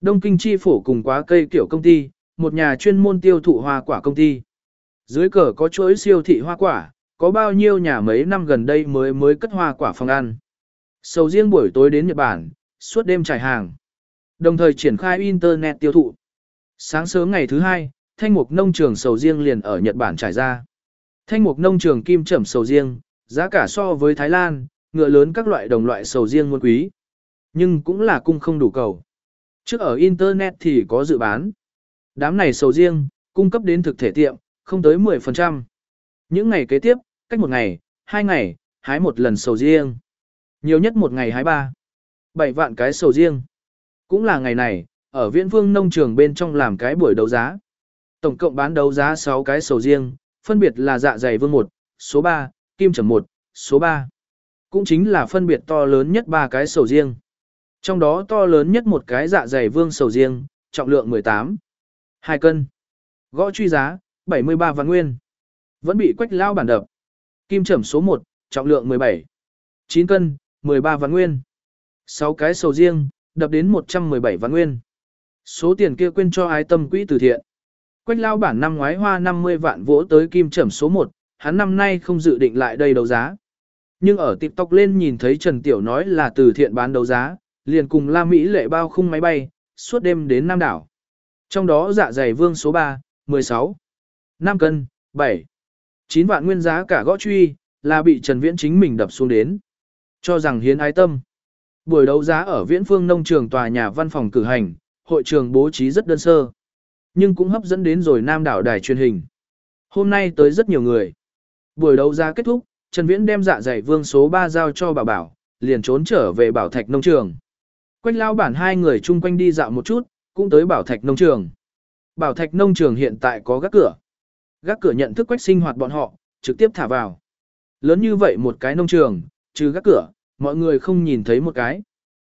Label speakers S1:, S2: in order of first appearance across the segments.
S1: Đông Kinh Chi phủ cùng quá cây kiểu công ty, một nhà chuyên môn tiêu thụ hoa quả công ty. Dưới cờ có chuỗi siêu thị hoa quả, có bao nhiêu nhà mấy năm gần đây mới mới cất hoa quả phòng ăn. Sầu riêng buổi tối đến Nhật Bản, suốt đêm trải hàng. Đồng thời triển khai Internet tiêu thụ. Sáng sớm ngày thứ hai, thanh mục nông trường sầu riêng liền ở Nhật Bản trải ra. Thanh mục nông trường kim trẩm sầu riêng, giá cả so với Thái Lan, ngựa lớn các loại đồng loại sầu riêng muôn quý. Nhưng cũng là cung không đủ cầu. Trước ở Internet thì có dự bán. Đám này sầu riêng, cung cấp đến thực thể tiệm, không tới 10%. Những ngày kế tiếp, cách một ngày, hai ngày, hái một lần sầu riêng. Nhiều nhất một ngày hái ba. Bảy vạn cái sầu riêng. Cũng là ngày này, ở viễn phương nông trường bên trong làm cái buổi đấu giá. Tổng cộng bán đấu giá 6 cái sầu riêng, phân biệt là dạ dày vương 1, số 3, kim trầm 1, số 3. Cũng chính là phân biệt to lớn nhất ba cái sầu riêng. Trong đó to lớn nhất một cái dạ dày vương sầu riêng, trọng lượng 18, 2 cân. Gõ truy giá, 73 vạn nguyên. Vẫn bị quách lao bản đập. Kim trẩm số 1, trọng lượng 17, 9 cân, 13 vạn nguyên. 6 cái sầu riêng, đập đến 117 vạn nguyên. Số tiền kia quên cho ái tâm quỹ từ thiện. Quách lao bản năm ngoái hoa 50 vạn vỗ tới kim trẩm số 1, hắn năm nay không dự định lại đây đấu giá. Nhưng ở TikTok lên nhìn thấy Trần Tiểu nói là từ thiện bán đấu giá, liền cùng La Mỹ lệ bao khung máy bay, suốt đêm đến Nam đảo. Trong đó dạ dày vương số 3, 16, 5 cân, 7, 9 vạn nguyên giá cả gõ truy, là bị Trần Viễn chính mình đập xuống đến. Cho rằng hiến ái tâm. Buổi đấu giá ở Viễn Phương Nông Trường tòa nhà văn phòng cử hành, hội trường bố trí rất đơn sơ. Nhưng cũng hấp dẫn đến rồi Nam đảo đài truyền hình. Hôm nay tới rất nhiều người. Buổi đấu giá kết thúc, Trần Viễn đem dạ dày vương số 3 giao cho bảo bảo, liền trốn trở về bảo thạch nông trường. Quách lao bản hai người chung quanh đi dạo một chút, cũng tới bảo thạch nông trường. Bảo thạch nông trường hiện tại có gác cửa. Gác cửa nhận thức quách sinh hoạt bọn họ, trực tiếp thả vào. Lớn như vậy một cái nông trường, trừ gác cửa, mọi người không nhìn thấy một cái.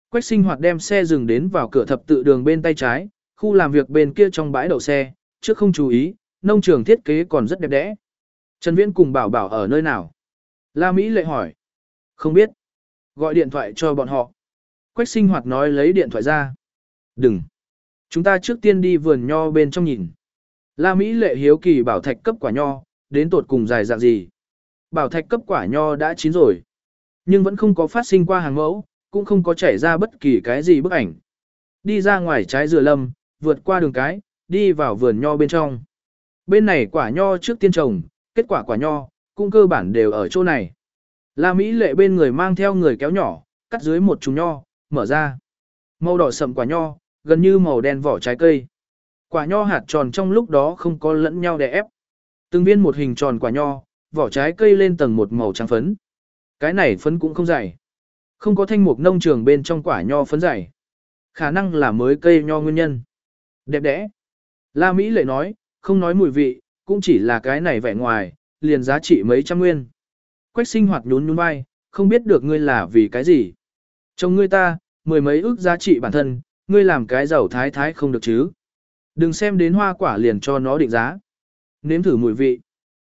S1: Quách sinh hoạt đem xe dừng đến vào cửa thập tự đường bên tay trái, khu làm việc bên kia trong bãi đậu xe, trước không chú ý, nông trường thiết kế còn rất đẹp đẽ. Trần Viễn cùng bảo bảo ở nơi nào? La Mỹ lệ hỏi. Không biết. Gọi điện thoại cho bọn họ. Quách sinh hoạt nói lấy điện thoại ra. Đừng. Chúng ta trước tiên đi vườn nho bên trong nhìn. La Mỹ lệ hiếu kỳ bảo thạch cấp quả nho, đến tột cùng dài dạng gì. Bảo thạch cấp quả nho đã chín rồi. Nhưng vẫn không có phát sinh qua hàng mẫu, cũng không có chảy ra bất kỳ cái gì bức ảnh. Đi ra ngoài trái dừa lâm, vượt qua đường cái, đi vào vườn nho bên trong. Bên này quả nho trước tiên trồng, kết quả quả nho, cũng cơ bản đều ở chỗ này. La Mỹ lệ bên người mang theo người kéo nhỏ, cắt dưới một chùm nho, mở ra. Màu đỏ sậm quả nho, gần như màu đen vỏ trái cây. Quả nho hạt tròn trong lúc đó không có lẫn nhau đè ép. Từng viên một hình tròn quả nho, vỏ trái cây lên tầng một màu trắng phấn. Cái này phấn cũng không dày. Không có thanh mục nông trường bên trong quả nho phấn dày. Khả năng là mới cây nho nguyên nhân. Đẹp đẽ. La Mỹ lệ nói, không nói mùi vị, cũng chỉ là cái này vẻ ngoài, liền giá trị mấy trăm nguyên. Quách sinh hoạt nhún nhún vai, không biết được ngươi là vì cái gì. Trong ngươi ta, mười mấy ước giá trị bản thân, ngươi làm cái giàu thái thái không được chứ. Đừng xem đến hoa quả liền cho nó định giá. Nếm thử mùi vị.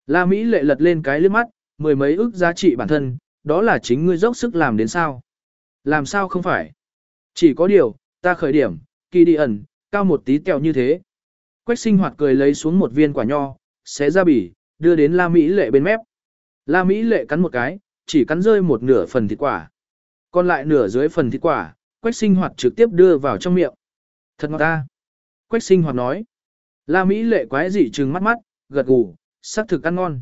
S1: La Mỹ lệ lật lên cái liếc mắt, mười mấy ước giá trị bản thân, đó là chính ngươi dốc sức làm đến sao. Làm sao không phải. Chỉ có điều, ta khởi điểm, kỳ đi ẩn, cao một tí tẹo như thế. Quách sinh hoạt cười lấy xuống một viên quả nho, xé ra bỉ, đưa đến La Mỹ lệ bên mép. La Mỹ lệ cắn một cái, chỉ cắn rơi một nửa phần thịt quả. Còn lại nửa dưới phần thịt quả, quách sinh hoạt trực tiếp đưa vào trong miệng. Thật ngọt ta. Quách sinh hoạt nói. La Mỹ lệ quái dị trừng mắt mắt, gật gù, sắc thực ăn ngon.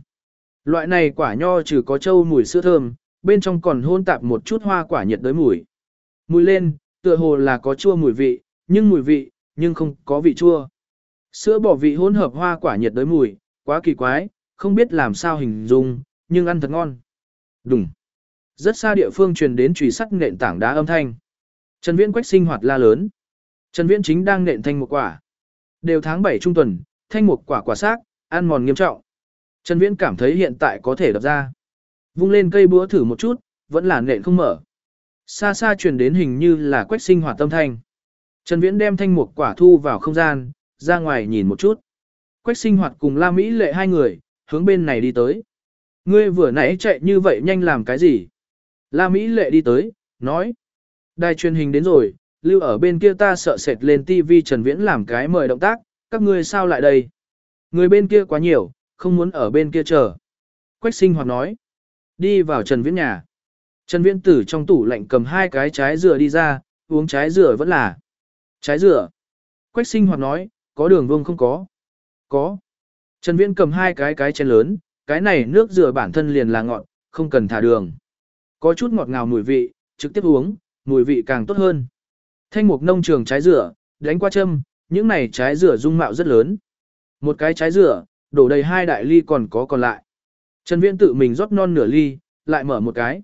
S1: Loại này quả nho trừ có trâu mùi sữa thơm, bên trong còn hôn tạp một chút hoa quả nhiệt đới mùi. Mùi lên, tựa hồ là có chua mùi vị, nhưng mùi vị, nhưng không có vị chua. Sữa bỏ vị hỗn hợp hoa quả nhiệt đới mùi, quá kỳ quái, không biết làm sao hình dung, nhưng ăn thật ngon. Đúng. Rất xa địa phương truyền đến chùy sắt nện tảng đá âm thanh. Trần Viễn quách sinh hoạt la lớn. Trần Viễn chính đang nện thanh một quả. Đều tháng 7 trung tuần, thanh một quả quả xác, ăn mòn nghiêm trọng. Trần Viễn cảm thấy hiện tại có thể đập ra. Vung lên cây búa thử một chút, vẫn là nện không mở. Xa xa truyền đến hình như là quách sinh hoạt tâm thanh. Trần Viễn đem thanh một quả thu vào không gian, ra ngoài nhìn một chút. Quách sinh hoạt cùng La Mỹ lệ hai người, hướng bên này đi tới. Ngươi vừa nãy chạy như vậy nhanh làm cái gì? La Mỹ lệ đi tới, nói. Đài truyền hình đến rồi, lưu ở bên kia ta sợ sệt lên tivi Trần Viễn làm cái mời động tác, các ngươi sao lại đây? Người bên kia quá nhiều, không muốn ở bên kia chờ. Quách sinh hoạt nói. Đi vào Trần Viễn nhà. Trần Viễn tử trong tủ lạnh cầm hai cái trái dừa đi ra, uống trái dừa vẫn là. Trái dừa. Quách sinh hoạt nói, có đường vương không có. Có. Trần Viễn cầm hai cái cái chén lớn, cái này nước dừa bản thân liền là ngọt, không cần thả đường. Có chút ngọt ngào mùi vị, trực tiếp uống, mùi vị càng tốt hơn. Thanh mục nông trường trái dừa, đánh qua châm, những này trái dừa dung mạo rất lớn. Một cái trái dừa, đổ đầy hai đại ly còn có còn lại. Trần Viễn tự mình rót non nửa ly, lại mở một cái.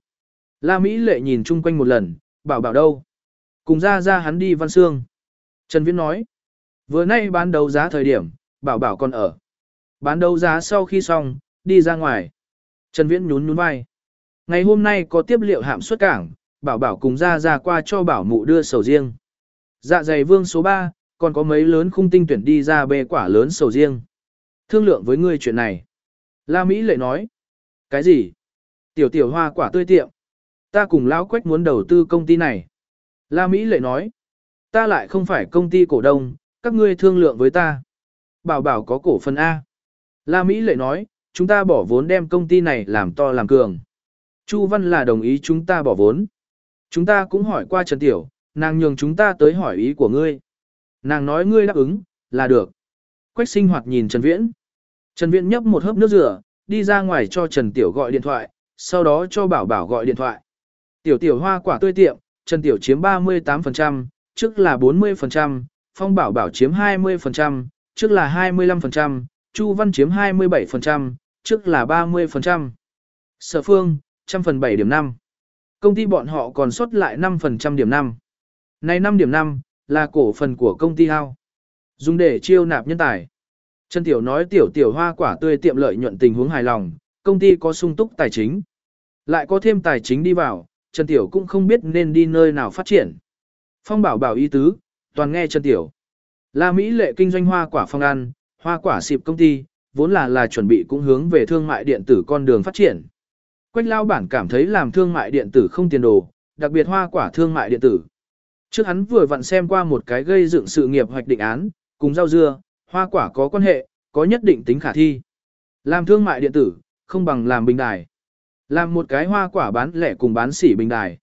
S1: La Mỹ lệ nhìn chung quanh một lần, bảo bảo đâu. Cùng ra ra hắn đi văn xương. Trần Viễn nói. Vừa nay bán đấu giá thời điểm, bảo bảo còn ở. Bán đấu giá sau khi xong, đi ra ngoài. Trần Viễn nhún nhún vai. Ngày hôm nay có tiếp liệu hạm xuất cảng, bảo bảo cùng ra ra qua cho bảo mụ đưa sầu riêng. Dạ dày vương số 3, còn có mấy lớn khung tinh tuyển đi ra bê quả lớn sầu riêng. Thương lượng với ngươi chuyện này. La Mỹ lệ nói. Cái gì? Tiểu tiểu hoa quả tươi tiệm. Ta cùng lão quách muốn đầu tư công ty này. La Mỹ lệ nói. Ta lại không phải công ty cổ đông, các ngươi thương lượng với ta. Bảo bảo có cổ phần A. La Mỹ lệ nói, chúng ta bỏ vốn đem công ty này làm to làm cường. Chu Văn là đồng ý chúng ta bỏ vốn. Chúng ta cũng hỏi qua Trần Tiểu, nàng nhường chúng ta tới hỏi ý của ngươi. Nàng nói ngươi đáp ứng, là được. Quách sinh hoạt nhìn Trần Viễn. Trần Viễn nhấp một hớp nước rửa, đi ra ngoài cho Trần Tiểu gọi điện thoại, sau đó cho Bảo Bảo gọi điện thoại. Tiểu Tiểu hoa quả tươi tiệm, Trần Tiểu chiếm 38%, trước là 40%, Phong Bảo Bảo chiếm 20%, trước là 25%, Chu Văn chiếm 27%, trước là 30%. Sở Phương, trăm phần 7 điểm 5. Công ty bọn họ còn xuất lại 5% điểm 5. Này 5 điểm 5, là cổ phần của công ty hao. Dùng để chiêu nạp nhân tài. Trần Tiểu nói tiểu tiểu hoa quả tươi tiệm lợi nhuận tình huống hài lòng, công ty có sung túc tài chính. Lại có thêm tài chính đi vào, Trần Tiểu cũng không biết nên đi nơi nào phát triển. Phong bảo bảo ý tứ, toàn nghe Trần Tiểu. La Mỹ lệ kinh doanh hoa quả phong ăn, hoa quả xịp công ty, vốn là là chuẩn bị cũng hướng về thương mại điện tử con đường phát triển. Quách lao bản cảm thấy làm thương mại điện tử không tiền đồ, đặc biệt hoa quả thương mại điện tử. Trước hắn vừa vặn xem qua một cái gây dựng sự nghiệp hoạch định án, cùng rau dưa, hoa quả có quan hệ, có nhất định tính khả thi. Làm thương mại điện tử, không bằng làm bình đài. Làm một cái hoa quả bán lẻ cùng bán sỉ bình đài.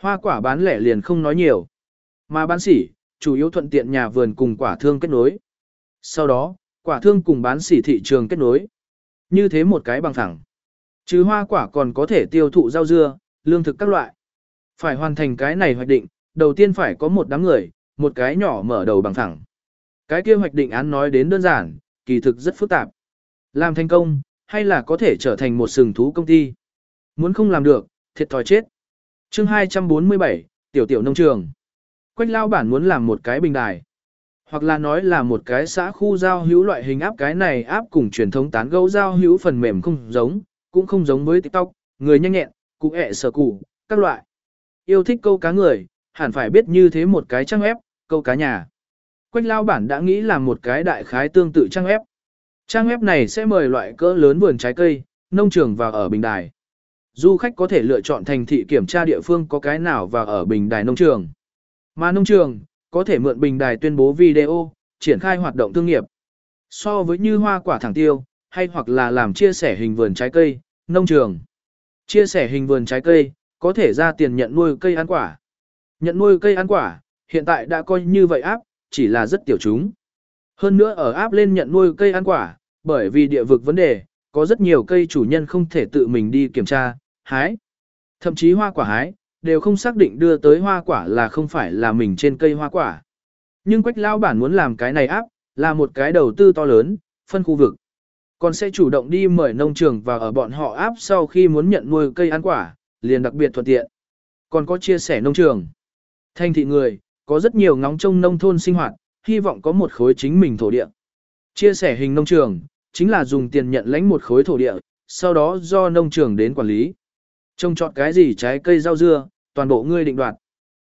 S1: Hoa quả bán lẻ liền không nói nhiều. Mà bán sỉ, chủ yếu thuận tiện nhà vườn cùng quả thương kết nối. Sau đó, quả thương cùng bán sỉ thị trường kết nối. Như thế một cái bằng thẳng. Chứ hoa quả còn có thể tiêu thụ rau dưa, lương thực các loại. Phải hoàn thành cái này hoạch định, đầu tiên phải có một đám người, một cái nhỏ mở đầu bằng thẳng. Cái kia hoạch định án nói đến đơn giản, kỳ thực rất phức tạp. Làm thành công, hay là có thể trở thành một sừng thú công ty. Muốn không làm được, thiệt thòi chết. chương 247, Tiểu Tiểu Nông Trường. Quách lao bản muốn làm một cái bình đài. Hoặc là nói là một cái xã khu giao hữu loại hình áp cái này áp cùng truyền thống tán gẫu giao hữu phần mềm không giống, cũng không giống với TikTok, người nhanh nhẹn, cụ ẹ sở cụ, các loại. Yêu thích câu cá người, hẳn phải biết như thế một cái trang ép, câu cá nhà. Quách lao bản đã nghĩ là một cái đại khái tương tự trang ép. Trang web này sẽ mời loại cỡ lớn vườn trái cây, nông trường vào ở bình đài. Du khách có thể lựa chọn thành thị kiểm tra địa phương có cái nào vào ở bình đài nông trường. Mà nông trường, có thể mượn bình đài tuyên bố video, triển khai hoạt động thương nghiệp. So với như hoa quả thẳng tiêu, hay hoặc là làm chia sẻ hình vườn trái cây, nông trường. Chia sẻ hình vườn trái cây, có thể ra tiền nhận nuôi cây ăn quả. Nhận nuôi cây ăn quả, hiện tại đã coi như vậy áp, chỉ là rất tiểu chúng. Hơn nữa ở áp lên nhận nuôi cây ăn quả, bởi vì địa vực vấn đề, có rất nhiều cây chủ nhân không thể tự mình đi kiểm tra, hái. Thậm chí hoa quả hái, đều không xác định đưa tới hoa quả là không phải là mình trên cây hoa quả. Nhưng Quách Lao bản muốn làm cái này áp, là một cái đầu tư to lớn, phân khu vực. Còn sẽ chủ động đi mời nông trường và ở bọn họ áp sau khi muốn nhận nuôi cây ăn quả, liền đặc biệt thuận tiện. Còn có chia sẻ nông trường. Thanh thị người, có rất nhiều ngóng trông nông thôn sinh hoạt, hy vọng có một khối chính mình thổ địa. Chia sẻ hình nông trường, chính là dùng tiền nhận lãnh một khối thổ địa, sau đó do nông trường đến quản lý. Trồng trọt cái gì trái cây rau dưa, toàn bộ ngươi định đoạt.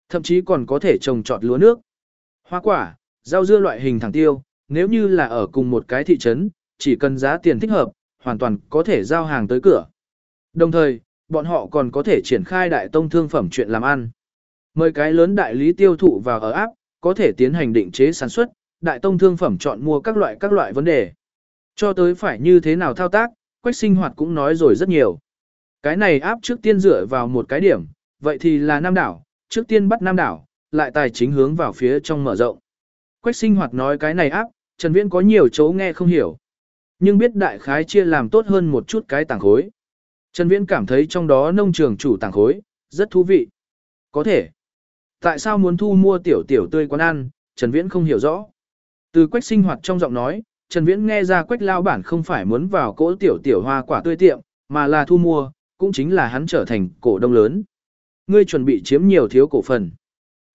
S1: Thậm chí còn có thể trồng trọt lúa nước. Hoa quả, rau dưa loại hình thẳng tiêu, nếu như là ở cùng một cái thị trấn, chỉ cần giá tiền thích hợp, hoàn toàn có thể giao hàng tới cửa. Đồng thời, bọn họ còn có thể triển khai đại tông thương phẩm chuyện làm ăn. Mời cái lớn đại lý tiêu thụ vào ở áp, có thể tiến hành định chế sản xuất, đại tông thương phẩm chọn mua các loại các loại vấn đề. Cho tới phải như thế nào thao tác, quách sinh hoạt cũng nói rồi rất nhiều. Cái này áp trước tiên dựa vào một cái điểm, vậy thì là Nam đảo, trước tiên bắt Nam đảo, lại tài chính hướng vào phía trong mở rộng. Quách sinh hoạt nói cái này áp, Trần Viễn có nhiều chỗ nghe không hiểu. Nhưng biết đại khái chia làm tốt hơn một chút cái tảng khối. Trần Viễn cảm thấy trong đó nông trường chủ tảng khối, rất thú vị. Có thể. Tại sao muốn thu mua tiểu tiểu tươi quán ăn, Trần Viễn không hiểu rõ. Từ quách sinh hoạt trong giọng nói, Trần Viễn nghe ra quách lao bản không phải muốn vào cỗ tiểu tiểu hoa quả tươi tiệm, mà là thu mua, cũng chính là hắn trở thành cổ đông lớn. Ngươi chuẩn bị chiếm nhiều thiếu cổ phần.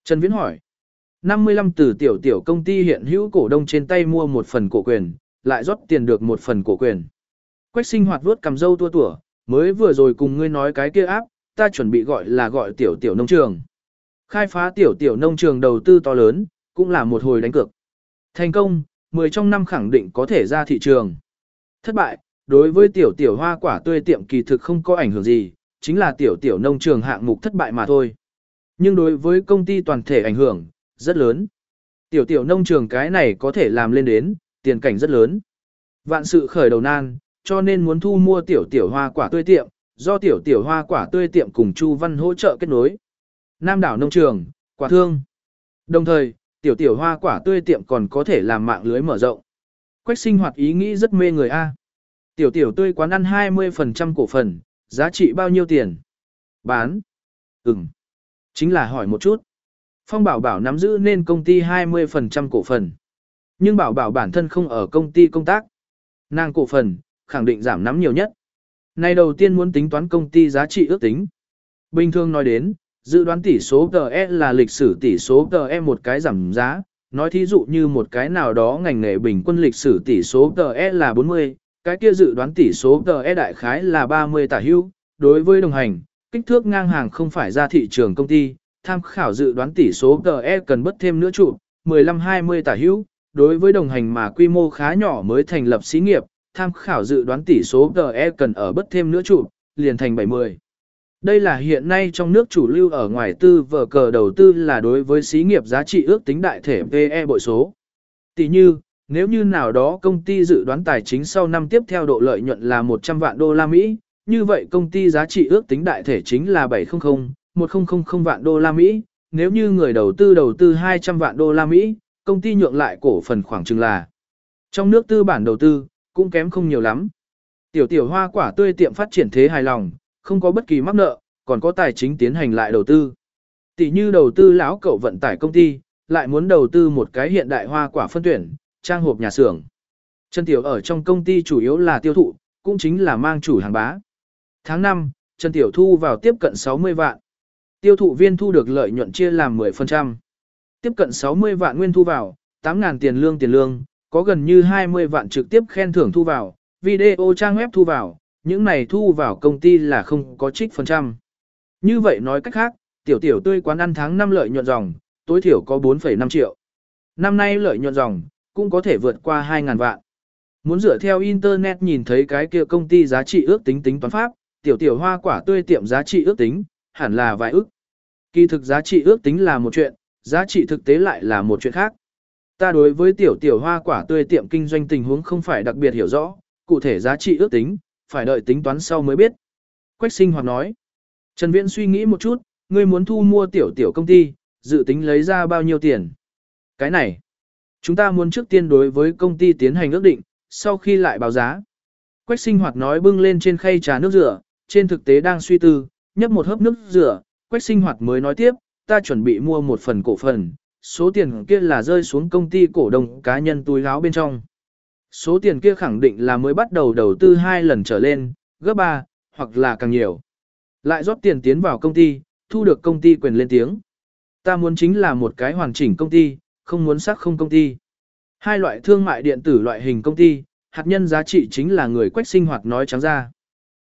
S1: Trần Viễn hỏi. 55 từ tiểu tiểu công ty hiện hữu cổ đông trên tay mua một phần cổ quyền, lại rót tiền được một phần cổ quyền. Quách sinh hoạt vuốt cầm dâu tua tủa, mới vừa rồi cùng ngươi nói cái kia áp, ta chuẩn bị gọi là gọi tiểu tiểu nông trường. Khai phá tiểu tiểu nông trường đầu tư to lớn, cũng là một hồi đánh cược. Thành công, 10 trong năm khẳng định có thể ra thị trường. Thất bại, đối với tiểu tiểu hoa quả tươi tiệm kỳ thực không có ảnh hưởng gì, chính là tiểu tiểu nông trường hạng mục thất bại mà thôi. Nhưng đối với công ty toàn thể ảnh hưởng, rất lớn. Tiểu tiểu nông trường cái này có thể làm lên đến, tiền cảnh rất lớn. Vạn sự khởi đầu nan, cho nên muốn thu mua tiểu tiểu hoa quả tươi tiệm, do tiểu tiểu hoa quả tươi tiệm cùng Chu Văn hỗ trợ kết nối. Nam đảo nông trường, quả thương. Đồng thời, tiểu tiểu hoa quả tươi tiệm còn có thể làm mạng lưới mở rộng. Quách sinh hoạt ý nghĩ rất mê người A. Tiểu tiểu tươi quán ăn 20% cổ phần, giá trị bao nhiêu tiền? Bán. Ừm. Chính là hỏi một chút. Phong bảo bảo nắm giữ nên công ty 20% cổ phần. Nhưng bảo bảo bản thân không ở công ty công tác. Nàng cổ phần, khẳng định giảm nắm nhiều nhất. Này đầu tiên muốn tính toán công ty giá trị ước tính. Bình thường nói đến, dự đoán tỷ số TE là lịch sử tỷ số TE một cái giảm giá, nói thí dụ như một cái nào đó ngành nghề bình quân lịch sử tỷ số TE là 40, cái kia dự đoán tỷ số TE đại khái là 30 tả hưu, đối với đồng hành, kích thước ngang hàng không phải ra thị trường công ty, tham khảo dự đoán tỷ số TE cần bất thêm nữa trụ, 15-20 tả hữu, đối với đồng hành mà quy mô khá nhỏ mới thành lập xí nghiệp, tham khảo dự đoán tỷ số GE cần ở bất thêm nữa trụ, liền thành 70. Đây là hiện nay trong nước chủ lưu ở ngoài tư vở cờ đầu tư là đối với xí nghiệp giá trị ước tính đại thể PE bội số. Tỷ như, nếu như nào đó công ty dự đoán tài chính sau năm tiếp theo độ lợi nhuận là 100 vạn đô la Mỹ, như vậy công ty giá trị ước tính đại thể chính là 700, 1000 vạn đô la Mỹ, nếu như người đầu tư đầu tư 200 vạn đô la Mỹ, công ty nhượng lại cổ phần khoảng chừng là. Trong nước tư bản đầu tư, cũng kém không nhiều lắm. Tiểu tiểu hoa quả tươi tiệm phát triển thế hài lòng, không có bất kỳ mắc nợ, còn có tài chính tiến hành lại đầu tư. Tỷ như đầu tư lão cậu vận tải công ty, lại muốn đầu tư một cái hiện đại hoa quả phân tuyển, trang hộp nhà xưởng. Trần Tiểu ở trong công ty chủ yếu là tiêu thụ, cũng chính là mang chủ hàng bá. Tháng 5, Trần Tiểu thu vào tiếp cận 60 vạn. Tiêu thụ viên thu được lợi nhuận chia làm 10%. Tiếp cận 60 vạn nguyên thu vào, 8.000 tiền lương tiền lương, có gần như 20 vạn trực tiếp khen thưởng thu vào, video trang web thu vào, những này thu vào công ty là không có trích phần trăm. Như vậy nói cách khác, tiểu tiểu tươi quán ăn tháng 5 lợi nhuận dòng, tối thiểu có 4,5 triệu. Năm nay lợi nhuận dòng, cũng có thể vượt qua 2.000 vạn. Muốn dựa theo Internet nhìn thấy cái kia công ty giá trị ước tính tính toán pháp, tiểu tiểu hoa quả tươi tiệm giá trị ước tính, hẳn là vài ước. Kỳ thực giá trị ước tính là một chuyện, giá trị thực tế lại là một chuyện khác. Ta đối với tiểu tiểu hoa quả tươi tiệm kinh doanh tình huống không phải đặc biệt hiểu rõ, cụ thể giá trị ước tính, phải đợi tính toán sau mới biết. Quách sinh hoạt nói. Trần Viễn suy nghĩ một chút, ngươi muốn thu mua tiểu tiểu công ty, dự tính lấy ra bao nhiêu tiền. Cái này, chúng ta muốn trước tiên đối với công ty tiến hành ước định, sau khi lại báo giá. Quách sinh hoạt nói bưng lên trên khay trà nước rửa, trên thực tế đang suy tư, nhấp một hớp nước rửa, quách sinh hoạt mới nói tiếp, ta chuẩn bị mua một phần cổ phần, số tiền kia là rơi xuống công ty cổ đông cá nhân túi áo bên trong. Số tiền kia khẳng định là mới bắt đầu đầu tư hai lần trở lên, gấp ba, hoặc là càng nhiều. Lại rót tiền tiến vào công ty, thu được công ty quyền lên tiếng. Ta muốn chính là một cái hoàn chỉnh công ty, không muốn sắc không công ty. Hai loại thương mại điện tử loại hình công ty, hạt nhân giá trị chính là người quách sinh hoạt nói trắng ra.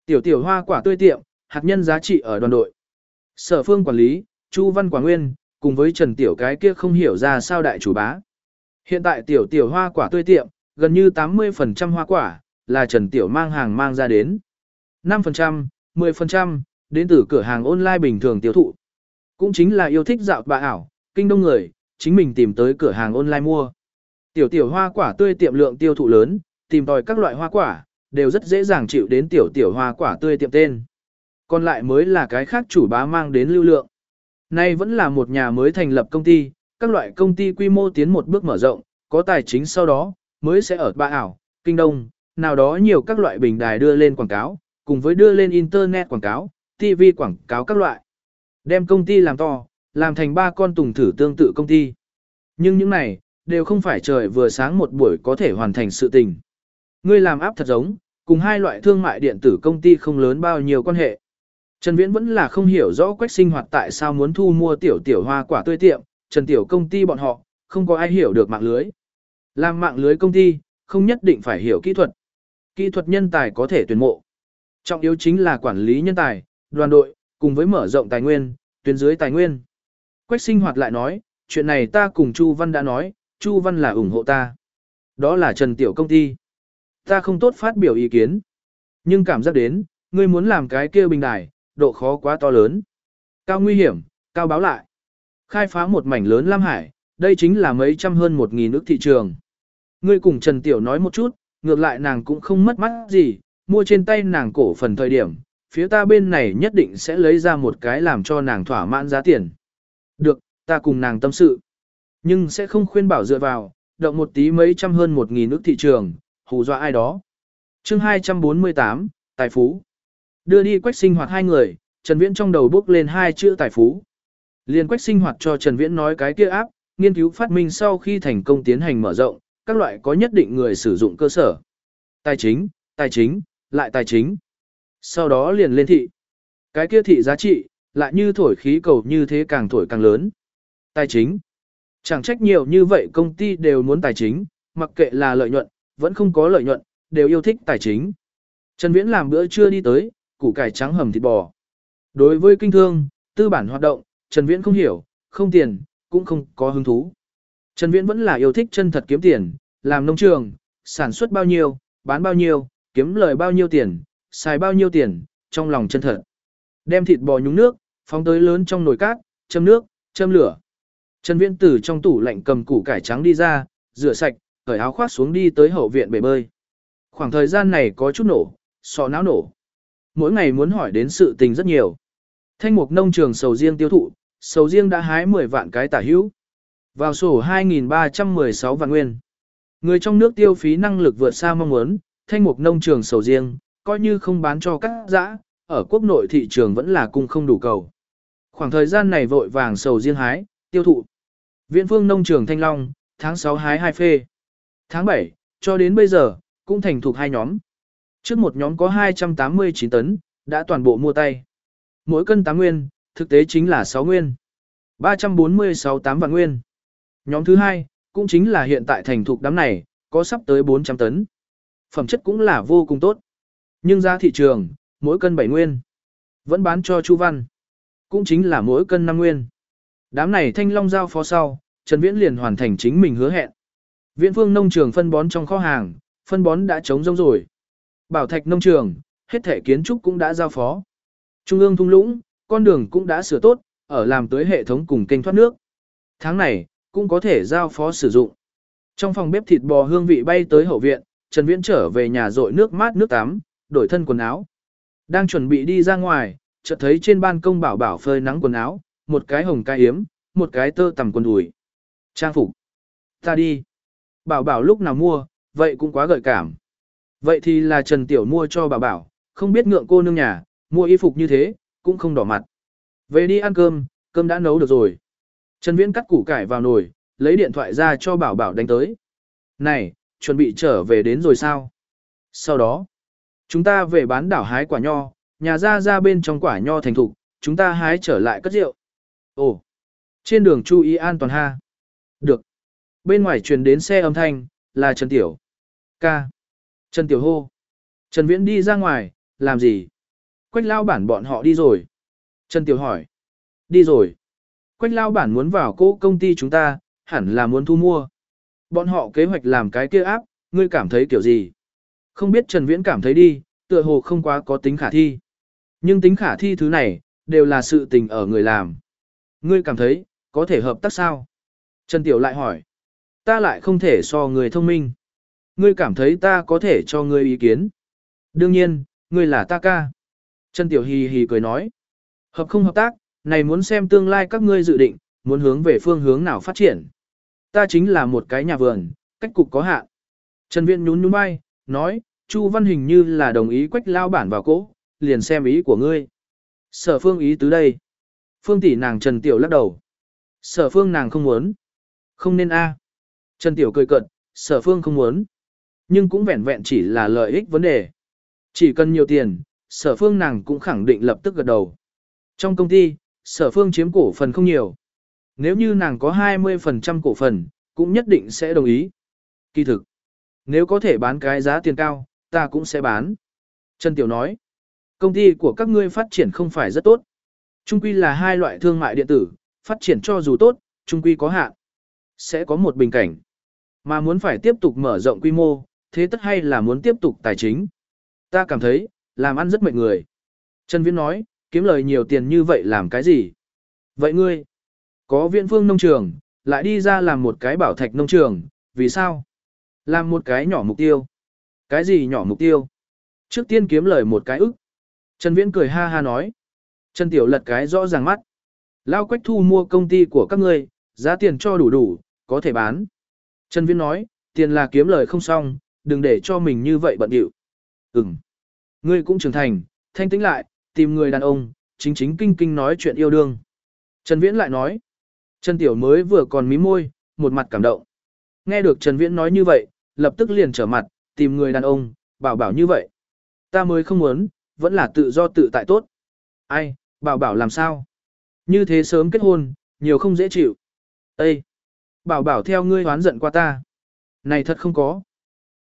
S1: Tiểu tiểu hoa quả tươi tiệm, hạt nhân giá trị ở đoàn đội. Sở phương quản lý, Chu Văn Quả Nguyên, cùng với Trần Tiểu cái kia không hiểu ra sao đại chủ bá. Hiện tại tiểu tiểu hoa quả tươi tiệm, gần như 80% hoa quả, là Trần Tiểu mang hàng mang ra đến. 5%, 10%, đến từ cửa hàng online bình thường tiêu thụ. Cũng chính là yêu thích dạo bà ảo, kinh đông người, chính mình tìm tới cửa hàng online mua. Tiểu tiểu hoa quả tươi tiệm lượng tiêu thụ lớn, tìm tòi các loại hoa quả, đều rất dễ dàng chịu đến tiểu tiểu hoa quả tươi tiệm tên. Còn lại mới là cái khác chủ bá mang đến lưu lượng. Nay vẫn là một nhà mới thành lập công ty, các loại công ty quy mô tiến một bước mở rộng, có tài chính sau đó, mới sẽ ở ba ảo, kinh đông, nào đó nhiều các loại bình đài đưa lên quảng cáo, cùng với đưa lên internet quảng cáo, TV quảng cáo các loại. Đem công ty làm to, làm thành ba con tùng thử tương tự công ty. Nhưng những này, đều không phải trời vừa sáng một buổi có thể hoàn thành sự tình. Ngươi làm áp thật giống, cùng hai loại thương mại điện tử công ty không lớn bao nhiêu quan hệ. Trần Viễn vẫn là không hiểu rõ quách sinh hoạt tại sao muốn thu mua tiểu tiểu hoa quả tươi tiệm, Trần Tiểu công ty bọn họ, không có ai hiểu được mạng lưới. Làm mạng lưới công ty, không nhất định phải hiểu kỹ thuật. Kỹ thuật nhân tài có thể tuyển mộ. Trọng yếu chính là quản lý nhân tài, đoàn đội, cùng với mở rộng tài nguyên, tuyến dưới tài nguyên. Quách sinh hoạt lại nói, chuyện này ta cùng Chu Văn đã nói, Chu Văn là ủng hộ ta. Đó là Trần Tiểu công ty. Ta không tốt phát biểu ý kiến. Nhưng cảm giác đến, ngươi muốn làm cái kia bình đài, độ khó quá to lớn. Cao nguy hiểm, cao báo lại. Khai phá một mảnh lớn Lam Hải, đây chính là mấy trăm hơn một nghìn ước thị trường. Ngươi cùng Trần Tiểu nói một chút, ngược lại nàng cũng không mất mắt gì, mua trên tay nàng cổ phần thời điểm, phía ta bên này nhất định sẽ lấy ra một cái làm cho nàng thỏa mãn giá tiền. Được, ta cùng nàng tâm sự. Nhưng sẽ không khuyên bảo dựa vào, động một tí mấy trăm hơn một nghìn ước thị trường, hù dọa ai đó. chương 248, Tài Phú. Đưa đi quách sinh hoạt hai người, Trần Viễn trong đầu bước lên hai chữ Tài Phú. Liên quách sinh hoạt cho Trần Viễn nói cái kia áp, nghiên cứu phát minh sau khi thành công tiến hành mở rộng, các loại có nhất định người sử dụng cơ sở. Tài chính, tài chính, lại tài chính. Sau đó liền lên thị. Cái kia thị giá trị, lại như thổi khí cầu như thế càng thổi càng lớn. Tài chính. Chẳng trách nhiều như vậy công ty đều muốn tài chính, mặc kệ là lợi nhuận, vẫn không có lợi nhuận, đều yêu thích tài chính. Trần Viễn làm bữa trưa đi tới, củ cải trắng hầm thịt bò. Đối với kinh thương, tư bản hoạt động, Trần Viễn không hiểu, không tiền, cũng không có hứng thú. Trần Viễn vẫn là yêu thích chân thật kiếm tiền, làm nông trường, sản xuất bao nhiêu, bán bao nhiêu, kiếm lời bao nhiêu tiền, xài bao nhiêu tiền, trong lòng chân thật. Đem thịt bò nhúng nước, phóng tới lớn trong nồi cát, châm nước, châm lửa. Trần Viễn từ trong tủ lạnh cầm củ cải trắng đi ra, rửa sạch, cởi áo khoác xuống đi tới hậu viện bể bơi. Khoảng thời gian này có chút nổ, sọ não nổ. Mỗi ngày muốn hỏi đến sự tình rất nhiều. Thanh mục nông trường sầu riêng tiêu thụ, sầu riêng đã hái 10 vạn cái tả hữu. Vào sổ 2.316 vạn nguyên. Người trong nước tiêu phí năng lực vượt xa mong muốn, thanh mục nông trường sầu riêng, coi như không bán cho các dã, ở quốc nội thị trường vẫn là cung không đủ cầu. Khoảng thời gian này vội vàng sầu riêng hái, tiêu thụ. Viện phương nông trường Thanh Long, tháng 6 hái 2 phê. Tháng 7, cho đến bây giờ, cũng thành thuộc hai nhóm. Trước một nhóm có 289 tấn, đã toàn bộ mua tay. Mỗi cân 8 nguyên, thực tế chính là 6 nguyên. 346 8 vạn nguyên. Nhóm thứ hai, cũng chính là hiện tại thành thục đám này, có sắp tới 400 tấn. Phẩm chất cũng là vô cùng tốt. Nhưng ra thị trường, mỗi cân 7 nguyên. Vẫn bán cho Chu Văn. Cũng chính là mỗi cân 5 nguyên. Đám này thanh long giao phó sau, Trần Viễn liền hoàn thành chính mình hứa hẹn. Viễn phương nông trường phân bón trong kho hàng, phân bón đã trống rỗng rồi. Bảo thạch nông trường, hết thể kiến trúc cũng đã giao phó. Trung ương thung lũng, con đường cũng đã sửa tốt, ở làm tới hệ thống cùng kênh thoát nước. Tháng này, cũng có thể giao phó sử dụng. Trong phòng bếp thịt bò hương vị bay tới hậu viện, Trần Viễn trở về nhà rội nước mát nước tắm, đổi thân quần áo. Đang chuẩn bị đi ra ngoài, chợt thấy trên ban công bảo bảo phơi nắng quần áo, một cái hồng cai yếm, một cái tơ tằm quần đùi. Trang phục. Ta đi. Bảo bảo lúc nào mua, vậy cũng quá gợi cảm. Vậy thì là Trần Tiểu mua cho bà bảo, không biết ngượng cô nương nhà, mua y phục như thế, cũng không đỏ mặt. Về đi ăn cơm, cơm đã nấu được rồi. Trần Viễn cắt củ cải vào nồi, lấy điện thoại ra cho bảo bảo đánh tới. Này, chuẩn bị trở về đến rồi sao? Sau đó, chúng ta về bán đảo hái quả nho, nhà ra ra bên trong quả nho thành thục, chúng ta hái trở lại cất rượu. Ồ, trên đường chú ý an toàn ha. Được. Bên ngoài truyền đến xe âm thanh, là Trần Tiểu. Ca. Trần Tiểu hô. Trần Viễn đi ra ngoài, làm gì? Quách lao bản bọn họ đi rồi. Trần Tiểu hỏi. Đi rồi. Quách lao bản muốn vào cố công ty chúng ta, hẳn là muốn thu mua. Bọn họ kế hoạch làm cái kia áp, ngươi cảm thấy kiểu gì? Không biết Trần Viễn cảm thấy đi, tựa hồ không quá có tính khả thi. Nhưng tính khả thi thứ này, đều là sự tình ở người làm. Ngươi cảm thấy, có thể hợp tác sao? Trần Tiểu lại hỏi. Ta lại không thể so người thông minh. Ngươi cảm thấy ta có thể cho ngươi ý kiến. Đương nhiên, ngươi là ta ca. Trần Tiểu hì hì cười nói. Hợp không hợp tác, này muốn xem tương lai các ngươi dự định, muốn hướng về phương hướng nào phát triển. Ta chính là một cái nhà vườn, cách cục có hạn. Trần Viễn nhún nhún vai, nói, Chu Văn hình như là đồng ý quách lao bản vào cỗ, liền xem ý của ngươi. Sở phương ý tứ đây. Phương tỷ nàng Trần Tiểu lắc đầu. Sở phương nàng không muốn. Không nên a. Trần Tiểu cười cận, sở phương không muốn. Nhưng cũng vẹn vẹn chỉ là lợi ích vấn đề. Chỉ cần nhiều tiền, sở phương nàng cũng khẳng định lập tức gật đầu. Trong công ty, sở phương chiếm cổ phần không nhiều. Nếu như nàng có 20% cổ phần, cũng nhất định sẽ đồng ý. Kỳ thực, nếu có thể bán cái giá tiền cao, ta cũng sẽ bán. Trần Tiểu nói, công ty của các ngươi phát triển không phải rất tốt. Trung quy là hai loại thương mại điện tử, phát triển cho dù tốt, trung quy có hạn. Sẽ có một bình cảnh. Mà muốn phải tiếp tục mở rộng quy mô, thế tất hay là muốn tiếp tục tài chính. Ta cảm thấy, làm ăn rất mệt người. Trần Viễn nói, kiếm lời nhiều tiền như vậy làm cái gì? Vậy ngươi, có viện phương nông trường, lại đi ra làm một cái bảo thạch nông trường, vì sao? Làm một cái nhỏ mục tiêu. Cái gì nhỏ mục tiêu? Trước tiên kiếm lời một cái ức. Trần Viễn cười ha ha nói. Trần Tiểu lật cái rõ ràng mắt. Lao Quách Thu mua công ty của các ngươi, giá tiền cho đủ đủ, có thể bán. Trần Viễn nói, tiền là kiếm lời không xong, đừng để cho mình như vậy bận điệu. Ừm. Ngươi cũng trưởng thành, thanh tĩnh lại, tìm người đàn ông, chính chính kinh kinh nói chuyện yêu đương. Trần Viễn lại nói. Trần Tiểu mới vừa còn mí môi, một mặt cảm động. Nghe được Trần Viễn nói như vậy, lập tức liền trở mặt, tìm người đàn ông, bảo bảo như vậy. Ta mới không muốn, vẫn là tự do tự tại tốt. Ai, bảo bảo làm sao? Như thế sớm kết hôn, nhiều không dễ chịu. Ê! Bảo bảo theo ngươi hoán giận qua ta. Này thật không có.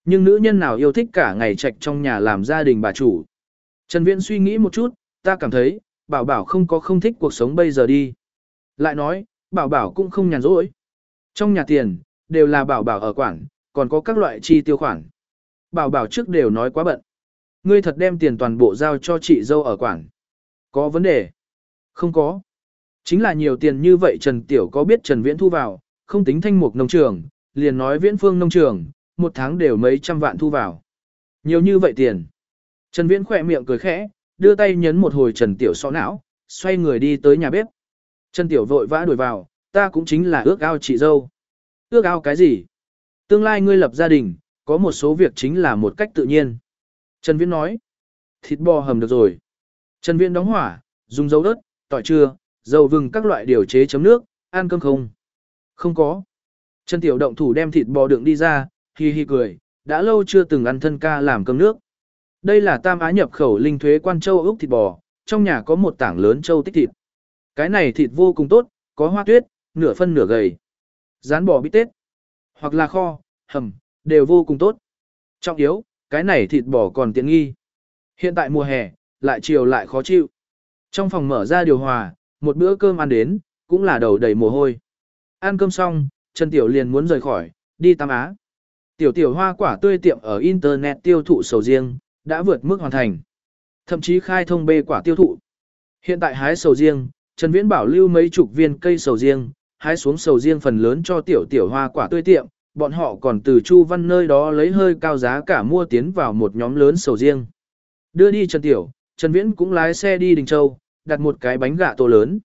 S1: Nhưng nữ nhân nào yêu thích cả ngày trạch trong nhà làm gia đình bà chủ. Trần Viễn suy nghĩ một chút, ta cảm thấy, bảo bảo không có không thích cuộc sống bây giờ đi. Lại nói, bảo bảo cũng không nhàn rỗi. Trong nhà tiền, đều là bảo bảo ở quản, còn có các loại chi tiêu khoản. Bảo bảo trước đều nói quá bận. Ngươi thật đem tiền toàn bộ giao cho chị dâu ở quản. Có vấn đề? Không có. Chính là nhiều tiền như vậy Trần Tiểu có biết Trần Viễn thu vào, không tính thanh mục nông trường, liền nói Viễn Phương nông trường, một tháng đều mấy trăm vạn thu vào. Nhiều như vậy tiền. Trần Viễn khỏe miệng cười khẽ, đưa tay nhấn một hồi Trần Tiểu so não, xoay người đi tới nhà bếp. Trần Tiểu vội vã đuổi vào, ta cũng chính là ước ao chị dâu. Ước ao cái gì? Tương lai ngươi lập gia đình, có một số việc chính là một cách tự nhiên. Trần Viễn nói, thịt bò hầm được rồi. Trần Viễn đóng hỏa, dùng dầu đất, tỏi trưa, dầu vừng các loại điều chế chấm nước, ăn cơm không? Không có. Trần Tiểu động thủ đem thịt bò đựng đi ra, hi hi cười, đã lâu chưa từng ăn thân ca làm cơm nước. Đây là tam á nhập khẩu linh thuế quan châu Úc thịt bò, trong nhà có một tảng lớn châu tích thịt. Cái này thịt vô cùng tốt, có hoa tuyết, nửa phân nửa gầy. Rán bò bít tết, hoặc là kho, hầm, đều vô cùng tốt. Trọng yếu, cái này thịt bò còn tiện nghi. Hiện tại mùa hè, lại chiều lại khó chịu. Trong phòng mở ra điều hòa, một bữa cơm ăn đến, cũng là đầu đầy mồ hôi. Ăn cơm xong, Trần Tiểu liền muốn rời khỏi, đi Tam Á. Tiểu tiểu hoa quả tươi tiệm ở Internet tiêu thụ sầu riêng, đã vượt mức hoàn thành. Thậm chí khai thông bê quả tiêu thụ. Hiện tại hái sầu riêng, Trần Viễn bảo lưu mấy chục viên cây sầu riêng, hái xuống sầu riêng phần lớn cho tiểu tiểu hoa quả tươi tiệm, bọn họ còn từ Chu Văn nơi đó lấy hơi cao giá cả mua tiến vào một nhóm lớn sầu riêng. Đưa đi Trần Tiểu, Trần Viễn cũng lái xe đi Đình Châu, đặt một cái bánh gà tổ lớn.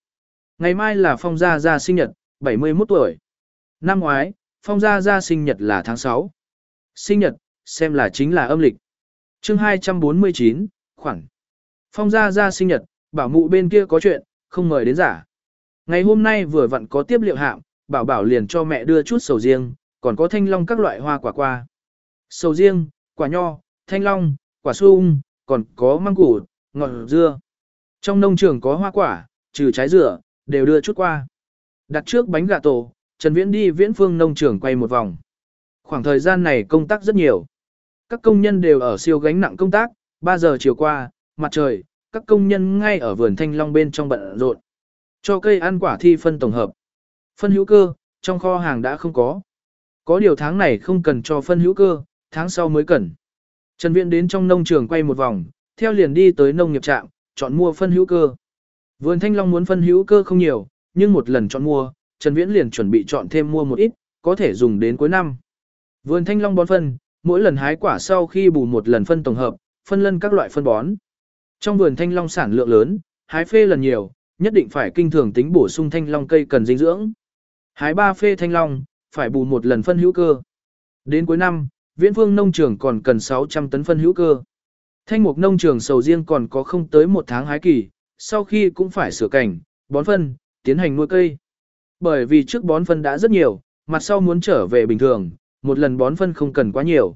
S1: Ngày mai là Phong Gia Gia sinh nhật, 71 tuổi. Năm ngoái, Phong Gia Gia sinh nhật là tháng 6. Sinh nhật, xem là chính là âm lịch. chương 249, khoảng. Phong Gia Gia sinh nhật, bảo mụ bên kia có chuyện, không mời đến giả. Ngày hôm nay vừa vặn có tiếp liệu hạm, bảo bảo liền cho mẹ đưa chút sầu riêng, còn có thanh long các loại hoa quả qua. Sầu riêng, quả nho, thanh long, quả sung, còn có măng củ, ngọt dưa. Trong nông trường có hoa quả, trừ trái dừa, đều đưa chút qua. Đặt trước bánh gà tổ, Trần Viễn đi viễn phương nông trường quay một vòng. Khoảng thời gian này công tác rất nhiều. Các công nhân đều ở siêu gánh nặng công tác, 3 giờ chiều qua, mặt trời, các công nhân ngay ở vườn thanh long bên trong bận rộn. Cho cây ăn quả thi phân tổng hợp. Phân hữu cơ, trong kho hàng đã không có. Có điều tháng này không cần cho phân hữu cơ, tháng sau mới cần. Trần Viễn đến trong nông trường quay một vòng, theo liền đi tới nông nghiệp trạm, chọn mua phân hữu cơ. Vườn thanh long muốn phân hữu cơ không nhiều, nhưng một lần chọn mua, Trần Viễn liền chuẩn bị chọn thêm mua một ít, có thể dùng đến cuối năm. Vườn thanh long bón phân, mỗi lần hái quả sau khi bù một lần phân tổng hợp, phân lân các loại phân bón. Trong vườn thanh long sản lượng lớn, hái phê lần nhiều, nhất định phải kinh thường tính bổ sung thanh long cây cần dinh dưỡng. Hái ba phê thanh long, phải bù một lần phân hữu cơ. Đến cuối năm, Viễn Phương nông trường còn cần 600 tấn phân hữu cơ. Thanh mục nông trường sầu riêng còn có không tới một tháng hái kỳ, sau khi cũng phải sửa cảnh, bón phân, tiến hành nuôi cây. Bởi vì trước bón phân đã rất nhiều, mặt sau muốn trở về bình thường, một lần bón phân không cần quá nhiều.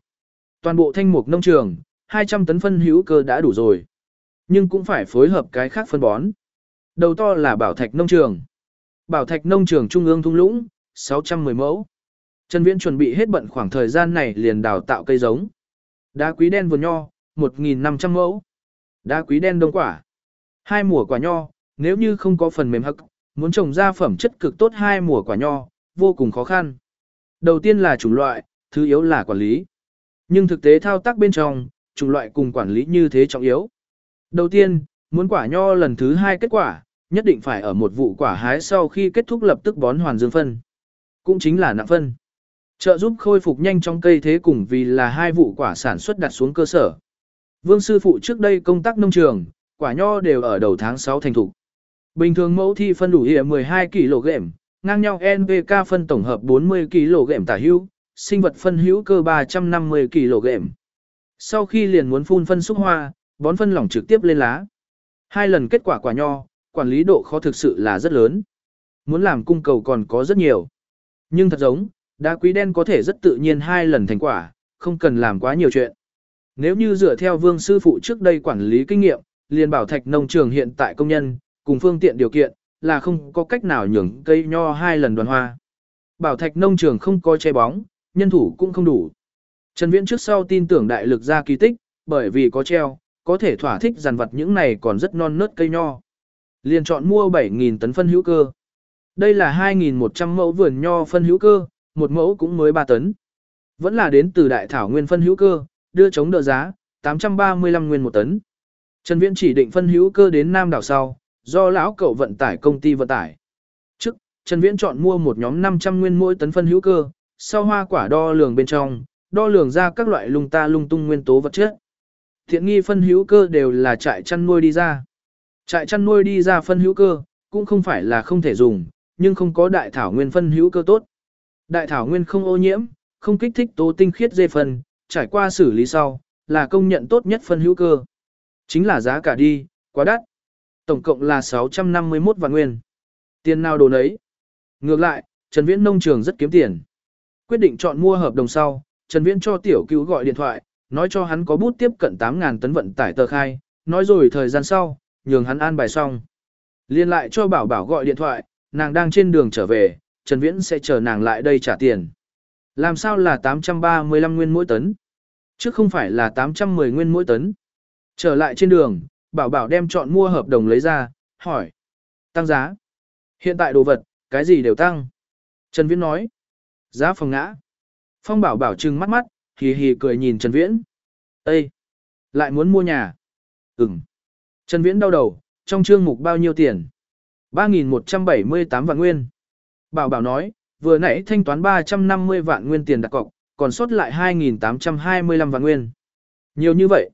S1: Toàn bộ thanh mục nông trường, 200 tấn phân hữu cơ đã đủ rồi. Nhưng cũng phải phối hợp cái khác phân bón. Đầu to là bảo thạch nông trường. Bảo thạch nông trường trung ương thung lũng, 610 mẫu. Trần Viễn chuẩn bị hết bận khoảng thời gian này liền đào tạo cây giống. Đá quý đen vườn nho, 1.500 mẫu. Đá quý đen đông quả. Hai mùa quả nho, nếu như không có phần mềm hậc, muốn trồng ra phẩm chất cực tốt hai mùa quả nho, vô cùng khó khăn. Đầu tiên là chủng loại, thứ yếu là quản lý. Nhưng thực tế thao tác bên trong, chủng loại cùng quản lý như thế trọng yếu. Đầu tiên, muốn quả nho lần thứ hai kết quả, nhất định phải ở một vụ quả hái sau khi kết thúc lập tức bón hoàn dương phân. Cũng chính là nặng phân. Trợ giúp khôi phục nhanh trong cây thế cùng vì là hai vụ quả sản xuất đặt xuống cơ sở. Vương sư phụ trước đây công tác nông trường, quả nho đều ở đầu tháng 6 thành thục. Bình thường mẫu thi phân đủ hệ 12 kg, ngang nhau NPK phân tổng hợp 40 kg tả hữu, sinh vật phân hữu cơ 350 kg. Sau khi liền muốn phun phân xúc hoa, bón phân lỏng trực tiếp lên lá. Hai lần kết quả quả nho, quản lý độ khó thực sự là rất lớn. Muốn làm cung cầu còn có rất nhiều. Nhưng thật giống, đá quý đen có thể rất tự nhiên hai lần thành quả, không cần làm quá nhiều chuyện. Nếu như dựa theo vương sư phụ trước đây quản lý kinh nghiệm, liền bảo thạch nông trường hiện tại công nhân, cùng phương tiện điều kiện, là không có cách nào nhường cây nho hai lần đoàn hoa. Bảo thạch nông trường không có che bóng, nhân thủ cũng không đủ. Trần Viễn trước sau tin tưởng đại lực ra kỳ tích, bởi vì có treo, có thể thỏa thích dàn vật những này còn rất non nớt cây nho. Liền chọn mua 7.000 tấn phân hữu cơ. Đây là 2.100 mẫu vườn nho phân hữu cơ, một mẫu cũng mới 3 tấn. Vẫn là đến từ đại thảo nguyên phân hữu cơ, đưa chống đỡ giá, 835 nguyên một tấn. Trần Viễn chỉ định phân hữu cơ đến Nam đảo sau, do lão cậu vận tải công ty vận tải. Trước, Trần Viễn chọn mua một nhóm 500 nguyên mỗi tấn phân hữu cơ, sau hoa quả đo lường bên trong, đo lường ra các loại lung ta lung tung nguyên tố vật chất. Thiện nghi phân hữu cơ đều là trại chăn nuôi đi ra. Trại chăn nuôi đi ra phân hữu cơ, cũng không phải là không thể dùng, nhưng không có đại thảo nguyên phân hữu cơ tốt. Đại thảo nguyên không ô nhiễm, không kích thích tố tinh khiết dê phân, trải qua xử lý sau, là công nhận tốt nhất phân hữu cơ. Chính là giá cả đi, quá đắt. Tổng cộng là 651 vạn nguyên. Tiền nào đồ nấy. Ngược lại, Trần Viễn nông trường rất kiếm tiền. Quyết định chọn mua hợp đồng sau, Trần Viễn cho tiểu cứu gọi điện thoại, nói cho hắn có bút tiếp cận 8.000 tấn vận tải tờ khai, nói rồi thời gian sau, nhường hắn an bài xong. Liên lại cho bảo bảo gọi điện thoại, nàng đang trên đường trở về, Trần Viễn sẽ chờ nàng lại đây trả tiền. Làm sao là 835 nguyên mỗi tấn? Chứ không phải là 810 nguyên mỗi tấn. Trở lại trên đường, bảo bảo đem chọn mua hợp đồng lấy ra, hỏi. Tăng giá. Hiện tại đồ vật, cái gì đều tăng. Trần Viễn nói. Giá phòng ngã. Phong bảo bảo trừng mắt mắt, hì hì cười nhìn Trần Viễn. Ê! Lại muốn mua nhà. Ừm. Trần Viễn đau đầu, trong chương mục bao nhiêu tiền? 3.178 vạn nguyên. Bảo bảo nói, vừa nãy thanh toán 350 vạn nguyên tiền đặt cọc, còn sót lại 2.825 vạn nguyên. Nhiều như vậy.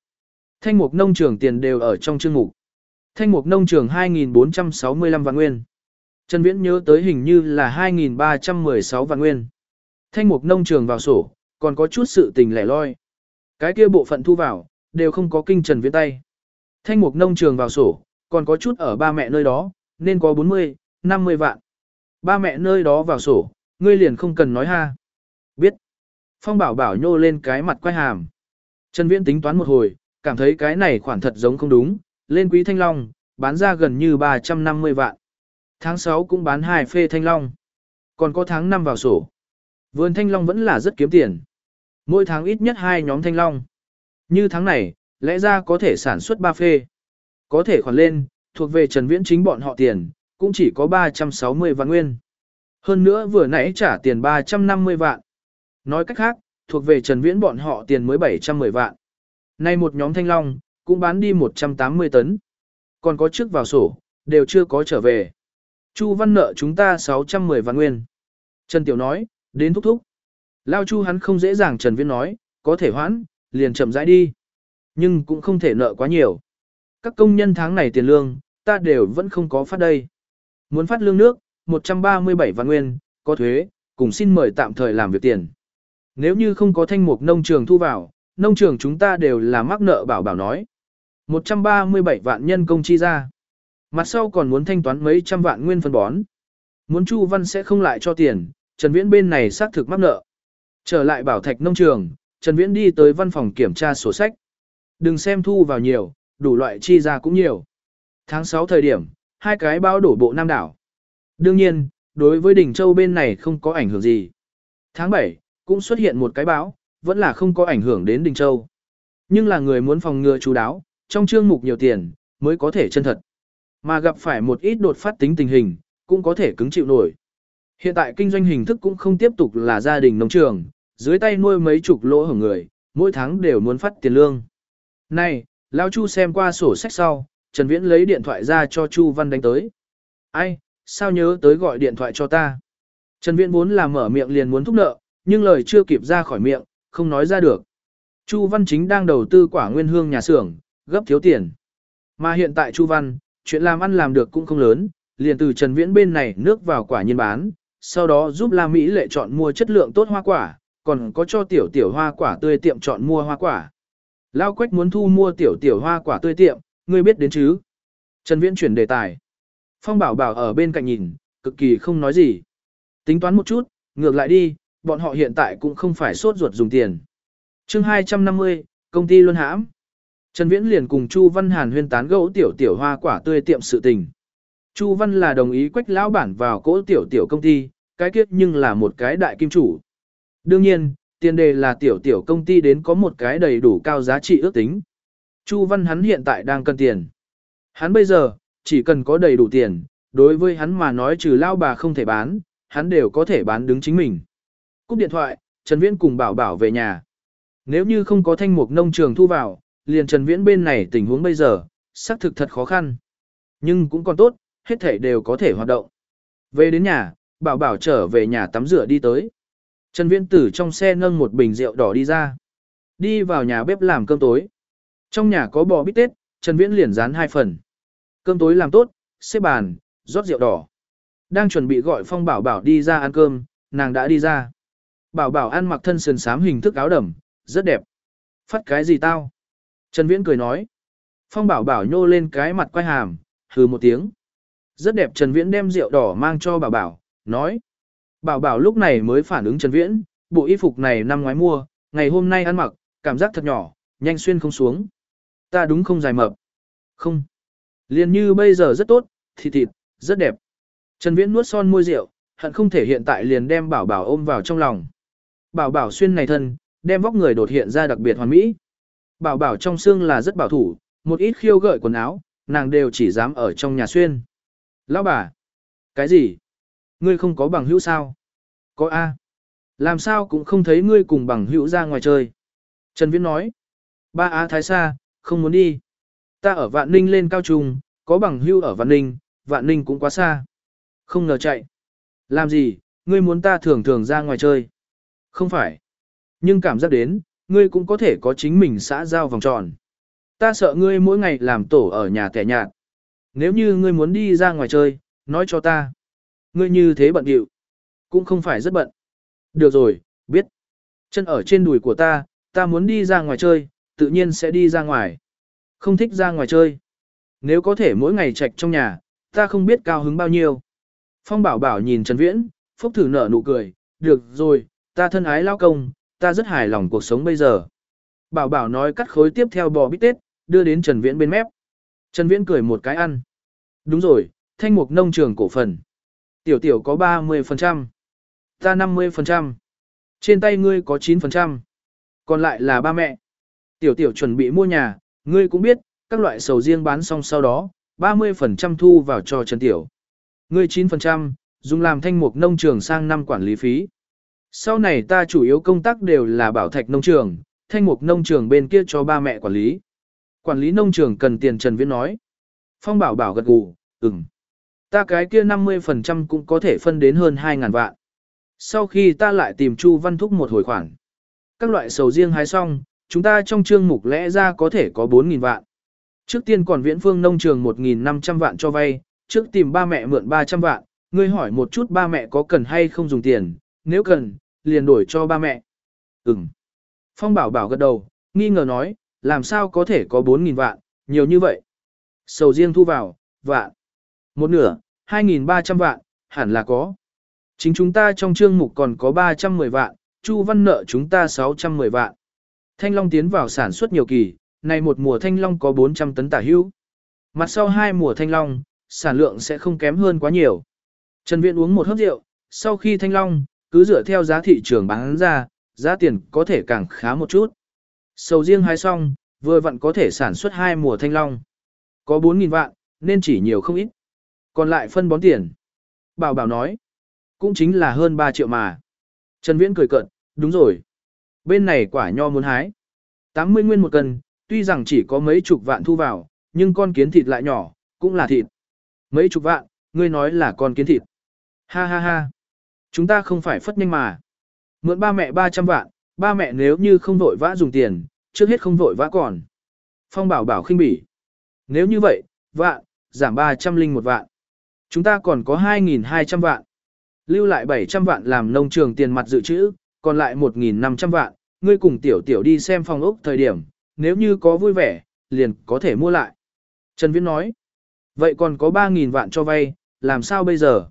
S1: Thanh mục nông trường tiền đều ở trong chương mục. Thanh mục nông trường 2.465 vạn nguyên. Trần Viễn nhớ tới hình như là 2.316 vạn nguyên. Thanh mục nông trường vào sổ, còn có chút sự tình lẻ loi. Cái kia bộ phận thu vào, đều không có kinh Trần Viễn tay. Thanh mục nông trường vào sổ, còn có chút ở ba mẹ nơi đó, nên có 40, 50 vạn. Ba mẹ nơi đó vào sổ, ngươi liền không cần nói ha. Biết. Phong bảo bảo nhô lên cái mặt quay hàm. Trần Viễn tính toán một hồi, cảm thấy cái này khoản thật giống không đúng, lên quý thanh long, bán ra gần như 350 vạn. Tháng 6 cũng bán hai phê thanh long. Còn có tháng 5 vào sổ. Vườn thanh long vẫn là rất kiếm tiền. Mỗi tháng ít nhất hai nhóm thanh long. Như tháng này, lẽ ra có thể sản xuất 3 phê. Có thể khoản lên, thuộc về Trần Viễn chính bọn họ tiền, cũng chỉ có 360 vạn nguyên. Hơn nữa vừa nãy trả tiền 350 vạn. Nói cách khác, thuộc về Trần Viễn bọn họ tiền mới 710 vạn. Nay một nhóm thanh long, cũng bán đi 180 tấn. Còn có trước vào sổ, đều chưa có trở về. Chu Văn nợ chúng ta 610 vạn nguyên. Trần Tiểu nói, đến thúc thúc. Lao Chu hắn không dễ dàng Trần Viễn nói, có thể hoãn, liền chậm rãi đi. Nhưng cũng không thể nợ quá nhiều. Các công nhân tháng này tiền lương, ta đều vẫn không có phát đây. Muốn phát lương nước, 137 vạn nguyên, có thuế, cùng xin mời tạm thời làm việc tiền. Nếu như không có thanh mục nông trường thu vào, nông trường chúng ta đều là mắc nợ bảo bảo nói. 137 vạn nhân công chi ra. Mặt sau còn muốn thanh toán mấy trăm vạn nguyên phân bón. Muốn Chu Văn sẽ không lại cho tiền, Trần Viễn bên này xác thực mắc nợ. Trở lại bảo thạch nông trường, Trần Viễn đi tới văn phòng kiểm tra sổ sách. Đừng xem thu vào nhiều, đủ loại chi ra cũng nhiều. Tháng 6 thời điểm, hai cái báo đổ bộ Nam đảo. Đương nhiên, đối với đỉnh châu bên này không có ảnh hưởng gì. Tháng 7, cũng xuất hiện một cái báo, vẫn là không có ảnh hưởng đến đình châu. Nhưng là người muốn phòng ngừa chú đáo, trong chương mục nhiều tiền, mới có thể chân thật. Mà gặp phải một ít đột phát tính tình hình, cũng có thể cứng chịu nổi. Hiện tại kinh doanh hình thức cũng không tiếp tục là gia đình nông trường, dưới tay nuôi mấy chục lỗ hổng người, mỗi tháng đều muốn phát tiền lương. Này, Lão Chu xem qua sổ sách sau, Trần Viễn lấy điện thoại ra cho Chu Văn đánh tới. Ai, sao nhớ tới gọi điện thoại cho ta? Trần Viễn vốn là mở miệng liền muốn thúc nợ, nhưng lời chưa kịp ra khỏi miệng, không nói ra được. Chu Văn chính đang đầu tư quả nguyên hương nhà xưởng, gấp thiếu tiền. Mà hiện tại Chu Văn, chuyện làm ăn làm được cũng không lớn, liền từ Trần Viễn bên này nước vào quả nhiên bán, sau đó giúp La Mỹ lệ chọn mua chất lượng tốt hoa quả, còn có cho tiểu tiểu hoa quả tươi tiệm chọn mua hoa quả. Lao Quách muốn thu mua tiểu tiểu hoa quả tươi tiệm, ngươi biết đến chứ? Trần Viễn chuyển đề tài. Phong Bảo Bảo ở bên cạnh nhìn, cực kỳ không nói gì. Tính toán một chút, ngược lại đi, bọn họ hiện tại cũng không phải sốt ruột dùng tiền. chương 250, công ty luân hãm. Trần Viễn liền cùng Chu Văn Hàn huyên tán gẫu tiểu tiểu hoa quả tươi tiệm sự tình. Chu Văn là đồng ý quách lão bản vào cỗ tiểu tiểu công ty, cái kiếp nhưng là một cái đại kim chủ. Đương nhiên, tiền đề là tiểu tiểu công ty đến có một cái đầy đủ cao giá trị ước tính. Chu Văn hắn hiện tại đang cần tiền. Hắn bây giờ, chỉ cần có đầy đủ tiền, đối với hắn mà nói trừ lao bà không thể bán, hắn đều có thể bán đứng chính mình. Cúp điện thoại, Trần Viễn cùng bảo bảo về nhà. Nếu như không có thanh mục nông trường thu vào, liền Trần Viễn bên này tình huống bây giờ, xác thực thật khó khăn. Nhưng cũng còn tốt, hết thể đều có thể hoạt động. Về đến nhà, bảo bảo trở về nhà tắm rửa đi tới. Trần Viễn Tử trong xe nâng một bình rượu đỏ đi ra. Đi vào nhà bếp làm cơm tối. Trong nhà có bò bít tết, Trần Viễn liền dán hai phần. Cơm tối làm tốt, xếp bàn, rót rượu đỏ. Đang chuẩn bị gọi Phong Bảo Bảo đi ra ăn cơm, nàng đã đi ra. Bảo Bảo ăn mặc thân sườn xám hình thức áo đầm, rất đẹp. Phát cái gì tao? Trần Viễn cười nói. Phong Bảo Bảo nhô lên cái mặt quay hàm, hừ một tiếng. Rất đẹp Trần Viễn đem rượu đỏ mang cho Bảo Bảo, nói. Bảo bảo lúc này mới phản ứng Trần Viễn, bộ y phục này năm ngoái mua, ngày hôm nay ăn mặc, cảm giác thật nhỏ, nhanh xuyên không xuống. Ta đúng không dài mập. Không. Liền như bây giờ rất tốt, thịt thịt, rất đẹp. Trần Viễn nuốt son môi rượu, hận không thể hiện tại liền đem bảo bảo ôm vào trong lòng. Bảo bảo xuyên này thân, đem vóc người đột hiện ra đặc biệt hoàn mỹ. Bảo bảo trong xương là rất bảo thủ, một ít khiêu gợi quần áo, nàng đều chỉ dám ở trong nhà xuyên. Lão bà. Cái gì? Ngươi không có bằng hữu sao? Có A. Làm sao cũng không thấy ngươi cùng bằng hữu ra ngoài chơi. Trần Viễn nói. Ba Á Thái xa, không muốn đi. Ta ở Vạn Ninh lên cao trung, có bằng hữu ở Vạn Ninh, Vạn Ninh cũng quá xa. Không ngờ chạy. Làm gì, ngươi muốn ta thường thường ra ngoài chơi. Không phải. Nhưng cảm giác đến, ngươi cũng có thể có chính mình xã giao vòng tròn. Ta sợ ngươi mỗi ngày làm tổ ở nhà tẻ nhạt. Nếu như ngươi muốn đi ra ngoài chơi, nói cho ta. Ngươi như thế bận điệu, cũng không phải rất bận. Được rồi, biết. Chân ở trên đùi của ta, ta muốn đi ra ngoài chơi, tự nhiên sẽ đi ra ngoài. Không thích ra ngoài chơi. Nếu có thể mỗi ngày trạch trong nhà, ta không biết cao hứng bao nhiêu. Phong bảo bảo nhìn Trần Viễn, phúc thử nở nụ cười, được rồi, ta thân ái lao công, ta rất hài lòng cuộc sống bây giờ. Bảo bảo nói cắt khối tiếp theo bò bít tết, đưa đến Trần Viễn bên mép. Trần Viễn cười một cái ăn. Đúng rồi, thanh mục nông trường cổ phần. Tiểu tiểu có 30%. Ta 50%. Trên tay ngươi có 9%. Còn lại là ba mẹ. Tiểu tiểu chuẩn bị mua nhà, ngươi cũng biết, các loại sầu riêng bán xong sau đó, 30% thu vào cho Trần Tiểu. Ngươi 9%, dùng làm thanh mục nông trường sang năm quản lý phí. Sau này ta chủ yếu công tác đều là bảo thạch nông trường, thanh mục nông trường bên kia cho ba mẹ quản lý. Quản lý nông trường cần tiền Trần Viễn nói. Phong bảo bảo gật gù, ừm. Ta cái kia 50% cũng có thể phân đến hơn 2.000 vạn. Sau khi ta lại tìm Chu Văn Thúc một hồi khoản. Các loại sầu riêng hái xong, chúng ta trong chương mục lẽ ra có thể có 4.000 vạn. Trước tiên còn viễn phương nông trường 1.500 vạn cho vay, trước tìm ba mẹ mượn 300 vạn, ngươi hỏi một chút ba mẹ có cần hay không dùng tiền, nếu cần, liền đổi cho ba mẹ. Ừm. Phong bảo bảo gật đầu, nghi ngờ nói, làm sao có thể có 4.000 vạn, nhiều như vậy. Sầu riêng thu vào, vạn. Một nửa, 2.300 vạn, hẳn là có. Chính chúng ta trong chương mục còn có 310 vạn, Chu Văn nợ chúng ta 610 vạn. Thanh Long tiến vào sản xuất nhiều kỳ, này một mùa Thanh Long có 400 tấn tả hữu. Mặt sau hai mùa Thanh Long, sản lượng sẽ không kém hơn quá nhiều. Trần Viễn uống một hớp rượu, sau khi Thanh Long, cứ dựa theo giá thị trường bán ra, giá tiền có thể càng khá một chút. Sầu riêng hái xong, vừa vặn có thể sản xuất hai mùa Thanh Long. Có 4.000 vạn, nên chỉ nhiều không ít. Còn lại phân bón tiền. Bảo bảo nói, cũng chính là hơn 3 triệu mà. Trần Viễn cười cợt, đúng rồi. Bên này quả nho muốn hái. 80 nguyên một cân, tuy rằng chỉ có mấy chục vạn thu vào, nhưng con kiến thịt lại nhỏ, cũng là thịt. Mấy chục vạn, ngươi nói là con kiến thịt. Ha ha ha. Chúng ta không phải phất nhanh mà. Mượn ba mẹ 300 vạn, ba mẹ nếu như không vội vã dùng tiền, trước hết không vội vã còn. Phong bảo bảo khinh bỉ. Nếu như vậy, vạn, giảm 300 linh một vạn. Chúng ta còn có 2.200 vạn. Lưu lại 700 vạn làm nông trường tiền mặt dự trữ, còn lại 1.500 vạn. Ngươi cùng tiểu tiểu đi xem phòng ốc thời điểm, nếu như có vui vẻ, liền có thể mua lại. Trần Viễn nói, vậy còn có 3.000 vạn cho vay, làm sao bây giờ?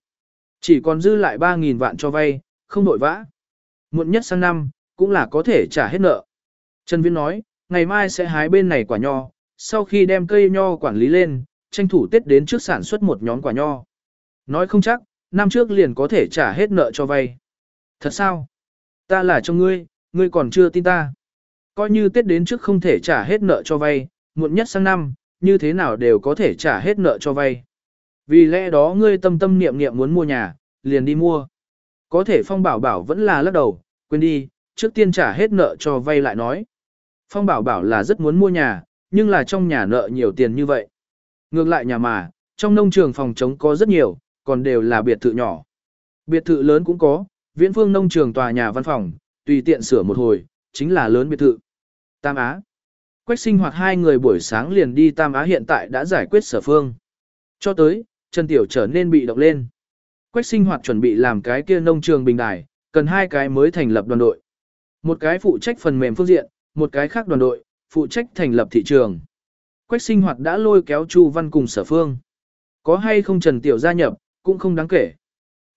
S1: Chỉ còn dư lại 3.000 vạn cho vay, không đội vã. Muộn nhất sang năm, cũng là có thể trả hết nợ. Trần Viễn nói, ngày mai sẽ hái bên này quả nho, sau khi đem cây nho quản lý lên, tranh thủ Tết đến trước sản xuất một nhóm quả nho. Nói không chắc, năm trước liền có thể trả hết nợ cho vay. Thật sao? Ta là cho ngươi, ngươi còn chưa tin ta. Coi như Tết đến trước không thể trả hết nợ cho vay, muộn nhất sang năm, như thế nào đều có thể trả hết nợ cho vay. Vì lẽ đó ngươi tâm tâm niệm niệm muốn mua nhà, liền đi mua. Có thể Phong Bảo Bảo vẫn là lắc đầu, quên đi, trước tiên trả hết nợ cho vay lại nói. Phong Bảo Bảo là rất muốn mua nhà, nhưng là trong nhà nợ nhiều tiền như vậy. Ngược lại nhà mà, trong nông trường phòng trống có rất nhiều, còn đều là biệt thự nhỏ. Biệt thự lớn cũng có, viễn phương nông trường tòa nhà văn phòng, tùy tiện sửa một hồi, chính là lớn biệt thự. Tam Á. Quách sinh hoạt hai người buổi sáng liền đi Tam Á hiện tại đã giải quyết sở phương. Cho tới, Trần Tiểu trở nên bị động lên. Quách sinh hoạt chuẩn bị làm cái kia nông trường bình đài, cần hai cái mới thành lập đoàn đội. Một cái phụ trách phần mềm phương diện, một cái khác đoàn đội, phụ trách thành lập thị trường. Quách sinh hoạt đã lôi kéo Chu Văn cùng sở phương. Có hay không Trần Tiểu gia nhập, cũng không đáng kể.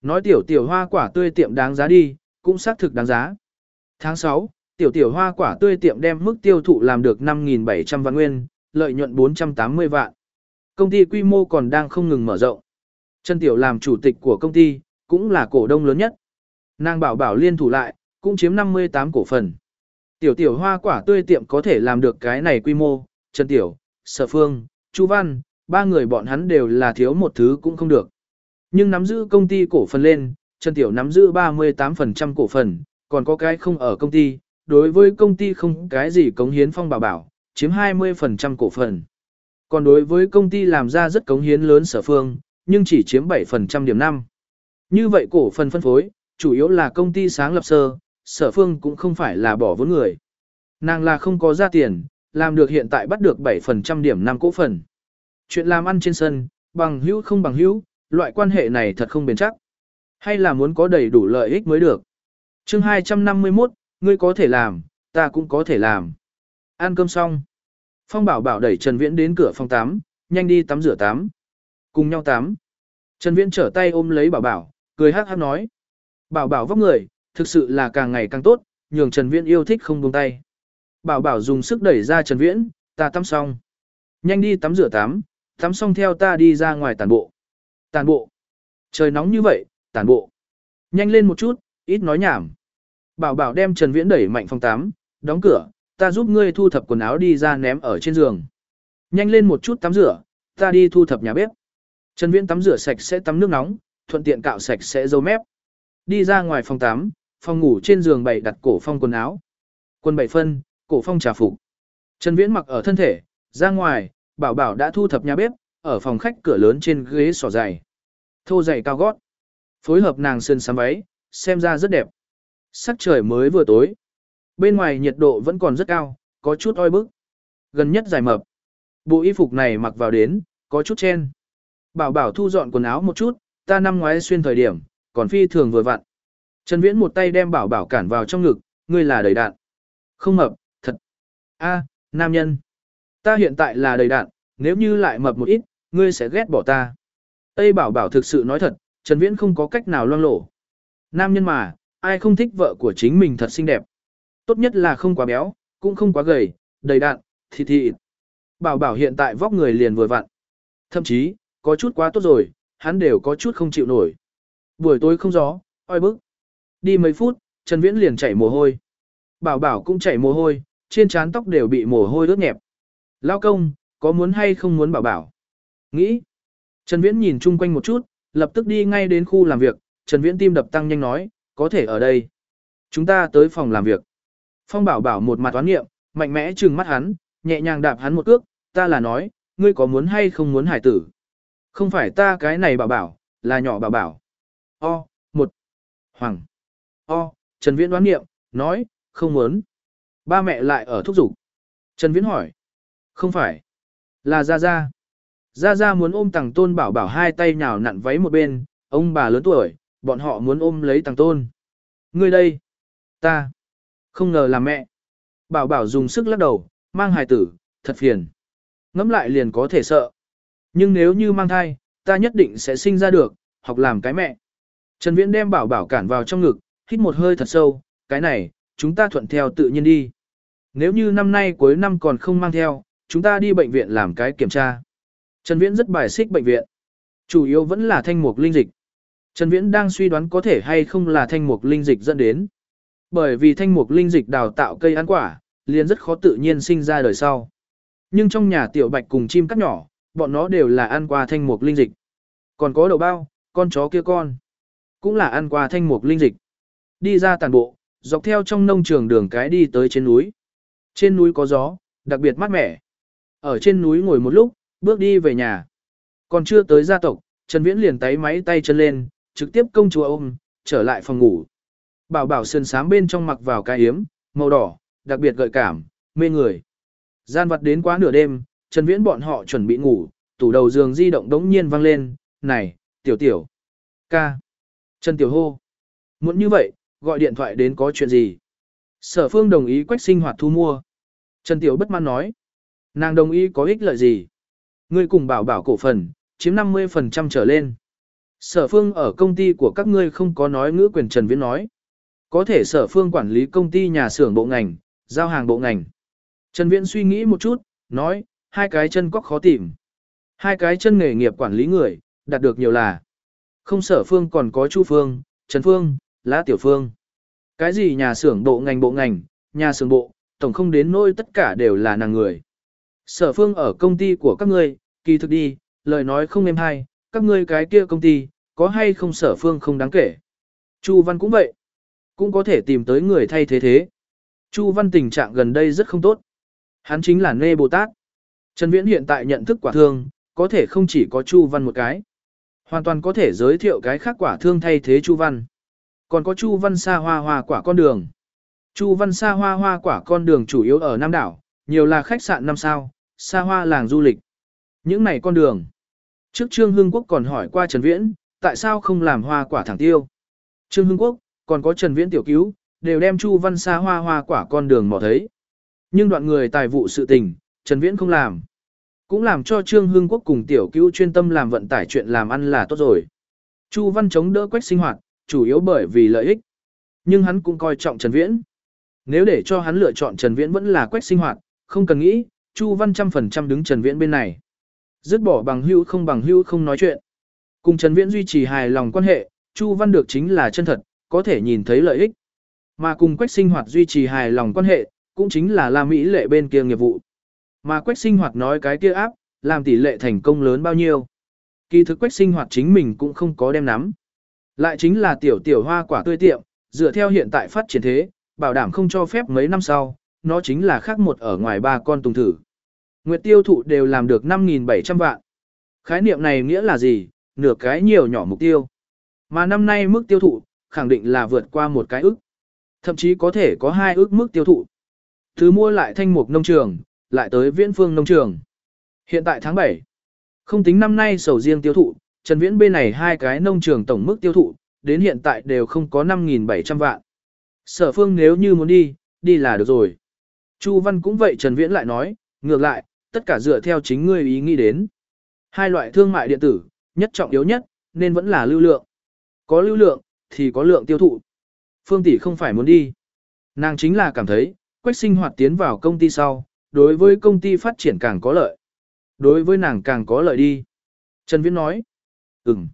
S1: Nói Tiểu Tiểu hoa quả tươi tiệm đáng giá đi, cũng xác thực đáng giá. Tháng 6, Tiểu Tiểu hoa quả tươi tiệm đem mức tiêu thụ làm được 5.700 vạn nguyên, lợi nhuận 480 vạn. Công ty quy mô còn đang không ngừng mở rộng. Trần Tiểu làm chủ tịch của công ty, cũng là cổ đông lớn nhất. Nàng bảo bảo liên thủ lại, cũng chiếm 58 cổ phần. Tiểu tiểu hoa quả tươi tiệm có thể làm được cái này quy mô, Trần Tiểu, Sở Phương, Chu Văn, ba người bọn hắn đều là thiếu một thứ cũng không được. Nhưng nắm giữ công ty cổ phần lên, Trần Tiểu nắm giữ 38% cổ phần, còn có cái không ở công ty, đối với công ty không cái gì cống hiến phong bảo bảo, chiếm 20% cổ phần. Còn đối với công ty làm ra rất cống hiến lớn sở phương, nhưng chỉ chiếm 7% điểm năm. Như vậy cổ phần phân phối, chủ yếu là công ty sáng lập sơ, sở phương cũng không phải là bỏ vốn người. Nàng là không có ra tiền, làm được hiện tại bắt được 7% điểm năm cổ phần. Chuyện làm ăn trên sân, bằng hữu không bằng hữu, loại quan hệ này thật không bền chắc. Hay là muốn có đầy đủ lợi ích mới được. chương 251, ngươi có thể làm, ta cũng có thể làm. Ăn cơm xong. Phong bảo bảo đẩy Trần Viễn đến cửa phòng tắm, nhanh đi tắm rửa tắm. Cùng nhau tắm. Trần Viễn trở tay ôm lấy bảo bảo, cười hắc hắc nói. Bảo bảo vóc người, thực sự là càng ngày càng tốt, nhường Trần Viễn yêu thích không buông tay. Bảo bảo dùng sức đẩy ra Trần Viễn, ta tắm xong. Nhanh đi tắm rửa tắm, tắm xong theo ta đi ra ngoài tàn bộ. Tàn bộ. Trời nóng như vậy, tàn bộ. Nhanh lên một chút, ít nói nhảm. Bảo bảo đem Trần Viễn đẩy mạnh phòng tắm, đóng cửa, ta giúp ngươi thu thập quần áo đi ra ném ở trên giường. Nhanh lên một chút tắm rửa, ta đi thu thập nhà bếp. Trần Viễn tắm rửa sạch sẽ tắm nước nóng, thuận tiện cạo sạch sẽ dâu mép. Đi ra ngoài phòng tắm, phòng ngủ trên giường bày đặt cổ phong quần áo. Quần bảy phân, cổ phong trà phục. Trần Viễn mặc ở thân thể, ra ngoài, bảo bảo đã thu thập nhà bếp, ở phòng khách cửa lớn trên ghế sỏ dày. Thô dày cao gót. Phối hợp nàng sơn sám váy, xem ra rất đẹp. Sắc trời mới vừa tối. Bên ngoài nhiệt độ vẫn còn rất cao, có chút oi bức. Gần nhất giải mập. Bộ y phục này mặc vào đến, có chút chen. Bảo bảo thu dọn quần áo một chút, ta năm ngoái xuyên thời điểm, còn phi thường vừa vặn. Trần Viễn một tay đem bảo bảo cản vào trong ngực, ngươi là đầy đạn. Không mập, thật. A, nam nhân. Ta hiện tại là đầy đạn, nếu như lại mập một ít, ngươi sẽ ghét bỏ ta. Tây bảo bảo thực sự nói thật, Trần Viễn không có cách nào loang lổ. Nam nhân mà, ai không thích vợ của chính mình thật xinh đẹp. Tốt nhất là không quá béo, cũng không quá gầy, đầy đạn, thịt thịt. Bảo bảo hiện tại vóc người liền vừa vặn. Thậm chí, có chút quá tốt rồi, hắn đều có chút không chịu nổi. Buổi tối không gió, oi bức. Đi mấy phút, Trần Viễn liền chảy mồ hôi. Bảo bảo cũng chảy mồ hôi, trên trán tóc đều bị mồ hôi ướt nhẹp. Lao công, có muốn hay không muốn bảo bảo? Nghĩ. Trần Viễn nhìn chung quanh một chút, lập tức đi ngay đến khu làm việc, Trần Viễn tim đập tăng nhanh nói, có thể ở đây. Chúng ta tới phòng làm việc. Phong bảo bảo một mặt oán nghiệm, mạnh mẽ trừng mắt hắn, nhẹ nhàng đạp hắn một cước, ta là nói, ngươi có muốn hay không muốn hải tử. Không phải ta cái này bảo bảo, là nhỏ bảo bảo. O, một, hoàng. O, Trần Viễn đoán nghiệm, nói, không muốn. Ba mẹ lại ở thúc giục. Trần Viễn hỏi. Không phải. Là Gia Gia. Gia Gia muốn ôm tàng tôn bảo bảo hai tay nhào nặn váy một bên, ông bà lớn tuổi, bọn họ muốn ôm lấy tàng tôn. Ngươi đây. Ta. Không ngờ là mẹ. Bảo bảo dùng sức lắc đầu, mang hài tử, thật phiền. Ngắm lại liền có thể sợ. Nhưng nếu như mang thai, ta nhất định sẽ sinh ra được, học làm cái mẹ. Trần Viễn đem bảo bảo cản vào trong ngực, hít một hơi thật sâu, cái này, chúng ta thuận theo tự nhiên đi. Nếu như năm nay cuối năm còn không mang theo, chúng ta đi bệnh viện làm cái kiểm tra. Trần Viễn rất bài xích bệnh viện. Chủ yếu vẫn là thanh mục linh dịch. Trần Viễn đang suy đoán có thể hay không là thanh mục linh dịch dẫn đến. Bởi vì thanh mục linh dịch đào tạo cây ăn quả, liền rất khó tự nhiên sinh ra đời sau. Nhưng trong nhà tiểu bạch cùng chim cắt nhỏ, bọn nó đều là ăn qua thanh mục linh dịch. Còn có đậu bao, con chó kia con, cũng là ăn qua thanh mục linh dịch. Đi ra tàn bộ, dọc theo trong nông trường đường cái đi tới trên núi. Trên núi có gió, đặc biệt mát mẻ. Ở trên núi ngồi một lúc, bước đi về nhà. Còn chưa tới gia tộc, Trần Viễn liền tay máy tay chân lên, trực tiếp công chúa ôm, trở lại phòng ngủ. Bảo bảo sơn sám bên trong mặc vào cái yếm màu đỏ, đặc biệt gợi cảm, mê người. Gian vặt đến quá nửa đêm, Trần Viễn bọn họ chuẩn bị ngủ, tủ đầu giường di động đống nhiên vang lên, này, tiểu tiểu, ca, Trần Tiểu hô. Muốn như vậy, gọi điện thoại đến có chuyện gì? Sở phương đồng ý quách sinh hoạt thu mua. Trần Tiểu bất mãn nói. Nàng đồng ý có ích lợi gì? Ngươi cùng bảo bảo cổ phần, chiếm 50% trở lên. Sở phương ở công ty của các ngươi không có nói ngữ quyền Trần Viễn nói. Có thể sở phương quản lý công ty nhà xưởng bộ ngành, giao hàng bộ ngành. Trần Viễn suy nghĩ một chút, nói, hai cái chân quắc khó tìm. Hai cái chân nghề nghiệp quản lý người, đạt được nhiều là. Không sở phương còn có Chu Phương, Trần Phương, lã Tiểu Phương. Cái gì nhà xưởng bộ ngành bộ ngành, nhà xưởng bộ, tổng không đến nỗi tất cả đều là nàng người. Sở phương ở công ty của các ngươi, kỳ thực đi, lời nói không êm hay, các ngươi cái kia công ty, có hay không sở phương không đáng kể. Chu Văn cũng vậy. Cũng có thể tìm tới người thay thế thế. Chu Văn tình trạng gần đây rất không tốt. Hắn chính là Nê Bồ Tát. Trần Viễn hiện tại nhận thức quả thương, có thể không chỉ có Chu Văn một cái. Hoàn toàn có thể giới thiệu cái khác quả thương thay thế Chu Văn. Còn có Chu Văn Sa Hoa Hoa quả con đường. Chu Văn Sa Hoa Hoa quả con đường chủ yếu ở Nam đảo, nhiều là khách sạn năm sao, Sa Hoa làng du lịch. Những này con đường. Trước Trương Hưng Quốc còn hỏi qua Trần Viễn, tại sao không làm hoa quả thẳng tiêu? Trương Hưng Quốc, còn có Trần Viễn tiểu cứu, đều đem Chu Văn Sa Hoa Hoa quả con đường mò thấy. Nhưng đoạn người tài vụ sự tình, Trần Viễn không làm. Cũng làm cho Trương Hưng Quốc cùng tiểu cứu chuyên tâm làm vận tải chuyện làm ăn là tốt rồi. Chu Văn chống đỡ quách sinh hoạt, chủ yếu bởi vì lợi ích. Nhưng hắn cũng coi trọng Trần Viễn. Nếu để cho hắn lựa chọn Trần Viễn vẫn là quách sinh hoạt, không cần nghĩ, Chu Văn trăm phần trăm đứng Trần Viễn bên này. Dứt bỏ bằng hữu không bằng hữu không nói chuyện. Cùng Trần Viễn duy trì hài lòng quan hệ, Chu Văn được chính là chân thật, có thể nhìn thấy lợi ích. Mà cùng quách sinh hoạt duy trì hài lòng quan hệ, cũng chính là La Mỹ lệ bên kia nghiệp vụ. Mà quách sinh hoạt nói cái kia áp, làm tỷ lệ thành công lớn bao nhiêu. Kỳ thực quách sinh hoạt chính mình cũng không có đem nắm. Lại chính là tiểu tiểu hoa quả tươi tiệm, dựa theo hiện tại phát triển thế, bảo đảm không cho phép mấy năm sau, nó chính là khác một ở ngoài ba con tùng thử. Nguyệt tiêu thụ đều làm được 5.700 vạn. Khái niệm này nghĩa là gì? nửa cái nhiều nhỏ mục tiêu. Mà năm nay mức tiêu thụ, khẳng định là vượt qua một cái ức. Thậm chí có thể có hai ức mức tiêu thụ. Thứ mua lại thanh mục nông trường, lại tới viễn phương nông trường. Hiện tại tháng 7, không tính năm nay sầu riêng tiêu thụ, Trần Viễn bên này hai cái nông trường tổng mức tiêu thụ, đến hiện tại đều không có 5.700 vạn. Sở phương nếu như muốn đi, đi là được rồi. Chu Văn cũng vậy Trần Viễn lại nói, ngược lại, tất cả dựa theo chính ngươi ý nghĩ đến. Hai loại thương mại điện tử, nhất trọng yếu nhất, nên vẫn là lưu lượng. Có lưu lượng, thì có lượng tiêu thụ. Phương tỷ không phải muốn đi. Nàng chính là cảm thấy, quách sinh hoạt tiến vào công ty sau, đối với công ty phát triển càng có lợi. Đối với nàng càng có lợi đi. Trần Viễn nói, ừm.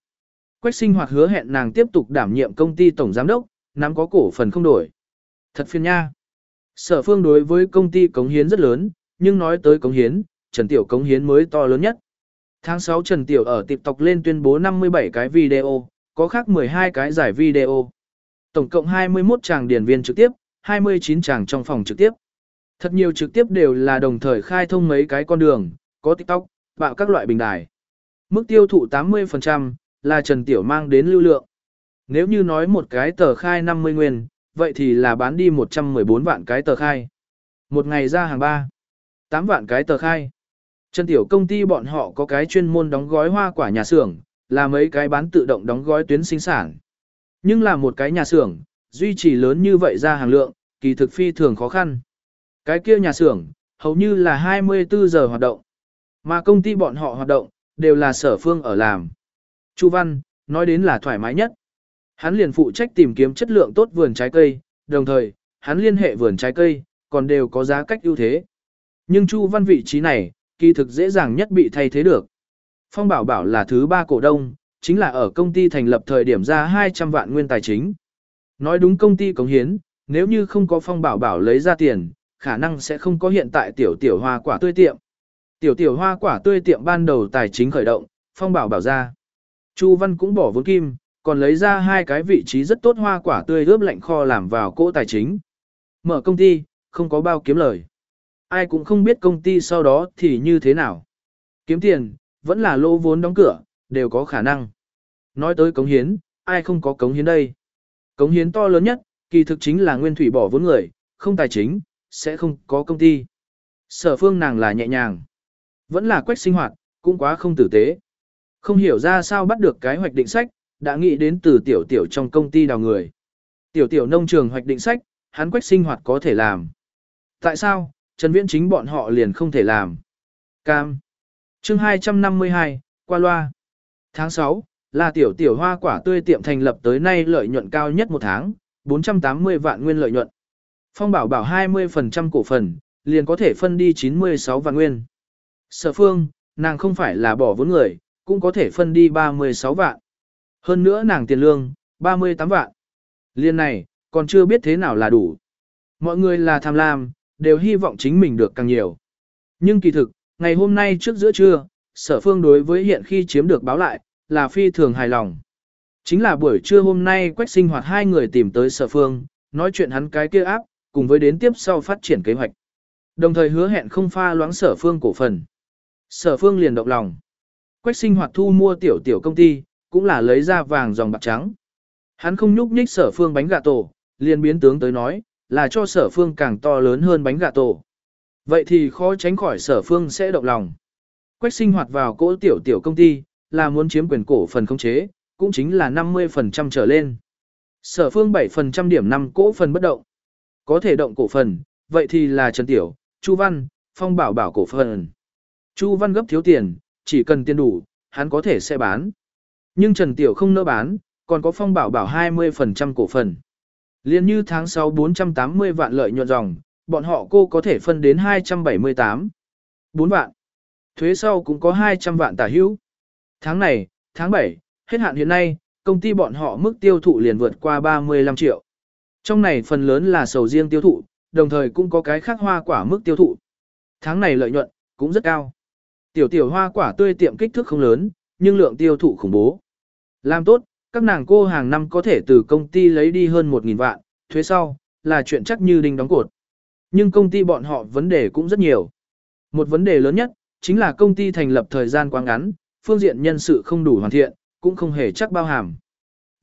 S1: Quách sinh hoạt hứa hẹn nàng tiếp tục đảm nhiệm công ty tổng giám đốc, nắm có cổ phần không đổi. Thật phiền nha. Sở phương đối với công ty cống hiến rất lớn, nhưng nói tới cống hiến, Trần Tiểu cống hiến mới to lớn nhất. Tháng 6 Trần Tiểu ở TikTok lên tuyên bố 57 cái video, có khác 12 cái giải video. Tổng cộng 21 chàng điển viên trực tiếp, 29 chàng trong phòng trực tiếp. Thật nhiều trực tiếp đều là đồng thời khai thông mấy cái con đường, có TikTok, bạo các loại bình đài. Mức tiêu thụ 80% là Trần Tiểu mang đến lưu lượng. Nếu như nói một cái tờ khai 50 nguyên, vậy thì là bán đi 114 vạn cái tờ khai. Một ngày ra hàng 3, 8 vạn cái tờ khai. Trần Tiểu công ty bọn họ có cái chuyên môn đóng gói hoa quả nhà xưởng, là mấy cái bán tự động đóng gói tuyến sinh sản. Nhưng là một cái nhà xưởng, duy trì lớn như vậy ra hàng lượng, kỳ thực phi thường khó khăn. Cái kia nhà xưởng, hầu như là 24 giờ hoạt động. Mà công ty bọn họ hoạt động, đều là sở phương ở làm. Chu Văn, nói đến là thoải mái nhất. Hắn liền phụ trách tìm kiếm chất lượng tốt vườn trái cây, đồng thời, hắn liên hệ vườn trái cây, còn đều có giá cách ưu thế. Nhưng Chu Văn vị trí này, kỳ thực dễ dàng nhất bị thay thế được. Phong Bảo Bảo là thứ ba cổ đông, chính là ở công ty thành lập thời điểm ra 200 vạn nguyên tài chính. Nói đúng công ty cống hiến, nếu như không có Phong Bảo Bảo lấy ra tiền, khả năng sẽ không có hiện tại tiểu tiểu hoa quả tươi tiệm. Tiểu tiểu hoa quả tươi tiệm ban đầu tài chính khởi động, Phong Bảo Bảo ra. Chu Văn cũng bỏ vốn kim, còn lấy ra hai cái vị trí rất tốt hoa quả tươi ướp lạnh kho làm vào cỗ tài chính. Mở công ty, không có bao kiếm lời. Ai cũng không biết công ty sau đó thì như thế nào. Kiếm tiền, vẫn là lỗ vốn đóng cửa, đều có khả năng. Nói tới cống hiến, ai không có cống hiến đây? Cống hiến to lớn nhất, kỳ thực chính là nguyên thủy bỏ vốn người, không tài chính, sẽ không có công ty. Sở phương nàng là nhẹ nhàng. Vẫn là quách sinh hoạt, cũng quá không tử tế. Không hiểu ra sao bắt được cái hoạch định sách, đã nghĩ đến từ tiểu tiểu trong công ty đào người. Tiểu tiểu nông trường hoạch định sách, hắn quách sinh hoạt có thể làm. Tại sao, Trần Viễn chính bọn họ liền không thể làm? Cam. Chương 252, qua loa. Tháng 6, là tiểu tiểu hoa quả tươi tiệm thành lập tới nay lợi nhuận cao nhất một tháng, 480 vạn nguyên lợi nhuận. Phong bảo bảo 20% cổ phần, liền có thể phân đi 96 vạn nguyên. Sở phương, nàng không phải là bỏ vốn người, cũng có thể phân đi 36 vạn. Hơn nữa nàng tiền lương, 38 vạn. Liên này, còn chưa biết thế nào là đủ. Mọi người là tham lam, đều hy vọng chính mình được càng nhiều. Nhưng kỳ thực, ngày hôm nay trước giữa trưa, sở phương đối với hiện khi chiếm được báo lại, là phi thường hài lòng. Chính là buổi trưa hôm nay quách sinh hoạt hai người tìm tới sở phương, nói chuyện hắn cái kia áp, cùng với đến tiếp sau phát triển kế hoạch. Đồng thời hứa hẹn không pha loãng sở phương cổ phần. Sở phương liền động lòng. Quách sinh hoạt thu mua tiểu tiểu công ty, cũng là lấy ra vàng dòng bạc trắng. Hắn không nhúc nhích sở phương bánh gà tổ, liền biến tướng tới nói, là cho sở phương càng to lớn hơn bánh gà tổ. Vậy thì khó tránh khỏi sở phương sẽ động lòng. Quách sinh hoạt vào cỗ tiểu tiểu công ty, là muốn chiếm quyền cổ phần khống chế, cũng chính là 50% trở lên. Sở phương 7% điểm 5 cổ phần bất động. Có thể động cổ phần, vậy thì là Trần Tiểu, Chu Văn, Phong Bảo bảo cổ phần. Chu Văn gấp thiếu tiền, chỉ cần tiền đủ, hắn có thể sẽ bán. Nhưng Trần Tiểu không nỡ bán, còn có Phong Bảo bảo 20% cổ phần. Liên như tháng 6 480 vạn lợi nhuận dòng, bọn họ cô có thể phân đến 278. 4 vạn. Thuế sau cũng có 200 vạn tả hữu. Tháng này, tháng 7, hết hạn hiện nay, công ty bọn họ mức tiêu thụ liền vượt qua 35 triệu. Trong này phần lớn là sầu riêng tiêu thụ, đồng thời cũng có cái khác hoa quả mức tiêu thụ. Tháng này lợi nhuận cũng rất cao. Tiểu tiểu hoa quả tươi tiệm kích thước không lớn, nhưng lượng tiêu thụ khủng bố. Làm tốt, các nàng cô hàng năm có thể từ công ty lấy đi hơn 1.000 vạn, thuế sau, là chuyện chắc như đinh đóng cột. Nhưng công ty bọn họ vấn đề cũng rất nhiều. Một vấn đề lớn nhất, chính là công ty thành lập thời gian quá ngắn, phương diện nhân sự không đủ hoàn thiện, cũng không hề chắc bao hàm.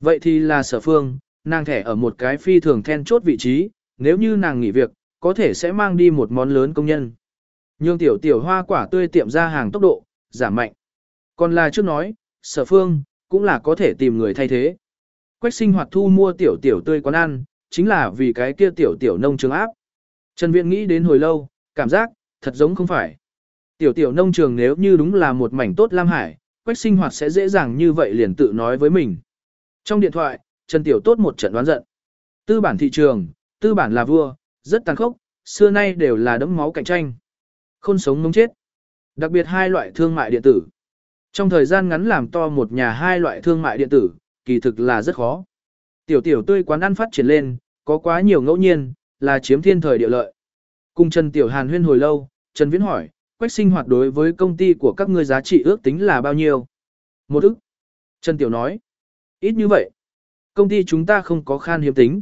S1: Vậy thì là sở phương, nàng thẻ ở một cái phi thường then chốt vị trí, nếu như nàng nghỉ việc, có thể sẽ mang đi một món lớn công nhân. Nhưng tiểu tiểu hoa quả tươi tiệm ra hàng tốc độ, giảm mạnh. Còn là trước nói, sở phương, cũng là có thể tìm người thay thế. Quách sinh hoạt thu mua tiểu tiểu tươi quán ăn, chính là vì cái kia tiểu tiểu nông trường áp. Trần Viện nghĩ đến hồi lâu, cảm giác, thật giống không phải. Tiểu tiểu nông trường nếu như đúng là một mảnh tốt Lam Hải, quách sinh hoạt sẽ dễ dàng như vậy liền tự nói với mình. Trong điện thoại, Trần Tiểu tốt một trận đoán giận. Tư bản thị trường, tư bản là vua, rất tàn khốc, xưa nay đều là đấm máu cạnh tranh. Khôn sống mống chết. Đặc biệt hai loại thương mại điện tử. Trong thời gian ngắn làm to một nhà hai loại thương mại điện tử, kỳ thực là rất khó. Tiểu tiểu tươi quán ăn phát triển lên, có quá nhiều ngẫu nhiên, là chiếm thiên thời địa lợi. Cùng Trần Tiểu Hàn huyên hồi lâu, Trần Viễn hỏi, quách sinh hoạt đối với công ty của các ngươi giá trị ước tính là bao nhiêu? Một ức. Trần Tiểu nói, ít như vậy. Công ty chúng ta không có khan hiếm tính.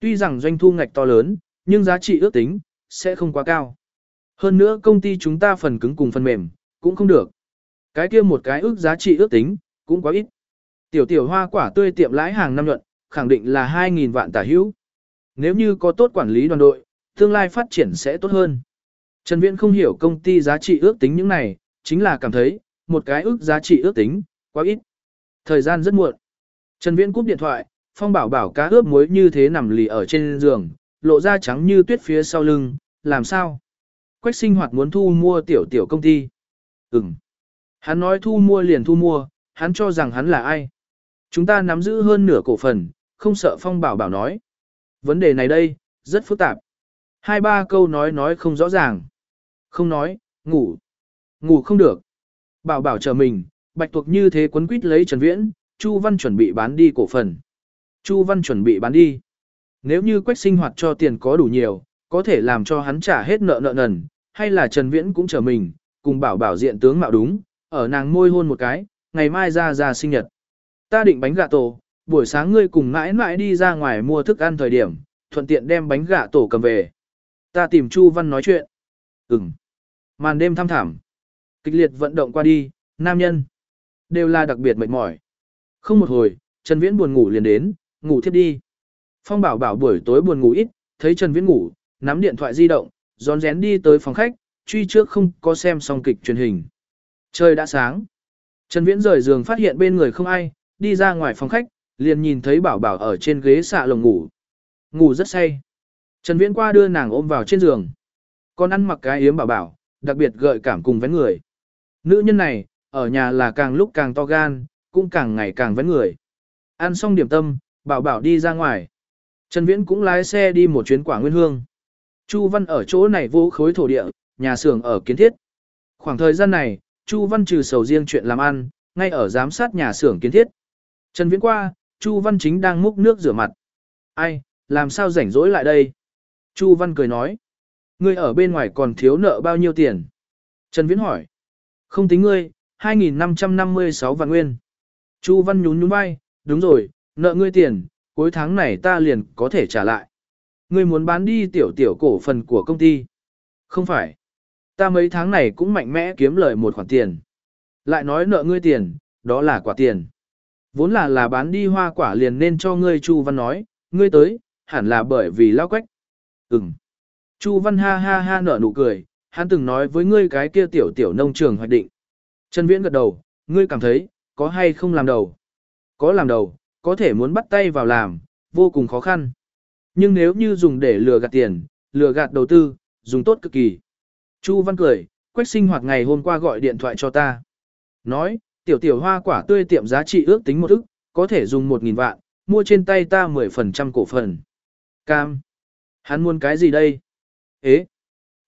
S1: Tuy rằng doanh thu ngạch to lớn, nhưng giá trị ước tính, sẽ không quá cao. Hơn nữa công ty chúng ta phần cứng cùng phần mềm, cũng không được. Cái kia một cái ước giá trị ước tính, cũng quá ít. Tiểu tiểu hoa quả tươi tiệm lãi hàng năm nhuận, khẳng định là 2.000 vạn tả hữu. Nếu như có tốt quản lý đoàn đội, tương lai phát triển sẽ tốt hơn. Trần Viễn không hiểu công ty giá trị ước tính những này, chính là cảm thấy, một cái ước giá trị ước tính, quá ít. Thời gian rất muộn. Trần Viễn cúp điện thoại, Phong bảo bảo cá ướp muối như thế nằm lì ở trên giường, lộ ra trắng như tuyết phía sau lưng, làm sao? Quách sinh hoạt muốn thu mua tiểu tiểu công ty. Ừm. Hắn nói thu mua liền thu mua, hắn cho rằng hắn là ai? Chúng ta nắm giữ hơn nửa cổ phần, không sợ Phong bảo bảo nói. Vấn đề này đây, rất phức tạp. Hai ba câu nói nói không rõ ràng. Không nói, ngủ. Ngủ không được. Bảo bảo chờ mình, bạch tuộc như thế quấn quýt lấy Trần Viễn, Chu Văn chuẩn bị bán đi cổ phần. Chu Văn chuẩn bị bán đi. Nếu như quách sinh hoạt cho tiền có đủ nhiều, có thể làm cho hắn trả hết nợ nợ nần, hay là Trần Viễn cũng chờ mình, cùng bảo bảo diện tướng mạo đúng, ở nàng môi hôn một cái, ngày mai ra ra sinh nhật. Ta định bánh gà tổ, buổi sáng ngươi cùng mãi mãi đi ra ngoài mua thức ăn thời điểm, thuận tiện đem bánh gà tổ cầm về. Ta tìm Chu Văn nói chuyện. Ừm. Màn đêm thăm thảm. Kịch liệt vận động qua đi, nam nhân. Đều là đặc biệt mệt mỏi. Không một hồi, Trần Viễn buồn ngủ liền đến, ngủ thiếp đi. Phong bảo bảo buổi tối buồn ngủ ít, thấy Trần Viễn ngủ, nắm điện thoại di động, rón rén đi tới phòng khách, truy trước không có xem xong kịch truyền hình. Trời đã sáng. Trần Viễn rời giường phát hiện bên người không ai, đi ra ngoài phòng khách, liền nhìn thấy bảo bảo ở trên ghế xạ lồng ngủ. Ngủ rất say. Trần Viễn qua đưa nàng ôm vào trên giường. Con ăn mặc cái yếm bảo bảo, đặc biệt gợi cảm cùng vén người. Nữ nhân này, ở nhà là càng lúc càng to gan, cũng càng ngày càng vén người. Ăn xong điểm tâm, bảo bảo đi ra ngoài. Trần Viễn cũng lái xe đi một chuyến quả nguyên hương. Chu Văn ở chỗ này vô khối thổ địa, nhà xưởng ở kiến thiết. Khoảng thời gian này, Chu Văn trừ sầu riêng chuyện làm ăn, ngay ở giám sát nhà xưởng kiến thiết. Trần Viễn qua, Chu Văn chính đang múc nước rửa mặt. Ai, làm sao rảnh rỗi lại đây? Chu Văn cười nói. Ngươi ở bên ngoài còn thiếu nợ bao nhiêu tiền? Trần Viễn hỏi. Không tính ngươi, 2.556 vạn nguyên. Chu Văn nhún nhún vai, đúng rồi, nợ ngươi tiền, cuối tháng này ta liền có thể trả lại. Ngươi muốn bán đi tiểu tiểu cổ phần của công ty. Không phải. Ta mấy tháng này cũng mạnh mẽ kiếm lời một khoản tiền. Lại nói nợ ngươi tiền, đó là quả tiền. Vốn là là bán đi hoa quả liền nên cho ngươi Chu Văn nói, ngươi tới, hẳn là bởi vì lao quách. Ừm. Chu Văn ha ha ha nở nụ cười, hắn từng nói với ngươi cái kia tiểu tiểu nông trường hoạch định. Trần Viễn gật đầu, ngươi cảm thấy, có hay không làm đầu? Có làm đầu, có thể muốn bắt tay vào làm, vô cùng khó khăn. Nhưng nếu như dùng để lừa gạt tiền, lừa gạt đầu tư, dùng tốt cực kỳ. Chu Văn cười, Quách sinh hoạt ngày hôm qua gọi điện thoại cho ta. Nói, tiểu tiểu hoa quả tươi tiệm giá trị ước tính một ức, có thể dùng 1.000 vạn, mua trên tay ta 10% cổ phần. Cam. Hắn muốn cái gì đây? Ế.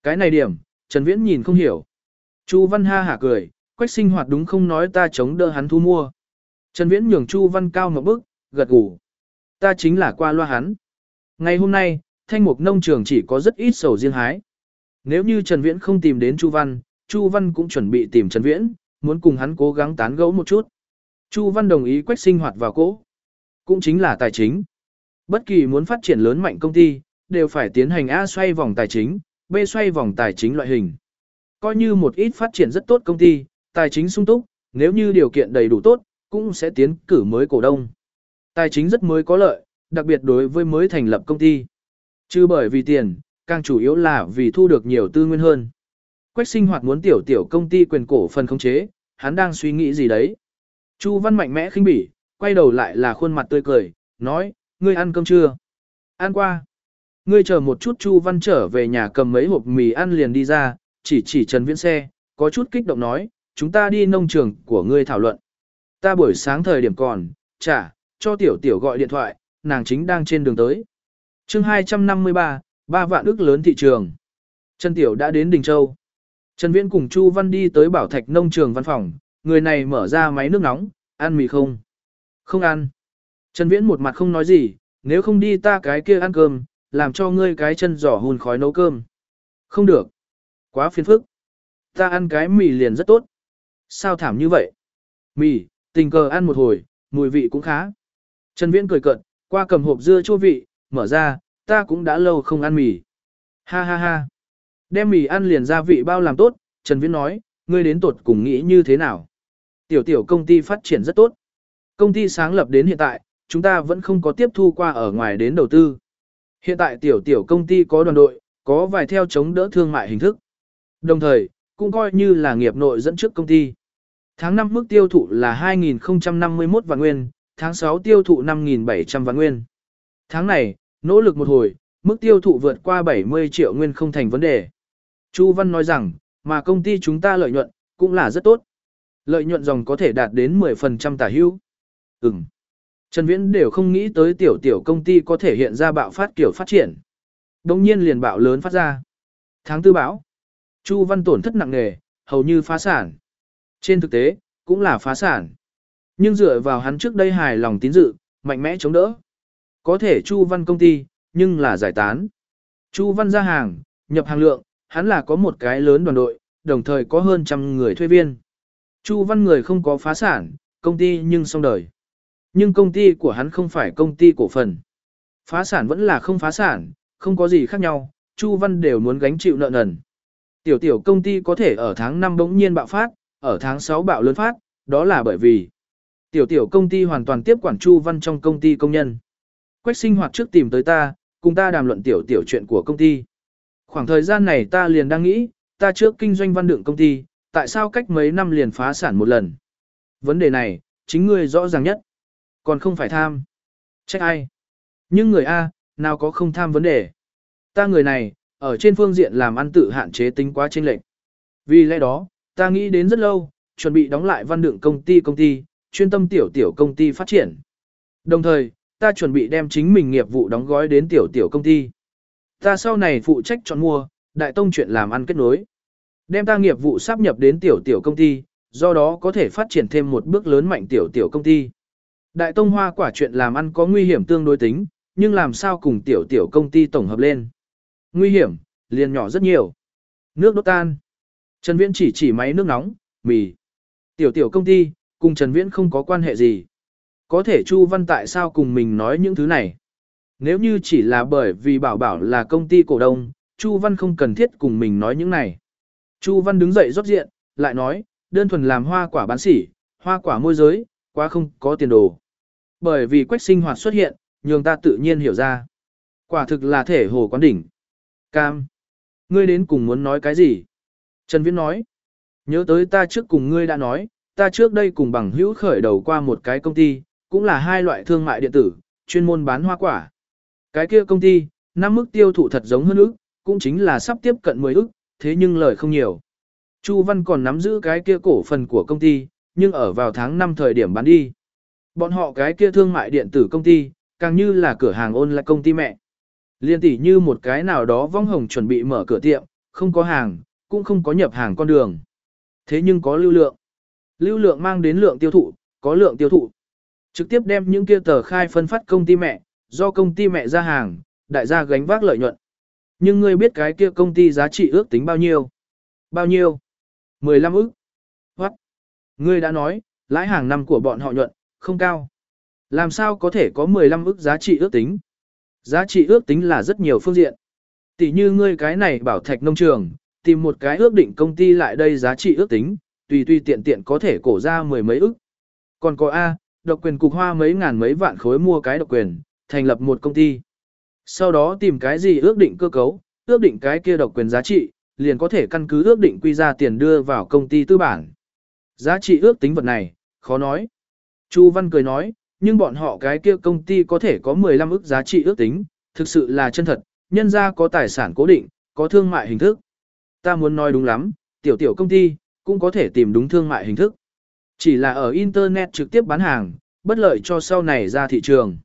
S1: Cái này điểm, Trần Viễn nhìn không hiểu. Chu Văn ha hả cười, Quách sinh hoạt đúng không nói ta chống đỡ hắn thu mua. Trần Viễn nhường Chu Văn cao một bước, gật gù. Ta chính là qua loa hắn. Ngày hôm nay, thanh mục nông trường chỉ có rất ít sầu riêng hái. Nếu như Trần Viễn không tìm đến Chu Văn, Chu Văn cũng chuẩn bị tìm Trần Viễn, muốn cùng hắn cố gắng tán gẫu một chút. Chu Văn đồng ý quách sinh hoạt vào cỗ. Cũng chính là tài chính. Bất kỳ muốn phát triển lớn mạnh công ty, đều phải tiến hành A xoay vòng tài chính, B xoay vòng tài chính loại hình. Coi như một ít phát triển rất tốt công ty, tài chính sung túc, nếu như điều kiện đầy đủ tốt, cũng sẽ tiến cử mới cổ đông. Tài chính rất mới có lợi, đặc biệt đối với mới thành lập công ty. Chứ bởi vì tiền, càng chủ yếu là vì thu được nhiều tư nguyên hơn. Quách sinh hoạt muốn tiểu tiểu công ty quyền cổ phần khống chế, hắn đang suy nghĩ gì đấy. Chu Văn mạnh mẽ khinh bỉ, quay đầu lại là khuôn mặt tươi cười, nói, ngươi ăn cơm chưa? Ăn qua. Ngươi chờ một chút Chu Văn trở về nhà cầm mấy hộp mì ăn liền đi ra, chỉ chỉ Trần Viễn xe, có chút kích động nói, chúng ta đi nông trường của ngươi thảo luận. Ta buổi sáng thời điểm còn, trả, cho tiểu tiểu gọi điện thoại, nàng chính đang trên đường tới. chương 253, ba vạn ước lớn thị trường. Trần Tiểu đã đến Đình Châu. Trần Viễn cùng Chu Văn đi tới Bảo Thạch nông trường văn phòng, người này mở ra máy nước nóng, ăn mì không? Không ăn. Trần Viễn một mặt không nói gì, nếu không đi ta cái kia ăn cơm, làm cho ngươi cái chân giỏ hùn khói nấu cơm. Không được. Quá phiền phức. Ta ăn cái mì liền rất tốt. Sao thảm như vậy? Mì, tình cờ ăn một hồi, mùi vị cũng khá. Trần Viễn cười cợt, qua cầm hộp dưa chua vị, mở ra, ta cũng đã lâu không ăn mì. Ha ha ha. Đem mì ăn liền gia vị bao làm tốt, Trần Viễn nói, ngươi đến tột cùng nghĩ như thế nào? Tiểu tiểu công ty phát triển rất tốt. Công ty sáng lập đến hiện tại, chúng ta vẫn không có tiếp thu qua ở ngoài đến đầu tư. Hiện tại tiểu tiểu công ty có đoàn đội, có vài theo chống đỡ thương mại hình thức. Đồng thời, cũng coi như là nghiệp nội dẫn trước công ty. Tháng 5 mức tiêu thụ là 2051 vạn nguyên, tháng 6 tiêu thụ 5.700 vạn nguyên. Tháng này, nỗ lực một hồi, mức tiêu thụ vượt qua 70 triệu nguyên không thành vấn đề. Chu Văn nói rằng, mà công ty chúng ta lợi nhuận, cũng là rất tốt. Lợi nhuận dòng có thể đạt đến 10% tả hữu. Ừm. Trần Viễn đều không nghĩ tới tiểu tiểu công ty có thể hiện ra bạo phát kiểu phát triển. Đồng nhiên liền bạo lớn phát ra. Tháng tư bão. Chu Văn tổn thất nặng nề, hầu như phá sản. Trên thực tế, cũng là phá sản. Nhưng dựa vào hắn trước đây hài lòng tín dự, mạnh mẽ chống đỡ. Có thể Chu Văn công ty, nhưng là giải tán. Chu Văn ra hàng, nhập hàng lượng, hắn là có một cái lớn đoàn đội, đồng thời có hơn trăm người thuê viên. Chu Văn người không có phá sản, công ty nhưng xong đời. Nhưng công ty của hắn không phải công ty cổ phần. Phá sản vẫn là không phá sản, không có gì khác nhau, Chu Văn đều muốn gánh chịu nợ nần. Tiểu tiểu công ty có thể ở tháng 5 bỗng nhiên bạo phát, ở tháng 6 bạo lớn phát, đó là bởi vì tiểu tiểu công ty hoàn toàn tiếp quản Chu Văn trong công ty công nhân. Quách sinh hoạt trước tìm tới ta, cùng ta đàm luận tiểu tiểu chuyện của công ty. Khoảng thời gian này ta liền đang nghĩ, ta trước kinh doanh văn đựng công ty, tại sao cách mấy năm liền phá sản một lần? Vấn đề này, chính ngươi rõ ràng nhất. Còn không phải tham. Trách ai? Nhưng người A, nào có không tham vấn đề. Ta người này, ở trên phương diện làm ăn tự hạn chế tính quá chênh lệch. Vì lẽ đó, ta nghĩ đến rất lâu, chuẩn bị đóng lại văn đựng công ty công ty, chuyên tâm tiểu tiểu công ty phát triển. Đồng thời, ta chuẩn bị đem chính mình nghiệp vụ đóng gói đến tiểu tiểu công ty. Ta sau này phụ trách chọn mua, đại tông chuyện làm ăn kết nối. Đem ta nghiệp vụ sắp nhập đến tiểu tiểu công ty, do đó có thể phát triển thêm một bước lớn mạnh tiểu tiểu công ty. Đại tông hoa quả chuyện làm ăn có nguy hiểm tương đối tính, nhưng làm sao cùng tiểu tiểu công ty tổng hợp lên. Nguy hiểm, liền nhỏ rất nhiều. Nước đốt tan. Trần Viễn chỉ chỉ máy nước nóng, mì. Tiểu tiểu công ty, cùng Trần Viễn không có quan hệ gì. Có thể Chu Văn tại sao cùng mình nói những thứ này? Nếu như chỉ là bởi vì bảo bảo là công ty cổ đông, Chu Văn không cần thiết cùng mình nói những này. Chu Văn đứng dậy rót diện, lại nói, đơn thuần làm hoa quả bán sỉ, hoa quả môi giới, quá không có tiền đồ. Bởi vì quách sinh hoạt xuất hiện, nhường ta tự nhiên hiểu ra. Quả thực là thể hồ quán đỉnh. Cam. Ngươi đến cùng muốn nói cái gì? Trần Viễn nói. Nhớ tới ta trước cùng ngươi đã nói, ta trước đây cùng bằng hữu khởi đầu qua một cái công ty, cũng là hai loại thương mại điện tử, chuyên môn bán hoa quả. Cái kia công ty, năm mức tiêu thụ thật giống hơn ức, cũng chính là sắp tiếp cận 10 ức, thế nhưng lời không nhiều. Chu Văn còn nắm giữ cái kia cổ phần của công ty, nhưng ở vào tháng 5 thời điểm bán đi. Bọn họ cái kia thương mại điện tử công ty, càng như là cửa hàng ôn lại công ty mẹ. Liên tỷ như một cái nào đó vong hồng chuẩn bị mở cửa tiệm, không có hàng, cũng không có nhập hàng con đường. Thế nhưng có lưu lượng. Lưu lượng mang đến lượng tiêu thụ, có lượng tiêu thụ. Trực tiếp đem những kia tờ khai phân phát công ty mẹ, do công ty mẹ ra hàng, đại gia gánh vác lợi nhuận. Nhưng ngươi biết cái kia công ty giá trị ước tính bao nhiêu? Bao nhiêu? 15 ức. What? Ngươi đã nói, lãi hàng năm của bọn họ nhuận, không cao. Làm sao có thể có 15 ức giá trị ước tính? Giá trị ước tính là rất nhiều phương diện. Tỷ như ngươi cái này bảo thạch nông trường, tìm một cái ước định công ty lại đây giá trị ước tính, tùy tùy tiện tiện có thể cổ ra mười mấy ức. Còn có A, độc quyền cục hoa mấy ngàn mấy vạn khối mua cái độc quyền, thành lập một công ty. Sau đó tìm cái gì ước định cơ cấu, ước định cái kia độc quyền giá trị, liền có thể căn cứ ước định quy ra tiền đưa vào công ty tư bản. Giá trị ước tính vật này, khó nói. Chu Văn cười nói, nhưng bọn họ cái kia công ty có thể có 15 ước giá trị ước tính, thực sự là chân thật, nhân ra có tài sản cố định, có thương mại hình thức. Ta muốn nói đúng lắm, tiểu tiểu công ty, cũng có thể tìm đúng thương mại hình thức. Chỉ là ở Internet trực tiếp bán hàng, bất lợi cho sau này ra thị trường.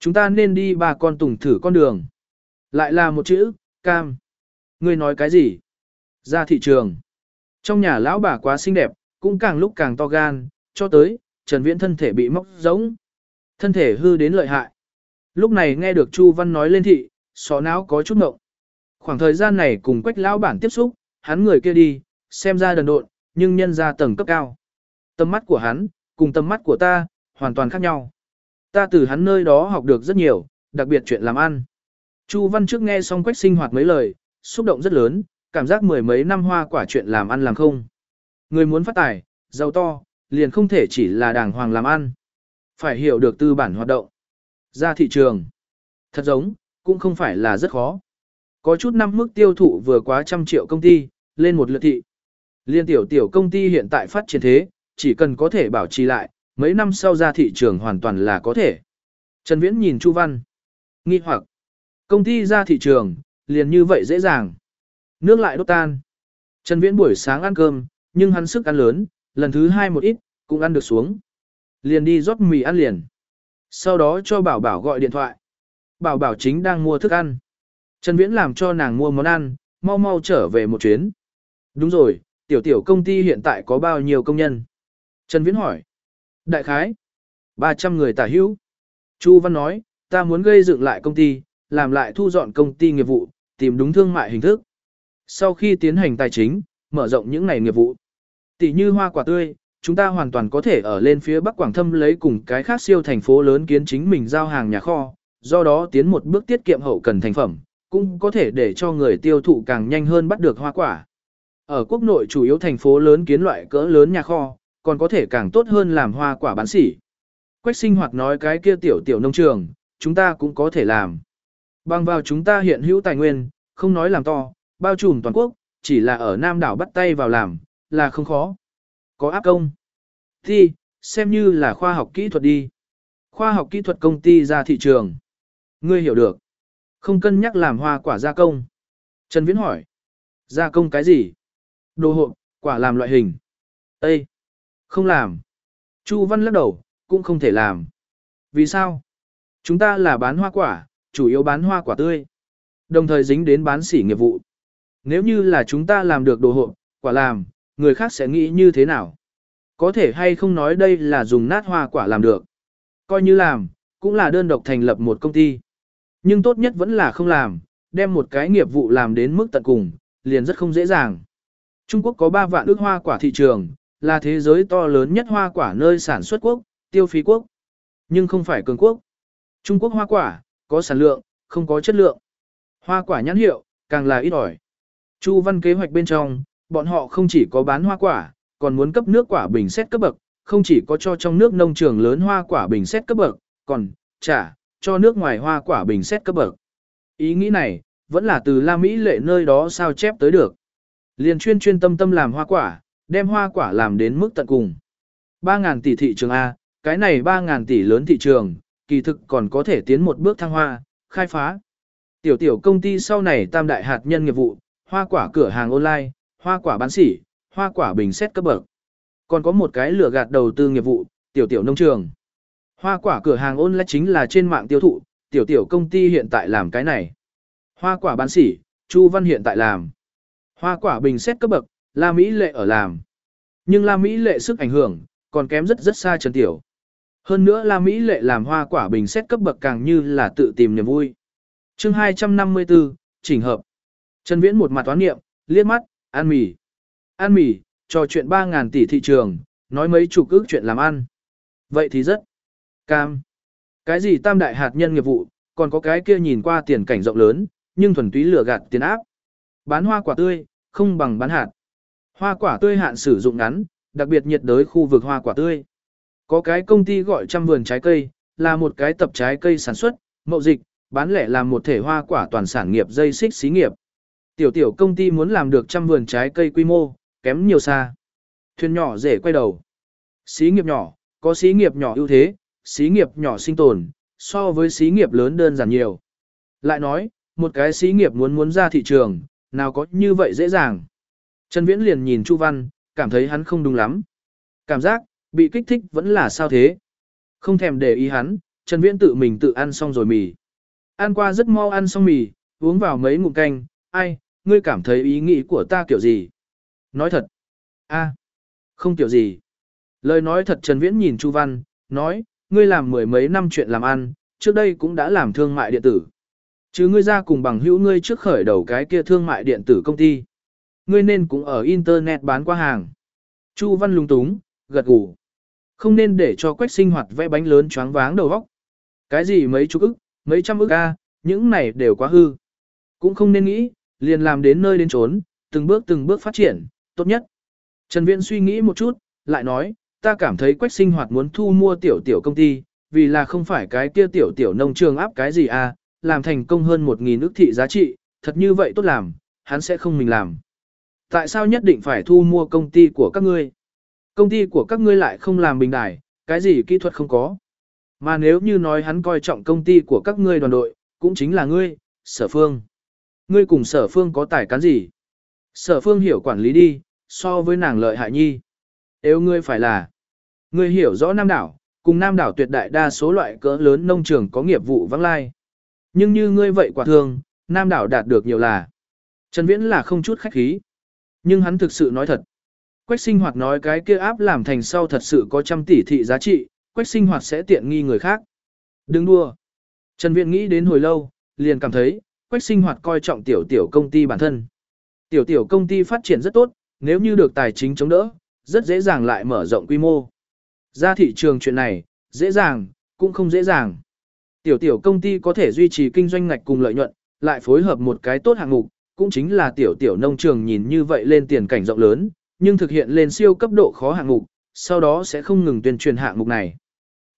S1: Chúng ta nên đi bà con tùng thử con đường. Lại là một chữ, cam. Ngươi nói cái gì? Ra thị trường. Trong nhà lão bà quá xinh đẹp, cũng càng lúc càng to gan, cho tới, Trần Viễn thân thể bị móc giống. Thân thể hư đến lợi hại. Lúc này nghe được Chu Văn nói lên thị, sọ não có chút ngộng. Khoảng thời gian này cùng quách lão bản tiếp xúc, hắn người kia đi, xem ra đần độn, nhưng nhân ra tầng cấp cao. tâm mắt của hắn, cùng tâm mắt của ta, hoàn toàn khác nhau. Ta từ hắn nơi đó học được rất nhiều, đặc biệt chuyện làm ăn. Chu Văn trước nghe xong quách sinh hoạt mấy lời, xúc động rất lớn, cảm giác mười mấy năm hoa quả chuyện làm ăn làm không. Người muốn phát tài, giàu to, liền không thể chỉ là đàng hoàng làm ăn. Phải hiểu được tư bản hoạt động. Ra thị trường. Thật giống, cũng không phải là rất khó. Có chút năm mức tiêu thụ vừa quá trăm triệu công ty, lên một lượt thị. Liên tiểu tiểu công ty hiện tại phát triển thế, chỉ cần có thể bảo trì lại, mấy năm sau ra thị trường hoàn toàn là có thể. Trần Viễn nhìn Chu Văn. Nghi hoặc, công ty ra thị trường, liền như vậy dễ dàng. Nước lại đốt tan. Trần Viễn buổi sáng ăn cơm, nhưng hắn sức ăn lớn, lần thứ hai một ít, cũng ăn được xuống. Liền đi rót mì ăn liền. Sau đó cho Bảo Bảo gọi điện thoại. Bảo Bảo chính đang mua thức ăn. Trần Viễn làm cho nàng mua món ăn, mau mau trở về một chuyến. Đúng rồi, tiểu tiểu công ty hiện tại có bao nhiêu công nhân? Trần Viễn hỏi. Đại khái. 300 người tả hữu. Chu Văn nói, ta muốn gây dựng lại công ty, làm lại thu dọn công ty nghiệp vụ, tìm đúng thương mại hình thức. Sau khi tiến hành tài chính, mở rộng những này nghiệp vụ. Tỷ như hoa quả tươi, chúng ta hoàn toàn có thể ở lên phía Bắc Quảng Thâm lấy cùng cái khác siêu thành phố lớn kiến chính mình giao hàng nhà kho, do đó tiến một bước tiết kiệm hậu cần thành phẩm, cũng có thể để cho người tiêu thụ càng nhanh hơn bắt được hoa quả. Ở quốc nội chủ yếu thành phố lớn kiến loại cỡ lớn nhà kho, còn có thể càng tốt hơn làm hoa quả bán sỉ. Quách sinh hoạt nói cái kia tiểu tiểu nông trường, chúng ta cũng có thể làm. Bằng vào chúng ta hiện hữu tài nguyên, không nói làm to, bao trùm toàn quốc, chỉ là ở Nam đảo bắt tay vào làm, là không khó. Có áp công. Thì, xem như là khoa học kỹ thuật đi. Khoa học kỹ thuật công ty ra thị trường. Ngươi hiểu được. Không cân nhắc làm hoa quả gia công. Trần Viễn hỏi. Gia công cái gì? Đồ hộp, quả làm loại hình. Ê! Không làm. Chu Văn lắc đầu, cũng không thể làm. Vì sao? Chúng ta là bán hoa quả, chủ yếu bán hoa quả tươi. Đồng thời dính đến bán sỉ nghiệp vụ. Nếu như là chúng ta làm được đồ hộp, quả làm, người khác sẽ nghĩ như thế nào? Có thể hay không nói đây là dùng nát hoa quả làm được. Coi như làm, cũng là đơn độc thành lập một công ty. Nhưng tốt nhất vẫn là không làm, đem một cái nghiệp vụ làm đến mức tận cùng, liền rất không dễ dàng. Trung Quốc có 3 vạn ước hoa quả thị trường, là thế giới to lớn nhất hoa quả nơi sản xuất quốc, tiêu phí quốc. Nhưng không phải cường quốc. Trung Quốc hoa quả, có sản lượng, không có chất lượng. Hoa quả nhãn hiệu, càng là ít ỏi. Chu văn kế hoạch bên trong, bọn họ không chỉ có bán hoa quả, còn muốn cấp nước quả bình xét cấp bậc, không chỉ có cho trong nước nông trường lớn hoa quả bình xét cấp bậc, còn trả cho nước ngoài hoa quả bình xét cấp bậc. Ý nghĩ này, vẫn là từ La Mỹ lệ nơi đó sao chép tới được. Liền chuyên chuyên tâm tâm làm hoa quả, đem hoa quả làm đến mức tận cùng. 3.000 tỷ thị trường A, cái này 3.000 tỷ lớn thị trường, kỳ thực còn có thể tiến một bước thăng hoa, khai phá. Tiểu tiểu công ty sau này tam đại hạt nhân nghiệp vụ, hoa quả cửa hàng online, hoa quả bán sỉ, hoa quả bình xét cấp bậc. Còn có một cái lửa gạt đầu tư nghiệp vụ, tiểu tiểu nông trường. Hoa quả cửa hàng online chính là trên mạng tiêu thụ, tiểu tiểu công ty hiện tại làm cái này. Hoa quả bán sỉ, Chu Văn hiện tại làm. Hoa quả bình xét cấp bậc, La Mỹ lệ ở làm. Nhưng La Mỹ lệ sức ảnh hưởng, còn kém rất rất xa Trần Tiểu. Hơn nữa La Mỹ lệ làm hoa quả bình xét cấp bậc càng như là tự tìm niềm vui. chương 254, chỉnh hợp. Trần Viễn một mặt toán nghiệm, liếc mắt, ăn mì. Ăn mì, trò chuyện 3.000 tỷ thị trường, nói mấy chục ước chuyện làm ăn. Vậy thì rất cam. Cái gì tam đại hạt nhân nghiệp vụ, còn có cái kia nhìn qua tiền cảnh rộng lớn, nhưng thuần túy lừa gạt tiền áp. Bán hoa quả tươi, không bằng bán hạt. Hoa quả tươi hạn sử dụng ngắn, đặc biệt nhiệt đới khu vực hoa quả tươi. Có cái công ty gọi trăm vườn trái cây, là một cái tập trái cây sản xuất, mậu dịch, bán lẻ làm một thể hoa quả toàn sản nghiệp dây xích xí nghiệp. Tiểu tiểu công ty muốn làm được trăm vườn trái cây quy mô, kém nhiều xa. Thuyền nhỏ dễ quay đầu. Xí nghiệp nhỏ, có xí nghiệp nhỏ ưu thế, xí nghiệp nhỏ sinh tồn, so với xí nghiệp lớn đơn giản nhiều. Lại nói, một cái xí nghiệp muốn muốn ra thị trường, nào có như vậy dễ dàng. Trần Viễn liền nhìn Chu Văn, cảm thấy hắn không đúng lắm. Cảm giác, bị kích thích vẫn là sao thế. Không thèm để ý hắn, Trần Viễn tự mình tự ăn xong rồi mì. Ăn qua rất mau ăn xong mì, uống vào mấy ngụm canh, ai, ngươi cảm thấy ý nghĩ của ta kiểu gì? Nói thật. a không kiểu gì. Lời nói thật Trần Viễn nhìn Chu Văn, nói, ngươi làm mười mấy năm chuyện làm ăn, trước đây cũng đã làm thương mại điện tử. Chứ ngươi ra cùng bằng hữu ngươi trước khởi đầu cái kia thương mại điện tử công ty. Ngươi nên cũng ở Internet bán qua hàng. Chu Văn lung túng, gật gù. Không nên để cho quách sinh hoạt vẽ bánh lớn choáng váng đầu óc. Cái gì mấy chục ức, mấy trăm ức a, những này đều quá hư. Cũng không nên nghĩ, liền làm đến nơi đến trốn, từng bước từng bước phát triển, tốt nhất. Trần Viễn suy nghĩ một chút, lại nói, ta cảm thấy quách sinh hoạt muốn thu mua tiểu tiểu công ty, vì là không phải cái kia tiểu tiểu nông trường áp cái gì à, làm thành công hơn một nghìn ức thị giá trị, thật như vậy tốt làm, hắn sẽ không mình làm. Tại sao nhất định phải thu mua công ty của các ngươi? Công ty của các ngươi lại không làm bình đài, cái gì kỹ thuật không có. Mà nếu như nói hắn coi trọng công ty của các ngươi đoàn đội, cũng chính là ngươi, sở phương. Ngươi cùng sở phương có tài cán gì? Sở phương hiểu quản lý đi, so với nàng lợi hại nhi. Nếu ngươi phải là, ngươi hiểu rõ Nam đảo, cùng Nam đảo tuyệt đại đa số loại cỡ lớn nông trường có nghiệp vụ vắng lai. Nhưng như ngươi vậy quả thường, Nam đảo đạt được nhiều là. Trần Viễn là không chút khách khí. Nhưng hắn thực sự nói thật. Quách sinh hoạt nói cái kia áp làm thành sau thật sự có trăm tỷ thị giá trị, quách sinh hoạt sẽ tiện nghi người khác. Đừng đua. Trần Viễn nghĩ đến hồi lâu, liền cảm thấy, quách sinh hoạt coi trọng tiểu tiểu công ty bản thân. Tiểu tiểu công ty phát triển rất tốt, nếu như được tài chính chống đỡ, rất dễ dàng lại mở rộng quy mô. Ra thị trường chuyện này, dễ dàng, cũng không dễ dàng. Tiểu tiểu công ty có thể duy trì kinh doanh ngạch cùng lợi nhuận, lại phối hợp một cái tốt hạng mục, cũng chính là tiểu tiểu nông trường nhìn như vậy lên tiền cảnh rộng lớn, nhưng thực hiện lên siêu cấp độ khó hạng mục, sau đó sẽ không ngừng tuyên truyền hạng mục này.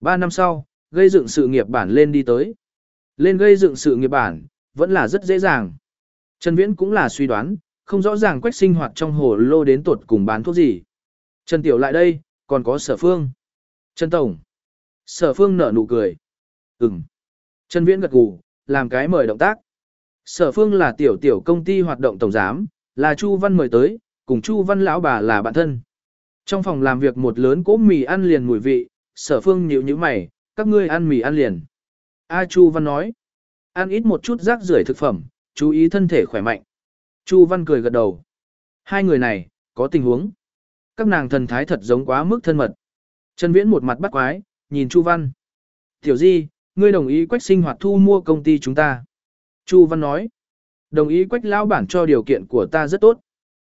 S1: 3 năm sau, gây dựng sự nghiệp bản lên đi tới. Lên gây dựng sự nghiệp bản, vẫn là rất dễ dàng. Trần Viễn cũng là suy đoán, không rõ ràng quách sinh hoạt trong hồ lô đến tột cùng bán thuốc gì. Trần Tiểu lại đây, còn có sở phương. Trần Tổng. Sở phương nở nụ cười. Ừm. Trần Viễn gật gù, làm cái mời động tác. Sở phương là tiểu tiểu công ty hoạt động tổng giám, là Chu Văn mời tới, cùng Chu Văn lão bà là bạn thân. Trong phòng làm việc một lớn cỗ mì ăn liền mùi vị, sở phương nhíu nhíu mày, các ngươi ăn mì ăn liền. A Chu Văn nói, ăn ít một chút rác rưởi thực phẩm, chú ý thân thể khỏe mạnh. Chu Văn cười gật đầu. Hai người này, có tình huống. Các nàng thần thái thật giống quá mức thân mật. Trần Viễn một mặt bắt quái, nhìn Chu Văn. Tiểu Di, ngươi đồng ý quách sinh hoạt thu mua công ty chúng ta. Chu Văn nói, đồng ý quách lão bản cho điều kiện của ta rất tốt.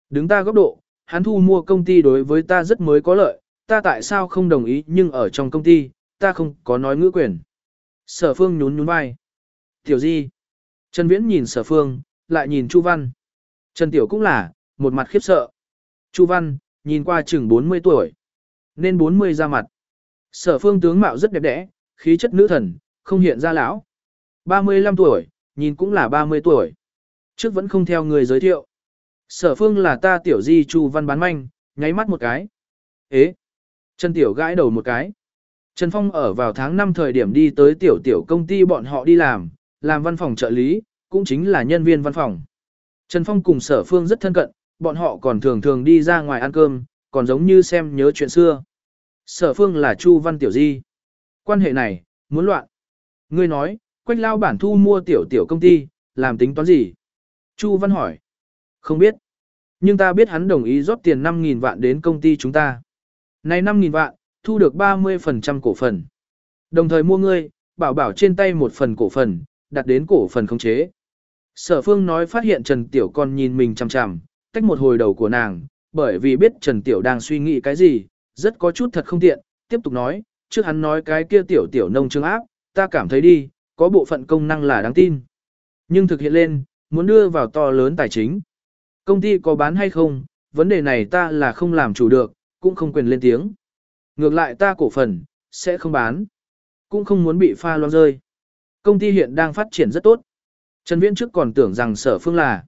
S1: Đứng ta góc độ, hắn thu mua công ty đối với ta rất mới có lợi, ta tại sao không đồng ý nhưng ở trong công ty, ta không có nói ngữ quyền. Sở phương nhún nhún vai. Tiểu Di. Trần Viễn nhìn sở phương, lại nhìn Chu Văn. Trần Tiểu cũng là, một mặt khiếp sợ. Chu Văn, nhìn qua chừng 40 tuổi. Nên 40 ra mặt. Sở phương tướng mạo rất đẹp đẽ, khí chất nữ thần, không hiện ra lão. 35 tuổi, nhìn cũng là 30 tuổi. Trước vẫn không theo người giới thiệu. Sở phương là ta tiểu di chu văn bán manh, nháy mắt một cái. Ế! Trần Tiểu gãi đầu một cái. Trần Phong ở vào tháng 5 thời điểm đi tới tiểu tiểu công ty bọn họ đi làm, làm văn phòng trợ lý, cũng chính là nhân viên văn phòng. Trần Phong cùng sở phương rất thân cận, bọn họ còn thường thường đi ra ngoài ăn cơm, còn giống như xem nhớ chuyện xưa. Sở phương là Chu Văn Tiểu Di. Quan hệ này, muốn loạn. Ngươi nói, quách lao bản thu mua tiểu tiểu công ty, làm tính toán gì? Chu Văn hỏi. Không biết. Nhưng ta biết hắn đồng ý rót tiền 5.000 vạn đến công ty chúng ta. Này 5.000 vạn, thu được 30% cổ phần. Đồng thời mua ngươi, bảo bảo trên tay một phần cổ phần, đặt đến cổ phần khống chế. Sở phương nói phát hiện Trần Tiểu con nhìn mình chằm chằm, tách một hồi đầu của nàng, bởi vì biết Trần Tiểu đang suy nghĩ cái gì, rất có chút thật không tiện, tiếp tục nói, trước hắn nói cái kia Tiểu Tiểu nông trương áp, ta cảm thấy đi, có bộ phận công năng là đáng tin. Nhưng thực hiện lên, muốn đưa vào to lớn tài chính. Công ty có bán hay không, vấn đề này ta là không làm chủ được, cũng không quyền lên tiếng. Ngược lại ta cổ phần, sẽ không bán. Cũng không muốn bị pha loãng rơi. Công ty hiện đang phát triển rất tốt. Trần Viễn trước còn tưởng rằng sở phương là.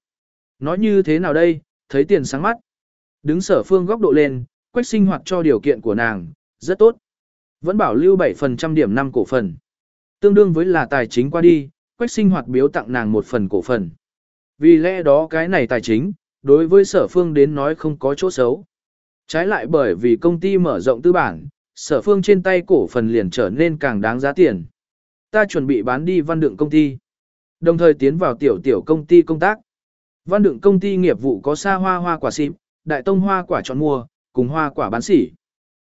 S1: Nói như thế nào đây, thấy tiền sáng mắt. Đứng sở phương góc độ lên, quách sinh hoạt cho điều kiện của nàng, rất tốt. Vẫn bảo lưu 7% điểm năm cổ phần. Tương đương với là tài chính qua đi, quách sinh hoạt biếu tặng nàng một phần cổ phần. Vì lẽ đó cái này tài chính, đối với sở phương đến nói không có chỗ xấu. Trái lại bởi vì công ty mở rộng tư bản, sở phương trên tay cổ phần liền trở nên càng đáng giá tiền. Ta chuẩn bị bán đi văn đựng công ty. Đồng thời tiến vào tiểu tiểu công ty công tác. Văn đựng công ty nghiệp vụ có xa hoa hoa quả xịp, đại tông hoa quả chọn mua, cùng hoa quả bán sỉ.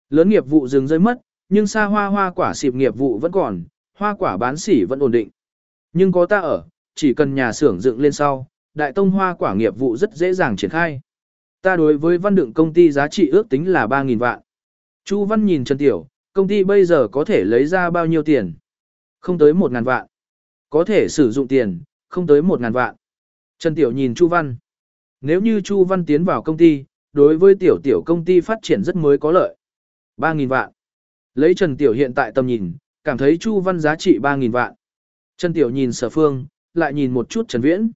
S1: Lớn nghiệp vụ dừng rơi mất, nhưng xa hoa hoa quả xịp nghiệp vụ vẫn còn, hoa quả bán sỉ vẫn ổn định. Nhưng có ta ở, chỉ cần nhà xưởng dựng lên sau, đại tông hoa quả nghiệp vụ rất dễ dàng triển khai. Ta đối với văn đựng công ty giá trị ước tính là 3.000 vạn. Chu Văn nhìn Trần Tiểu, công ty bây giờ có thể lấy ra bao nhiêu tiền? Không tới 1.000 vạn. Có thể sử dụng tiền, không tới 1.000 vạn. Trần Tiểu nhìn Chu Văn. Nếu như Chu Văn tiến vào công ty, đối với Tiểu Tiểu công ty phát triển rất mới có lợi. 3.000 vạn. Lấy Trần Tiểu hiện tại tầm nhìn, cảm thấy Chu Văn giá trị 3.000 vạn. Trần Tiểu nhìn sở phương, lại nhìn một chút Trần Viễn.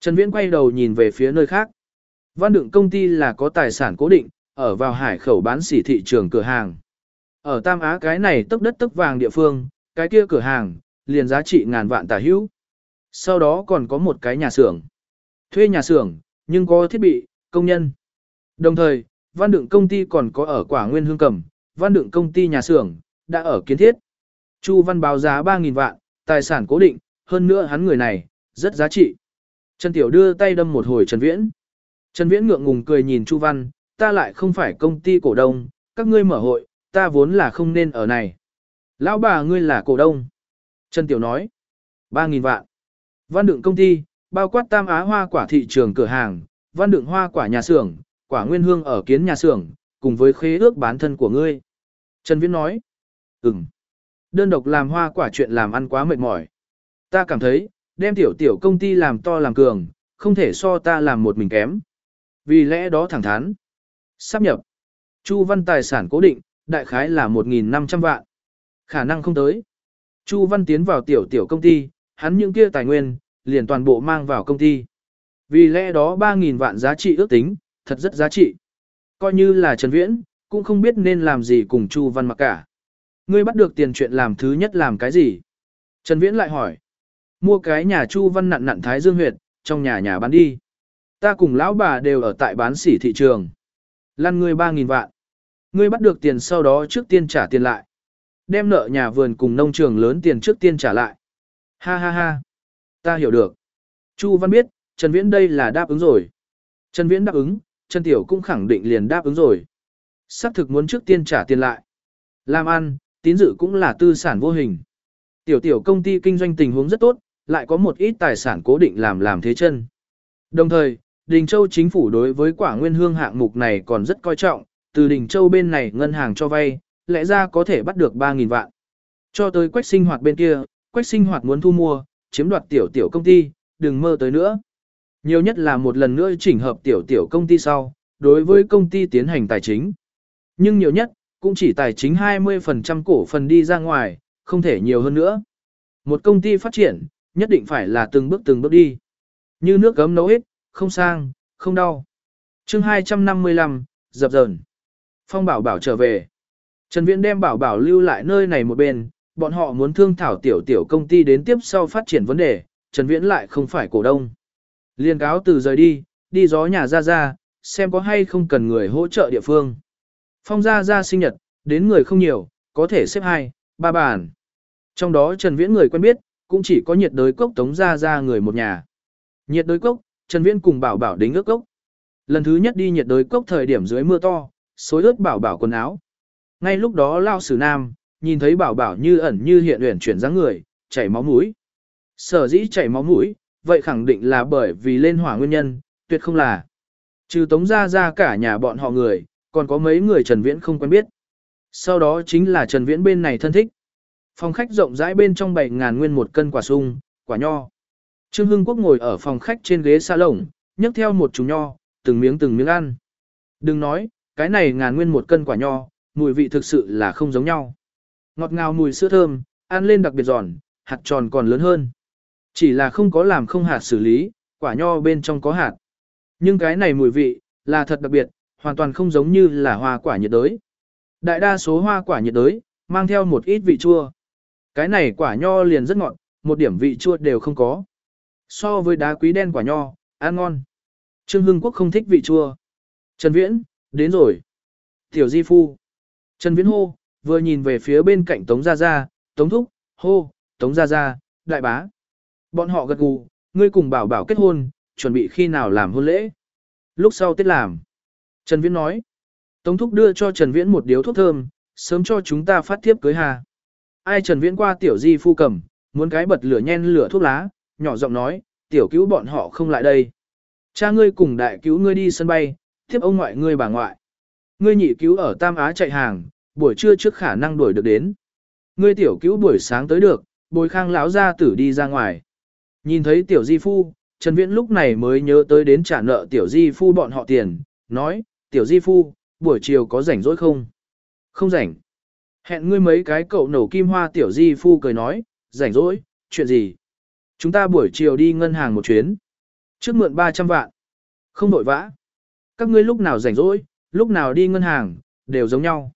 S1: Trần Viễn quay đầu nhìn về phía nơi khác. Văn đựng công ty là có tài sản cố định, ở vào hải khẩu bán sỉ thị trường cửa hàng. Ở Tam Á cái này tốc đất tốc vàng địa phương, cái kia cửa hàng, liền giá trị ngàn vạn tả hữu. Sau đó còn có một cái nhà xưởng. Thuê nhà xưởng, nhưng có thiết bị, công nhân. Đồng thời, văn đựng công ty còn có ở quả nguyên hương cầm, văn đựng công ty nhà xưởng, đã ở kiến thiết. Chu văn báo giá 3.000 vạn, tài sản cố định, hơn nữa hắn người này, rất giá trị. Trần Tiểu đưa tay đâm một hồi Trần Viễn. Trần Viễn ngượng ngùng cười nhìn Chu Văn, ta lại không phải công ty cổ đông, các ngươi mở hội, ta vốn là không nên ở này. Lão bà ngươi là cổ đông. Trần Tiểu nói, 3.000 vạn. Văn đựng công ty, bao quát tam á hoa quả thị trường cửa hàng, văn đựng hoa quả nhà xưởng, quả nguyên hương ở kiến nhà xưởng, cùng với khế ước bán thân của ngươi. Trần Viễn nói, ừm. Đơn độc làm hoa quả chuyện làm ăn quá mệt mỏi. Ta cảm thấy, đem tiểu tiểu công ty làm to làm cường, không thể so ta làm một mình kém. Vì lẽ đó thẳng thắn. Sắp nhập. Chu Văn tài sản cố định, đại khái là 1.500 vạn. Khả năng không tới. Chu Văn tiến vào tiểu tiểu công ty, hắn những kia tài nguyên, liền toàn bộ mang vào công ty. Vì lẽ đó 3.000 vạn giá trị ước tính, thật rất giá trị. Coi như là Trần Viễn, cũng không biết nên làm gì cùng Chu Văn mặc cả. Ngươi bắt được tiền chuyện làm thứ nhất làm cái gì? Trần Viễn lại hỏi. Mua cái nhà Chu Văn nặn nặn Thái Dương huyệt, trong nhà nhà bán đi. Ta cùng lão bà đều ở tại bán sỉ thị trường. Lăn ngươi 3.000 vạn. Ngươi bắt được tiền sau đó trước tiên trả tiền lại. Đem nợ nhà vườn cùng nông trường lớn tiền trước tiên trả lại. Ha ha ha. Ta hiểu được. Chu Văn biết, Trần Viễn đây là đáp ứng rồi. Trần Viễn đáp ứng, Trần Tiểu cũng khẳng định liền đáp ứng rồi. Sắc thực muốn trước tiên trả tiền lại. Làm ăn, tín dự cũng là tư sản vô hình. Tiểu tiểu công ty kinh doanh tình huống rất tốt, lại có một ít tài sản cố định làm làm thế chân. Đồng thời, Đình Châu chính phủ đối với quả nguyên hương hạng mục này còn rất coi trọng, từ Đình Châu bên này ngân hàng cho vay, lẽ ra có thể bắt được 3.000 vạn. Cho tới quách sinh hoạt bên kia, quách sinh hoạt muốn thu mua, chiếm đoạt tiểu tiểu công ty, đừng mơ tới nữa. Nhiều nhất là một lần nữa chỉnh hợp tiểu tiểu công ty sau, đối với công ty tiến hành tài chính. Nhưng nhiều nhất, cũng chỉ tài chính 20% cổ phần đi ra ngoài, không thể nhiều hơn nữa. Một công ty phát triển, nhất định phải là từng bước từng bước đi. Như nước gấm nấu hết, không sang, không đau. chương 255, dập dờn. Phong bảo bảo trở về. Trần Viễn đem bảo bảo lưu lại nơi này một bên, bọn họ muốn thương thảo tiểu tiểu công ty đến tiếp sau phát triển vấn đề, Trần Viễn lại không phải cổ đông. Liên cáo từ rời đi, đi gió nhà ra ra, xem có hay không cần người hỗ trợ địa phương. Phong gia gia sinh nhật, đến người không nhiều, có thể xếp hai, ba bàn. Trong đó Trần Viễn người quen biết, cũng chỉ có nhiệt đới cốc tống gia gia người một nhà. Nhiệt đới cốc, Trần Viễn cùng bảo bảo đính ước cốc. Lần thứ nhất đi nhiệt đới cốc thời điểm dưới mưa to, xối ướt bảo bảo quần áo. Ngay lúc đó Lao Sử Nam, nhìn thấy bảo bảo như ẩn như hiện uyển chuyển dáng người, chảy máu mũi. Sở dĩ chảy máu mũi, vậy khẳng định là bởi vì lên hỏa nguyên nhân, tuyệt không là. Trừ tống ra ra cả nhà bọn họ người, còn có mấy người Trần Viễn không quen biết. Sau đó chính là Trần Viễn bên này thân thích. Phòng khách rộng rãi bên trong bảy ngàn nguyên một cân quả sung, quả nho. Trương Hưng Quốc ngồi ở phòng khách trên ghế sa lồng, nhấc theo một chùm nho, từng miếng từng miếng ăn. Đừng nói, cái này ngàn nguyên một cân quả nho, mùi vị thực sự là không giống nhau. Ngọt ngào mùi sữa thơm, ăn lên đặc biệt giòn, hạt tròn còn lớn hơn. Chỉ là không có làm không hạt xử lý, quả nho bên trong có hạt. Nhưng cái này mùi vị, là thật đặc biệt, hoàn toàn không giống như là hoa quả nhiệt đới. Đại đa số hoa quả nhiệt đới, mang theo một ít vị chua. Cái này quả nho liền rất ngọt, một điểm vị chua đều không có. So với đá quý đen quả nho, ăn ngon. Trương Hưng Quốc không thích vị chua. Trần Viễn, đến rồi. Tiểu Di Phu. Trần Viễn hô, vừa nhìn về phía bên cạnh Tống Gia Gia, Tống Thúc, hô, Tống Gia Gia, đại bá. Bọn họ gật gù, ngươi cùng bảo bảo kết hôn, chuẩn bị khi nào làm hôn lễ. Lúc sau Tết làm. Trần Viễn nói. Tống Thúc đưa cho Trần Viễn một điếu thuốc thơm, sớm cho chúng ta phát tiếp cưới hà. Ai Trần Viễn qua tiểu di phu cầm, muốn cái bật lửa nhen lửa thuốc lá, nhỏ giọng nói, tiểu cứu bọn họ không lại đây. Cha ngươi cùng đại cứu ngươi đi sân bay, tiếp ông ngoại ngươi bà ngoại. Ngươi nhị cứu ở Tam Á chạy hàng, buổi trưa trước khả năng đuổi được đến. Ngươi tiểu cứu buổi sáng tới được, bồi khang lão ra tử đi ra ngoài. Nhìn thấy tiểu di phu, Trần Viễn lúc này mới nhớ tới đến trả nợ tiểu di phu bọn họ tiền, nói, tiểu di phu, buổi chiều có rảnh rỗi không? Không rảnh. Hẹn ngươi mấy cái cậu nổ kim hoa tiểu di phu cười nói, rảnh rỗi, chuyện gì? Chúng ta buổi chiều đi ngân hàng một chuyến. Trước mượn 300 vạn. Không vội vã. Các ngươi lúc nào rảnh rỗi, lúc nào đi ngân hàng, đều giống nhau.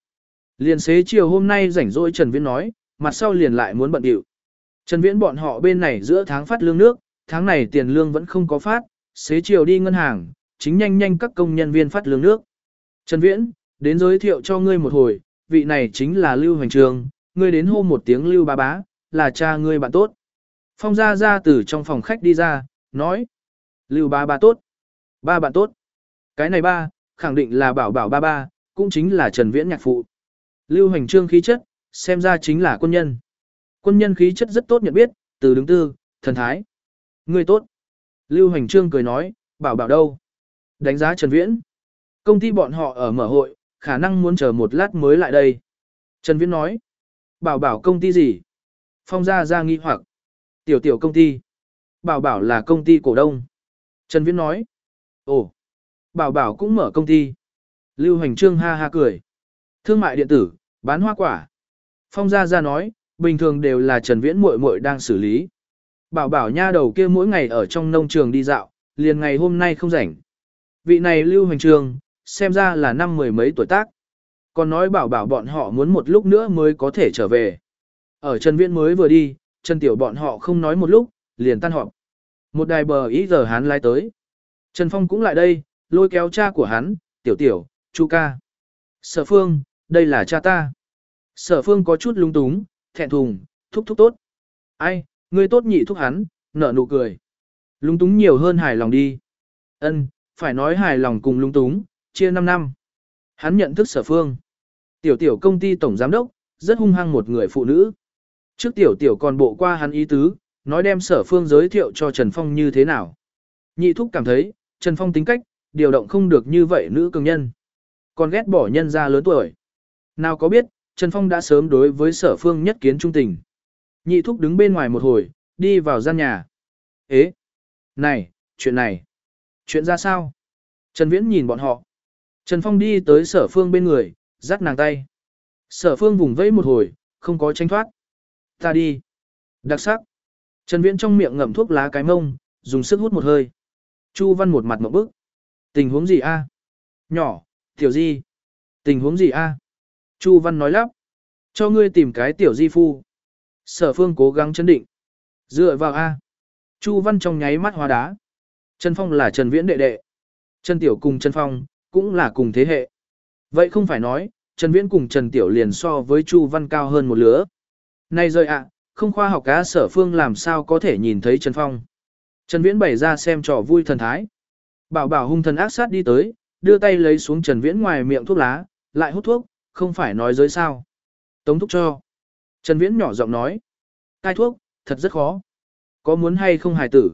S1: Liền xế chiều hôm nay rảnh rỗi Trần Viễn nói, mặt sau liền lại muốn bận điệu. Trần Viễn bọn họ bên này giữa tháng phát lương nước, tháng này tiền lương vẫn không có phát, xế chiều đi ngân hàng, chính nhanh nhanh các công nhân viên phát lương nước. Trần Viễn, đến giới thiệu cho ngươi một hồi, vị này chính là Lưu Hoành Trường, ngươi đến hô một tiếng Lưu Ba Bá, là cha ngươi bạn tốt. Phong Gia Gia từ trong phòng khách đi ra, nói, Lưu Ba bá tốt, ba bạn tốt. Cái này ba, khẳng định là bảo bảo ba ba, cũng chính là Trần Viễn nhạc phụ. Lưu Hoành Trương khí chất, xem ra chính là quân nhân. Quân nhân khí chất rất tốt nhận biết, từ đứng tư, thần thái. Ngươi tốt. Lưu Hoành Trương cười nói, bảo bảo đâu? Đánh giá Trần Viễn. Công ty bọn họ ở mở hội, khả năng muốn chờ một lát mới lại đây. Trần Viễn nói, bảo bảo công ty gì? Phong gia Gia nghi hoặc. Tiểu tiểu công ty. Bảo bảo là công ty cổ đông. Trần Viễn nói, ồ, bảo bảo cũng mở công ty. Lưu Hoành Trương ha ha cười. Thương mại điện tử, bán hoa quả. Phong gia Gia nói, bình thường đều là Trần Viễn muội muội đang xử lý. Bảo bảo nha đầu kia mỗi ngày ở trong nông trường đi dạo, liền ngày hôm nay không rảnh. Vị này Lưu Hoành trường, xem ra là năm mười mấy tuổi tác. Còn nói bảo bảo bọn họ muốn một lúc nữa mới có thể trở về. Ở Trần Viễn mới vừa đi, Trần Tiểu bọn họ không nói một lúc, liền tan họp. Một đài bờ ý giờ hắn lái tới. Trần Phong cũng lại đây, lôi kéo cha của hắn, Tiểu Tiểu, Chu ca. Sở Phương, đây là cha ta. Sở Phương có chút lung túng, thẹn thùng, thúc thúc tốt. Ai, ngươi tốt nhị thúc hắn, nở nụ cười. Lung túng nhiều hơn hài lòng đi. Ân, phải nói hài lòng cùng lung túng, chia 5 năm. Hắn nhận thức sở phương. Tiểu tiểu công ty tổng giám đốc, rất hung hăng một người phụ nữ. Trước tiểu tiểu còn bộ qua hắn ý tứ, nói đem sở phương giới thiệu cho Trần Phong như thế nào. Nhị thúc cảm thấy, Trần Phong tính cách, điều động không được như vậy nữ cường nhân. Còn ghét bỏ nhân ra lớn tuổi. Nào có biết, Trần Phong đã sớm đối với sở phương nhất kiến trung tình. Nhị thúc đứng bên ngoài một hồi, đi vào gian nhà. Ế! Này, chuyện này! Chuyện ra sao? Trần Viễn nhìn bọn họ. Trần Phong đi tới sở phương bên người, dắt nàng tay. Sở phương vùng vẫy một hồi, không có tránh thoát. Ta đi. Đặc sắc. Trần Viễn trong miệng ngậm thuốc lá cái mông, dùng sức hút một hơi. Chu Văn một mặt mộng bức. Tình huống gì a? Nhỏ, tiểu di. Tình huống gì a? Chu Văn nói lắp. Cho ngươi tìm cái tiểu di phu. Sở phương cố gắng chấn định. Dựa vào a. Chu Văn trong nháy mắt hóa đá. Trần Phong là Trần Viễn đệ đệ. Trần Tiểu cùng Trần Phong, cũng là cùng thế hệ. Vậy không phải nói, Trần Viễn cùng Trần Tiểu liền so với Chu Văn cao hơn một lứa. Này rồi ạ, không khoa học cá sở phương làm sao có thể nhìn thấy Trần Phong. Trần Viễn bày ra xem trò vui thần thái. Bảo bảo hung thần ác sát đi tới, đưa tay lấy xuống Trần Viễn ngoài miệng thuốc lá, lại hút thuốc, không phải nói giới sao. Tống thúc cho. Trần Viễn nhỏ giọng nói. Cai thuốc, thật rất khó. Có muốn hay không hài tử?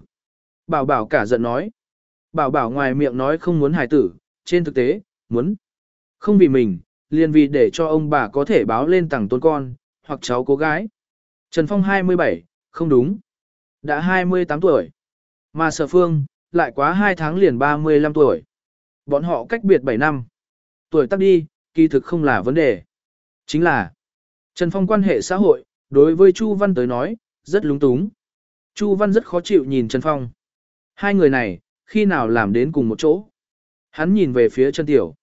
S1: Bảo bảo cả giận nói. Bảo bảo ngoài miệng nói không muốn hài tử, trên thực tế, muốn. Không vì mình, liền vì để cho ông bà có thể báo lên tặng tôn con, hoặc cháu cô gái. Trần Phong 27, không đúng. Đã 28 tuổi. Mà sở phương, lại quá 2 tháng liền 35 tuổi. Bọn họ cách biệt 7 năm. Tuổi tác đi, kỳ thực không là vấn đề. Chính là, Trần Phong quan hệ xã hội, đối với Chu Văn tới nói, rất lúng túng. Chu Văn rất khó chịu nhìn Trần Phong. Hai người này, khi nào làm đến cùng một chỗ? Hắn nhìn về phía chân Tiểu.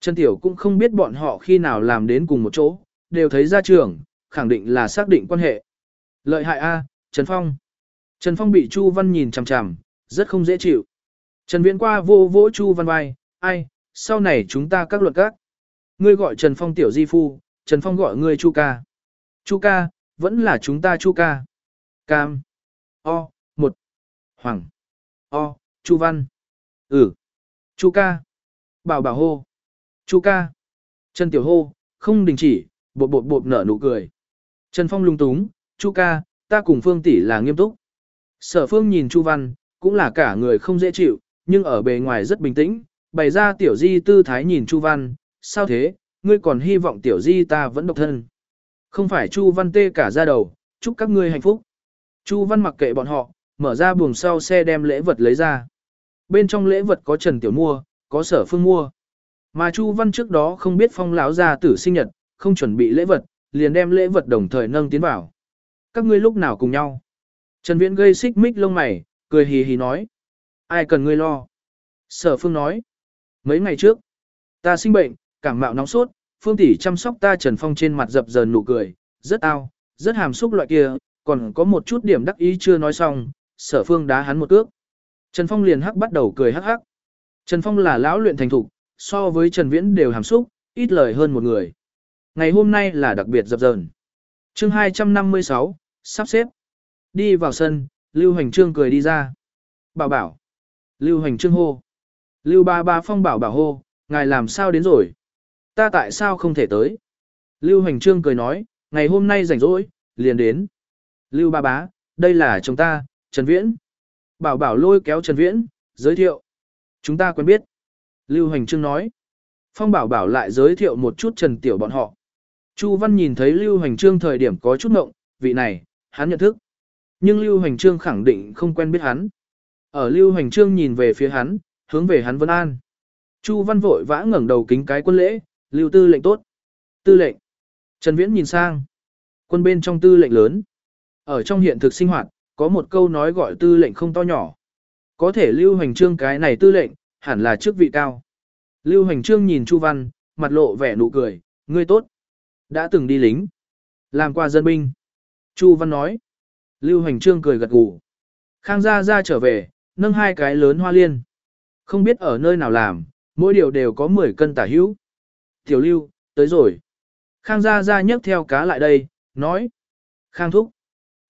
S1: chân Tiểu cũng không biết bọn họ khi nào làm đến cùng một chỗ, đều thấy ra trường, khẳng định là xác định quan hệ. Lợi hại A, Trần Phong. Trần Phong bị Chu Văn nhìn chằm chằm, rất không dễ chịu. Trần Viễn qua vô vỗ Chu Văn vai, ai, sau này chúng ta các luật các. Ngươi gọi Trần Phong tiểu di phu, Trần Phong gọi ngươi Chu ca. Chu ca, vẫn là chúng ta Chu ca. Cam. O, một. Hoàng. O, Chu Văn. Ừ. Chu ca. Bảo bảo hô. Chu ca. Trần Tiểu hô, không đình chỉ, bột bột bột nở nụ cười. Trần Phong lung túng, Chu ca, ta cùng Phương tỷ là nghiêm túc. Sở Phương nhìn Chu Văn, cũng là cả người không dễ chịu, nhưng ở bề ngoài rất bình tĩnh, bày ra tiểu di tư thái nhìn Chu Văn, sao thế, ngươi còn hy vọng tiểu di ta vẫn độc thân. Không phải Chu Văn tê cả ra đầu, chúc các ngươi hạnh phúc. Chu Văn mặc kệ bọn họ, mở ra buồng sau xe đem lễ vật lấy ra. Bên trong lễ vật có Trần Tiểu mua, có Sở Phương mua. Mà Chu Văn trước đó không biết phong lão gia tử sinh nhật, không chuẩn bị lễ vật, liền đem lễ vật đồng thời nâng tiến vào. Các ngươi lúc nào cùng nhau? Trần Viễn gây xích mích lông mày, cười hì hì nói. Ai cần ngươi lo? Sở Phương nói. Mấy ngày trước, ta sinh bệnh, cảm mạo nóng sốt, Phương tỷ chăm sóc ta Trần Phong trên mặt dập dờn nụ cười, rất ao, rất hàm xúc loại kia, còn có một chút điểm đắc ý chưa nói xong, Sở Phương đá hắn một cước. Trần Phong liền hắc bắt đầu cười hắc hắc. Trần Phong là lão luyện thành thục, so với Trần Viễn đều hàm xúc, ít lời hơn một người. Ngày hôm nay là đặc biệt dập dờn. Chương 256, sắp xếp. Đi vào sân, Lưu Hành Trương cười đi ra. Bảo bảo. Lưu Hành Trương hô. Lưu ba ba phong bảo bảo hô, ngài làm sao đến rồi? Ta tại sao không thể tới? Lưu Hành Trương cười nói, ngày hôm nay rảnh rỗi, liền đến. Lưu ba bá, đây là chồng ta, Trần Viễn. Bảo bảo lôi kéo Trần Viễn, giới thiệu. Chúng ta quen biết. Lưu Hành Trương nói. Phong bảo bảo lại giới thiệu một chút Trần Tiểu bọn họ. Chu Văn nhìn thấy Lưu Hành Trương thời điểm có chút ngộng, vị này, hắn nhận thức. Nhưng Lưu Hành Trương khẳng định không quen biết hắn. Ở Lưu Hành Trương nhìn về phía hắn, hướng về hắn Vân An. Chu Văn vội vã ngẩng đầu kính cái quân lễ, Lưu Tư lệnh tốt. Tư lệnh. Trần Viễn nhìn sang. Quân bên trong tư lệnh lớn. Ở trong hiện thực sinh hoạt, có một câu nói gọi tư lệnh không to nhỏ. Có thể Lưu Hoành Trương cái này tư lệnh, hẳn là chức vị cao. Lưu Hoành Trương nhìn Chu Văn, mặt lộ vẻ nụ cười, ngươi tốt. Đã từng đi lính. Làm qua dân binh. Chu Văn nói. Lưu Hoành Trương cười gật gù. Khang Gia Gia trở về, nâng hai cái lớn hoa liên. Không biết ở nơi nào làm, mỗi điều đều có 10 cân tả hữu. Tiểu Lưu, tới rồi. Khang Gia Gia nhấc theo cá lại đây, nói. Khang Thúc.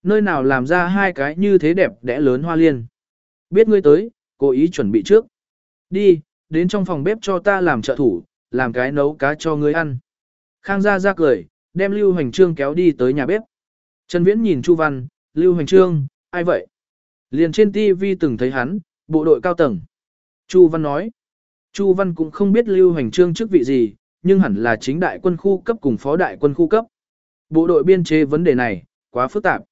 S1: Nơi nào làm ra hai cái như thế đẹp đẽ lớn hoa liên. Biết ngươi tới, cố ý chuẩn bị trước. Đi, đến trong phòng bếp cho ta làm trợ thủ, làm cái nấu cá cho ngươi ăn. Khang Gia ra cười, đem Lưu Hoành Trương kéo đi tới nhà bếp. Trần Viễn nhìn Chu Văn, Lưu Hoành Trương, ai vậy? Liền trên TV từng thấy hắn, bộ đội cao tầng. Chu Văn nói. Chu Văn cũng không biết Lưu Hoành Trương chức vị gì, nhưng hẳn là chính đại quân khu cấp cùng phó đại quân khu cấp. Bộ đội biên chế vấn đề này, quá phức tạp.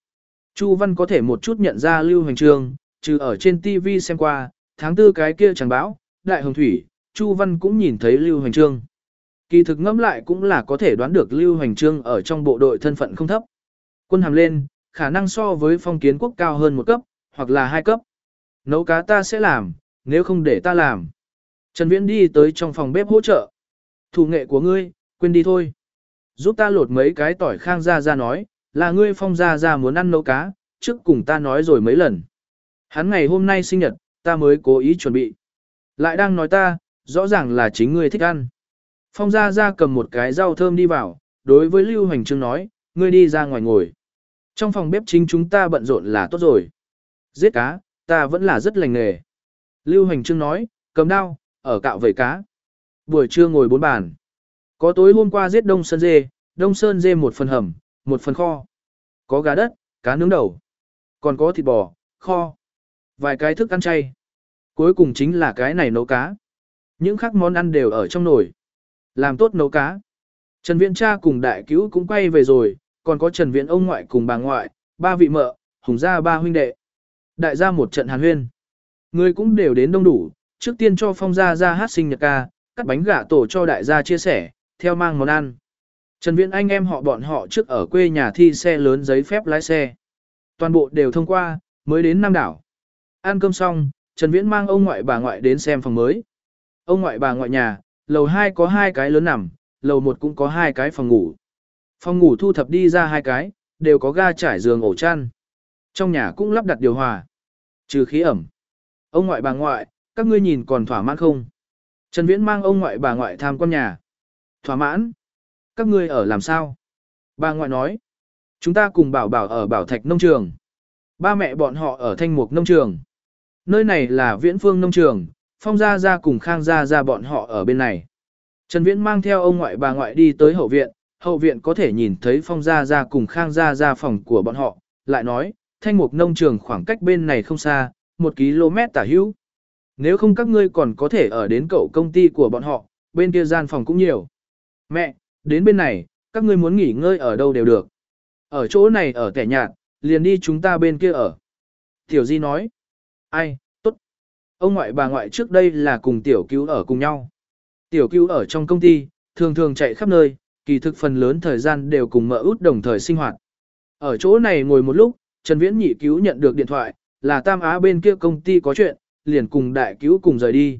S1: Chu Văn có thể một chút nhận ra Lưu Hoành Trương, trừ ở trên TV xem qua, tháng tư cái kia chẳng báo, đại hồng thủy, Chu Văn cũng nhìn thấy Lưu Hoành Trương. Kỳ thực ngẫm lại cũng là có thể đoán được Lưu Hoành Trương ở trong bộ đội thân phận không thấp. Quân hàm lên, khả năng so với phong kiến quốc cao hơn một cấp, hoặc là hai cấp. Nấu cá ta sẽ làm, nếu không để ta làm. Trần Viễn đi tới trong phòng bếp hỗ trợ. Thủ nghệ của ngươi, quên đi thôi. Giúp ta lột mấy cái tỏi khang ra ra nói, là ngươi phong ra ra muốn ăn nấu cá, trước cùng ta nói rồi mấy lần. Hắn ngày hôm nay sinh nhật, ta mới cố ý chuẩn bị. Lại đang nói ta, rõ ràng là chính ngươi thích ăn. Phong ra ra cầm một cái rau thơm đi vào, đối với Lưu Hành Trương nói, ngươi đi ra ngoài ngồi. Trong phòng bếp chính chúng ta bận rộn là tốt rồi. Giết cá, ta vẫn là rất lành nghề. Lưu Hành Trương nói, cầm đao, ở cạo vẩy cá. Buổi trưa ngồi bốn bàn. Có tối hôm qua giết đông sơn dê, đông sơn dê một phần hầm, một phần kho. Có gà đất, cá nướng đầu. Còn có thịt bò, kho. Vài cái thức ăn chay. Cuối cùng chính là cái này nấu cá. Những khác món ăn đều ở trong nồi. Làm tốt nấu cá. Trần Viễn cha cùng đại cứu cũng quay về rồi, còn có Trần Viễn ông ngoại cùng bà ngoại, ba vị mợ, hùng gia ba huynh đệ. Đại gia một trận hàn huyên. Người cũng đều đến đông đủ, trước tiên cho phong gia ra hát sinh nhật ca, cắt bánh gà tổ cho đại gia chia sẻ, theo mang món ăn. Trần Viễn anh em họ bọn họ trước ở quê nhà thi xe lớn giấy phép lái xe. Toàn bộ đều thông qua, mới đến Nam đảo. Ăn cơm xong, Trần Viễn mang ông ngoại bà ngoại đến xem phòng mới. Ông ngoại bà ngoại nhà, lầu 2 có hai cái lớn nằm, lầu 1 cũng có hai cái phòng ngủ. Phòng ngủ thu thập đi ra hai cái, đều có ga trải giường ổ chăn. Trong nhà cũng lắp đặt điều hòa, trừ khí ẩm. Ông ngoại bà ngoại, các ngươi nhìn còn thỏa mãn không? Trần Viễn mang ông ngoại bà ngoại tham quan nhà. Thỏa mãn? Các ngươi ở làm sao? Bà ngoại nói. Chúng ta cùng bảo bảo ở bảo thạch nông trường. Ba mẹ bọn họ ở thanh mục nông trường. Nơi này là viễn phương nông trường, phong gia gia cùng khang gia gia bọn họ ở bên này. Trần Viễn mang theo ông ngoại bà ngoại đi tới hậu viện, hậu viện có thể nhìn thấy phong gia gia cùng khang gia gia phòng của bọn họ, lại nói, thanh mục nông trường khoảng cách bên này không xa, một km tả hữu. Nếu không các ngươi còn có thể ở đến cậu công ty của bọn họ, bên kia gian phòng cũng nhiều. Mẹ, đến bên này, các ngươi muốn nghỉ ngơi ở đâu đều được. Ở chỗ này ở kẻ nhạt, liền đi chúng ta bên kia ở. Tiểu Di nói, ai, tốt. Ông ngoại bà ngoại trước đây là cùng tiểu cứu ở cùng nhau. Tiểu cứu ở trong công ty, thường thường chạy khắp nơi, kỳ thực phần lớn thời gian đều cùng mợ út đồng thời sinh hoạt. Ở chỗ này ngồi một lúc, Trần Viễn nhị cứu nhận được điện thoại, là Tam Á bên kia công ty có chuyện, liền cùng đại cứu cùng rời đi.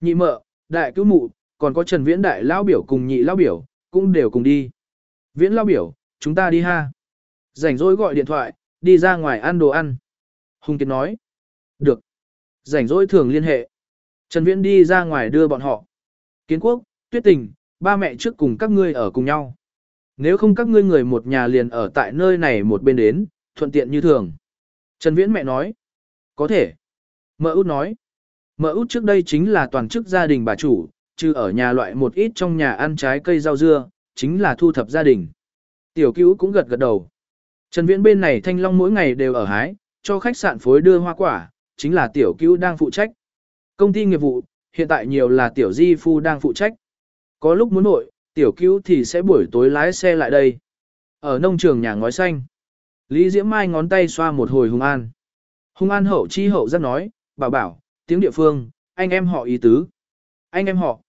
S1: Nhị mợ, đại cứu mụ, còn có Trần Viễn đại lão biểu cùng nhị lão biểu, cũng đều cùng đi. Viễn lão biểu, chúng ta đi ha. Rảnh rỗi gọi điện thoại, đi ra ngoài ăn đồ ăn. Hùng Kiệt nói. Được. Rảnh rỗi thường liên hệ. Trần Viễn đi ra ngoài đưa bọn họ. Kiến quốc, tuyết tình, ba mẹ trước cùng các ngươi ở cùng nhau. Nếu không các ngươi người một nhà liền ở tại nơi này một bên đến, thuận tiện như thường. Trần Viễn mẹ nói. Có thể. Mợ út nói. Mợ út trước đây chính là toàn chức gia đình bà chủ, chứ ở nhà loại một ít trong nhà ăn trái cây rau dưa, chính là thu thập gia đình. Tiểu cứu cũng gật gật đầu. Trần Viễn bên này Thanh Long mỗi ngày đều ở hái, cho khách sạn phối đưa hoa quả, chính là tiểu cứu đang phụ trách. Công ty nghiệp vụ, hiện tại nhiều là tiểu di phu đang phụ trách. Có lúc muốn nội, tiểu cứu thì sẽ buổi tối lái xe lại đây. Ở nông trường nhà ngói xanh, Lý Diễm Mai ngón tay xoa một hồi Hùng An. Hùng An hậu chi hậu rất nói, bảo bảo, tiếng địa phương, anh em họ ý tứ. Anh em họ.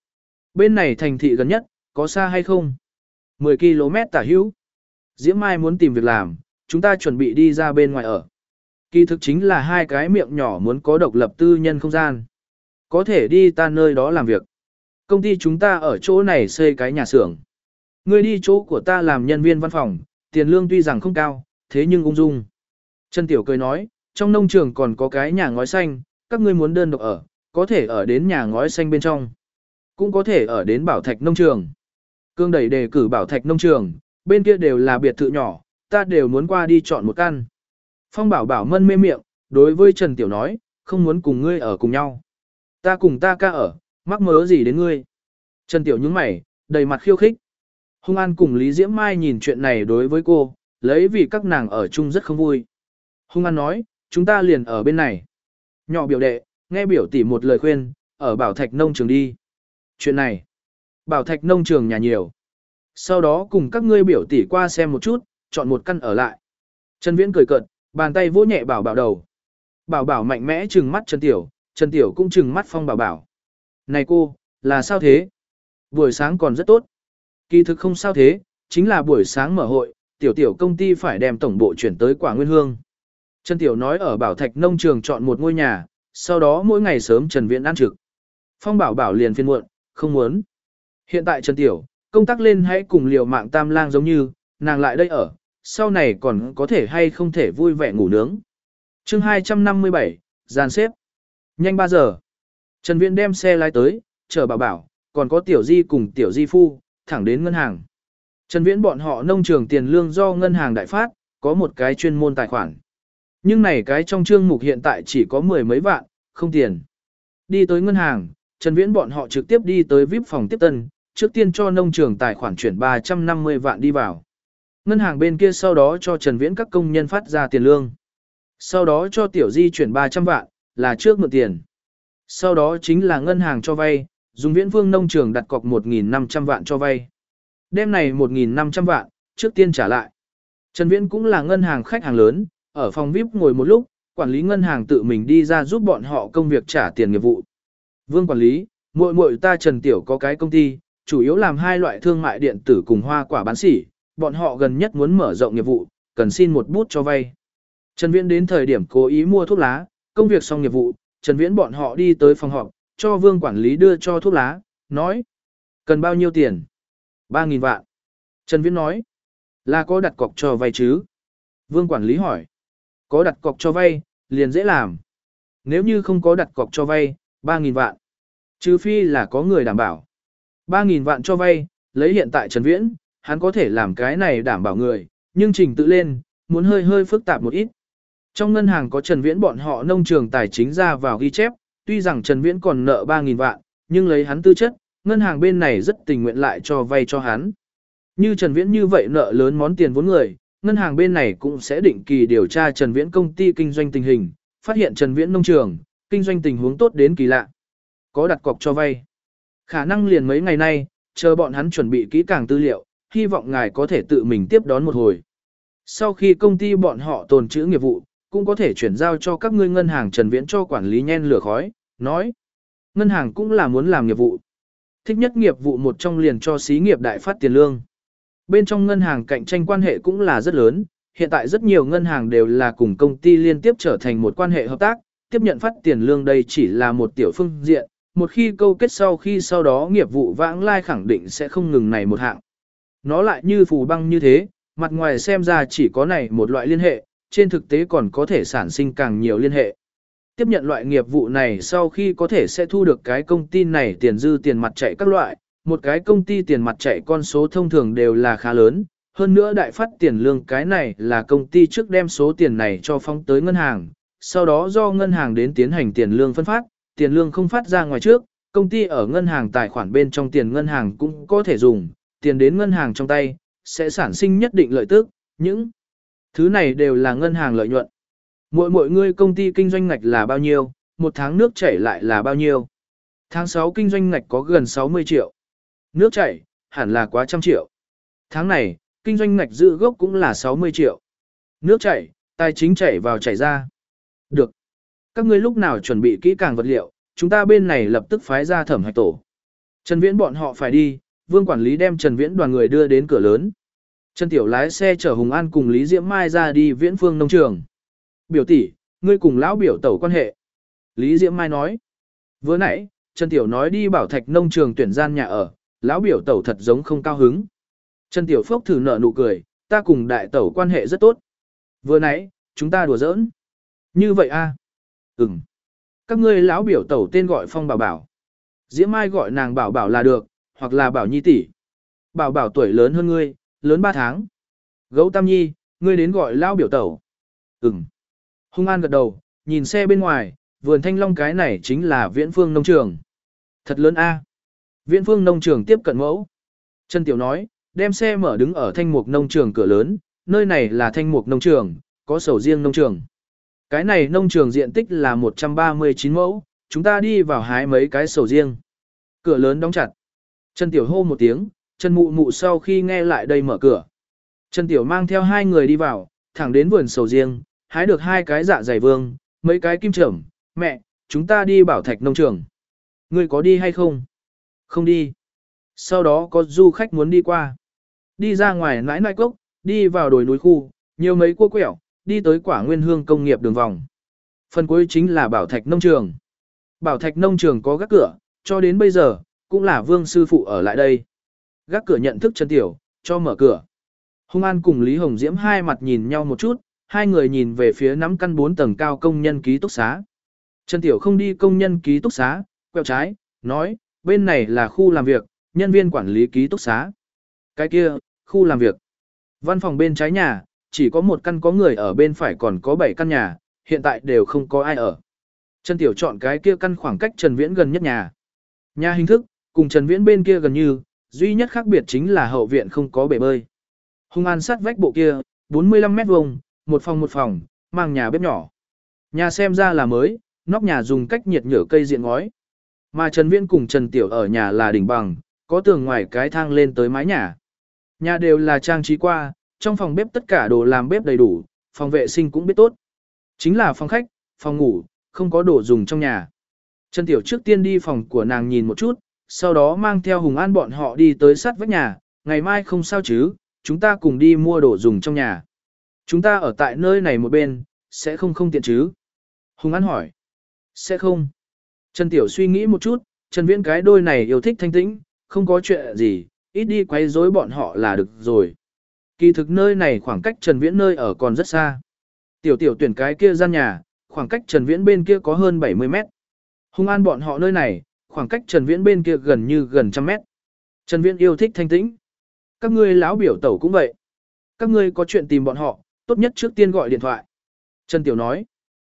S1: Bên này thành thị gần nhất, có xa hay không? 10 km tả hữu. Diễm Mai muốn tìm việc làm, chúng ta chuẩn bị đi ra bên ngoài ở. Kỳ thực chính là hai cái miệng nhỏ muốn có độc lập tư nhân không gian. Có thể đi ta nơi đó làm việc. Công ty chúng ta ở chỗ này xây cái nhà xưởng. Ngươi đi chỗ của ta làm nhân viên văn phòng, tiền lương tuy rằng không cao, thế nhưng ung dung. Trần Tiểu cười nói, trong nông trường còn có cái nhà ngói xanh, các ngươi muốn đơn độc ở, có thể ở đến nhà ngói xanh bên trong. Cũng có thể ở đến bảo thạch nông trường. Cương đẩy đề cử bảo thạch nông trường, bên kia đều là biệt thự nhỏ, ta đều muốn qua đi chọn một căn. Phong bảo bảo mân mê miệng, đối với Trần Tiểu nói, không muốn cùng ngươi ở cùng nhau. Ta cùng ta ca ở, mắc mớ gì đến ngươi. Trần Tiểu nhướng mày, đầy mặt khiêu khích. Hung An cùng Lý Diễm Mai nhìn chuyện này đối với cô, lấy vì các nàng ở chung rất không vui. Hung An nói, chúng ta liền ở bên này. Nhỏ biểu đệ, nghe biểu tỷ một lời khuyên, ở Bảo Thạch Nông Trường đi. Chuyện này, Bảo Thạch Nông Trường nhà nhiều. Sau đó cùng các ngươi biểu tỷ qua xem một chút, chọn một căn ở lại. Trần Viễn cười cợt, bàn tay vỗ nhẹ bảo bảo đầu. Bảo bảo mạnh mẽ trừng mắt Trần Tiểu, Trần Tiểu cũng trừng mắt Phong bảo bảo. Này cô, là sao thế? Buổi sáng còn rất tốt. Kỳ thực không sao thế, chính là buổi sáng mở hội, Tiểu Tiểu công ty phải đem tổng bộ chuyển tới Quả Nguyên Hương. Trần Tiểu nói ở Bảo Thạch Nông Trường chọn một ngôi nhà, sau đó mỗi ngày sớm Trần Viễn ăn trực. Phong bảo bảo liền phiên muộn, không muốn. Hiện tại Trần Tiểu, công tác lên hãy cùng liều mạng tam lang giống như, nàng lại đây ở, sau này còn có thể hay không thể vui vẻ ngủ nướng. chương 257, gian xếp. Nhanh 3 giờ. Trần Viễn đem xe lái tới, chờ bảo bảo, còn có tiểu di cùng tiểu di phu, thẳng đến ngân hàng. Trần Viễn bọn họ nông trường tiền lương do ngân hàng đại phát, có một cái chuyên môn tài khoản. Nhưng này cái trong chương mục hiện tại chỉ có mười mấy vạn, không tiền. Đi tới ngân hàng, Trần Viễn bọn họ trực tiếp đi tới VIP phòng tiếp tân, trước tiên cho nông trường tài khoản chuyển 350 vạn đi vào. Ngân hàng bên kia sau đó cho Trần Viễn các công nhân phát ra tiền lương. Sau đó cho Tiểu Di chuyển 300 vạn, là trước mượn tiền. Sau đó chính là ngân hàng cho vay, dùng Viễn Vương nông trường đặt cọc 1.500 vạn cho vay. Đêm này 1.500 vạn, trước tiên trả lại. Trần Viễn cũng là ngân hàng khách hàng lớn, ở phòng VIP ngồi một lúc, quản lý ngân hàng tự mình đi ra giúp bọn họ công việc trả tiền nghiệp vụ. Vương quản lý, muội muội ta Trần Tiểu có cái công ty, chủ yếu làm hai loại thương mại điện tử cùng hoa quả bán sỉ, bọn họ gần nhất muốn mở rộng nghiệp vụ, cần xin một bút cho vay. Trần Viễn đến thời điểm cố ý mua thuốc lá, công việc xong nghiệp vụ, Trần Viễn bọn họ đi tới phòng họp, cho vương quản lý đưa cho thuốc lá, nói. Cần bao nhiêu tiền? "3000 vạn. Trần Viễn nói. Là có đặt cọc cho vay chứ? Vương quản lý hỏi. Có đặt cọc cho vay, liền dễ làm. Nếu như không có đặt cọc cho vay, 3.000 vạn. Trừ phi là có người đảm bảo. 3.000 vạn cho vay, lấy hiện tại Trần Viễn, hắn có thể làm cái này đảm bảo người, nhưng trình tự lên, muốn hơi hơi phức tạp một ít. Trong ngân hàng có Trần Viễn bọn họ nông trường tài chính ra vào ghi chép, tuy rằng Trần Viễn còn nợ 3.000 vạn, nhưng lấy hắn tư chất, ngân hàng bên này rất tình nguyện lại cho vay cho hắn. Như Trần Viễn như vậy nợ lớn món tiền vốn người, ngân hàng bên này cũng sẽ định kỳ điều tra Trần Viễn công ty kinh doanh tình hình, phát hiện Trần Viễn nông trường, kinh doanh tình huống tốt đến kỳ lạ. Có đặt cọc cho vay. Khả năng liền mấy ngày nay, chờ bọn hắn chuẩn bị kỹ càng tư liệu, hy vọng ngài có thể tự mình tiếp đón một hồi. Sau khi công ty bọn họ tồn trữ nghiệp vụ, cũng có thể chuyển giao cho các ngươi ngân hàng Trần Viễn cho quản lý nhen lửa khói, nói. Ngân hàng cũng là muốn làm nghiệp vụ. Thích nhất nghiệp vụ một trong liền cho xí nghiệp đại phát tiền lương. Bên trong ngân hàng cạnh tranh quan hệ cũng là rất lớn, hiện tại rất nhiều ngân hàng đều là cùng công ty liên tiếp trở thành một quan hệ hợp tác, tiếp nhận phát tiền lương đây chỉ là một tiểu phương diện, một khi câu kết sau khi sau đó nghiệp vụ vãng lai khẳng định sẽ không ngừng này một hạng. Nó lại như phù băng như thế, mặt ngoài xem ra chỉ có này một loại liên hệ, trên thực tế còn có thể sản sinh càng nhiều liên hệ. Tiếp nhận loại nghiệp vụ này sau khi có thể sẽ thu được cái công ty này tiền dư tiền mặt chạy các loại, một cái công ty tiền mặt chạy con số thông thường đều là khá lớn, hơn nữa đại phát tiền lương cái này là công ty trước đem số tiền này cho phóng tới ngân hàng, sau đó do ngân hàng đến tiến hành tiền lương phân phát, tiền lương không phát ra ngoài trước, công ty ở ngân hàng tài khoản bên trong tiền ngân hàng cũng có thể dùng, tiền đến ngân hàng trong tay, sẽ sản sinh nhất định lợi tức, những thứ này đều là ngân hàng lợi nhuận. Mỗi mỗi người công ty kinh doanh ngạch là bao nhiêu, một tháng nước chảy lại là bao nhiêu. Tháng 6 kinh doanh ngạch có gần 60 triệu. Nước chảy, hẳn là quá trăm triệu. Tháng này, kinh doanh ngạch dự gốc cũng là 60 triệu. Nước chảy, tài chính chảy vào chảy ra. Được. Các ngươi lúc nào chuẩn bị kỹ càng vật liệu, chúng ta bên này lập tức phái ra thẩm hạch tổ. Trần Viễn bọn họ phải đi, vương quản lý đem Trần Viễn đoàn người đưa đến cửa lớn. Trần Tiểu lái xe chở Hùng An cùng Lý Diễm Mai ra đi viễn phương nông trường. Biểu tỷ, ngươi cùng lão biểu tẩu quan hệ. Lý Diễm Mai nói. Vừa nãy, Trần Tiểu nói đi bảo thạch nông trường tuyển gian nhà ở, lão biểu tẩu thật giống không cao hứng. Trần Tiểu Phúc thử nở nụ cười, ta cùng đại tẩu quan hệ rất tốt. Vừa nãy, chúng ta đùa giỡn. Như vậy a? À? Ừm. Các ngươi lão biểu tẩu tên gọi Phong Bảo Bảo. Diễm Mai gọi nàng Bảo Bảo là được, hoặc là Bảo Nhi tỷ. Bảo Bảo tuổi lớn hơn ngươi, lớn 3 tháng. Gấu Tam Nhi, ngươi đến gọi lão biểu tẩu. Ừm. Hung An gật đầu, nhìn xe bên ngoài, vườn thanh long cái này chính là viễn phương nông trường. Thật lớn a. Viễn phương nông trường tiếp cận mẫu. Trần Tiểu nói, đem xe mở đứng ở thanh mục nông trường cửa lớn, nơi này là thanh mục nông trường, có sầu riêng nông trường. Cái này nông trường diện tích là 139 mẫu, chúng ta đi vào hái mấy cái sầu riêng. Cửa lớn đóng chặt. Trần Tiểu hô một tiếng, Trần Mụ Mụ sau khi nghe lại đây mở cửa. Trần Tiểu mang theo hai người đi vào, thẳng đến vườn sầu riêng, hái được hai cái dạ dày vương, mấy cái kim trầm. Mẹ, chúng ta đi bảo thạch nông trường. Ngươi có đi hay không? Không đi. Sau đó có du khách muốn đi qua. Đi ra ngoài nãi nãi cốc, đi vào đồi núi khu, nhiều mấy cua quẹo, đi tới quả nguyên hương công nghiệp đường vòng. Phần cuối chính là bảo thạch nông trường. Bảo thạch nông trường có gác cửa, cho đến bây giờ, cũng là vương sư phụ ở lại đây. Gác cửa nhận thức chân tiểu, cho mở cửa. Hung An cùng Lý Hồng Diễm hai mặt nhìn nhau một chút, hai người nhìn về phía nắm căn bốn tầng cao công nhân ký túc xá. Trần Tiểu không đi công nhân ký túc xá, quẹo trái, nói, bên này là khu làm việc, nhân viên quản lý ký túc xá. Cái kia, khu làm việc. Văn phòng bên trái nhà, chỉ có một căn có người ở bên phải còn có 7 căn nhà, hiện tại đều không có ai ở. Trần Tiểu chọn cái kia căn khoảng cách Trần Viễn gần nhất nhà. Nhà hình thức, cùng Trần Viễn bên kia gần như, duy nhất khác biệt chính là hậu viện không có bể bơi. Hung an sát vách bộ kia, 45 mét vuông, một phòng một phòng, mang nhà bếp nhỏ. Nhà xem ra là mới, nóc nhà dùng cách nhiệt nhở cây diện ngói. Mà Trần Viễn cùng Trần Tiểu ở nhà là đỉnh bằng, có tường ngoài cái thang lên tới mái nhà. Nhà đều là trang trí qua, trong phòng bếp tất cả đồ làm bếp đầy đủ, phòng vệ sinh cũng biết tốt. Chính là phòng khách, phòng ngủ, không có đồ dùng trong nhà. Trần Tiểu trước tiên đi phòng của nàng nhìn một chút, sau đó mang theo Hùng An bọn họ đi tới sát vách nhà, ngày mai không sao chứ, chúng ta cùng đi mua đồ dùng trong nhà. Chúng ta ở tại nơi này một bên, sẽ không không tiện chứ? Hùng An hỏi. Sẽ không. Trần Tiểu suy nghĩ một chút, Trần Viễn cái đôi này yêu thích thanh tĩnh, không có chuyện gì, ít đi quấy rối bọn họ là được rồi. Kỳ thực nơi này khoảng cách Trần Viễn nơi ở còn rất xa. Tiểu tiểu tuyển cái kia gian nhà, khoảng cách Trần Viễn bên kia có hơn 70 mét. Hung an bọn họ nơi này, khoảng cách Trần Viễn bên kia gần như gần trăm mét. Trần Viễn yêu thích thanh tĩnh. Các ngươi lão biểu tẩu cũng vậy. Các ngươi có chuyện tìm bọn họ, tốt nhất trước tiên gọi điện thoại. Trần Tiểu nói.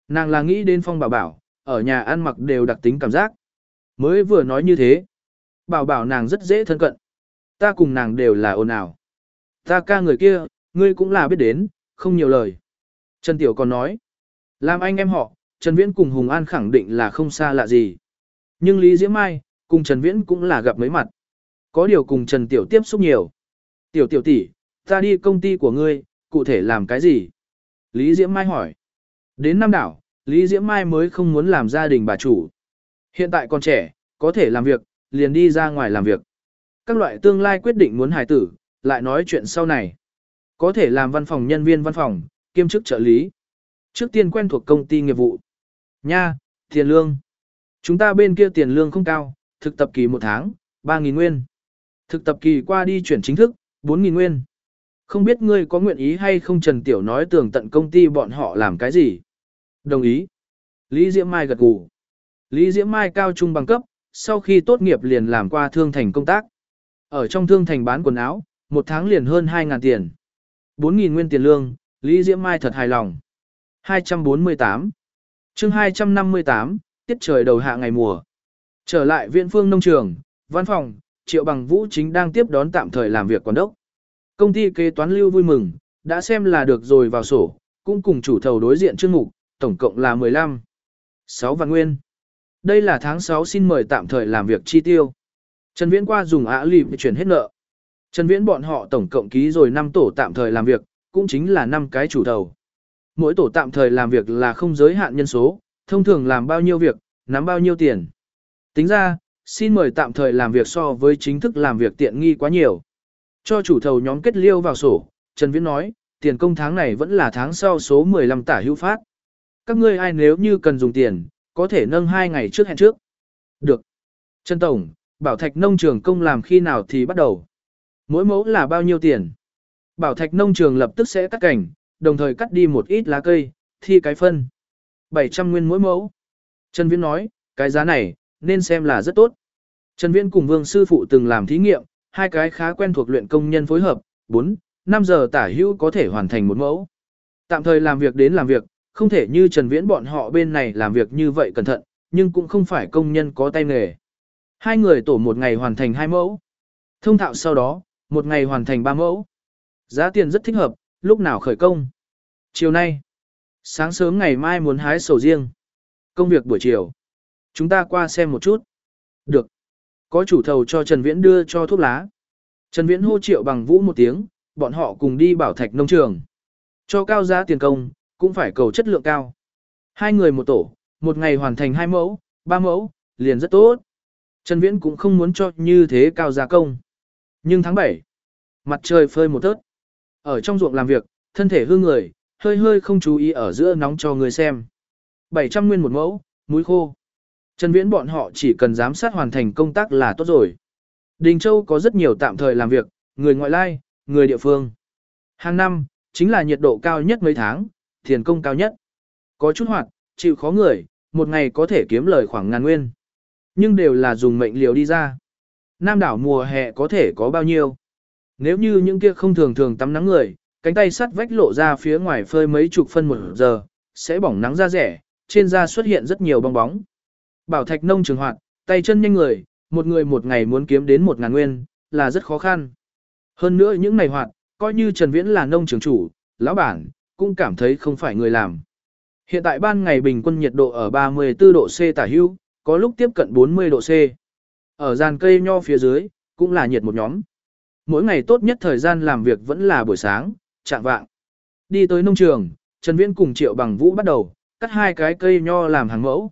S1: Nàng là nghĩ đến Phong Bảo Bảo, ở nhà ăn mặc đều đặc tính cảm giác. Mới vừa nói như thế. Bảo bảo nàng rất dễ thân cận. Ta cùng nàng đều là ồn ào. Ta ca người kia, ngươi cũng là biết đến, không nhiều lời. Trần Tiểu còn nói. Làm anh em họ, Trần Viễn cùng Hùng An khẳng định là không xa lạ gì. Nhưng Lý Diễm Mai, cùng Trần Viễn cũng là gặp mấy mặt. Có điều cùng Trần Tiểu tiếp xúc nhiều. Tiểu Tiểu tỷ, ta đi công ty của ngươi, cụ thể làm cái gì? Lý Diễm Mai hỏi. Đến Nam Đảo, Lý Diễm Mai mới không muốn làm gia đình bà chủ. Hiện tại còn trẻ, có thể làm việc, liền đi ra ngoài làm việc. Các loại tương lai quyết định muốn hài tử, lại nói chuyện sau này. Có thể làm văn phòng nhân viên văn phòng, kiêm chức trợ lý. Trước tiên quen thuộc công ty nghiệp vụ. Nha, tiền lương. Chúng ta bên kia tiền lương không cao, thực tập kỳ một tháng, 3.000 nguyên. Thực tập kỳ qua đi chuyển chính thức, 4.000 nguyên. Không biết ngươi có nguyện ý hay không Trần Tiểu nói tường tận công ty bọn họ làm cái gì? Đồng ý. Lý Diễm Mai gật gù. Lý Diễm Mai cao trung bằng cấp, sau khi tốt nghiệp liền làm qua thương thành công tác. Ở trong thương thành bán quần áo, một tháng liền hơn 2.000 tiền. 4.000 nguyên tiền lương, Lý Diễm Mai thật hài lòng. 248 chương 258, tiết trời đầu hạ ngày mùa. Trở lại viện phương nông trường, văn phòng, Triệu Bằng Vũ chính đang tiếp đón tạm thời làm việc quản đốc. Công ty kế toán lưu vui mừng, đã xem là được rồi vào sổ, cũng cùng chủ thầu đối diện chương mục, tổng cộng là 15. 6 vạn nguyên. Đây là tháng 6 xin mời tạm thời làm việc chi tiêu. Trần Viễn qua dùng ả lì chuyển hết nợ. Trần Viễn bọn họ tổng cộng ký rồi 5 tổ tạm thời làm việc, cũng chính là 5 cái chủ đầu. Mỗi tổ tạm thời làm việc là không giới hạn nhân số, thông thường làm bao nhiêu việc, nắm bao nhiêu tiền. Tính ra, xin mời tạm thời làm việc so với chính thức làm việc tiện nghi quá nhiều. Cho chủ thầu nhóm kết liêu vào sổ, Trần Viễn nói, tiền công tháng này vẫn là tháng sau số 15 tả hữu phát. Các ngươi ai nếu như cần dùng tiền, có thể nâng hai ngày trước hẹn trước. Được. Trần Tổng, Bảo Thạch nông trường công làm khi nào thì bắt đầu. Mỗi mẫu là bao nhiêu tiền? Bảo Thạch nông trường lập tức sẽ cắt cảnh, đồng thời cắt đi một ít lá cây, thi cái phân. 700 nguyên mỗi mẫu. Trần Viễn nói, cái giá này, nên xem là rất tốt. Trần Viễn cùng Vương Sư Phụ từng làm thí nghiệm, hai cái khá quen thuộc luyện công nhân phối hợp, 4, 5 giờ tả hữu có thể hoàn thành một mẫu. Tạm thời làm việc đến làm việc, không thể như Trần Viễn bọn họ bên này làm việc như vậy cẩn thận, nhưng cũng không phải công nhân có tay nghề. Hai người tổ một ngày hoàn thành hai mẫu. Thông thạo sau đó, một ngày hoàn thành ba mẫu. Giá tiền rất thích hợp, lúc nào khởi công. Chiều nay. Sáng sớm ngày mai muốn hái sầu riêng. Công việc buổi chiều. Chúng ta qua xem một chút. Được. Có chủ thầu cho Trần Viễn đưa cho thuốc lá. Trần Viễn hô triệu bằng vũ một tiếng, bọn họ cùng đi bảo thạch nông trường. Cho cao giá tiền công, cũng phải cầu chất lượng cao. Hai người một tổ, một ngày hoàn thành hai mẫu, ba mẫu, liền rất tốt. Trần Viễn cũng không muốn cho như thế cao giá công. Nhưng tháng 7, mặt trời phơi một tớt. Ở trong ruộng làm việc, thân thể hư người, hơi hơi không chú ý ở giữa nóng cho người xem. 700 nguyên một mẫu, muối khô. Trần Viễn bọn họ chỉ cần giám sát hoàn thành công tác là tốt rồi. Đình Châu có rất nhiều tạm thời làm việc, người ngoại lai, người địa phương. Hàng năm, chính là nhiệt độ cao nhất mấy tháng, tiền công cao nhất. Có chút hoạt, chịu khó người, một ngày có thể kiếm lời khoảng ngàn nguyên. Nhưng đều là dùng mệnh liều đi ra. Nam đảo mùa hè có thể có bao nhiêu? Nếu như những kia không thường thường tắm nắng người, cánh tay sắt vách lộ ra phía ngoài phơi mấy chục phân một giờ, sẽ bỏng nắng da rẻ, trên da xuất hiện rất nhiều bong bóng. Bảo thạch nông trường hoạt, tay chân nhanh người, một người một ngày muốn kiếm đến một ngàn nguyên, là rất khó khăn. Hơn nữa những ngày hoạt, coi như Trần Viễn là nông trường chủ, lão bản, cũng cảm thấy không phải người làm. Hiện tại ban ngày bình quân nhiệt độ ở 34 độ C tả hưu, có lúc tiếp cận 40 độ C. Ở gian cây nho phía dưới, cũng là nhiệt một nhóm. Mỗi ngày tốt nhất thời gian làm việc vẫn là buổi sáng, trạng vạng. Đi tới nông trường, Trần Viễn cùng Triệu Bằng Vũ bắt đầu, cắt hai cái cây nho làm hàng mẫu.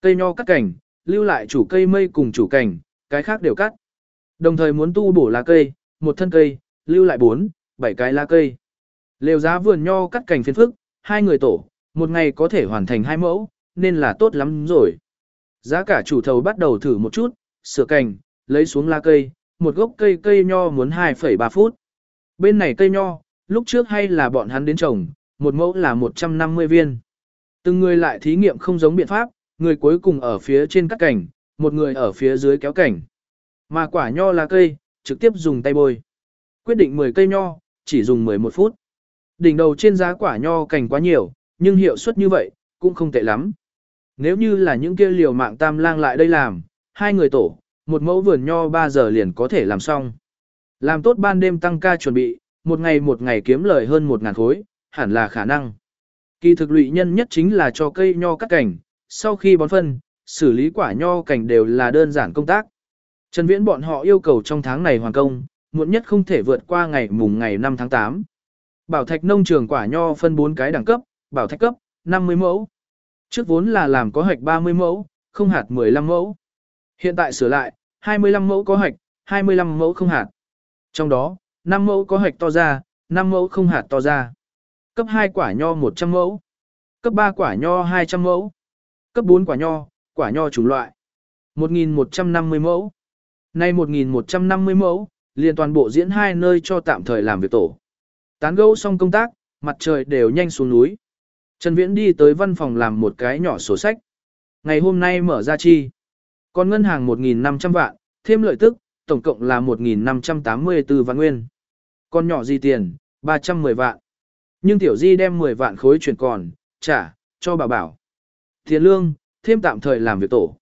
S1: Cây nho cắt cảnh, lưu lại chủ cây mây cùng chủ cảnh, cái khác đều cắt. Đồng thời muốn tu bổ lá cây, một thân cây, lưu lại 4, 7 cái lá cây. Lều giá vườn nho cắt cành phiền phức, hai người tổ, một ngày có thể hoàn thành hai mẫu, nên là tốt lắm rồi. Giá cả chủ thầu bắt đầu thử một chút, sửa cành, lấy xuống lá cây, một gốc cây cây nho muốn 2,3 phút. Bên này cây nho, lúc trước hay là bọn hắn đến trồng, một mẫu là 150 viên. Từng người lại thí nghiệm không giống biện pháp, người cuối cùng ở phía trên cắt cảnh, một người ở phía dưới kéo cảnh. Mà quả nho là cây, trực tiếp dùng tay bôi. Quyết định 10 cây nho, chỉ dùng 11 phút. Đỉnh đầu trên giá quả nho cảnh quá nhiều, nhưng hiệu suất như vậy, cũng không tệ lắm. Nếu như là những kia liều mạng tam lang lại đây làm, hai người tổ, một mẫu vườn nho 3 giờ liền có thể làm xong. Làm tốt ban đêm tăng ca chuẩn bị, một ngày một ngày kiếm lời hơn 1.000 khối, hẳn là khả năng. Kỳ thực lụy nhân nhất chính là cho cây nho cắt cảnh, sau khi bón phân, xử lý quả nho cảnh đều là đơn giản công tác. Trần Viễn bọn họ yêu cầu trong tháng này hoàn công, muộn nhất không thể vượt qua ngày mùng ngày 5 tháng 8. Bảo thạch nông trường quả nho phân 4 cái đẳng cấp, bảo thạch cấp, 50 mẫu. Trước vốn là làm có hạch 30 mẫu, không hạt 15 mẫu. Hiện tại sửa lại, 25 mẫu có hạch, 25 mẫu không hạt. Trong đó, 5 mẫu có hạch to ra, 5 mẫu không hạt to ra. Cấp 2 quả nho 100 mẫu. Cấp 3 quả nho 200 mẫu. Cấp 4 quả nho, quả nho chủng loại. 1.150 mẫu. Nay 1.150 mẫu, liền toàn bộ diễn hai nơi cho tạm thời làm việc tổ. Tán gẫu xong công tác, mặt trời đều nhanh xuống núi. Trần Viễn đi tới văn phòng làm một cái nhỏ sổ sách. Ngày hôm nay mở ra chi. Còn ngân hàng 1.500 vạn, thêm lợi tức, tổng cộng là 1.584 vạn nguyên. Còn nhỏ gì tiền, 310 vạn. Nhưng tiểu di đem 10 vạn khối chuyển còn, trả, cho bà bảo. Tiền lương, thêm tạm thời làm việc tổ.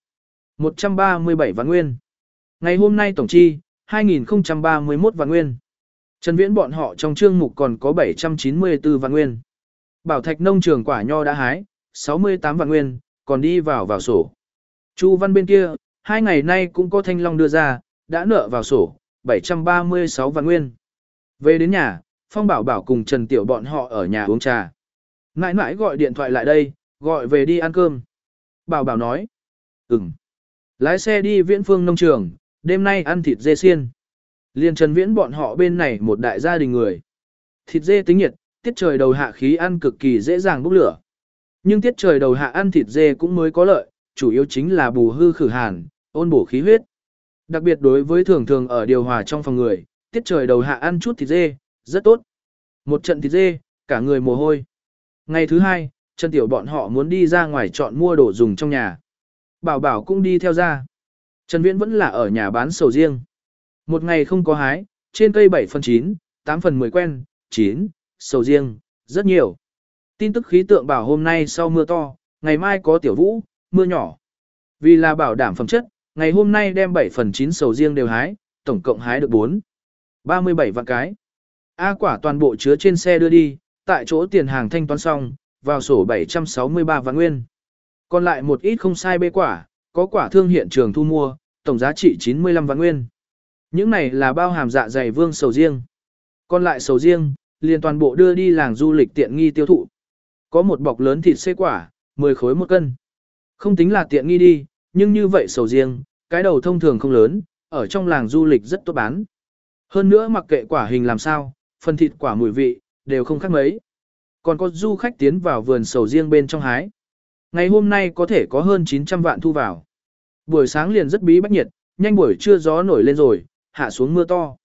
S1: 137 vạn nguyên. Ngày hôm nay tổng chi, 2031 vạn nguyên. Trần Viễn bọn họ trong chương mục còn có 794 vạn nguyên. Bảo Thạch nông trường quả nho đã hái, 68 vạn nguyên, còn đi vào vào sổ. Chu Văn bên kia, hai ngày nay cũng có thanh long đưa ra, đã nợ vào sổ, 736 vạn nguyên. Về đến nhà, Phong Bảo Bảo cùng Trần Tiểu bọn họ ở nhà uống trà. Nãi nãi gọi điện thoại lại đây, gọi về đi ăn cơm. Bảo Bảo nói, ừm. Lái xe đi viễn phương nông trường, đêm nay ăn thịt dê xiên. Liên Trần Viễn bọn họ bên này một đại gia đình người. Thịt dê tính nhiệt, tiết trời đầu hạ khí ăn cực kỳ dễ dàng bốc lửa. Nhưng tiết trời đầu hạ ăn thịt dê cũng mới có lợi, chủ yếu chính là bù hư khử hàn, ôn bổ khí huyết. Đặc biệt đối với thường thường ở điều hòa trong phòng người, tiết trời đầu hạ ăn chút thịt dê, rất tốt. Một trận thịt dê, cả người mồ hôi. Ngày thứ hai, Trần Tiểu bọn họ muốn đi ra ngoài chọn mua đồ dùng trong nhà. Bảo Bảo cũng đi theo ra. Trần Viễn vẫn là ở nhà bán sầu riêng. Một ngày không có hái, trên cây 7 phần 9, 8 phần 10 quen, 9, sầu riêng, rất nhiều. Tin tức khí tượng bảo hôm nay sau mưa to, ngày mai có tiểu vũ, mưa nhỏ. Vì là bảo đảm phẩm chất, ngày hôm nay đem 7 phần 9 sầu riêng đều hái, tổng cộng hái được 4. 37 vạn cái. A quả toàn bộ chứa trên xe đưa đi, tại chỗ tiền hàng thanh toán xong, vào sổ 763 vạn nguyên. Còn lại một ít không sai bê quả, có quả thương hiện trường thu mua, tổng giá trị 95 vạn nguyên. Những này là bao hàm dạ dày vương sầu riêng. Còn lại sầu riêng, liền toàn bộ đưa đi làng du lịch tiện nghi tiêu thụ. Có một bọc lớn thịt xê quả, 10 khối một cân. Không tính là tiện nghi đi, nhưng như vậy sầu riêng, cái đầu thông thường không lớn, ở trong làng du lịch rất tốt bán. Hơn nữa mặc kệ quả hình làm sao, phần thịt quả mùi vị, đều không khác mấy. Còn có du khách tiến vào vườn sầu riêng bên trong hái. Ngày hôm nay có thể có hơn 900 vạn thu vào. Buổi sáng liền rất bí bách nhiệt, nhanh buổi trưa gió nổi lên rồi, hạ xuống mưa to.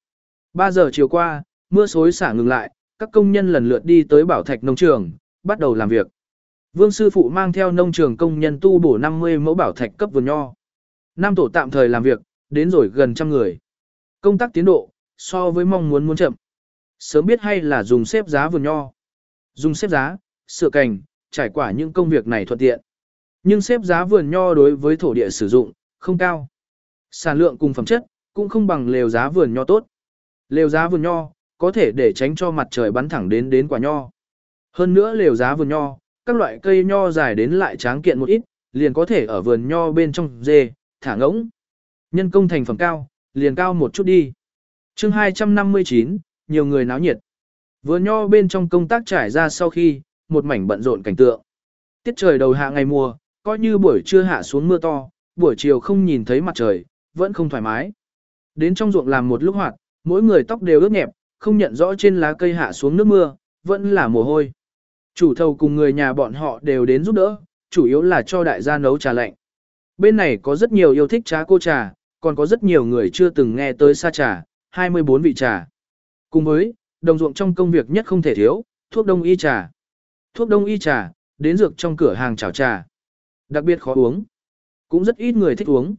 S1: 3 giờ chiều qua, mưa xối xả ngừng lại, các công nhân lần lượt đi tới bảo thạch nông trường, bắt đầu làm việc. Vương sư phụ mang theo nông trường công nhân tu bổ 50 mẫu bảo thạch cấp vườn nho. Năm tổ tạm thời làm việc, đến rồi gần trăm người. Công tác tiến độ, so với mong muốn muốn chậm. Sớm biết hay là dùng xếp giá vườn nho. Dùng xếp giá, sửa cành, trải quả những công việc này thuận tiện. Nhưng xếp giá vườn nho đối với thổ địa sử dụng, không cao. Sản lượng cùng phẩm chất, cũng không bằng lều giá vườn nho tốt. Lều giá vườn nho, có thể để tránh cho mặt trời bắn thẳng đến đến quả nho. Hơn nữa lều giá vườn nho, các loại cây nho dài đến lại tráng kiện một ít, liền có thể ở vườn nho bên trong dê, thả ngỗng. Nhân công thành phẩm cao, liền cao một chút đi. chương 259, nhiều người náo nhiệt. Vườn nho bên trong công tác trải ra sau khi, một mảnh bận rộn cảnh tượng. Tiết trời đầu hạ ngày mùa, coi như buổi trưa hạ xuống mưa to, buổi chiều không nhìn thấy mặt trời, vẫn không thoải mái. Đến trong ruộng làm một lúc hoạt, mỗi người tóc đều ướt nhẹp, không nhận rõ trên lá cây hạ xuống nước mưa, vẫn là mồ hôi. Chủ thầu cùng người nhà bọn họ đều đến giúp đỡ, chủ yếu là cho đại gia nấu trà lạnh. Bên này có rất nhiều yêu thích trà cô trà, còn có rất nhiều người chưa từng nghe tới sa trà, 24 vị trà. Cùng với, đồng ruộng trong công việc nhất không thể thiếu, thuốc đông y trà. Thuốc đông y trà, đến dược trong cửa hàng chảo trà. Đặc biệt khó uống. Cũng rất ít người thích uống.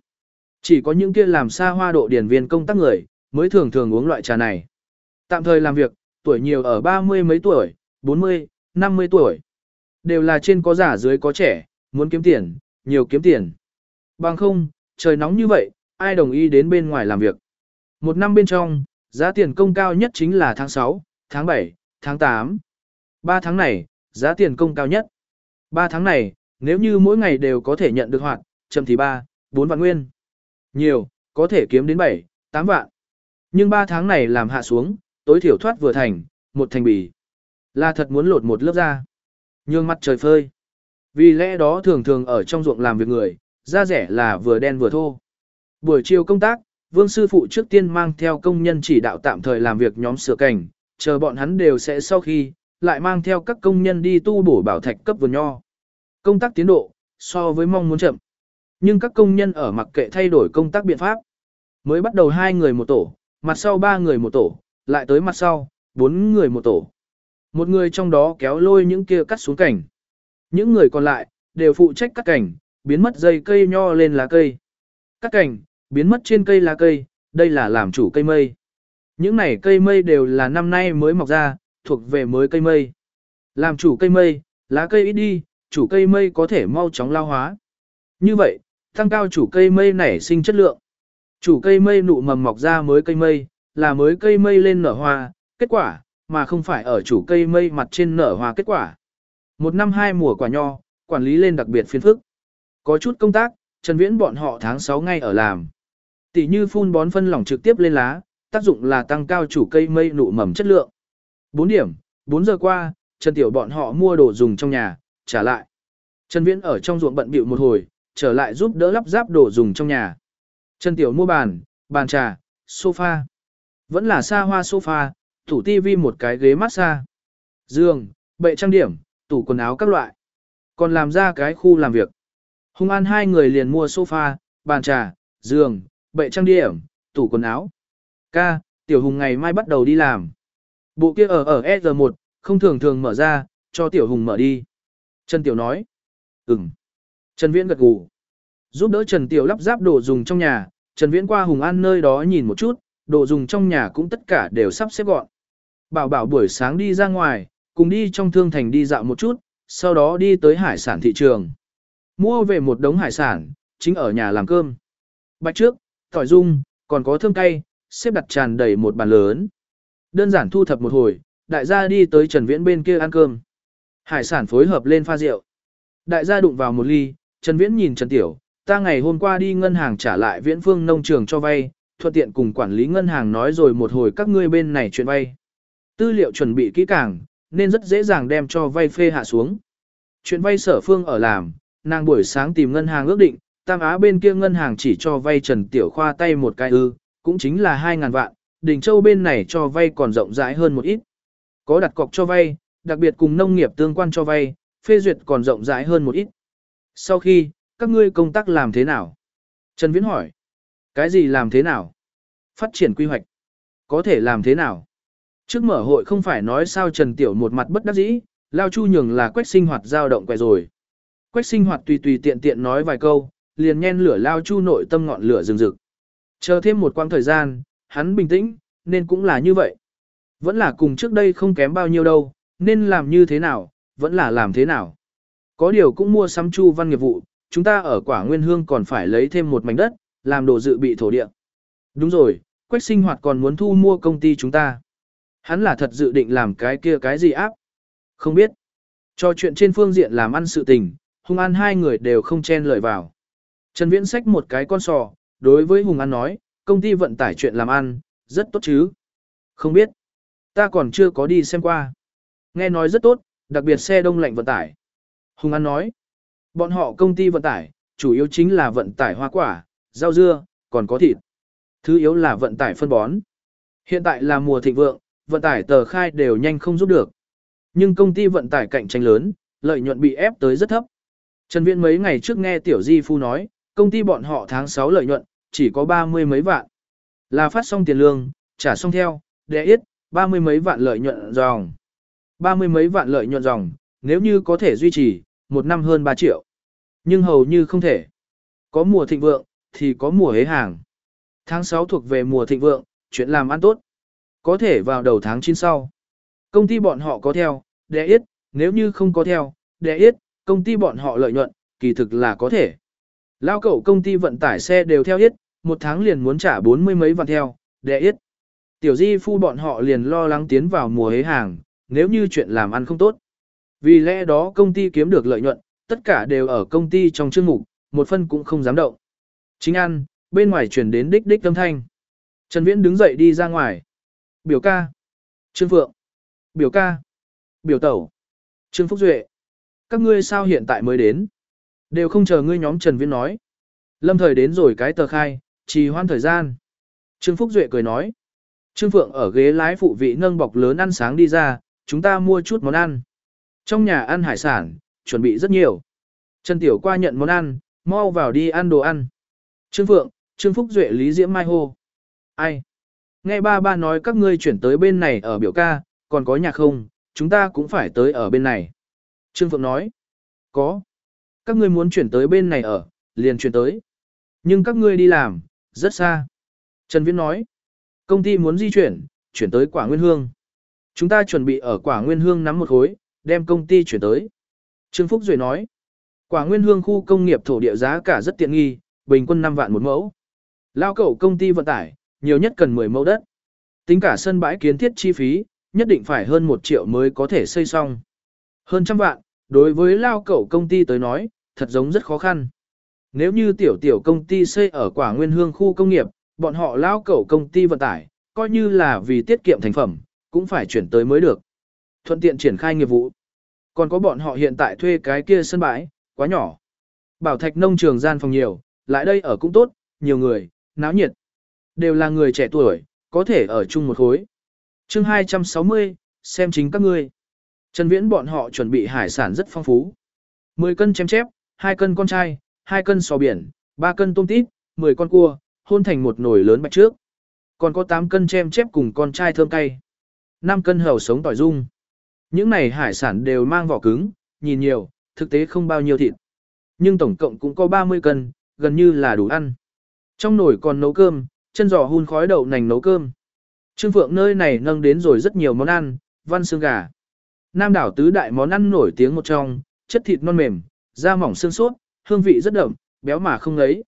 S1: Chỉ có những kia làm xa hoa độ điển viên công tác người, mới thường thường uống loại trà này. Tạm thời làm việc, tuổi nhiều ở 30 mấy tuổi, 40, 50 tuổi. Đều là trên có giả dưới có trẻ, muốn kiếm tiền, nhiều kiếm tiền. Bằng không, trời nóng như vậy, ai đồng ý đến bên ngoài làm việc. Một năm bên trong, giá tiền công cao nhất chính là tháng 6, tháng 7, tháng 8. 3 tháng này, giá tiền công cao nhất. 3 tháng này, nếu như mỗi ngày đều có thể nhận được hoạt, chậm thì 3, 4 vạn nguyên. Nhiều, có thể kiếm đến 7, 8 vạn. Nhưng 3 tháng này làm hạ xuống, tối thiểu thoát vừa thành, một thành bì. Là thật muốn lột một lớp da. Nhương mặt trời phơi. Vì lẽ đó thường thường ở trong ruộng làm việc người, da rẻ là vừa đen vừa thô. Buổi chiều công tác, Vương sư phụ trước tiên mang theo công nhân chỉ đạo tạm thời làm việc nhóm sửa cảnh, chờ bọn hắn đều sẽ sau khi, lại mang theo các công nhân đi tu bổ bảo thạch cấp vườn nho. Công tác tiến độ, so với mong muốn chậm. Nhưng các công nhân ở mặc kệ thay đổi công tác biện pháp. Mới bắt đầu hai người một tổ, mặt sau ba người một tổ, lại tới mặt sau, bốn người một tổ. Một người trong đó kéo lôi những kia cắt xuống cảnh. Những người còn lại, đều phụ trách cắt cảnh, biến mất dây cây nho lên lá cây. Cắt cảnh, biến mất trên cây lá cây, đây là làm chủ cây mây. Những này cây mây đều là năm nay mới mọc ra, thuộc về mới cây mây. Làm chủ cây mây, lá cây ít đi, chủ cây mây có thể mau chóng lao hóa. Như vậy, tăng cao chủ cây mây nảy sinh chất lượng. Chủ cây mây nụ mầm mọc ra mới cây mây, là mới cây mây lên nở hoa, kết quả, mà không phải ở chủ cây mây mặt trên nở hoa kết quả. Một năm hai mùa quả nho, quản lý lên đặc biệt phiền phức. Có chút công tác, Trần Viễn bọn họ tháng 6 ngay ở làm. Tỷ như phun bón phân lỏng trực tiếp lên lá, tác dụng là tăng cao chủ cây mây nụ mầm chất lượng. 4 điểm, 4 giờ qua, Trần Tiểu bọn họ mua đồ dùng trong nhà, trả lại. Trần Viễn ở trong ruộng bận bịu một hồi, trở lại giúp đỡ lắp ráp đồ dùng trong nhà. Trần Tiểu mua bàn, bàn trà, sofa. Vẫn là xa hoa sofa, tủ tivi một cái ghế massage. Giường, bệ trang điểm, tủ quần áo các loại. Còn làm ra cái khu làm việc. Hung An hai người liền mua sofa, bàn trà, giường, bệ trang điểm, tủ quần áo. Ca, Tiểu Hùng ngày mai bắt đầu đi làm. Bộ kia ở ở S1, không thường thường mở ra, cho Tiểu Hùng mở đi. Trần Tiểu nói. Ừm. Trần Viễn gật gù. Giúp đỡ Trần Tiểu lắp ráp đồ dùng trong nhà, Trần Viễn qua Hùng An nơi đó nhìn một chút, đồ dùng trong nhà cũng tất cả đều sắp xếp gọn. Bảo bảo buổi sáng đi ra ngoài, cùng đi trong thương thành đi dạo một chút, sau đó đi tới hải sản thị trường. Mua về một đống hải sản, chính ở nhà làm cơm. Bạch trước, tỏi dung, còn có thơm cay, xếp đặt tràn đầy một bàn lớn. Đơn giản thu thập một hồi, đại gia đi tới Trần Viễn bên kia ăn cơm. Hải sản phối hợp lên pha rượu. Đại gia đụng vào một ly, Trần Viễn nhìn Trần Tiểu, ta ngày hôm qua đi ngân hàng trả lại Viễn Phương nông trường cho vay, thuận tiện cùng quản lý ngân hàng nói rồi một hồi các ngươi bên này chuyện vay. Tư liệu chuẩn bị kỹ càng, nên rất dễ dàng đem cho vay phê hạ xuống. Chuyện vay sở phương ở làm, nàng buổi sáng tìm ngân hàng ước định, Tam Á bên kia ngân hàng chỉ cho vay Trần Tiểu Khoa tay một cái ư, cũng chính là 2.000 vạn, Đình Châu bên này cho vay còn rộng rãi hơn một ít. Có đặt cọc cho vay, đặc biệt cùng nông nghiệp tương quan cho vay, phê duyệt còn rộng rãi hơn một ít. Sau khi, các ngươi công tác làm thế nào? Trần Viễn hỏi. Cái gì làm thế nào? Phát triển quy hoạch. Có thể làm thế nào? Trước mở hội không phải nói sao Trần Tiểu một mặt bất đắc dĩ, Lao Chu nhường là quách sinh hoạt dao động quẹ rồi. Quách sinh hoạt tùy tùy tiện tiện nói vài câu, liền nhen lửa Lao Chu nội tâm ngọn lửa rừng rực. Chờ thêm một quãng thời gian, hắn bình tĩnh, nên cũng là như vậy. Vẫn là cùng trước đây không kém bao nhiêu đâu, nên làm như thế nào, vẫn là làm thế nào. Có điều cũng mua sắm chu văn nghiệp vụ, chúng ta ở quả nguyên hương còn phải lấy thêm một mảnh đất, làm đồ dự bị thổ địa. Đúng rồi, quách sinh hoạt còn muốn thu mua công ty chúng ta. Hắn là thật dự định làm cái kia cái gì áp? Không biết. Cho chuyện trên phương diện làm ăn sự tình, Hùng An hai người đều không chen lời vào. Trần Viễn xách một cái con sò, đối với Hùng An nói, công ty vận tải chuyện làm ăn, rất tốt chứ. Không biết. Ta còn chưa có đi xem qua. Nghe nói rất tốt, đặc biệt xe đông lạnh vận tải. Hùng An nói, bọn họ công ty vận tải, chủ yếu chính là vận tải hoa quả, rau dưa, còn có thịt. Thứ yếu là vận tải phân bón. Hiện tại là mùa thịnh vượng, vận tải tờ khai đều nhanh không giúp được. Nhưng công ty vận tải cạnh tranh lớn, lợi nhuận bị ép tới rất thấp. Trần Viễn mấy ngày trước nghe Tiểu Di Phu nói, công ty bọn họ tháng 6 lợi nhuận, chỉ có ba mươi mấy vạn. Là phát xong tiền lương, trả xong theo, đẻ ít, ba mươi mấy vạn lợi nhuận dòng. Ba mươi mấy vạn lợi nhuận dòng, nếu như có thể duy trì, một năm hơn 3 triệu. Nhưng hầu như không thể. Có mùa thịnh vượng, thì có mùa hế hàng. Tháng 6 thuộc về mùa thịnh vượng, chuyện làm ăn tốt. Có thể vào đầu tháng 9 sau. Công ty bọn họ có theo, đệ ít, nếu như không có theo, đệ ít, công ty bọn họ lợi nhuận, kỳ thực là có thể. Lao cậu công ty vận tải xe đều theo ít, một tháng liền muốn trả bốn mươi mấy vạn theo, đệ ít. Tiểu di phu bọn họ liền lo lắng tiến vào mùa hế hàng, nếu như chuyện làm ăn không tốt. Vì lẽ đó công ty kiếm được lợi nhuận, tất cả đều ở công ty trong chương mục, một phân cũng không dám động. Chính ăn, bên ngoài chuyển đến đích đích âm thanh. Trần Viễn đứng dậy đi ra ngoài. Biểu ca. Trương Phượng. Biểu ca. Biểu tẩu. Trương Phúc Duệ. Các ngươi sao hiện tại mới đến? Đều không chờ ngươi nhóm Trần Viễn nói. Lâm thời đến rồi cái tờ khai, trì hoãn thời gian. Trương Phúc Duệ cười nói. Trương Phượng ở ghế lái phụ vị nâng bọc lớn ăn sáng đi ra, chúng ta mua chút món ăn. Trong nhà ăn hải sản, chuẩn bị rất nhiều. Trần Tiểu qua nhận món ăn, mau vào đi ăn đồ ăn. Trương Phượng, Trương Phúc Duệ Lý Diễm Mai hô. Ai? Nghe ba ba nói các ngươi chuyển tới bên này ở biểu ca, còn có nhà không, chúng ta cũng phải tới ở bên này. Trương Phượng nói. Có. Các ngươi muốn chuyển tới bên này ở, liền chuyển tới. Nhưng các ngươi đi làm, rất xa. Trần Viễn nói. Công ty muốn di chuyển, chuyển tới quả nguyên hương. Chúng ta chuẩn bị ở quả nguyên hương nắm một khối, đem công ty chuyển tới. Trương Phúc Duệ nói. Quả nguyên hương khu công nghiệp thổ địa giá cả rất tiện nghi, bình quân 5 vạn một mẫu. Lao cậu công ty vận tải, nhiều nhất cần 10 mẫu đất. Tính cả sân bãi kiến thiết chi phí, nhất định phải hơn 1 triệu mới có thể xây xong. Hơn trăm vạn, đối với lao cẩu công ty tới nói, thật giống rất khó khăn. Nếu như tiểu tiểu công ty xây ở quả nguyên hương khu công nghiệp, bọn họ lao cẩu công ty vận tải, coi như là vì tiết kiệm thành phẩm, cũng phải chuyển tới mới được. Thuận tiện triển khai nghiệp vụ. Còn có bọn họ hiện tại thuê cái kia sân bãi, quá nhỏ. Bảo thạch nông trường gian phòng nhiều, lại đây ở cũng tốt, nhiều người, náo nhiệt. Đều là người trẻ tuổi, có thể ở chung một khối. chương 260, xem chính các ngươi. Trần Viễn bọn họ chuẩn bị hải sản rất phong phú. 10 cân chém chép, 2 cân con trai, 2 cân sò biển, 3 cân tôm tít, 10 con cua, hôn thành một nồi lớn bạch trước. Còn có 8 cân chém chép cùng con trai thơm cay. 5 cân hầu sống tỏi dung. Những này hải sản đều mang vỏ cứng, nhìn nhiều, thực tế không bao nhiêu thịt. Nhưng tổng cộng cũng có 30 cân, gần như là đủ ăn. Trong nồi còn nấu cơm, chân giò hun khói đậu nành nấu cơm. Trương Phượng nơi này nâng đến rồi rất nhiều món ăn, văn xương gà. Nam đảo tứ đại món ăn nổi tiếng một trong, chất thịt non mềm, da mỏng xương suốt, hương vị rất đậm, béo mà không lấy.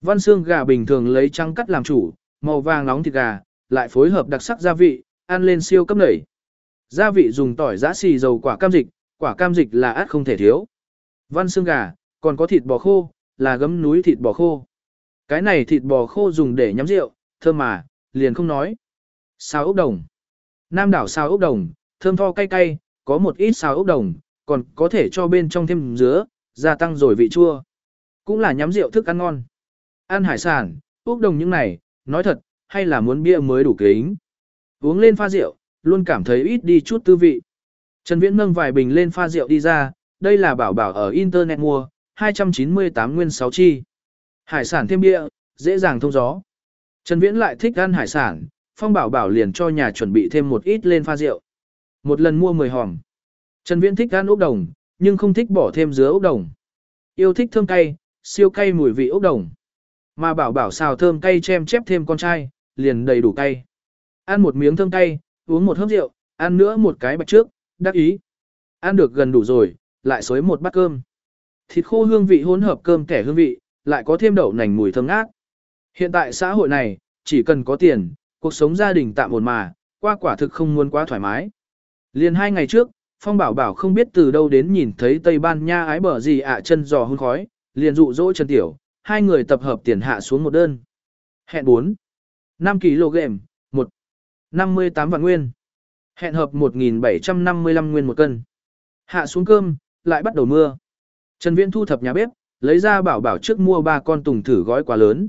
S1: Văn xương gà bình thường lấy trắng cắt làm chủ, màu vàng nóng thịt gà, lại phối hợp đặc sắc gia vị, ăn lên siêu cấp nảy. Gia vị dùng tỏi giã xì dầu quả cam dịch, quả cam dịch là át không thể thiếu. Văn xương gà, còn có thịt bò khô, là gấm núi thịt bò khô. Cái này thịt bò khô dùng để nhắm rượu, thơm mà, liền không nói. Sao ốc đồng. Nam đảo sao ốc đồng, thơm tho cay cay, có một ít sao ốc đồng, còn có thể cho bên trong thêm dứa, gia tăng rồi vị chua. Cũng là nhắm rượu thức ăn ngon. Ăn hải sản, ốc đồng những này, nói thật, hay là muốn bia mới đủ kính. Uống lên pha rượu, luôn cảm thấy ít đi chút tư vị. Trần Viễn nâng vài bình lên pha rượu đi ra, đây là bảo bảo ở internet mua, 298 nguyên 6 chi. Hải sản thêm bia, dễ dàng thông gió. Trần Viễn lại thích ăn hải sản, Phong Bảo Bảo liền cho nhà chuẩn bị thêm một ít lên pha rượu. Một lần mua 10 hòm. Trần Viễn thích ăn ốc đồng, nhưng không thích bỏ thêm dứa ốc đồng. Yêu thích thơm cay, siêu cay mùi vị ốc đồng. Mà Bảo Bảo xào thơm cay chem chép thêm con trai, liền đầy đủ cay. Ăn một miếng thơm cay, uống một hớp rượu, ăn nữa một cái bạch trước, đắc ý. Ăn được gần đủ rồi, lại xối một bát cơm. Thịt khô hương vị hỗn hợp cơm kẻ hương vị, lại có thêm đậu nành mùi thơm ngát. Hiện tại xã hội này, chỉ cần có tiền, cuộc sống gia đình tạm ổn mà, qua quả thực không muốn quá thoải mái. Liền hai ngày trước, Phong Bảo Bảo không biết từ đâu đến nhìn thấy Tây Ban Nha ái bờ gì ạ chân giò hôn khói, liền dụ dỗ Trần Tiểu, hai người tập hợp tiền hạ xuống một đơn. Hẹn 4. 5 kg, 1. 58 vạn nguyên. Hẹn hợp 1.755 nguyên một cân. Hạ xuống cơm, lại bắt đầu mưa. Trần Viễn thu thập nhà bếp, lấy ra bảo bảo trước mua ba con tùng thử gói quá lớn.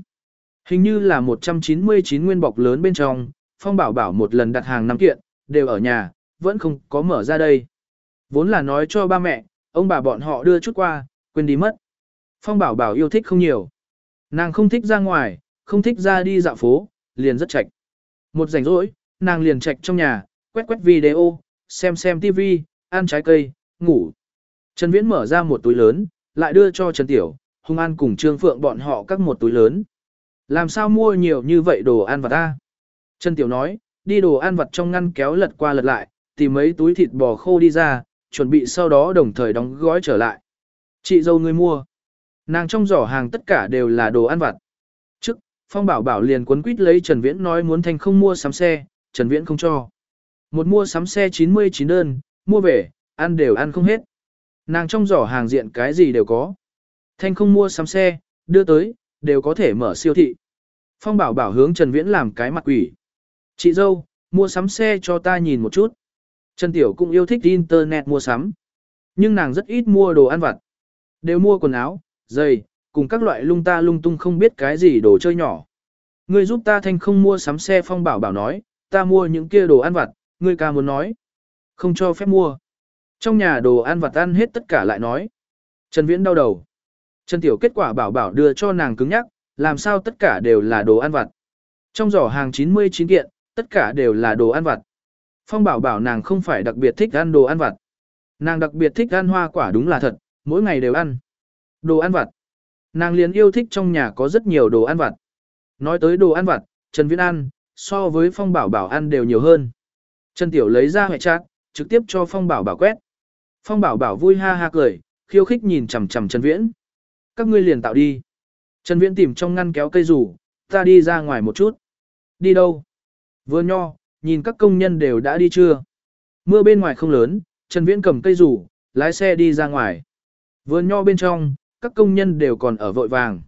S1: Hình như là 199 nguyên bọc lớn bên trong, Phong Bảo Bảo một lần đặt hàng năm kiện, đều ở nhà, vẫn không có mở ra đây. Vốn là nói cho ba mẹ, ông bà bọn họ đưa chút qua, quên đi mất. Phong Bảo Bảo yêu thích không nhiều. Nàng không thích ra ngoài, không thích ra đi dạo phố, liền rất chạch. Một rảnh rỗi, nàng liền chạch trong nhà, quét quét video, xem xem TV, ăn trái cây, ngủ. Trần Viễn mở ra một túi lớn, lại đưa cho Trần Tiểu, Hùng An cùng Trương Phượng bọn họ các một túi lớn. Làm sao mua nhiều như vậy đồ ăn vặt ta? Trần Tiểu nói, đi đồ ăn vặt trong ngăn kéo lật qua lật lại, tìm mấy túi thịt bò khô đi ra, chuẩn bị sau đó đồng thời đóng gói trở lại. Chị dâu người mua. Nàng trong giỏ hàng tất cả đều là đồ ăn vặt. Trước, Phong Bảo Bảo liền cuốn quýt lấy Trần Viễn nói muốn thành không mua sắm xe, Trần Viễn không cho. Một mua sắm xe 99 đơn, mua về, ăn đều ăn không hết. Nàng trong giỏ hàng diện cái gì đều có. Thanh không mua sắm xe, đưa tới, đều có thể mở siêu thị. Phong Bảo Bảo hướng Trần Viễn làm cái mặt quỷ. Chị dâu, mua sắm xe cho ta nhìn một chút. Trần Tiểu cũng yêu thích internet mua sắm. Nhưng nàng rất ít mua đồ ăn vặt. Đều mua quần áo, giày, cùng các loại lung ta lung tung không biết cái gì đồ chơi nhỏ. Ngươi giúp ta thanh không mua sắm xe phong bảo bảo nói, ta mua những kia đồ ăn vặt, ngươi ca muốn nói. Không cho phép mua. Trong nhà đồ ăn vặt ăn hết tất cả lại nói. Trần Viễn đau đầu. Trần Tiểu kết quả bảo bảo đưa cho nàng cứng nhắc, làm sao tất cả đều là đồ ăn vặt. Trong giỏ hàng 99 kiện, tất cả đều là đồ ăn vặt. Phong bảo bảo nàng không phải đặc biệt thích ăn đồ ăn vặt. Nàng đặc biệt thích ăn hoa quả đúng là thật, mỗi ngày đều ăn. Đồ ăn vặt. Nàng liền yêu thích trong nhà có rất nhiều đồ ăn vặt. Nói tới đồ ăn vặt, Trần Viễn ăn, so với Phong Bảo Bảo ăn đều nhiều hơn. Trần Tiểu lấy ra hệ trát trực tiếp cho Phong Bảo Bảo quét. Phong Bảo Bảo vui ha ha cười, khiêu khích nhìn chằm chằm Trần Viễn. Các ngươi liền tạo đi. Trần Viễn tìm trong ngăn kéo cây rủ, ta đi ra ngoài một chút. Đi đâu? Vừa nho, nhìn các công nhân đều đã đi chưa? Mưa bên ngoài không lớn, Trần Viễn cầm cây rủ, lái xe đi ra ngoài. Vườn nho bên trong, các công nhân đều còn ở vội vàng.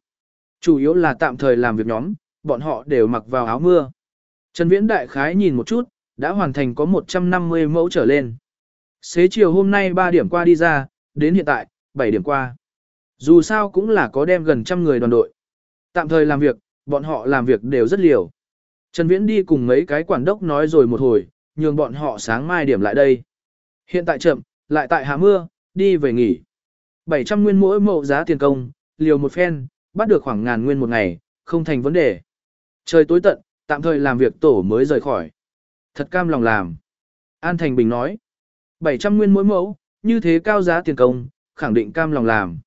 S1: Chủ yếu là tạm thời làm việc nhóm, bọn họ đều mặc vào áo mưa. Trần Viễn đại khái nhìn một chút, đã hoàn thành có 150 mẫu trở lên. Xế chiều hôm nay 3 điểm qua đi ra, đến hiện tại, 7 điểm qua. Dù sao cũng là có đem gần trăm người đoàn đội. Tạm thời làm việc, bọn họ làm việc đều rất liều. Trần Viễn đi cùng mấy cái quản đốc nói rồi một hồi, nhường bọn họ sáng mai điểm lại đây. Hiện tại chậm, lại tại hạ mưa, đi về nghỉ. 700 nguyên mỗi mẫu giá tiền công, liều một phen, bắt được khoảng ngàn nguyên một ngày, không thành vấn đề. Trời tối tận, tạm thời làm việc tổ mới rời khỏi. Thật cam lòng làm. An Thành Bình nói, 700 nguyên mỗi mẫu, như thế cao giá tiền công, khẳng định cam lòng làm.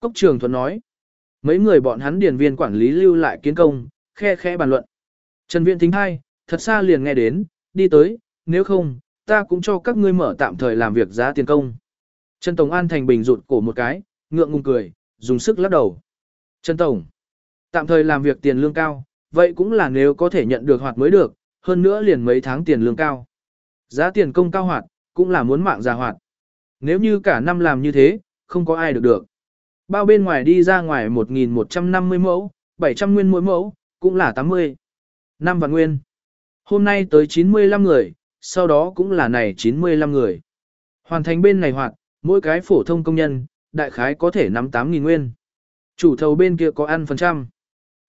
S1: Cốc trường thuận nói, mấy người bọn hắn điền viên quản lý lưu lại kiến công, khe khe bàn luận. Trần Viện Thính hai, thật xa liền nghe đến, đi tới, nếu không, ta cũng cho các ngươi mở tạm thời làm việc giá tiền công. Trần Tổng An Thành Bình rụt cổ một cái, ngượng ngùng cười, dùng sức lắc đầu. Trần Tổng, tạm thời làm việc tiền lương cao, vậy cũng là nếu có thể nhận được hoạt mới được, hơn nữa liền mấy tháng tiền lương cao. Giá tiền công cao hoạt, cũng là muốn mạng già hoạt. Nếu như cả năm làm như thế, không có ai được được. Bao bên ngoài đi ra ngoài 1.150 mẫu, 700 nguyên mỗi mẫu, cũng là 80. Năm vạn nguyên. Hôm nay tới 95 người, sau đó cũng là này 95 người. Hoàn thành bên này hoạt, Mỗi cái phổ thông công nhân, đại khái có thể nắm 8.000 nguyên. Chủ thầu bên kia có ăn phần trăm.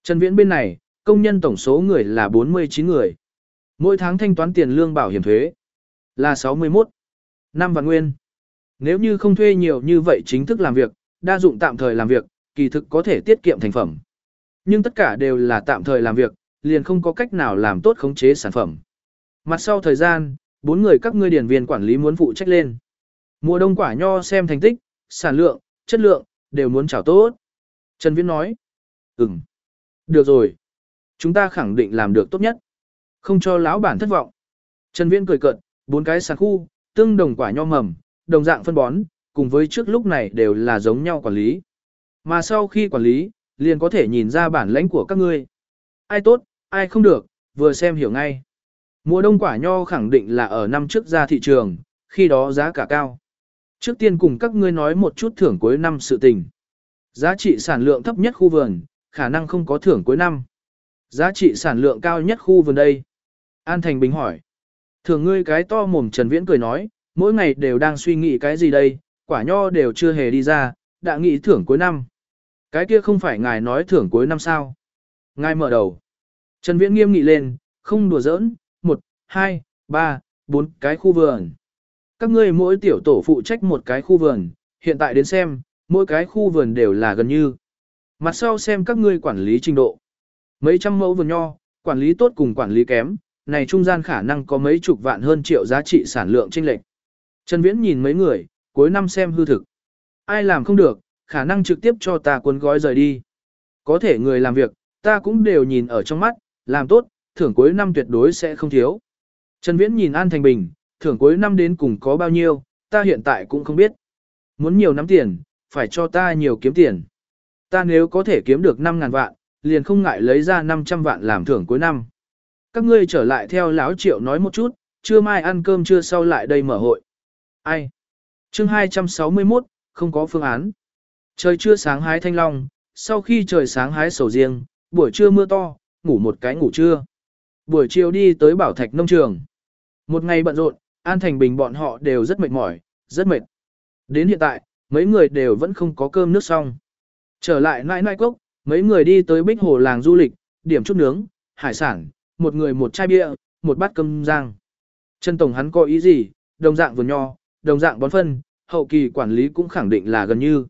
S1: Trần Viễn bên này, công nhân tổng số người là 49 người. Mỗi tháng thanh toán tiền lương bảo hiểm thuế là 61. Năm vạn nguyên. Nếu như không thuê nhiều như vậy chính thức làm việc, đa dụng tạm thời làm việc, kỳ thực có thể tiết kiệm thành phẩm. Nhưng tất cả đều là tạm thời làm việc, liền không có cách nào làm tốt khống chế sản phẩm. Mặt sau thời gian, bốn người các ngươi điển viên quản lý muốn phụ trách lên. Mùa đông quả nho xem thành tích, sản lượng, chất lượng, đều muốn chào tốt. Trần Viễn nói. Ừm. Được rồi. Chúng ta khẳng định làm được tốt nhất. Không cho lão bản thất vọng. Trần Viễn cười cợt, bốn cái sản khu, tương đồng quả nho mầm, đồng dạng phân bón, cùng với trước lúc này đều là giống nhau quản lý. Mà sau khi quản lý, liền có thể nhìn ra bản lãnh của các ngươi. Ai tốt, ai không được, vừa xem hiểu ngay. Mùa đông quả nho khẳng định là ở năm trước ra thị trường, khi đó giá cả cao. Trước tiên cùng các ngươi nói một chút thưởng cuối năm sự tình. Giá trị sản lượng thấp nhất khu vườn, khả năng không có thưởng cuối năm. Giá trị sản lượng cao nhất khu vườn đây. An Thành Bình hỏi. Thường ngươi cái to mồm Trần Viễn cười nói, mỗi ngày đều đang suy nghĩ cái gì đây, quả nho đều chưa hề đi ra, đã nghĩ thưởng cuối năm. Cái kia không phải ngài nói thưởng cuối năm sao. Ngài mở đầu. Trần Viễn nghiêm nghị lên, không đùa giỡn, một, hai, ba, bốn cái khu vườn. Các ngươi mỗi tiểu tổ phụ trách một cái khu vườn, hiện tại đến xem, mỗi cái khu vườn đều là gần như. Mặt sau xem các ngươi quản lý trình độ. Mấy trăm mẫu vườn nho, quản lý tốt cùng quản lý kém, này trung gian khả năng có mấy chục vạn hơn triệu giá trị sản lượng chênh lệch. Trần Viễn nhìn mấy người, cuối năm xem hư thực. Ai làm không được, khả năng trực tiếp cho ta cuốn gói rời đi. Có thể người làm việc, ta cũng đều nhìn ở trong mắt, làm tốt, thưởng cuối năm tuyệt đối sẽ không thiếu. Trần Viễn nhìn An Thành Bình, thưởng cuối năm đến cùng có bao nhiêu, ta hiện tại cũng không biết. Muốn nhiều nắm tiền, phải cho ta nhiều kiếm tiền. Ta nếu có thể kiếm được 5.000 vạn, liền không ngại lấy ra 500 vạn làm thưởng cuối năm. Các ngươi trở lại theo lão triệu nói một chút, chưa mai ăn cơm chưa sau lại đây mở hội. Ai? chương 261, không có phương án. Trời chưa sáng hái thanh long, sau khi trời sáng hái sầu riêng, buổi trưa mưa to, ngủ một cái ngủ trưa. Buổi chiều đi tới bảo thạch nông trường. Một ngày bận rộn, An Thành Bình bọn họ đều rất mệt mỏi, rất mệt. Đến hiện tại, mấy người đều vẫn không có cơm nước xong. Trở lại nãi nãi cốc, mấy người đi tới bích hồ làng du lịch, điểm chút nướng, hải sản, một người một chai bia, một bát cơm rang. Trần Tổng hắn có ý gì, đồng dạng vườn nho, đồng dạng bón phân, hậu kỳ quản lý cũng khẳng định là gần như.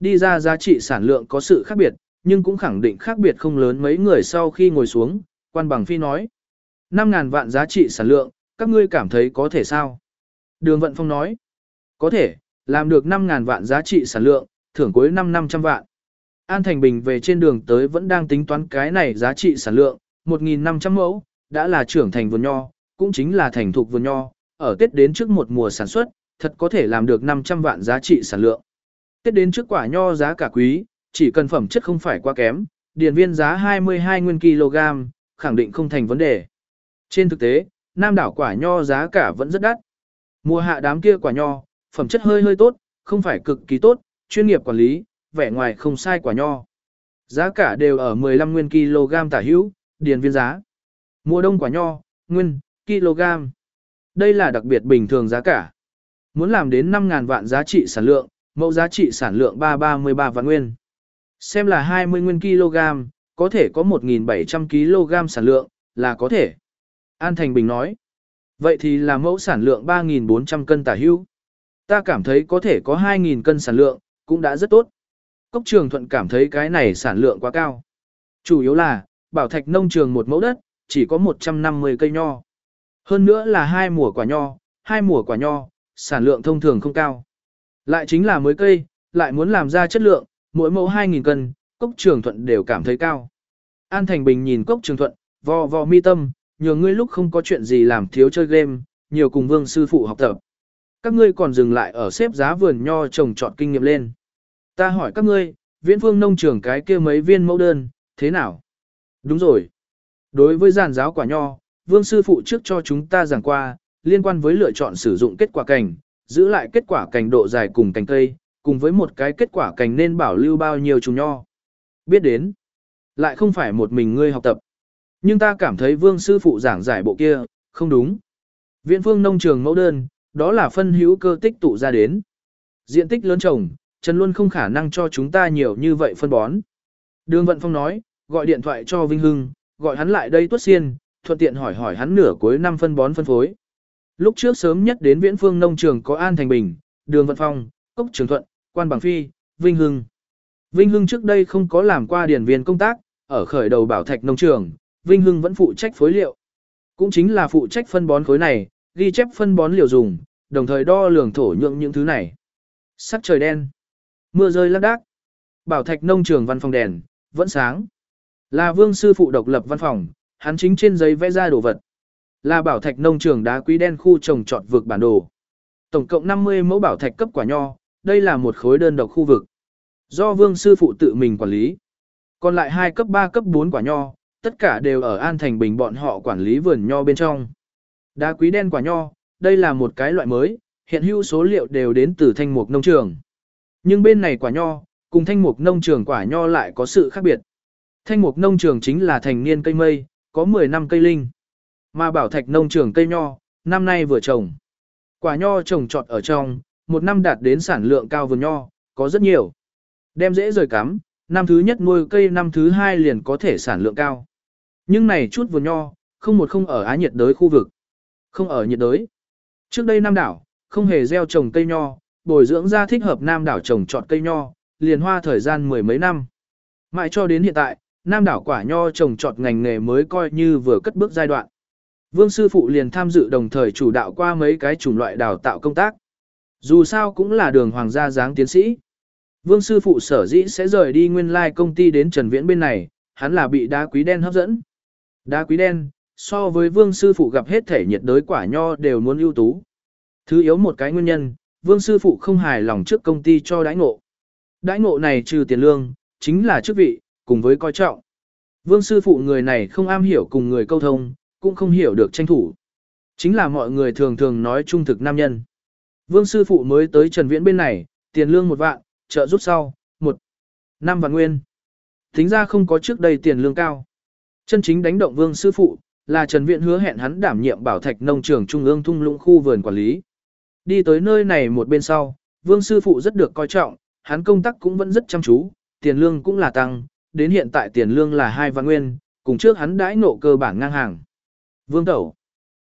S1: Đi ra giá trị sản lượng có sự khác biệt, nhưng cũng khẳng định khác biệt không lớn mấy người sau khi ngồi xuống, quan bằng phi nói. 5.000 vạn giá trị sản lượng, các ngươi cảm thấy có thể sao? Đường Vận Phong nói. Có thể, làm được 5.000 vạn giá trị sản lượng, thưởng cuối năm 500 vạn. An Thành Bình về trên đường tới vẫn đang tính toán cái này giá trị sản lượng, 1.500 mẫu, đã là trưởng thành vườn nho, cũng chính là thành thục vườn nho, ở Tết đến trước một mùa sản xuất, thật có thể làm được 500 vạn giá trị sản lượng. Tết đến trước quả nho giá cả quý, chỉ cần phẩm chất không phải quá kém, điền viên giá 22 nguyên kg, khẳng định không thành vấn đề. Trên thực tế, Nam đảo quả nho giá cả vẫn rất đắt. Mùa hạ đám kia quả nho, phẩm chất hơi hơi tốt, không phải cực kỳ tốt, chuyên nghiệp quản lý, vẻ ngoài không sai quả nho. Giá cả đều ở 15 nguyên kg tả hữu, điền viên giá. Mùa đông quả nho, nguyên, kg. Đây là đặc biệt bình thường giá cả. Muốn làm đến 5.000 vạn giá trị sản lượng, mẫu giá trị sản lượng 333 vạn nguyên. Xem là 20 nguyên kg, có thể có 1.700 kg sản lượng, là có thể. An Thành Bình nói. Vậy thì là mẫu sản lượng 3.400 cân tả hữu. Ta cảm thấy có thể có 2.000 cân sản lượng, cũng đã rất tốt. Cốc trường thuận cảm thấy cái này sản lượng quá cao. Chủ yếu là, bảo thạch nông trường một mẫu đất, chỉ có 150 cây nho. Hơn nữa là hai mùa quả nho, hai mùa quả nho, sản lượng thông thường không cao. Lại chính là mới cây, lại muốn làm ra chất lượng, mỗi mẫu 2.000 cân, cốc trường thuận đều cảm thấy cao. An Thành Bình nhìn cốc trường thuận, vò vò mi tâm, nhờ ngươi lúc không có chuyện gì làm thiếu chơi game, nhiều cùng vương sư phụ học tập. Các ngươi còn dừng lại ở xếp giá vườn nho trồng trọt kinh nghiệm lên. Ta hỏi các ngươi, viễn phương nông trường cái kia mấy viên mẫu đơn, thế nào? Đúng rồi. Đối với giàn giáo quả nho, vương sư phụ trước cho chúng ta giảng qua, liên quan với lựa chọn sử dụng kết quả cành, giữ lại kết quả cành độ dài cùng cành cây, cùng với một cái kết quả cành nên bảo lưu bao nhiêu trùng nho. Biết đến, lại không phải một mình ngươi học tập. Nhưng ta cảm thấy vương sư phụ giảng giải bộ kia, không đúng. Viện phương nông trường mẫu đơn, đó là phân hữu cơ tích tụ ra đến. Diện tích lớn trồng, Trần Luân không khả năng cho chúng ta nhiều như vậy phân bón. Đường Vận Phong nói, gọi điện thoại cho Vinh Hưng, gọi hắn lại đây tuất xiên, thuận tiện hỏi hỏi hắn nửa cuối năm phân bón phân phối. Lúc trước sớm nhất đến viễn phương nông trường có An Thành Bình, Đường Vận Phong, Cốc Trường Thuận, Quan Bằng Phi, Vinh Hưng. Vinh Hưng trước đây không có làm qua điển viên công tác, ở khởi đầu bảo thạch nông trường, Vinh Hưng vẫn phụ trách phối liệu. Cũng chính là phụ trách phân bón khối này, ghi chép phân bón liều dùng, đồng thời đo lường thổ nhượng những thứ này. Sắc trời đen, mưa rơi lác đác. Bảo thạch nông trường văn phòng đèn, vẫn sáng. Là vương sư phụ độc lập văn phòng, hắn chính trên giấy vẽ ra đồ vật. Là bảo thạch nông trường đá quý đen khu trồng trọt vực bản đồ. Tổng cộng 50 mẫu bảo thạch cấp quả nho, đây là một khối đơn độc khu vực. Do vương sư phụ tự mình quản lý. Còn lại hai cấp 3 cấp 4 quả nho, tất cả đều ở An Thành Bình bọn họ quản lý vườn nho bên trong. Đá quý đen quả nho, đây là một cái loại mới, hiện hữu số liệu đều đến từ thanh mục nông trường. Nhưng bên này quả nho, cùng thanh mục nông trường quả nho lại có sự khác biệt. Thanh mục nông trường chính là thành niên cây mây, có 10 năm cây linh. Mà bảo thạch nông trường cây nho, năm nay vừa trồng. Quả nho trồng trọt ở trong, một năm đạt đến sản lượng cao vườn nho, có rất nhiều. Đem dễ rời cắm, năm thứ nhất nuôi cây năm thứ hai liền có thể sản lượng cao. Nhưng này chút vườn nho, không một không ở Á nhiệt đới khu vực, không ở nhiệt đới. Trước đây Nam đảo, không hề gieo trồng cây nho, bồi dưỡng ra thích hợp Nam đảo trồng trọt cây nho, liền hoa thời gian mười mấy năm. Mãi cho đến hiện tại, Nam đảo quả nho trồng trọt ngành nghề mới coi như vừa cất bước giai đoạn. Vương sư phụ liền tham dự đồng thời chủ đạo qua mấy cái chủng loại đào tạo công tác. Dù sao cũng là đường hoàng gia dáng tiến sĩ. Vương sư phụ sở dĩ sẽ rời đi nguyên lai công ty đến Trần Viễn bên này, hắn là bị đá quý đen hấp dẫn. Đá quý đen, so với vương sư phụ gặp hết thể nhiệt đới quả nho đều muốn ưu tú. Thứ yếu một cái nguyên nhân, vương sư phụ không hài lòng trước công ty cho đãi ngộ. Đãi ngộ này trừ tiền lương, chính là chức vị, cùng với coi trọng. Vương sư phụ người này không am hiểu cùng người câu thông, cũng không hiểu được tranh thủ. Chính là mọi người thường thường nói trung thực nam nhân. Vương sư phụ mới tới Trần Viễn bên này, tiền lương một vạn, trợ rút sau, một năm vạn nguyên. Tính ra không có trước đây tiền lương cao. Chân chính đánh động vương sư phụ, là Trần Viễn hứa hẹn hắn đảm nhiệm bảo thạch nông trường trung ương thung lũng khu vườn quản lý. Đi tới nơi này một bên sau, vương sư phụ rất được coi trọng, hắn công tác cũng vẫn rất chăm chú, tiền lương cũng là tăng, đến hiện tại tiền lương là hai vạn nguyên, cùng trước hắn đãi nộ cơ bản ngang hàng. Vương Tẩu.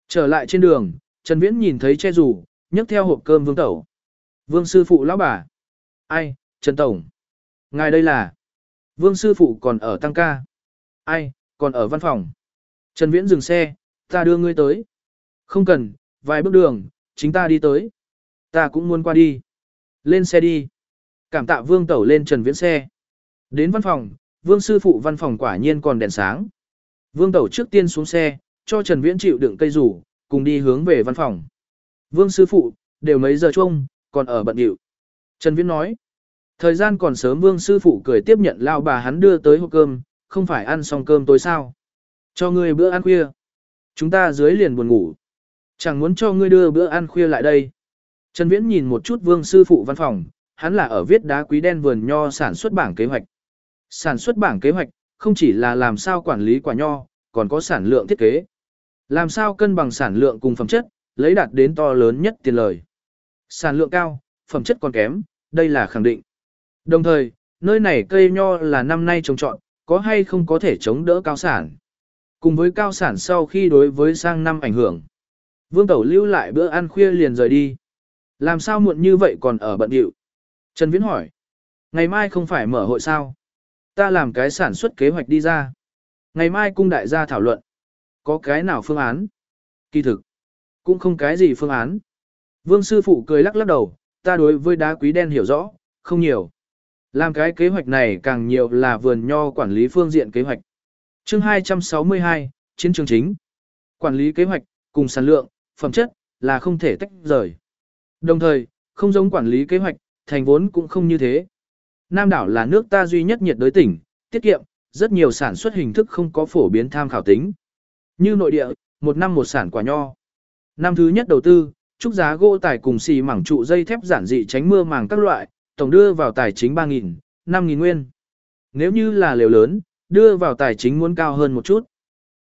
S1: Trở lại trên đường, Trần Viễn nhìn thấy che rủ, nhấc theo hộp cơm Vương Tẩu. Vương sư phụ lão bà. Ai, Trần Tổng. Ngài đây là. Vương sư phụ còn ở tăng ca. Ai, còn ở văn phòng. Trần Viễn dừng xe, ta đưa ngươi tới. Không cần, vài bước đường, chính ta đi tới. Ta cũng muốn qua đi. Lên xe đi. Cảm tạ Vương Tẩu lên Trần Viễn xe. Đến văn phòng, Vương sư phụ văn phòng quả nhiên còn đèn sáng. Vương Tẩu trước tiên xuống xe, cho Trần Viễn chịu đựng cây rủ, cùng đi hướng về văn phòng. Vương sư phụ, đều mấy giờ chung, còn ở bận điệu. Trần Viễn nói, thời gian còn sớm Vương sư phụ cười tiếp nhận lao bà hắn đưa tới hộp cơm, không phải ăn xong cơm tối sao. Cho ngươi bữa ăn khuya. Chúng ta dưới liền buồn ngủ. Chẳng muốn cho ngươi đưa bữa ăn khuya lại đây. Trần Viễn nhìn một chút Vương sư phụ văn phòng, hắn là ở viết đá quý đen vườn nho sản xuất bảng kế hoạch. Sản xuất bảng kế hoạch, không chỉ là làm sao quản lý quả nho, còn có sản lượng thiết kế. Làm sao cân bằng sản lượng cùng phẩm chất, lấy đạt đến to lớn nhất tiền lời. Sản lượng cao, phẩm chất còn kém, đây là khẳng định. Đồng thời, nơi này cây nho là năm nay trồng trọt, có hay không có thể chống đỡ cao sản. Cùng với cao sản sau khi đối với sang năm ảnh hưởng. Vương Tẩu lưu lại bữa ăn khuya liền rời đi. Làm sao muộn như vậy còn ở bận điệu? Trần Viễn hỏi. Ngày mai không phải mở hội sao? Ta làm cái sản xuất kế hoạch đi ra. Ngày mai cung đại gia thảo luận. Có cái nào phương án? Kỳ thực. Cũng không cái gì phương án. Vương sư phụ cười lắc lắc đầu, ta đối với đá quý đen hiểu rõ, không nhiều. Làm cái kế hoạch này càng nhiều là vườn nho quản lý phương diện kế hoạch. Chương 262, chiến trường chính. Quản lý kế hoạch, cùng sản lượng, phẩm chất, là không thể tách rời. Đồng thời, không giống quản lý kế hoạch, thành vốn cũng không như thế. Nam đảo là nước ta duy nhất nhiệt đới tỉnh, tiết kiệm, rất nhiều sản xuất hình thức không có phổ biến tham khảo tính. Như nội địa, một năm một sản quả nho. Năm thứ nhất đầu tư, trúc giá gỗ tài cùng xì mảng trụ dây thép giản dị tránh mưa màng các loại, tổng đưa vào tài chính 3.000, 5.000 nguyên. Nếu như là liều lớn, đưa vào tài chính muốn cao hơn một chút.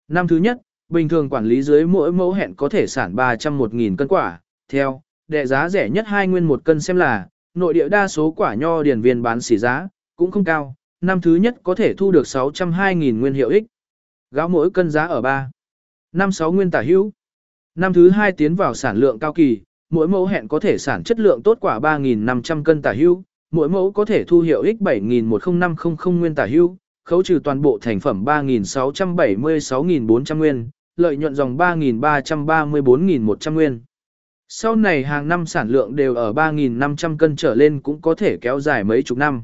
S1: Năm thứ nhất, bình thường quản lý dưới mỗi mẫu hẹn có thể sản 301.000 cân quả, theo, đệ giá rẻ nhất 2 nguyên một cân xem là, nội địa đa số quả nho điển viên bán xỉ giá, cũng không cao, năm thứ nhất có thể thu được 602.000 nguyên hiệu ích. Gáo mỗi cân giá ở 3. Năm 6 nguyên tả hữu. Năm thứ hai tiến vào sản lượng cao kỳ, mỗi mẫu hẹn có thể sản chất lượng tốt quả 3.500 cân tả hữu, mỗi mẫu có thể thu hiệu ích 7.10500 nguyên tả hữu, khấu trừ toàn bộ thành phẩm 3.676.400 nguyên, lợi nhuận dòng 3.334.100 nguyên. Sau này hàng năm sản lượng đều ở 3.500 cân trở lên cũng có thể kéo dài mấy chục năm.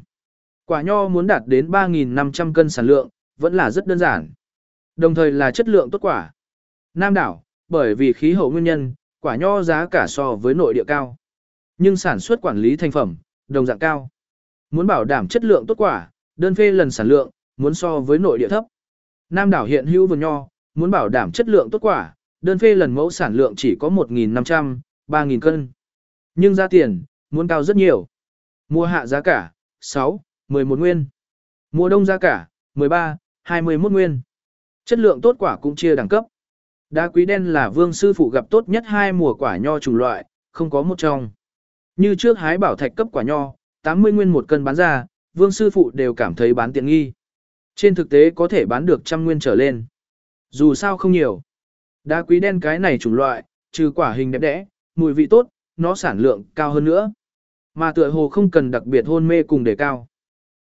S1: Quả nho muốn đạt đến 3.500 cân sản lượng, vẫn là rất đơn giản. Đồng thời là chất lượng tốt quả. Nam đảo, bởi vì khí hậu nguyên nhân, quả nho giá cả so với nội địa cao. Nhưng sản xuất quản lý thành phẩm, đồng dạng cao. Muốn bảo đảm chất lượng tốt quả, đơn phê lần sản lượng, muốn so với nội địa thấp. Nam đảo hiện hữu vườn nho, muốn bảo đảm chất lượng tốt quả, đơn phê lần mẫu sản lượng chỉ có 1.500, 3.000 cân. Nhưng giá tiền, muốn cao rất nhiều. Mua hạ giá cả, 6, 11 nguyên. Mùa đông giá cả, 13, 21 nguyên. Chất lượng tốt quả cũng chia đẳng cấp. Đá quý đen là vương sư phụ gặp tốt nhất hai mùa quả nho chủng loại, không có một trong. Như trước hái bảo thạch cấp quả nho, 80 nguyên một cân bán ra, vương sư phụ đều cảm thấy bán tiện nghi. Trên thực tế có thể bán được trăm nguyên trở lên. Dù sao không nhiều. Đá quý đen cái này chủng loại, trừ quả hình đẹp đẽ, mùi vị tốt, nó sản lượng cao hơn nữa. Mà tựa hồ không cần đặc biệt hôn mê cùng đề cao.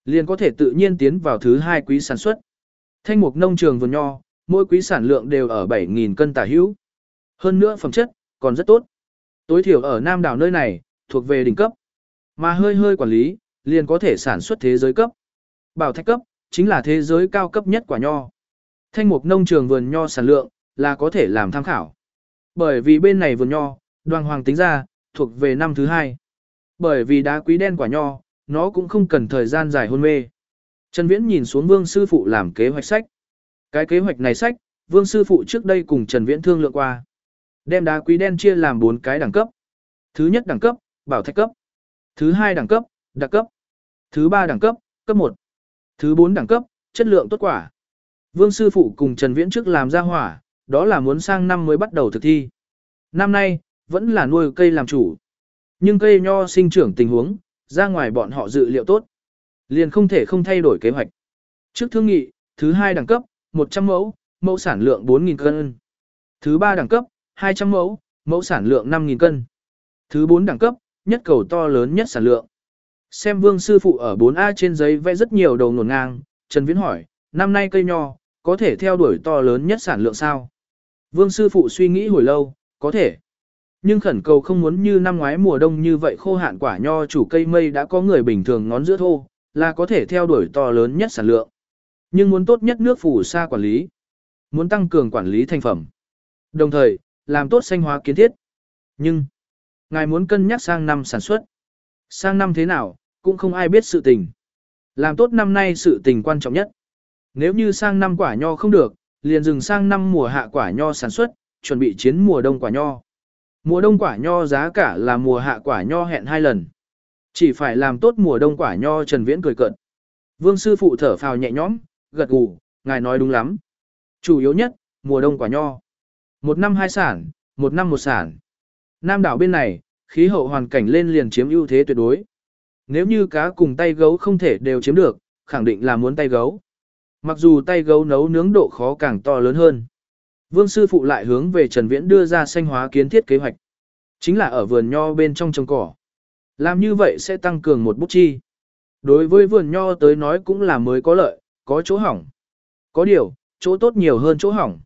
S1: Liền có thể tự nhiên tiến vào thứ hai quý sản xuất. Thanh mục nông trường vườn nho, mỗi quý sản lượng đều ở 7.000 cân tả hữu. Hơn nữa phẩm chất, còn rất tốt. Tối thiểu ở Nam đảo nơi này, thuộc về đỉnh cấp. Mà hơi hơi quản lý, liền có thể sản xuất thế giới cấp. Bảo thạch cấp, chính là thế giới cao cấp nhất quả nho. Thanh mục nông trường vườn nho sản lượng, là có thể làm tham khảo. Bởi vì bên này vườn nho, đoàn hoàng tính ra, thuộc về năm thứ hai. Bởi vì đá quý đen quả nho, nó cũng không cần thời gian dài hôn mê. Trần Viễn nhìn xuống Vương sư phụ làm kế hoạch sách. Cái kế hoạch này sách, Vương sư phụ trước đây cùng Trần Viễn thương lượng qua. Đem đá quý đen chia làm 4 cái đẳng cấp. Thứ nhất đẳng cấp, bảo thạch cấp. Thứ hai đẳng cấp, đặc cấp. Thứ ba đẳng cấp, cấp 1. Thứ 4 đẳng cấp, chất lượng tốt quả. Vương sư phụ cùng Trần Viễn trước làm ra hỏa, đó là muốn sang năm mới bắt đầu thực thi. Năm nay, vẫn là nuôi cây làm chủ. Nhưng cây nho sinh trưởng tình huống, ra ngoài bọn họ dự liệu tốt. Liền không thể không thay đổi kế hoạch. Trước thương nghị, thứ hai đẳng cấp, 100 mẫu, mẫu sản lượng 4.000 cân. Thứ ba đẳng cấp, 200 mẫu, mẫu sản lượng 5.000 cân. Thứ bốn đẳng cấp, nhất cầu to lớn nhất sản lượng. Xem vương sư phụ ở 4A trên giấy vẽ rất nhiều đầu nổn ngang, Trần Viễn hỏi, năm nay cây nho, có thể theo đuổi to lớn nhất sản lượng sao? Vương sư phụ suy nghĩ hồi lâu, có thể. Nhưng khẩn cầu không muốn như năm ngoái mùa đông như vậy khô hạn quả nho chủ cây mây đã có người bình thường ngón giữa thô, là có thể theo đuổi to lớn nhất sản lượng. Nhưng muốn tốt nhất nước phủ sa quản lý, muốn tăng cường quản lý thành phẩm. Đồng thời, làm tốt xanh hóa kiến thiết. Nhưng, ngài muốn cân nhắc sang năm sản xuất. Sang năm thế nào, cũng không ai biết sự tình. Làm tốt năm nay sự tình quan trọng nhất. Nếu như sang năm quả nho không được, liền dừng sang năm mùa hạ quả nho sản xuất, chuẩn bị chiến mùa đông quả nho. Mùa đông quả nho giá cả là mùa hạ quả nho hẹn hai lần. Chỉ phải làm tốt mùa đông quả nho Trần Viễn cười cợt. Vương sư phụ thở phào nhẹ nhõm, gật gù, ngài nói đúng lắm. Chủ yếu nhất, mùa đông quả nho. Một năm hai sản, một năm một sản. Nam đảo bên này, khí hậu hoàn cảnh lên liền chiếm ưu thế tuyệt đối. Nếu như cá cùng tay gấu không thể đều chiếm được, khẳng định là muốn tay gấu. Mặc dù tay gấu nấu nướng độ khó càng to lớn hơn. Vương sư phụ lại hướng về Trần Viễn đưa ra xanh hóa kiến thiết kế hoạch. Chính là ở vườn nho bên trong trồng cỏ. Làm như vậy sẽ tăng cường một bút chi. Đối với vườn nho tới nói cũng là mới có lợi, có chỗ hỏng. Có điều, chỗ tốt nhiều hơn chỗ hỏng.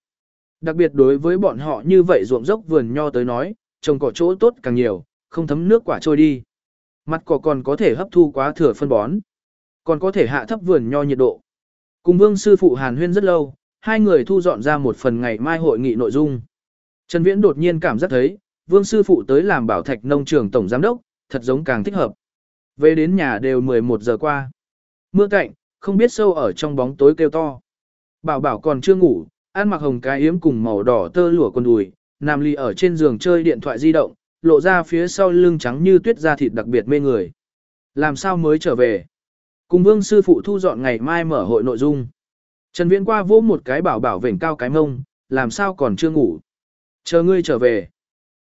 S1: Đặc biệt đối với bọn họ như vậy ruộng dốc vườn nho tới nói, trồng cỏ chỗ tốt càng nhiều, không thấm nước quả trôi đi. Mặt cỏ còn có thể hấp thu quá thừa phân bón. Còn có thể hạ thấp vườn nho nhiệt độ. Cùng vương sư phụ Hàn Huyên rất lâu, hai người thu dọn ra một phần ngày mai hội nghị nội dung. Trần Viễn đột nhiên cảm giác thấy, vương sư phụ tới làm bảo thạch nông trường tổng giám đốc, thật giống càng thích hợp. Về đến nhà đều 11 giờ qua. Mưa cạnh, không biết sâu ở trong bóng tối kêu to. Bảo bảo còn chưa ngủ, ăn mặc hồng cái yếm cùng màu đỏ tơ lụa quần đùi, nằm lì ở trên giường chơi điện thoại di động, lộ ra phía sau lưng trắng như tuyết da thịt đặc biệt mê người. Làm sao mới trở về? Cùng vương sư phụ thu dọn ngày mai mở hội nội dung. Trần Viễn qua vỗ một cái bảo bảo vểnh cao cái mông, làm sao còn chưa ngủ. Chờ ngươi trở về.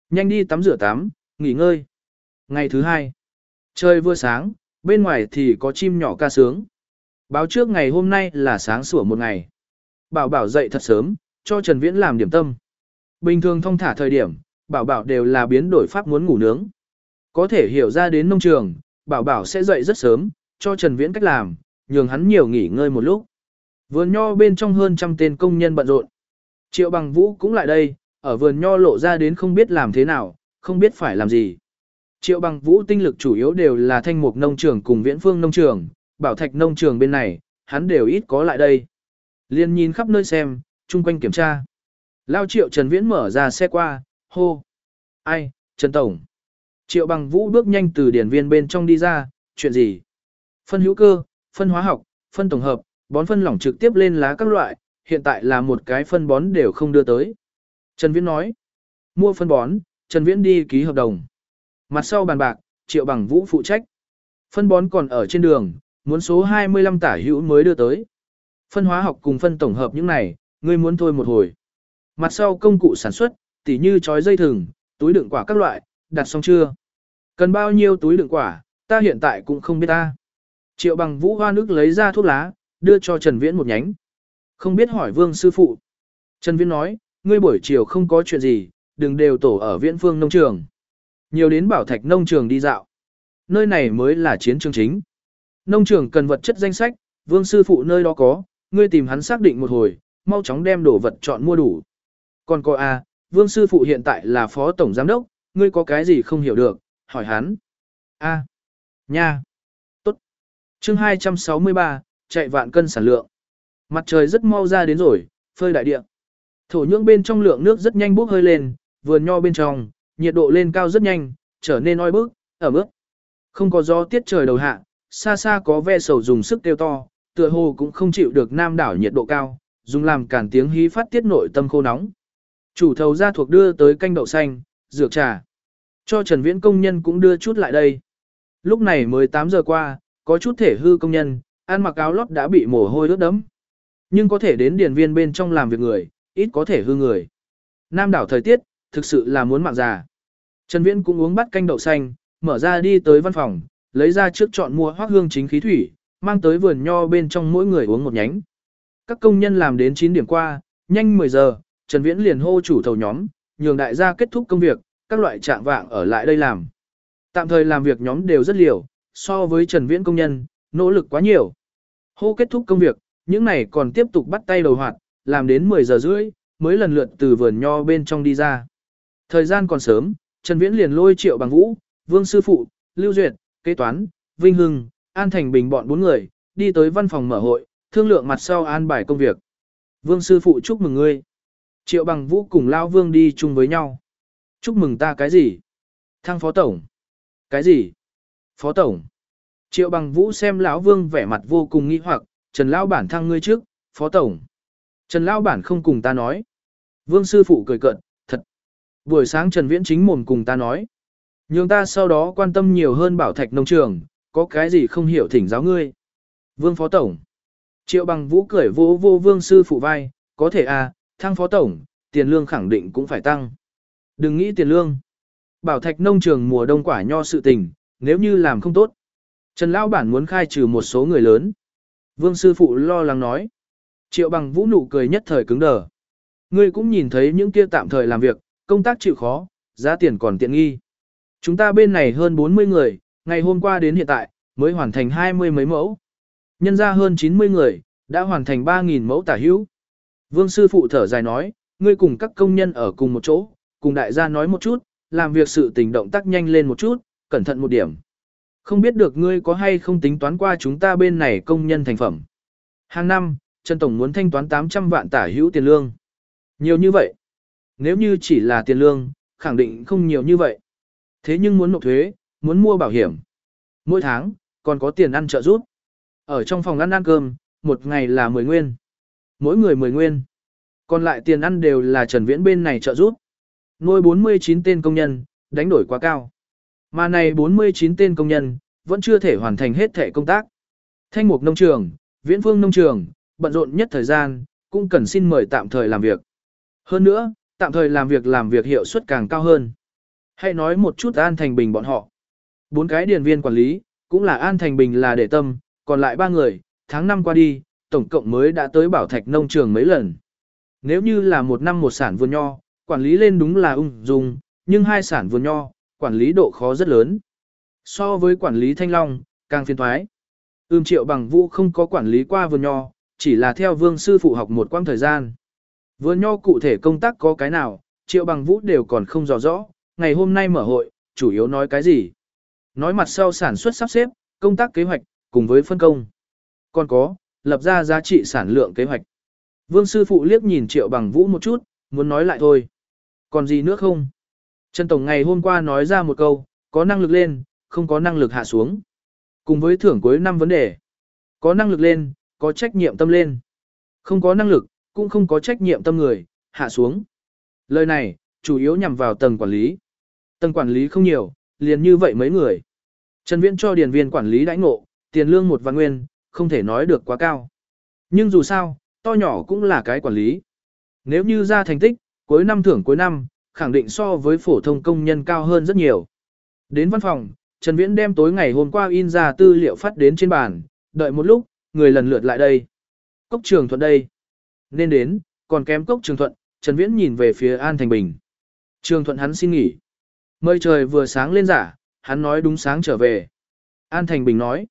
S1: Nhanh đi tắm rửa tắm, nghỉ ngơi. Ngày thứ hai. Trời vừa sáng, bên ngoài thì có chim nhỏ ca sướng. Báo trước ngày hôm nay là sáng sủa một ngày. Bảo bảo dậy thật sớm, cho Trần Viễn làm điểm tâm. Bình thường thông thả thời điểm, bảo bảo đều là biến đổi pháp muốn ngủ nướng. Có thể hiểu ra đến nông trường, bảo bảo sẽ dậy rất sớm, cho Trần Viễn cách làm, nhường hắn nhiều nghỉ ngơi một lúc. Vườn nho bên trong hơn trăm tên công nhân bận rộn. Triệu bằng vũ cũng lại đây, ở vườn nho lộ ra đến không biết làm thế nào, không biết phải làm gì. Triệu bằng vũ tinh lực chủ yếu đều là thanh mục nông trường cùng viễn phương nông trường, bảo thạch nông trường bên này, hắn đều ít có lại đây. Liên nhìn khắp nơi xem, chung quanh kiểm tra. Lao triệu Trần Viễn mở ra xe qua, hô. Ai, Trần Tổng. Triệu bằng vũ bước nhanh từ điển viên bên trong đi ra, chuyện gì? Phân hữu cơ, phân hóa học, phân tổng hợp, bón phân lỏng trực tiếp lên lá các loại, hiện tại là một cái phân bón đều không đưa tới. Trần Viễn nói, mua phân bón, Trần Viễn đi ký hợp đồng. Mặt sau bàn bạc, Triệu Bằng Vũ phụ trách. Phân bón còn ở trên đường, muốn số 25 tả hữu mới đưa tới. Phân hóa học cùng phân tổng hợp những này, ngươi muốn thôi một hồi. Mặt sau công cụ sản xuất, tỉ như chói dây thừng, túi đựng quả các loại, đặt xong chưa? Cần bao nhiêu túi đựng quả, ta hiện tại cũng không biết ta. Triệu bằng vũ hoa nước lấy ra thuốc lá, đưa cho Trần Viễn một nhánh. Không biết hỏi vương sư phụ. Trần Viễn nói, ngươi buổi chiều không có chuyện gì, đừng đều tổ ở viễn phương nông trường. Nhiều đến bảo thạch nông trường đi dạo. Nơi này mới là chiến trường chính. Nông trường cần vật chất danh sách, vương sư phụ nơi đó có, ngươi tìm hắn xác định một hồi, mau chóng đem đồ vật chọn mua đủ. Còn cô A, à, vương sư phụ hiện tại là phó tổng giám đốc, ngươi có cái gì không hiểu được, hỏi hắn. A. Nha. Tốt. chương 263, chạy vạn cân sản lượng. Mặt trời rất mau ra đến rồi, phơi đại địa. Thổ nhưỡng bên trong lượng nước rất nhanh bốc hơi lên, vườn nho bên trong, nhiệt độ lên cao rất nhanh, trở nên oi bức, ở mức. Không có gió tiết trời đầu hạ, xa xa có ve sầu dùng sức kêu to, tựa hồ cũng không chịu được nam đảo nhiệt độ cao, dùng làm cản tiếng hí phát tiết nội tâm khô nóng. Chủ thầu ra thuộc đưa tới canh đậu xanh, dược trà. Cho Trần Viễn công nhân cũng đưa chút lại đây. Lúc này mới 8 giờ qua, có chút thể hư công nhân, ăn mặc áo lót đã bị mồ hôi ướt đẫm. Nhưng có thể đến điền viên bên trong làm việc người, ít có thể hư người. Nam đảo thời tiết, thực sự là muốn mạng già. Trần Viễn cũng uống bát canh đậu xanh, mở ra đi tới văn phòng, lấy ra trước chọn mua hoác hương chính khí thủy, mang tới vườn nho bên trong mỗi người uống một nhánh. Các công nhân làm đến 9 điểm qua, nhanh 10 giờ, Trần Viễn liền hô chủ thầu nhóm, nhường đại gia kết thúc công việc, các loại trạng vạng ở lại đây làm. Tạm thời làm việc nhóm đều rất liều, so với Trần Viễn công nhân, nỗ lực quá nhiều. Hô kết thúc công việc, những này còn tiếp tục bắt tay đầu hoạt, làm đến 10 giờ rưỡi, mới lần lượt từ vườn nho bên trong đi ra. Thời gian còn sớm, Trần Viễn liền lôi triệu bằng vũ, Vương Sư Phụ, Lưu Duyệt, Kế Toán, Vinh Hưng, An Thành Bình bọn bốn người, đi tới văn phòng mở hội, thương lượng mặt sau an bài công việc. Vương Sư Phụ chúc mừng ngươi. Triệu bằng vũ cùng Lao Vương đi chung với nhau. Chúc mừng ta cái gì? Thăng Phó Tổng. Cái gì? Phó Tổng. Triệu bằng vũ xem lão Vương vẻ mặt vô cùng nghi hoặc, Trần Lão Bản thăng ngươi trước, Phó Tổng. Trần Lão Bản không cùng ta nói. Vương Sư Phụ cười cợt, thật. Buổi sáng Trần Viễn chính mồm cùng ta nói. Nhưng ta sau đó quan tâm nhiều hơn bảo thạch nông trường, có cái gì không hiểu thỉnh giáo ngươi. Vương Phó Tổng. Triệu bằng vũ cười vô vô Vương Sư Phụ vai, có thể à, thăng Phó Tổng, tiền lương khẳng định cũng phải tăng. Đừng nghĩ tiền lương. Bảo thạch nông trường mùa đông quả nho sự tình, nếu như làm không tốt. Trần Lão Bản muốn khai trừ một số người lớn. Vương Sư Phụ lo lắng nói. Triệu bằng vũ nụ cười nhất thời cứng đờ. Ngươi cũng nhìn thấy những kia tạm thời làm việc, công tác chịu khó, giá tiền còn tiện nghi. Chúng ta bên này hơn 40 người, ngày hôm qua đến hiện tại, mới hoàn thành 20 mấy mẫu. Nhân ra hơn 90 người, đã hoàn thành 3.000 mẫu tả hữu. Vương sư phụ thở dài nói, ngươi cùng các công nhân ở cùng một chỗ, cùng đại gia nói một chút, làm việc sự tình động tác nhanh lên một chút, cẩn thận một điểm. Không biết được ngươi có hay không tính toán qua chúng ta bên này công nhân thành phẩm. Hàng năm, Trần Tổng muốn thanh toán 800 vạn tả hữu tiền lương. Nhiều như vậy. Nếu như chỉ là tiền lương, khẳng định không nhiều như vậy. Thế nhưng muốn nộp thuế, muốn mua bảo hiểm. Mỗi tháng, còn có tiền ăn trợ giúp. Ở trong phòng ăn ăn cơm, một ngày là 10 nguyên. Mỗi người 10 nguyên. Còn lại tiền ăn đều là Trần Viễn bên này trợ giúp. Nuôi 49 tên công nhân, đánh đổi quá cao. Mà này 49 tên công nhân, vẫn chưa thể hoàn thành hết thể công tác. Thanh mục nông trường, viễn phương nông trường, bận rộn nhất thời gian, cũng cần xin mời tạm thời làm việc. Hơn nữa, tạm thời làm việc làm việc hiệu suất càng cao hơn. Hãy nói một chút An Thành Bình bọn họ. Bốn cái điền viên quản lý, cũng là An Thành Bình là để tâm, còn lại ba người, tháng năm qua đi, tổng cộng mới đã tới bảo thạch nông trường mấy lần. Nếu như là một năm một sản vườn nho, quản lý lên đúng là ung dung, nhưng hai sản vườn nho, quản lý độ khó rất lớn. So với quản lý thanh long, càng phiền thoái. Ưm triệu bằng vũ không có quản lý qua vườn nho, chỉ là theo vương sư phụ học một quãng thời gian. Vườn nho cụ thể công tác có cái nào, triệu bằng vũ đều còn không rõ rõ, ngày hôm nay mở hội, chủ yếu nói cái gì. Nói mặt sau sản xuất sắp xếp, công tác kế hoạch, cùng với phân công. Còn có, lập ra giá trị sản lượng kế hoạch. Vương sư phụ liếc nhìn triệu bằng vũ một chút, muốn nói lại thôi. Còn gì nữa không? Trần Tổng ngày hôm qua nói ra một câu, có năng lực lên, không có năng lực hạ xuống. Cùng với thưởng cuối năm vấn đề. Có năng lực lên, có trách nhiệm tâm lên. Không có năng lực, cũng không có trách nhiệm tâm người, hạ xuống. Lời này, chủ yếu nhằm vào tầng quản lý. Tầng quản lý không nhiều, liền như vậy mấy người. Trần Viễn cho điền viên quản lý đãi ngộ, tiền lương một vạn nguyên, không thể nói được quá cao. Nhưng dù sao, to nhỏ cũng là cái quản lý. Nếu như ra thành tích, cuối năm thưởng cuối năm, khẳng định so với phổ thông công nhân cao hơn rất nhiều. Đến văn phòng, Trần Viễn đem tối ngày hôm qua in ra tư liệu phát đến trên bàn, đợi một lúc, người lần lượt lại đây. Cốc trường thuận đây. Nên đến, còn kém cốc trường thuận, Trần Viễn nhìn về phía An Thành Bình. Trường thuận hắn xin nghỉ. Mây trời vừa sáng lên giả, hắn nói đúng sáng trở về. An Thành Bình nói.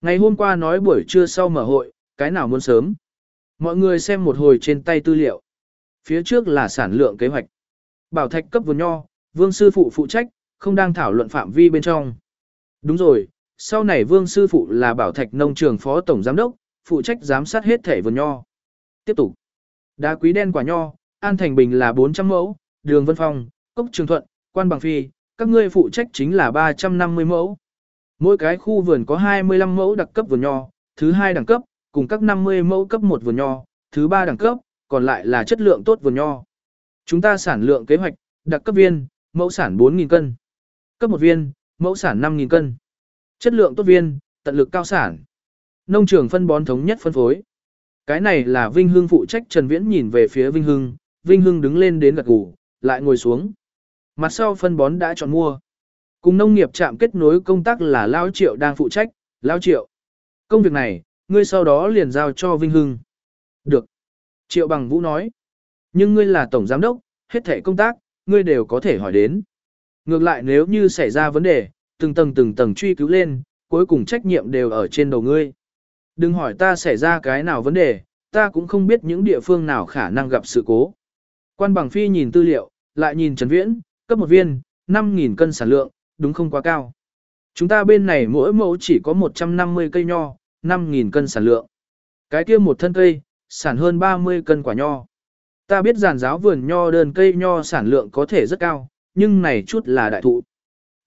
S1: Ngày hôm qua nói buổi trưa sau mở hội, cái nào muốn sớm. Mọi người xem một hồi trên tay tư liệu. Phía trước là sản lượng kế hoạch. Bảo thạch cấp vườn nho, vương sư phụ phụ trách, không đang thảo luận phạm vi bên trong. Đúng rồi, sau này vương sư phụ là bảo thạch nông trường phó tổng giám đốc, phụ trách giám sát hết thể vườn nho. Tiếp tục. Đá quý đen quả nho, An Thành Bình là 400 mẫu, đường Vân Phong, Cốc Trường Thuận, Quan Bằng Phi, các ngươi phụ trách chính là 350 mẫu. Mỗi cái khu vườn có 25 mẫu đặc cấp vườn nho, thứ hai đẳng cấp, cùng các 50 mẫu cấp một vườn nho, thứ ba đẳng cấp, còn lại là chất lượng tốt vườn nho. Chúng ta sản lượng kế hoạch, đặc cấp viên, mẫu sản 4.000 cân. Cấp một viên, mẫu sản 5.000 cân. Chất lượng tốt viên, tận lực cao sản. Nông trường phân bón thống nhất phân phối. Cái này là Vinh Hưng phụ trách Trần Viễn nhìn về phía Vinh Hưng, Vinh Hưng đứng lên đến gật gù, lại ngồi xuống. Mặt sau phân bón đã chọn mua. Cùng nông nghiệp chạm kết nối công tác là Lao Triệu đang phụ trách, Lao Triệu. Công việc này, ngươi sau đó liền giao cho Vinh Hưng. Được. Triệu Bằng Vũ nói. Nhưng ngươi là tổng giám đốc, hết thể công tác, ngươi đều có thể hỏi đến. Ngược lại nếu như xảy ra vấn đề, từng tầng từng tầng truy cứu lên, cuối cùng trách nhiệm đều ở trên đầu ngươi. Đừng hỏi ta xảy ra cái nào vấn đề, ta cũng không biết những địa phương nào khả năng gặp sự cố. Quan bằng phi nhìn tư liệu, lại nhìn Trần Viễn, cấp một viên, 5.000 cân sản lượng, đúng không quá cao. Chúng ta bên này mỗi mẫu chỉ có 150 cây nho, 5.000 cân sản lượng. Cái kia một thân cây, sản hơn 30 cân quả nho. Ta biết giàn giáo vườn nho đơn cây nho sản lượng có thể rất cao, nhưng này chút là đại thụ.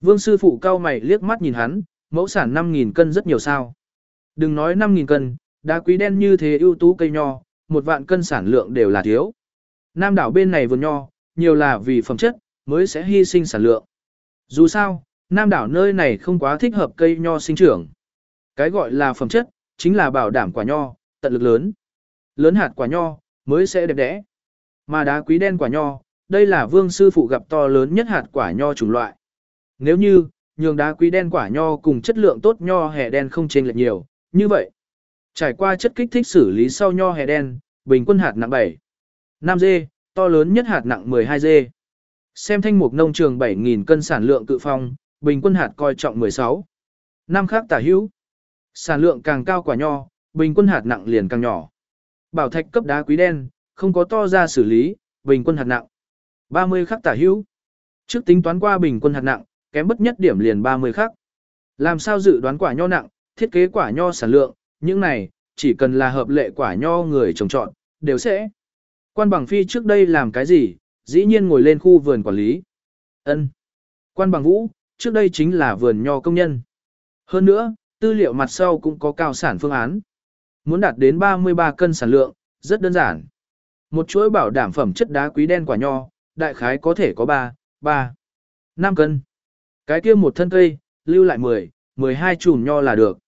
S1: Vương sư phụ cao mày liếc mắt nhìn hắn, mẫu sản 5.000 cân rất nhiều sao. Đừng nói 5.000 cân, đá quý đen như thế ưu tú cây nho, một vạn cân sản lượng đều là thiếu. Nam đảo bên này vườn nho, nhiều là vì phẩm chất, mới sẽ hy sinh sản lượng. Dù sao, Nam đảo nơi này không quá thích hợp cây nho sinh trưởng. Cái gọi là phẩm chất, chính là bảo đảm quả nho, tận lực lớn. Lớn hạt quả nho, mới sẽ đẹp đẽ. Mà đá quý đen quả nho, đây là vương sư phụ gặp to lớn nhất hạt quả nho chủng loại. Nếu như, nhường đá quý đen quả nho cùng chất lượng tốt nho hẻ đen không chênh lệch nhiều, như vậy. Trải qua chất kích thích xử lý sau nho hẻ đen, bình quân hạt nặng 7. 5 dê, to lớn nhất hạt nặng 12 dê. Xem thanh mục nông trường 7.000 cân sản lượng cự phong, bình quân hạt coi trọng 16. Năm khác tả hữu. Sản lượng càng cao quả nho, bình quân hạt nặng liền càng nhỏ. Bảo thạch cấp đá quý đen, không có to ra xử lý, bình quân hạt nặng. 30 khắc tả hữu. Trước tính toán qua bình quân hạt nặng, kém bất nhất điểm liền 30 khắc. Làm sao dự đoán quả nho nặng, thiết kế quả nho sản lượng, những này, chỉ cần là hợp lệ quả nho người trồng trọt, đều sẽ. Quan bằng phi trước đây làm cái gì, dĩ nhiên ngồi lên khu vườn quản lý. ân Quan bằng vũ, trước đây chính là vườn nho công nhân. Hơn nữa, tư liệu mặt sau cũng có cao sản phương án. Muốn đạt đến 33 cân sản lượng, rất đơn giản. Một chuỗi bảo đảm phẩm chất đá quý đen quả nho, đại khái có thể có 3, 3, 5 cân. Cái kia một thân cây, lưu lại 10, 12 chùm nho là được.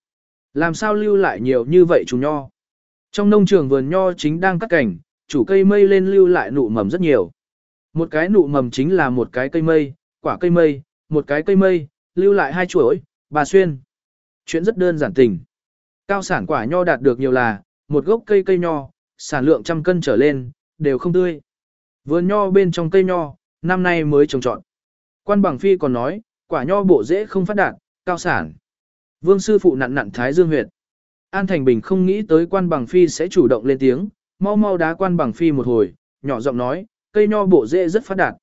S1: Làm sao lưu lại nhiều như vậy chùm nho? Trong nông trường vườn nho chính đang cắt cảnh, chủ cây mây lên lưu lại nụ mầm rất nhiều. Một cái nụ mầm chính là một cái cây mây, quả cây mây, một cái cây mây, lưu lại hai chuỗi, bà xuyên. Chuyện rất đơn giản tình. Cao sản quả nho đạt được nhiều là, một gốc cây cây nho, sản lượng trăm cân trở lên, đều không tươi. Vườn nho bên trong cây nho, năm nay mới trồng trọt. Quan bằng phi còn nói, quả nho bộ dễ không phát đạt, cao sản. Vương sư phụ nặn nặn thái dương huyệt. An Thành Bình không nghĩ tới quan bằng phi sẽ chủ động lên tiếng, mau mau đá quan bằng phi một hồi, nhỏ giọng nói, cây nho bộ dễ rất phát đạt.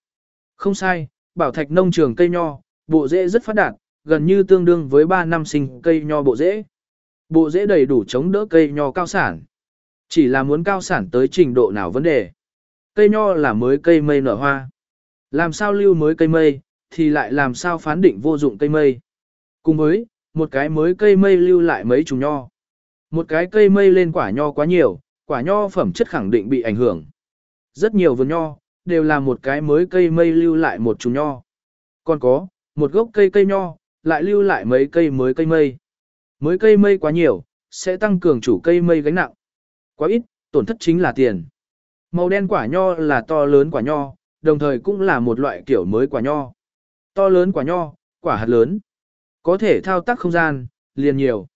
S1: Không sai, bảo thạch nông trường cây nho, bộ dễ rất phát đạt, gần như tương đương với 3 năm sinh cây nho bộ dễ. Bộ dễ đầy đủ chống đỡ cây nho cao sản. Chỉ là muốn cao sản tới trình độ nào vấn đề. Cây nho là mới cây mây nở hoa. Làm sao lưu mới cây mây, thì lại làm sao phán định vô dụng cây mây. Cùng với, một cái mới cây mây lưu lại mấy chùm nho. Một cái cây mây lên quả nho quá nhiều, quả nho phẩm chất khẳng định bị ảnh hưởng. Rất nhiều vườn nho, đều là một cái mới cây mây lưu lại một chùm nho. Còn có, một gốc cây cây nho, lại lưu lại mấy cây mới cây mây. Mới cây mây quá nhiều, sẽ tăng cường chủ cây mây gánh nặng. Quá ít, tổn thất chính là tiền. Màu đen quả nho là to lớn quả nho, đồng thời cũng là một loại kiểu mới quả nho. To lớn quả nho, quả hạt lớn. Có thể thao tác không gian, liền nhiều.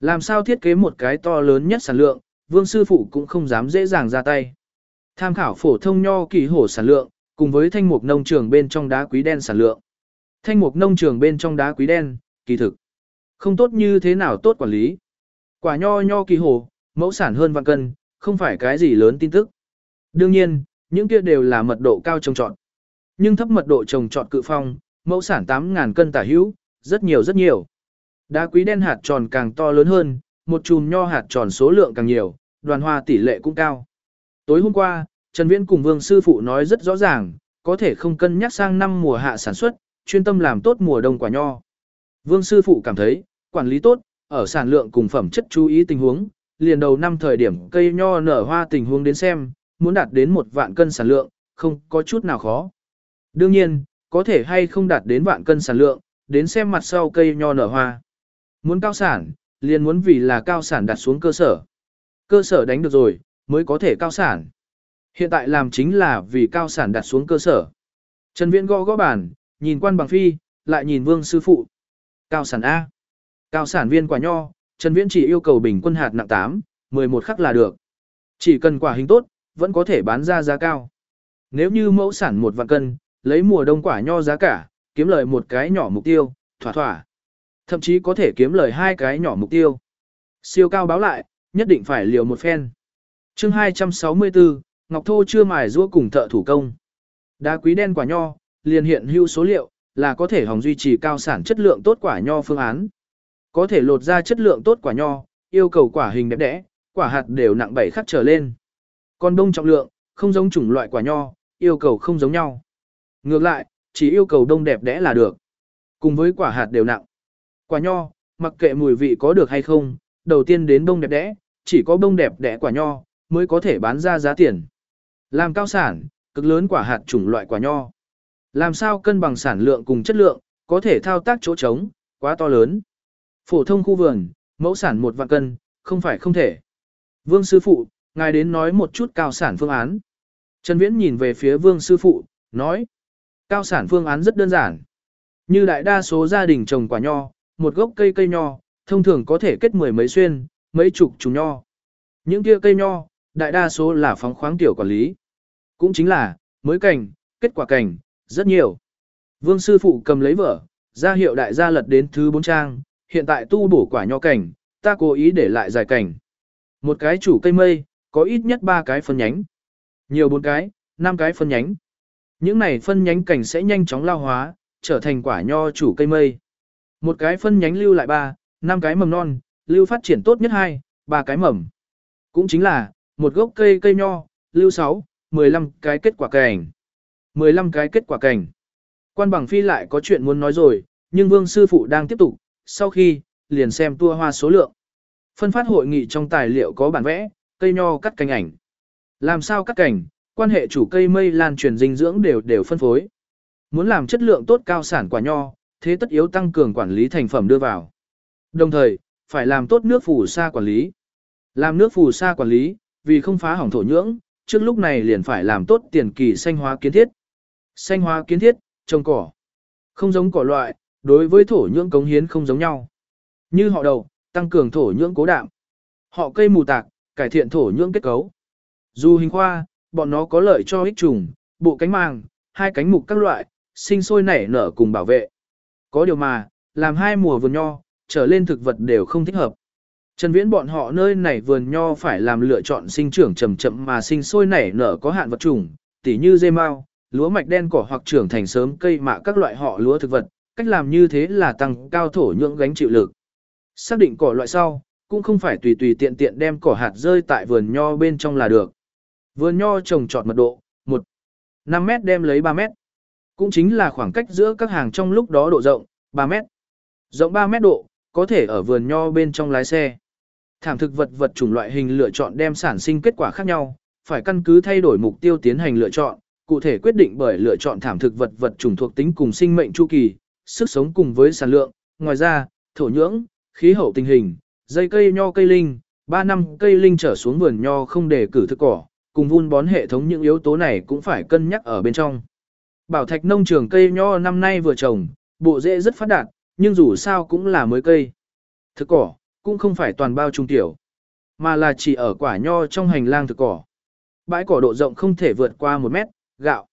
S1: Làm sao thiết kế một cái to lớn nhất sản lượng, vương sư phụ cũng không dám dễ dàng ra tay. Tham khảo phổ thông nho kỳ hổ sản lượng, cùng với thanh mục nông trường bên trong đá quý đen sản lượng. Thanh mục nông trường bên trong đá quý đen, kỳ thực. Không tốt như thế nào tốt quản lý. Quả nho nho kỳ hổ, mẫu sản hơn vạn cân, không phải cái gì lớn tin tức. Đương nhiên, những kia đều là mật độ cao trồng trọt. Nhưng thấp mật độ trồng trọt cự phong, mẫu sản 8.000 cân tả hữu, rất nhiều rất nhiều. Đá quý đen hạt tròn càng to lớn hơn, một chùm nho hạt tròn số lượng càng nhiều, đoàn hoa tỷ lệ cũng cao. Tối hôm qua, Trần Viễn cùng Vương Sư Phụ nói rất rõ ràng, có thể không cân nhắc sang năm mùa hạ sản xuất, chuyên tâm làm tốt mùa đông quả nho. Vương Sư Phụ cảm thấy, quản lý tốt, ở sản lượng cùng phẩm chất chú ý tình huống, liền đầu năm thời điểm cây nho nở hoa tình huống đến xem, muốn đạt đến một vạn cân sản lượng, không có chút nào khó. Đương nhiên, có thể hay không đạt đến vạn cân sản lượng, đến xem mặt sau cây nho nở hoa. Muốn cao sản, liền muốn vì là cao sản đặt xuống cơ sở. Cơ sở đánh được rồi, mới có thể cao sản. Hiện tại làm chính là vì cao sản đặt xuống cơ sở. Trần Viễn gõ gõ bàn, nhìn quan bằng phi, lại nhìn vương sư phụ. Cao sản A. Cao sản viên quả nho, Trần Viễn chỉ yêu cầu bình quân hạt nặng 8, 11 khắc là được. Chỉ cần quả hình tốt, vẫn có thể bán ra giá cao. Nếu như mẫu sản một vạn cân, lấy mùa đông quả nho giá cả, kiếm lời một cái nhỏ mục tiêu, thỏa thỏa. Thậm chí có thể kiếm lời hai cái nhỏ mục tiêu. Siêu cao báo lại, nhất định phải liều một phen. chương 264, Ngọc Thô chưa mài rũa cùng thợ thủ công. Đá quý đen quả nho, liền hiện hữu số liệu, là có thể hòng duy trì cao sản chất lượng tốt quả nho phương án. Có thể lột ra chất lượng tốt quả nho, yêu cầu quả hình đẹp đẽ, quả hạt đều nặng 7 khắc trở lên. Còn đông trọng lượng, không giống chủng loại quả nho, yêu cầu không giống nhau. Ngược lại, chỉ yêu cầu đông đẹp đẽ là được. Cùng với quả hạt đều nặng. Quả nho, mặc kệ mùi vị có được hay không, đầu tiên đến đông đẹp đẽ, chỉ có đông đẹp đẽ quả nho, mới có thể bán ra giá tiền. Làm cao sản, cực lớn quả hạt chủng loại quả nho. Làm sao cân bằng sản lượng cùng chất lượng, có thể thao tác chỗ trống, quá to lớn. Phổ thông khu vườn, mẫu sản một vạn cân, không phải không thể. Vương sư phụ, ngài đến nói một chút cao sản phương án. Trần Viễn nhìn về phía vương sư phụ, nói. Cao sản phương án rất đơn giản. Như đại đa số gia đình trồng quả nho, một gốc cây cây nho, thông thường có thể kết mười mấy xuyên, mấy chục chùm nho. Những kia cây nho, đại đa số là phóng khoáng tiểu quản lý. Cũng chính là, mới cảnh, kết quả cảnh, rất nhiều. Vương sư phụ cầm lấy vở, ra hiệu đại gia lật đến thứ bốn trang, hiện tại tu bổ quả nho cảnh, ta cố ý để lại dài cảnh. Một cái chủ cây mây, có ít nhất ba cái phân nhánh. Nhiều bốn cái, năm cái phân nhánh. Những này phân nhánh cảnh sẽ nhanh chóng lao hóa, trở thành quả nho chủ cây mây. Một cái phân nhánh lưu lại ba, năm cái mầm non, lưu phát triển tốt nhất hai, ba cái mầm. Cũng chính là, một gốc cây cây nho, lưu 6, 15 cái kết quả cảnh. 15 cái kết quả cảnh. Quan bằng phi lại có chuyện muốn nói rồi, nhưng vương sư phụ đang tiếp tục, sau khi, liền xem tua hoa số lượng. Phân phát hội nghị trong tài liệu có bản vẽ, cây nho cắt cành ảnh. Làm sao cắt cảnh, quan hệ chủ cây mây lan truyền dinh dưỡng đều đều phân phối. Muốn làm chất lượng tốt cao sản quả nho, thế tất yếu tăng cường quản lý thành phẩm đưa vào. Đồng thời, phải làm tốt nước phù sa quản lý. Làm nước phù sa quản lý, vì không phá hỏng thổ nhưỡng, trước lúc này liền phải làm tốt tiền kỳ xanh hóa kiến thiết. Xanh hóa kiến thiết, trồng cỏ. Không giống cỏ loại, đối với thổ nhưỡng cống hiến không giống nhau. Như họ đầu, tăng cường thổ nhưỡng cố đạm. Họ cây mù tạc, cải thiện thổ nhưỡng kết cấu. Dù hình khoa, bọn nó có lợi cho ích trùng, bộ cánh màng, hai cánh mục các loại, sinh sôi nảy nở cùng bảo vệ. Có điều mà, làm hai mùa vườn nho, trở lên thực vật đều không thích hợp. Trần Viễn bọn họ nơi này vườn nho phải làm lựa chọn sinh trưởng chậm chậm mà sinh sôi nảy nở có hạn vật trùng, tỉ như dê mao, lúa mạch đen cỏ hoặc trưởng thành sớm cây mạ các loại họ lúa thực vật, cách làm như thế là tăng cao thổ nhưỡng gánh chịu lực. Xác định cỏ loại sau, cũng không phải tùy tùy tiện tiện đem cỏ hạt rơi tại vườn nho bên trong là được. Vườn nho trồng trọt mật độ, 1. 5 mét đem lấy 3 mét. Cũng chính là khoảng cách giữa các hàng trong lúc đó độ rộng, 3 mét. Rộng 3 mét độ, có thể ở vườn nho bên trong lái xe. Thảm thực vật vật chủng loại hình lựa chọn đem sản sinh kết quả khác nhau, phải căn cứ thay đổi mục tiêu tiến hành lựa chọn, cụ thể quyết định bởi lựa chọn thảm thực vật vật chủng thuộc tính cùng sinh mệnh chu kỳ, sức sống cùng với sản lượng, ngoài ra, thổ nhưỡng, khí hậu tình hình, dây cây nho cây linh, 3 năm cây linh trở xuống vườn nho không để cử thực cỏ, cùng vun bón hệ thống những yếu tố này cũng phải cân nhắc ở bên trong. Bảo thạch nông trường cây nho năm nay vừa trồng, bộ rễ rất phát đạt, nhưng dù sao cũng là mới cây. Thực cỏ, cũng không phải toàn bao trung tiểu, mà là chỉ ở quả nho trong hành lang thực cỏ. Bãi cỏ độ rộng không thể vượt qua 1 mét, gạo.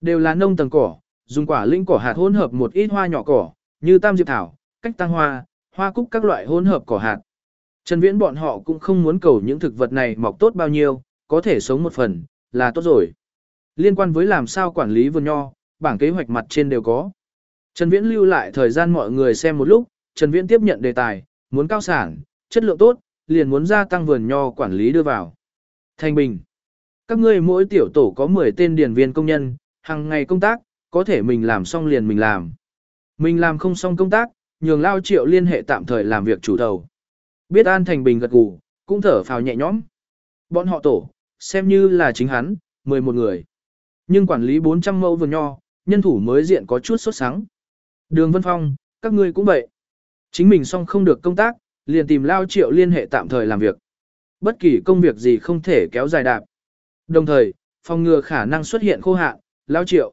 S1: Đều là nông tầng cỏ, dùng quả linh cỏ hạt hỗn hợp một ít hoa nhỏ cỏ, như tam diệp thảo, cách tăng hoa, hoa cúc các loại hỗn hợp cỏ hạt. Trần Viễn bọn họ cũng không muốn cầu những thực vật này mọc tốt bao nhiêu, có thể sống một phần, là tốt rồi. Liên quan với làm sao quản lý vườn nho, bảng kế hoạch mặt trên đều có. Trần Viễn lưu lại thời gian mọi người xem một lúc, Trần Viễn tiếp nhận đề tài, muốn cao sản, chất lượng tốt, liền muốn gia tăng vườn nho quản lý đưa vào. Thành Bình. Các ngươi mỗi tiểu tổ có 10 tên điển viên công nhân, hàng ngày công tác, có thể mình làm xong liền mình làm. Mình làm không xong công tác, nhường lao triệu liên hệ tạm thời làm việc chủ đầu. Biết An Thành Bình gật gù, cũng thở phào nhẹ nhõm. Bọn họ tổ, xem như là chính hắn, 11 người. Nhưng quản lý 400 mẫu vườn nho, nhân thủ mới diện có chút sốt sáng. Đường Vân Phong, các ngươi cũng vậy. Chính mình xong không được công tác, liền tìm lao triệu liên hệ tạm thời làm việc. Bất kỳ công việc gì không thể kéo dài đạp. Đồng thời, phòng ngừa khả năng xuất hiện khô hạn, lao triệu.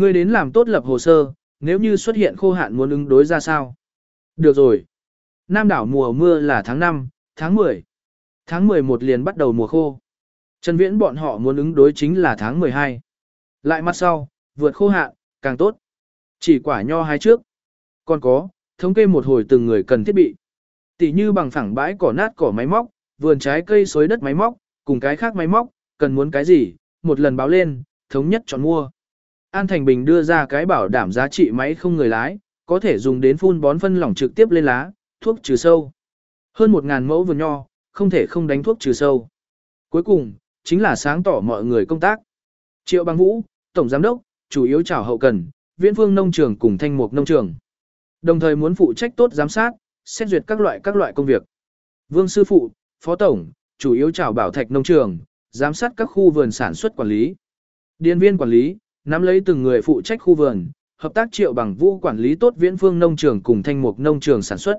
S1: Ngươi đến làm tốt lập hồ sơ, nếu như xuất hiện khô hạn muốn ứng đối ra sao. Được rồi. Nam đảo mùa mưa là tháng 5, tháng 10. Tháng 11 liền bắt đầu mùa khô. Trần Viễn bọn họ muốn ứng đối chính là tháng 12. Lại mặt sau, vượt khô hạn, càng tốt. Chỉ quả nho hai trước. Còn có, thống kê một hồi từng người cần thiết bị. Tỷ như bằng phẳng bãi cỏ nát cỏ máy móc, vườn trái cây xối đất máy móc, cùng cái khác máy móc, cần muốn cái gì, một lần báo lên, thống nhất chọn mua. An Thành Bình đưa ra cái bảo đảm giá trị máy không người lái, có thể dùng đến phun bón phân lỏng trực tiếp lên lá, thuốc trừ sâu. Hơn 1.000 mẫu vườn nho, không thể không đánh thuốc trừ sâu. Cuối cùng, chính là sáng tỏ mọi người công tác. Triệu Bang Vũ, Tổng Giám đốc, chủ yếu chào hậu cần, viễn phương nông trường cùng thanh mục nông trường. Đồng thời muốn phụ trách tốt giám sát, xét duyệt các loại các loại công việc. Vương Sư Phụ, Phó Tổng, chủ yếu chào bảo thạch nông trường, giám sát các khu vườn sản xuất quản lý. Điền viên quản lý, nắm lấy từng người phụ trách khu vườn, hợp tác triệu bằng vũ quản lý tốt viễn phương nông trường cùng thanh mục nông trường sản xuất.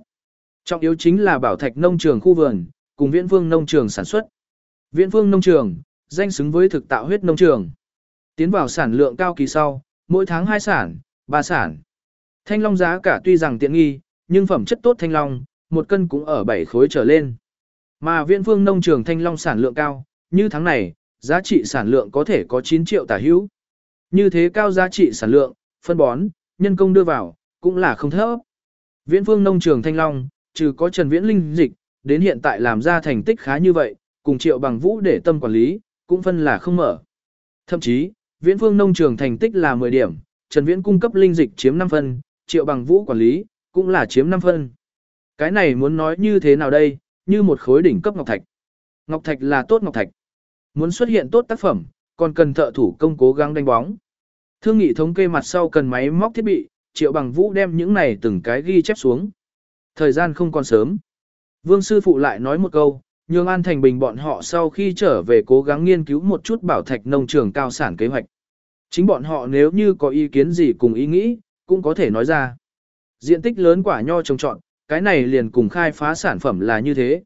S1: Trọng yếu chính là bảo thạch nông trường khu vườn, cùng viễn phương nông trường sản xuất. Viễn phương nông trường, danh xứng với thực tạo huyết nông trường. Tiến vào sản lượng cao kỳ sau, mỗi tháng 2 sản, 3 sản. Thanh long giá cả tuy rằng tiện nghi, nhưng phẩm chất tốt thanh long, một cân cũng ở 7 khối trở lên. Mà viễn phương nông trường thanh long sản lượng cao, như tháng này, giá trị sản lượng có thể có 9 triệu tả hữu. Như thế cao giá trị sản lượng, phân bón, nhân công đưa vào, cũng là không thấp. Viễn phương nông trường thanh long, trừ có Trần Viễn Linh dịch, đến hiện tại làm ra thành tích khá như vậy, cùng triệu bằng vũ để tâm quản lý, cũng phân là không mở. Thậm chí, Viễn Phương nông trường thành tích là 10 điểm, Trần Viễn cung cấp linh dịch chiếm 5 phân, Triệu Bằng Vũ quản lý cũng là chiếm 5 phân. Cái này muốn nói như thế nào đây, như một khối đỉnh cấp ngọc thạch. Ngọc thạch là tốt ngọc thạch. Muốn xuất hiện tốt tác phẩm, còn cần thợ thủ công cố gắng đánh bóng. Thương nghị thống kê mặt sau cần máy móc thiết bị, Triệu Bằng Vũ đem những này từng cái ghi chép xuống. Thời gian không còn sớm. Vương sư phụ lại nói một câu, Nhường An Thành Bình bọn họ sau khi trở về cố gắng nghiên cứu một chút bảo thạch nông trường cao sản kế hoạch. Chính bọn họ nếu như có ý kiến gì cùng ý nghĩ, cũng có thể nói ra. Diện tích lớn quả nho trồng trọn, cái này liền cùng khai phá sản phẩm là như thế.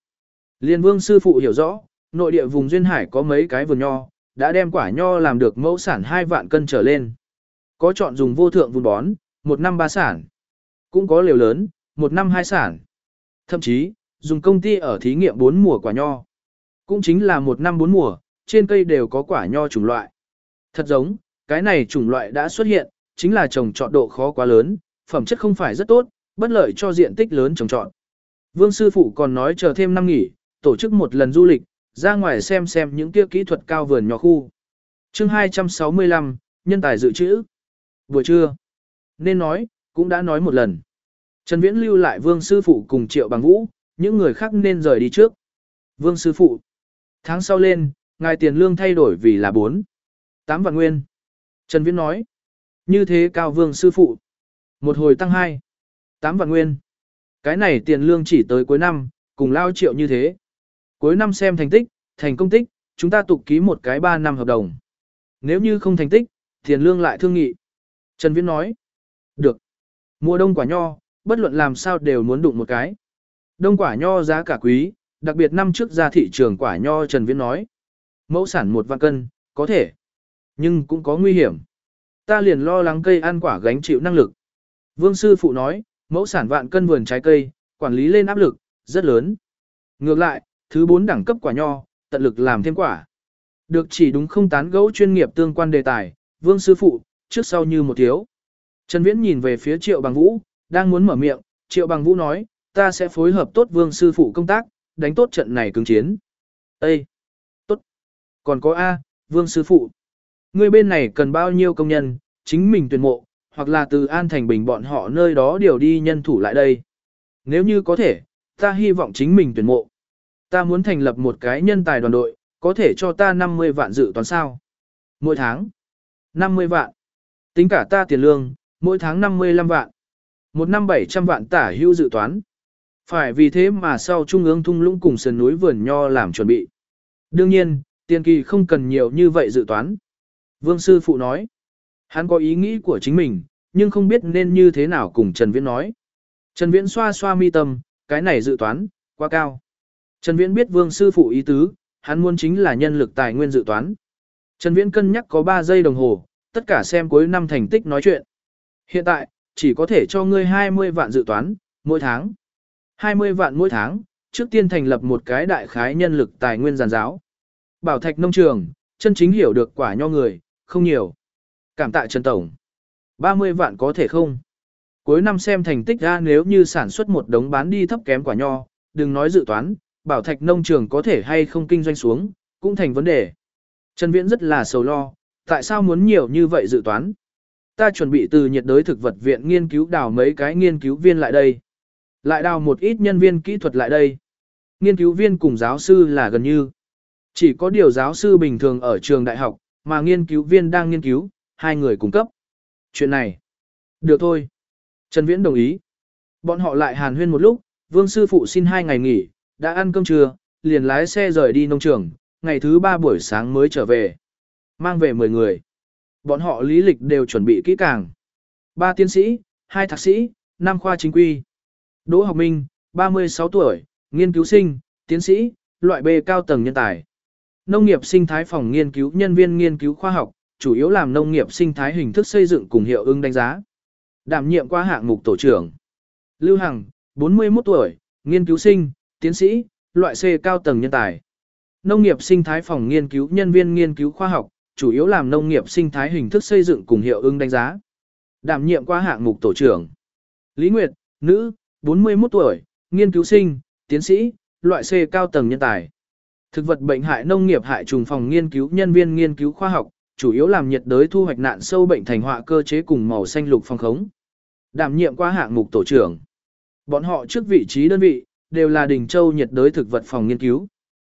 S1: Liên vương sư phụ hiểu rõ, nội địa vùng Duyên Hải có mấy cái vườn nho, đã đem quả nho làm được mẫu sản 2 vạn cân trở lên. Có chọn dùng vô thượng vun bón, một năm ba sản. Cũng có liều lớn, một năm hai sản. Thậm chí, dùng công ty ở thí nghiệm 4 mùa quả nho. Cũng chính là một năm 4 mùa, trên cây đều có quả nho chủng loại. Thật giống, cái này chủng loại đã xuất hiện, chính là trồng trọt độ khó quá lớn, phẩm chất không phải rất tốt, bất lợi cho diện tích lớn trồng trọt. Vương sư phụ còn nói chờ thêm năm nghỉ, tổ chức một lần du lịch, ra ngoài xem xem những kia kỹ thuật cao vườn nhỏ khu. Chương 265, nhân tài dự trữ. Buổi trưa, nên nói, cũng đã nói một lần. Trần Viễn lưu lại Vương sư phụ cùng Triệu Bằng Vũ, những người khác nên rời đi trước. Vương sư phụ. Tháng sau lên, ngài tiền lương thay đổi vì là 4. 8 vạn nguyên. Trần Viễn nói. Như thế cao vương sư phụ. Một hồi tăng 2. 8 vạn nguyên. Cái này tiền lương chỉ tới cuối năm, cùng lao triệu như thế. Cuối năm xem thành tích, thành công tích, chúng ta tục ký một cái 3 năm hợp đồng. Nếu như không thành tích, tiền lương lại thương nghị. Trần Viễn nói. Được. Mùa đông quả nho, bất luận làm sao đều muốn đụng một cái. Đông quả nho giá cả quý, đặc biệt năm trước ra thị trường quả nho Trần Viễn nói. Mẫu sản một vạn cân, có thể. Nhưng cũng có nguy hiểm. Ta liền lo lắng cây ăn quả gánh chịu năng lực. Vương sư phụ nói, mẫu sản vạn cân vườn trái cây, quản lý lên áp lực, rất lớn. Ngược lại, thứ 4 đẳng cấp quả nho, tận lực làm thêm quả. Được chỉ đúng không tán gẫu chuyên nghiệp tương quan đề tài, vương sư phụ, trước sau như một thiếu. Trần Viễn nhìn về phía Triệu Bằng Vũ, đang muốn mở miệng, Triệu Bằng Vũ nói, ta sẽ phối hợp tốt vương sư phụ công tác, đánh tốt trận này cứng chiến. Ê! Tốt! Còn có A, vương sư phụ. Người bên này cần bao nhiêu công nhân, chính mình tuyển mộ, hoặc là từ An Thành Bình bọn họ nơi đó điều đi nhân thủ lại đây. Nếu như có thể, ta hy vọng chính mình tuyển mộ. Ta muốn thành lập một cái nhân tài đoàn đội, có thể cho ta 50 vạn dự toán sao. Mỗi tháng. 50 vạn. Tính cả ta tiền lương, mỗi tháng 55 vạn. Một năm 700 vạn tả hữu dự toán. Phải vì thế mà sau Trung ương thung lũng cùng sườn núi vườn nho làm chuẩn bị. Đương nhiên, tiền kỳ không cần nhiều như vậy dự toán. Vương sư phụ nói. Hắn có ý nghĩ của chính mình, nhưng không biết nên như thế nào cùng Trần Viễn nói. Trần Viễn xoa xoa mi tâm, cái này dự toán, quá cao. Trần Viễn biết vương sư phụ ý tứ, hắn muốn chính là nhân lực tài nguyên dự toán. Trần Viễn cân nhắc có 3 giây đồng hồ, tất cả xem cuối năm thành tích nói chuyện. Hiện tại, chỉ có thể cho ngươi 20 vạn dự toán, mỗi tháng. 20 vạn mỗi tháng, trước tiên thành lập một cái đại khái nhân lực tài nguyên giàn giáo. Bảo thạch nông trường, chân chính hiểu được quả nho người, không nhiều. Cảm tạ Trần Tổng. 30 vạn có thể không? Cuối năm xem thành tích ra nếu như sản xuất một đống bán đi thấp kém quả nho, đừng nói dự toán, bảo thạch nông trường có thể hay không kinh doanh xuống, cũng thành vấn đề. Trần Viễn rất là sầu lo, tại sao muốn nhiều như vậy dự toán? Ta chuẩn bị từ nhiệt đới thực vật viện nghiên cứu đào mấy cái nghiên cứu viên lại đây. Lại đào một ít nhân viên kỹ thuật lại đây. Nghiên cứu viên cùng giáo sư là gần như. Chỉ có điều giáo sư bình thường ở trường đại học, mà nghiên cứu viên đang nghiên cứu, hai người cung cấp. Chuyện này. Được thôi. Trần Viễn đồng ý. Bọn họ lại hàn huyên một lúc, vương sư phụ xin hai ngày nghỉ, đã ăn cơm trưa, liền lái xe rời đi nông trường, ngày thứ ba buổi sáng mới trở về. Mang về 10 người. Bọn họ lý lịch đều chuẩn bị kỹ càng. Ba tiến sĩ, hai thạc sĩ, năm khoa chính quy. Đỗ Học Minh, 36 tuổi, nghiên cứu sinh, tiến sĩ, loại B cao tầng nhân tài. Nông nghiệp sinh thái phòng nghiên cứu nhân viên nghiên cứu khoa học, chủ yếu làm nông nghiệp sinh thái hình thức xây dựng cùng hiệu ứng đánh giá. Đảm nhiệm qua hạng mục tổ trưởng. Lưu Hằng, 41 tuổi, nghiên cứu sinh, tiến sĩ, loại C cao tầng nhân tài. Nông nghiệp sinh thái phòng nghiên cứu nhân viên nghiên cứu khoa học, chủ yếu làm nông nghiệp sinh thái hình thức xây dựng cùng hiệu ứng đánh giá. Đảm nhiệm qua hạng mục tổ trưởng. Lý Nguyệt, nữ, 41 tuổi, nghiên cứu sinh, tiến sĩ, loại C cao tầng nhân tài. Thực vật bệnh hại nông nghiệp hại trùng phòng nghiên cứu nhân viên nghiên cứu khoa học, chủ yếu làm nhiệt đới thu hoạch nạn sâu bệnh thành họa cơ chế cùng màu xanh lục phong khống. Đảm nhiệm qua hạng mục tổ trưởng. Bọn họ trước vị trí đơn vị, đều là đỉnh châu nhiệt đới thực vật phòng nghiên cứu.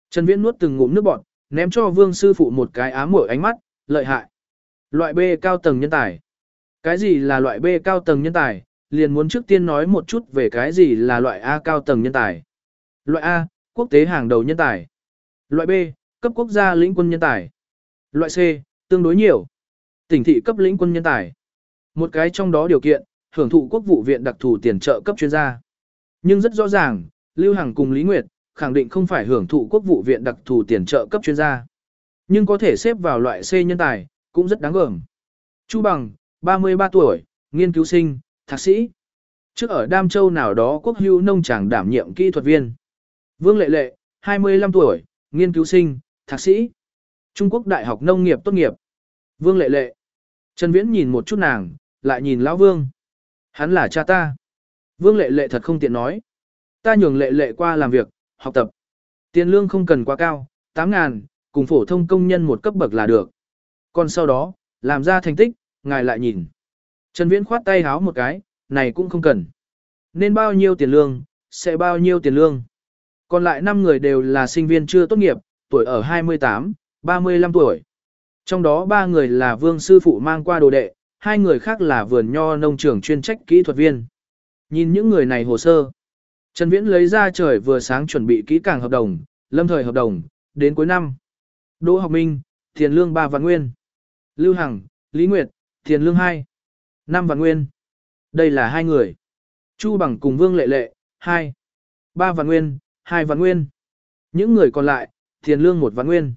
S1: Trần Viễn nuốt từng ngụm nước bọt, ném cho Vương sư phụ một cái ám muội ánh mắt, lợi hại. Loại B cao tầng nhân tài. Cái gì là loại B cao tầng nhân tài? Liền muốn trước tiên nói một chút về cái gì là loại A cao tầng nhân tài. Loại A, quốc tế hàng đầu nhân tài. Loại B, cấp quốc gia lĩnh quân nhân tài. Loại C, tương đối nhiều. Tỉnh thị cấp lĩnh quân nhân tài. Một cái trong đó điều kiện, hưởng thụ quốc vụ viện đặc thù tiền trợ cấp chuyên gia. Nhưng rất rõ ràng, Lưu Hằng cùng Lý Nguyệt, khẳng định không phải hưởng thụ quốc vụ viện đặc thù tiền trợ cấp chuyên gia. Nhưng có thể xếp vào loại C nhân tài, cũng rất đáng gờm. Chu Bằng, 33 tuổi, nghiên cứu sinh, thạc sĩ. Trước ở Đam Châu nào đó quốc hữu nông tràng đảm nhiệm kỹ thuật viên. Vương Lệ Lệ, 25 tuổi, nghiên cứu sinh, thạc sĩ. Trung Quốc Đại học Nông nghiệp tốt nghiệp. Vương Lệ Lệ. Trần Viễn nhìn một chút nàng, lại nhìn Lão Vương. Hắn là cha ta. Vương Lệ Lệ thật không tiện nói. Ta nhường Lệ Lệ qua làm việc, học tập. Tiền lương không cần quá cao, 8 ngàn, cùng phổ thông công nhân một cấp bậc là được. Còn sau đó, làm ra thành tích, ngài lại nhìn. Trần Viễn khoát tay háo một cái, này cũng không cần. Nên bao nhiêu tiền lương, sẽ bao nhiêu tiền lương. Còn lại 5 người đều là sinh viên chưa tốt nghiệp, tuổi ở 28, 35 tuổi. Trong đó 3 người là vương sư phụ mang qua đồ đệ, hai người khác là vườn nho nông trường chuyên trách kỹ thuật viên. Nhìn những người này hồ sơ. Trần Viễn lấy ra trời vừa sáng chuẩn bị kỹ càng hợp đồng, lâm thời hợp đồng, đến cuối năm. Đỗ Học Minh, tiền lương 3 vạn nguyên. Lưu Hằng, Lý Nguyệt, tiền lương 2. 5 vạn nguyên. Đây là hai người. Chu Bằng cùng Vương Lệ Lệ, 2. 3 vạn nguyên, 2 vạn nguyên. Những người còn lại, tiền lương 1 vạn nguyên.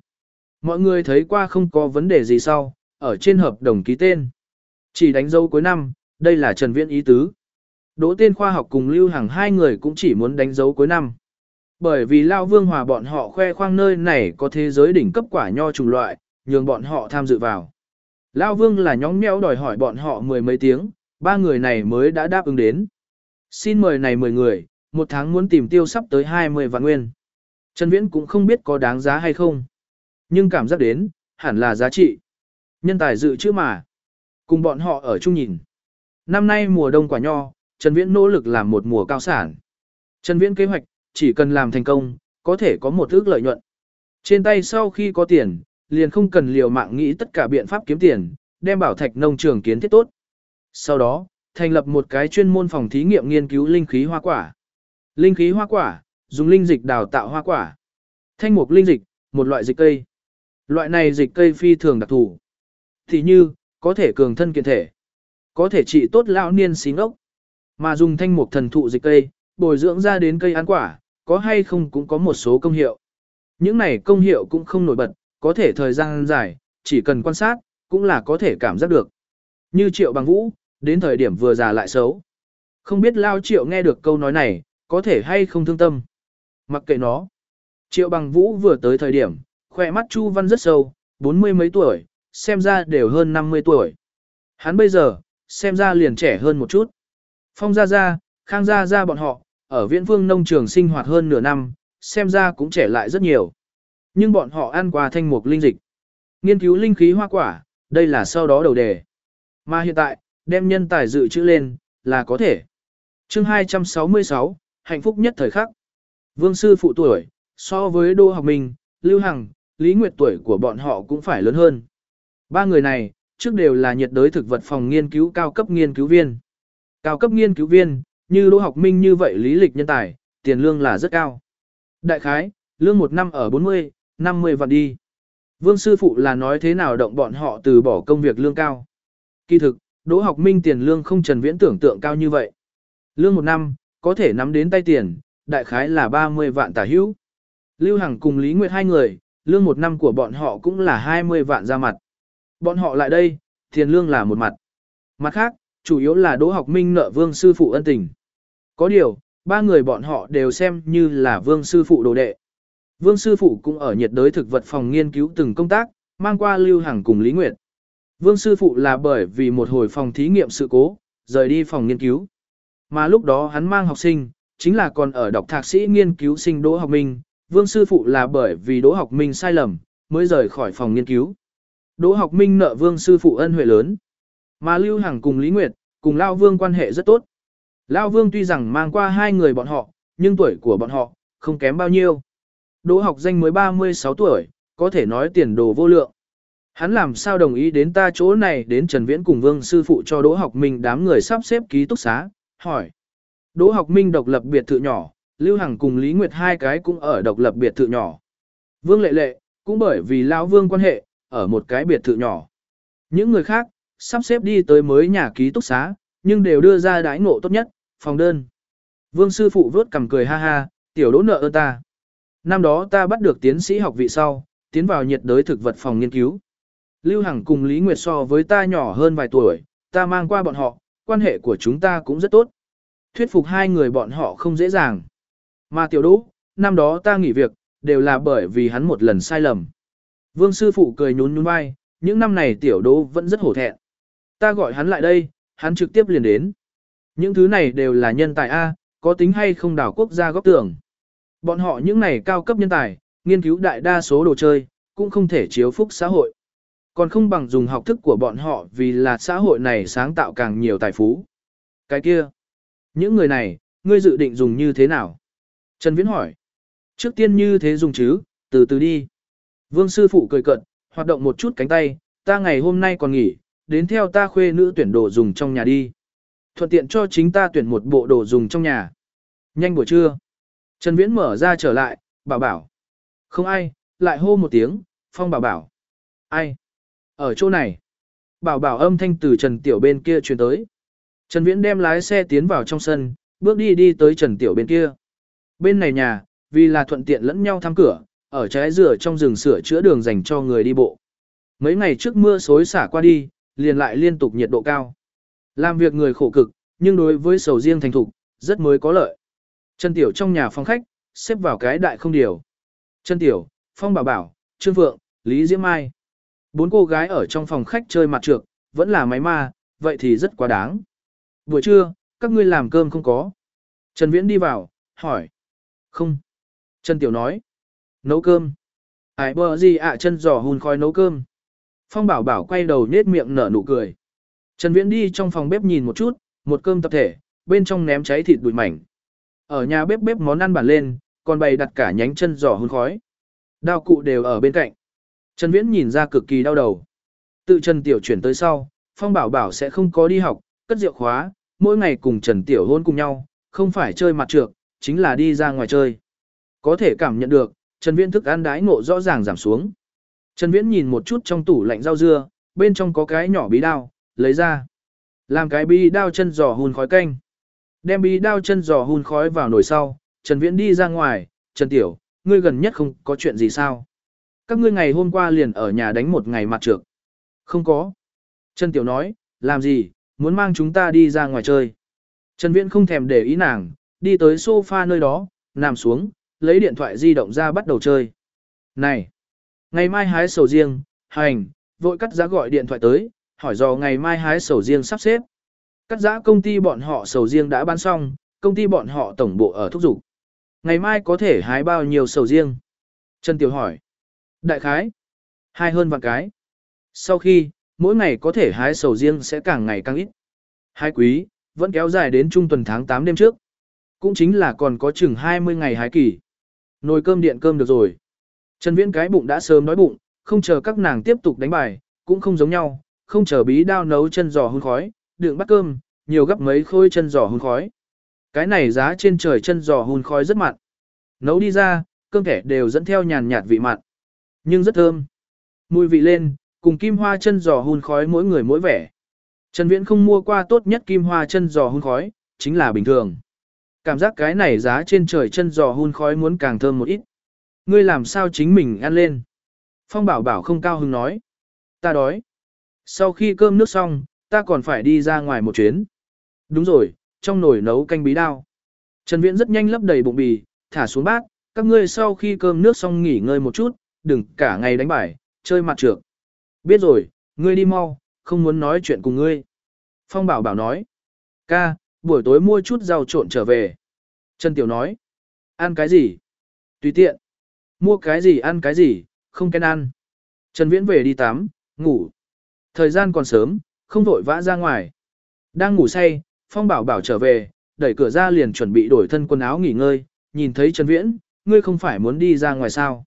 S1: Mọi người thấy qua không có vấn đề gì sau, ở trên hợp đồng ký tên. Chỉ đánh dấu cuối năm, đây là Trần Viễn ý tứ. Đỗ tên khoa học cùng Lưu Hằng hai người cũng chỉ muốn đánh dấu cuối năm. Bởi vì Lao Vương Hòa bọn họ khoe khoang nơi này có thế giới đỉnh cấp quả nho trùng loại, nhường bọn họ tham dự vào. Lao Vương là nhóng nhẽo đòi hỏi bọn họ mười mấy tiếng, ba người này mới đã đáp ứng đến. Xin mời này mười người, một tháng muốn tìm tiêu sắp tới 20 vạn nguyên. Trần Viễn cũng không biết có đáng giá hay không. Nhưng cảm giác đến, hẳn là giá trị. Nhân tài dự trữ mà. Cùng bọn họ ở chung nhìn. Năm nay mùa đông quả nho, Trần Viễn nỗ lực làm một mùa cao sản. Trần Viễn kế hoạch, chỉ cần làm thành công, có thể có một ước lợi nhuận. Trên tay sau khi có tiền, liền không cần liều mạng nghĩ tất cả biện pháp kiếm tiền, đem bảo thạch nông trường kiến thiết tốt. Sau đó, thành lập một cái chuyên môn phòng thí nghiệm nghiên cứu linh khí hoa quả. Linh khí hoa quả, dùng linh dịch đào tạo hoa quả. Thanh mục linh dịch, một loại dịch cây. Loại này dịch cây phi thường đặc thù. Thì như, có thể cường thân kiện thể, có thể trị tốt lão niên xí ngốc. Mà dùng thanh mục thần thụ dịch cây, bồi dưỡng ra đến cây ăn quả, có hay không cũng có một số công hiệu. Những này công hiệu cũng không nổi bật, có thể thời gian dài, chỉ cần quan sát, cũng là có thể cảm giác được. Như triệu bằng vũ, đến thời điểm vừa già lại xấu. Không biết lao triệu nghe được câu nói này, có thể hay không thương tâm. Mặc kệ nó. Triệu bằng vũ vừa tới thời điểm, khỏe mắt Chu Văn rất sâu, bốn mươi mấy tuổi, xem ra đều hơn 50 tuổi. Hắn bây giờ, xem ra liền trẻ hơn một chút. Phong Gia Gia, Khang Gia Gia bọn họ, ở Viễn vương nông trường sinh hoạt hơn nửa năm, xem ra cũng trẻ lại rất nhiều. Nhưng bọn họ ăn qua thanh mục linh dịch. Nghiên cứu linh khí hoa quả, đây là sau đó đầu đề. Mà hiện tại, đem nhân tài dự trữ lên, là có thể. chương 266, hạnh phúc nhất thời khắc. Vương sư phụ tuổi, so với Đô Học Minh, Lưu Hằng, Lý Nguyệt tuổi của bọn họ cũng phải lớn hơn. Ba người này, trước đều là nhiệt đới thực vật phòng nghiên cứu cao cấp nghiên cứu viên. Cao cấp nghiên cứu viên, như Đỗ Học Minh như vậy lý lịch nhân tài, tiền lương là rất cao. Đại khái, lương một năm ở 40, 50 vạn đi. Vương sư phụ là nói thế nào động bọn họ từ bỏ công việc lương cao. Kỳ thực, Đỗ Học Minh tiền lương không trần viễn tưởng tượng cao như vậy. Lương một năm, có thể nắm đến tay tiền, đại khái là 30 vạn tả hữu. Lưu Hằng cùng Lý Nguyệt hai người, lương một năm của bọn họ cũng là 20 vạn ra mặt. Bọn họ lại đây, tiền lương là một mặt. Mặt khác, chủ yếu là Đỗ Học Minh nợ Vương sư phụ ân tình. Có điều, ba người bọn họ đều xem như là Vương sư phụ đồ đệ. Vương sư phụ cũng ở nhiệt đới thực vật phòng nghiên cứu từng công tác, mang qua Lưu Hằng cùng Lý Nguyệt. Vương sư phụ là bởi vì một hồi phòng thí nghiệm sự cố, rời đi phòng nghiên cứu. Mà lúc đó hắn mang học sinh, chính là còn ở đọc thạc sĩ nghiên cứu sinh Đỗ Học Minh, Vương sư phụ là bởi vì Đỗ Học Minh sai lầm, mới rời khỏi phòng nghiên cứu. Đỗ Học Minh nợ Vương sư phụ ân huệ lớn. Mà Lưu Hằng cùng Lý Nguyệt, cùng Lao Vương quan hệ rất tốt. Lao Vương tuy rằng mang qua hai người bọn họ, nhưng tuổi của bọn họ, không kém bao nhiêu. Đỗ học danh mới 36 tuổi, có thể nói tiền đồ vô lượng. Hắn làm sao đồng ý đến ta chỗ này đến Trần Viễn cùng Vương sư phụ cho Đỗ Học Minh đám người sắp xếp ký túc xá, hỏi. Đỗ Học Minh độc lập biệt thự nhỏ, Lưu Hằng cùng Lý Nguyệt hai cái cũng ở độc lập biệt thự nhỏ. Vương Lệ Lệ, cũng bởi vì lão Vương quan hệ, ở một cái biệt thự nhỏ. Những người khác, sắp xếp đi tới mới nhà ký túc xá, nhưng đều đưa ra đãi ngộ tốt nhất, phòng đơn. Vương sư phụ vớt cầm cười ha ha, tiểu đỗ nợ ơn ta. Năm đó ta bắt được tiến sĩ học vị sau, tiến vào nhiệt đới thực vật phòng nghiên cứu. Lưu Hằng cùng Lý Nguyệt so với ta nhỏ hơn vài tuổi, ta mang qua bọn họ, quan hệ của chúng ta cũng rất tốt. Thuyết phục hai người bọn họ không dễ dàng. Mà tiểu đỗ, năm đó ta nghỉ việc, đều là bởi vì hắn một lần sai lầm. Vương sư phụ cười nhún nhún vai, những năm này tiểu đỗ vẫn rất hổ thẹn. Ta gọi hắn lại đây, hắn trực tiếp liền đến. Những thứ này đều là nhân tài A, có tính hay không đảo quốc gia góp tưởng. Bọn họ những này cao cấp nhân tài, nghiên cứu đại đa số đồ chơi, cũng không thể chiếu phúc xã hội. Còn không bằng dùng học thức của bọn họ vì là xã hội này sáng tạo càng nhiều tài phú. Cái kia, những người này, ngươi dự định dùng như thế nào? Trần Viễn hỏi. Trước tiên như thế dùng chứ, từ từ đi. Vương sư phụ cười cợt, hoạt động một chút cánh tay, ta ngày hôm nay còn nghỉ, đến theo ta khuê nữ tuyển đồ dùng trong nhà đi. Thuận tiện cho chính ta tuyển một bộ đồ dùng trong nhà. Nhanh buổi trưa. Trần Viễn mở ra trở lại, bảo bảo. Không ai, lại hô một tiếng, phong bảo bảo. Ai? Ở chỗ này. Bảo bảo âm thanh từ Trần Tiểu bên kia truyền tới. Trần Viễn đem lái xe tiến vào trong sân, bước đi đi tới Trần Tiểu bên kia. Bên này nhà, vì là thuận tiện lẫn nhau thăm cửa, ở trái rửa trong rừng sửa chữa đường dành cho người đi bộ. Mấy ngày trước mưa xối xả qua đi, liền lại liên tục nhiệt độ cao. Làm việc người khổ cực, nhưng đối với sầu riêng thành thục, rất mới có lợi. Trần Tiểu trong nhà phòng khách, xếp vào cái đại không điều. Trần Tiểu, Phong Bảo Bảo, Trương Phượng, Lý Diễm Mai. Bốn cô gái ở trong phòng khách chơi mặt trược, vẫn là máy ma, vậy thì rất quá đáng. Buổi trưa, các ngươi làm cơm không có. Trần Viễn đi vào, hỏi. Không. Trần Tiểu nói. Nấu cơm. Ai bơ gì ạ chân giò hùn khói nấu cơm. Phong Bảo Bảo quay đầu nết miệng nở nụ cười. Trần Viễn đi trong phòng bếp nhìn một chút, một cơm tập thể, bên trong ném cháy thịt đùi mảnh. Ở nhà bếp bếp món ăn bản lên, còn bày đặt cả nhánh chân giò hun khói. Đao cụ đều ở bên cạnh. Trần Viễn nhìn ra cực kỳ đau đầu. Tự Trần Tiểu chuyển tới sau, Phong Bảo Bảo sẽ không có đi học, cất rượu khóa, mỗi ngày cùng Trần Tiểu hôn cùng nhau, không phải chơi mặt trược, chính là đi ra ngoài chơi. Có thể cảm nhận được, Trần Viễn thức ăn đái ngộ rõ ràng giảm xuống. Trần Viễn nhìn một chút trong tủ lạnh rau dưa, bên trong có cái nhỏ bí đao, lấy ra. Làm cái bí đao chân giò hun khói canh. Đem bí đao chân giò hun khói vào nồi sau, Trần Viễn đi ra ngoài, Trần Tiểu, ngươi gần nhất không có chuyện gì sao? Các ngươi ngày hôm qua liền ở nhà đánh một ngày mặt trược. Không có. Trần Tiểu nói, làm gì, muốn mang chúng ta đi ra ngoài chơi. Trần Viễn không thèm để ý nàng, đi tới sofa nơi đó, nằm xuống, lấy điện thoại di động ra bắt đầu chơi. Này, ngày mai hái sầu riêng, hành, vội cắt giá gọi điện thoại tới, hỏi dò ngày mai hái sầu riêng sắp xếp. Cắt giá công ty bọn họ sầu riêng đã bán xong, công ty bọn họ tổng bộ ở thúc dục. Ngày mai có thể hái bao nhiêu sầu riêng? Trần Tiểu hỏi. Đại khái. Hai hơn vạn cái. Sau khi, mỗi ngày có thể hái sầu riêng sẽ càng ngày càng ít. Hái quý, vẫn kéo dài đến trung tuần tháng 8 đêm trước. Cũng chính là còn có chừng 20 ngày hái kỳ. Nồi cơm điện cơm được rồi. Trần Viễn cái bụng đã sớm đói bụng, không chờ các nàng tiếp tục đánh bài, cũng không giống nhau, không chờ bí đao nấu chân giò hun khói, đựng bắt cơm, nhiều gấp mấy khôi chân giò hun khói. Cái này giá trên trời chân giò hun khói rất mặn. Nấu đi ra, cơm thẻ đều dẫn theo nhàn nhạt vị mặn. Nhưng rất thơm. Mùi vị lên, cùng kim hoa chân giò hun khói mỗi người mỗi vẻ. Trần Viễn không mua qua tốt nhất kim hoa chân giò hun khói, chính là bình thường. Cảm giác cái này giá trên trời chân giò hun khói muốn càng thơm một ít. Ngươi làm sao chính mình ăn lên? Phong bảo bảo không cao hứng nói. Ta đói. Sau khi cơm nước xong, ta còn phải đi ra ngoài một chuyến. Đúng rồi, trong nồi nấu canh bí đao. Trần Viễn rất nhanh lấp đầy bụng bì, thả xuống bát, các ngươi sau khi cơm nước xong nghỉ ngơi một chút, đừng cả ngày đánh bài, chơi mặt trược. Biết rồi, ngươi đi mau, không muốn nói chuyện cùng ngươi. Phong bảo bảo nói. Ca, buổi tối mua chút rau trộn trở về. Trần Tiểu nói. Ăn cái gì? Tùy tiện. Mua cái gì ăn cái gì, không kén ăn. Trần Viễn về đi tắm, ngủ. Thời gian còn sớm, không vội vã ra ngoài. Đang ngủ say, Phong bảo bảo trở về, đẩy cửa ra liền chuẩn bị đổi thân quần áo nghỉ ngơi, nhìn thấy Trần Viễn, ngươi không phải muốn đi ra ngoài sao.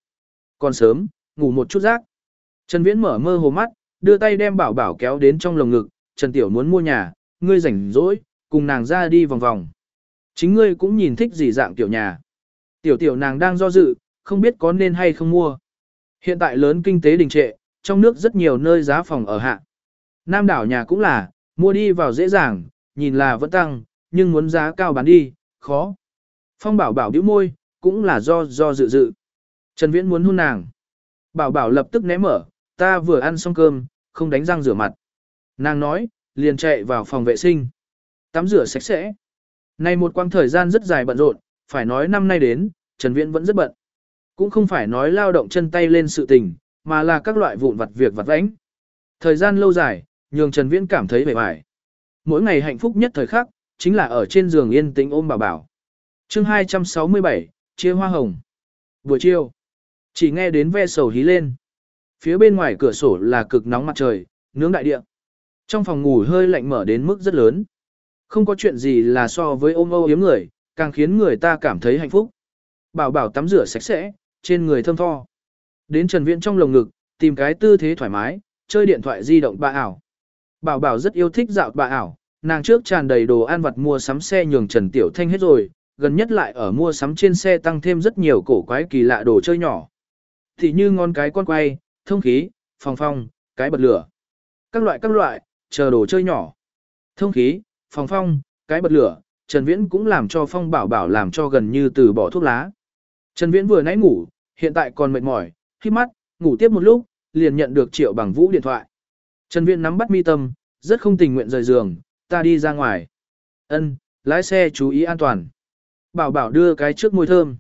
S1: Còn sớm, ngủ một chút giấc. Trần Viễn mở mơ hồ mắt, đưa tay đem bảo bảo kéo đến trong lồng ngực, Trần Tiểu muốn mua nhà, ngươi rảnh rỗi, cùng nàng ra đi vòng vòng. Chính ngươi cũng nhìn thích gì dạng tiểu nhà. Tiểu tiểu nàng đang do dự, không biết có nên hay không mua. Hiện tại lớn kinh tế đình trệ, trong nước rất nhiều nơi giá phòng ở hạ. Nam đảo nhà cũng là, mua đi vào dễ dàng, nhìn là vẫn tăng, nhưng muốn giá cao bán đi, khó. Phong bảo bảo bĩu môi, cũng là do do dự dự. Trần Viễn muốn hôn nàng. Bảo bảo lập tức ném mở, ta vừa ăn xong cơm, không đánh răng rửa mặt. Nàng nói, liền chạy vào phòng vệ sinh. Tắm rửa sạch sẽ. Này một quãng thời gian rất dài bận rộn, phải nói năm nay đến, Trần Viễn vẫn rất bận. Cũng không phải nói lao động chân tay lên sự tình, mà là các loại vụn vặt việc vặt vãnh. Thời gian lâu dài, nhường Trần Viễn cảm thấy vẻ vải. Mỗi ngày hạnh phúc nhất thời khắc, chính là ở trên giường yên tĩnh ôm bảo bảo. Chương 267, chia hoa hồng. Buổi chiều, chỉ nghe đến ve sầu hí lên. Phía bên ngoài cửa sổ là cực nóng mặt trời, nướng đại địa. Trong phòng ngủ hơi lạnh mở đến mức rất lớn. Không có chuyện gì là so với ôm âu yếm người, càng khiến người ta cảm thấy hạnh phúc. Bảo bảo tắm rửa sạch sẽ, trên người thơm tho. Đến Trần Viễn trong lồng ngực, tìm cái tư thế thoải mái, chơi điện thoại di động bà ảo. Bảo bảo rất yêu thích dạo bà ảo, nàng trước tràn đầy đồ ăn vặt mua sắm xe nhường Trần Tiểu Thanh hết rồi, gần nhất lại ở mua sắm trên xe tăng thêm rất nhiều cổ quái kỳ lạ đồ chơi nhỏ. Thì như ngon cái con quay, thông khí, phòng phong, cái bật lửa. Các loại các loại, chờ đồ chơi nhỏ. Thông khí, phòng phong, cái bật lửa, Trần Viễn cũng làm cho phong bảo bảo làm cho gần như từ bỏ thuốc lá. Trần Viễn vừa nãy ngủ, hiện tại còn mệt mỏi, khi mắt, ngủ tiếp một lúc, liền nhận được triệu bằng vũ điện thoại. Trần Viễn nắm bắt mi tâm, rất không tình nguyện rời giường, ta đi ra ngoài. Ân, lái xe chú ý an toàn. Bảo bảo đưa cái trước môi thơm.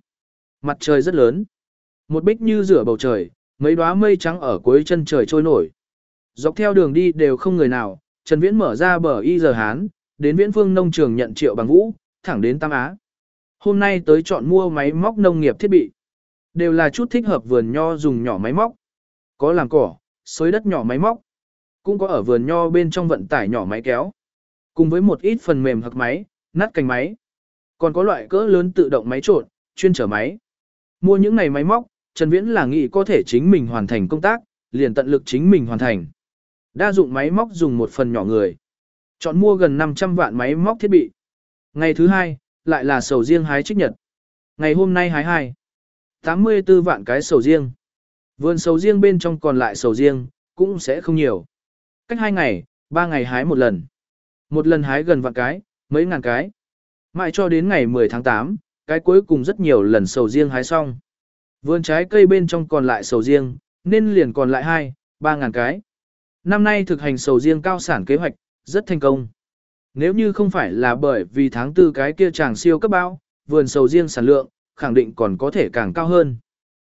S1: Mặt trời rất lớn. Một bích như rửa bầu trời, mấy đóa mây trắng ở cuối chân trời trôi nổi. Dọc theo đường đi đều không người nào, Trần Viễn mở ra bờ y giờ Hán, đến Viễn Phương nông trường nhận triệu bằng vũ, thẳng đến Tam Á. Hôm nay tới chọn mua máy móc nông nghiệp thiết bị. Đều là chút thích hợp vườn nho dùng nhỏ máy móc. Có làm cỏ, xới đất nhỏ máy móc. Cũng có ở vườn nho bên trong vận tải nhỏ máy kéo. Cùng với một ít phần mềm hoặc máy, nát cành máy. Còn có loại cỡ lớn tự động máy trộn, chuyên trở máy. Mua những này máy móc, Trần Viễn là nghĩ có thể chính mình hoàn thành công tác, liền tận lực chính mình hoàn thành. Đa dụng máy móc dùng một phần nhỏ người. Chọn mua gần 500 vạn máy móc thiết bị. Ngày thứ hai, lại là sầu riêng hái trích nhật. Ngày hôm nay hái hai. 84 vạn cái sầu riêng. Vườn sầu riêng bên trong còn lại sầu riêng, cũng sẽ không nhiều. Cách hai ngày, ba ngày hái một lần. Một lần hái gần vạn cái, mấy ngàn cái. Mãi cho đến ngày 10 tháng 8, cái cuối cùng rất nhiều lần sầu riêng hái xong. Vườn trái cây bên trong còn lại sầu riêng, nên liền còn lại 2, 3 ngàn cái. Năm nay thực hành sầu riêng cao sản kế hoạch, rất thành công. Nếu như không phải là bởi vì tháng tư cái kia chàng siêu cấp bão, vườn sầu riêng sản lượng, khẳng định còn có thể càng cao hơn.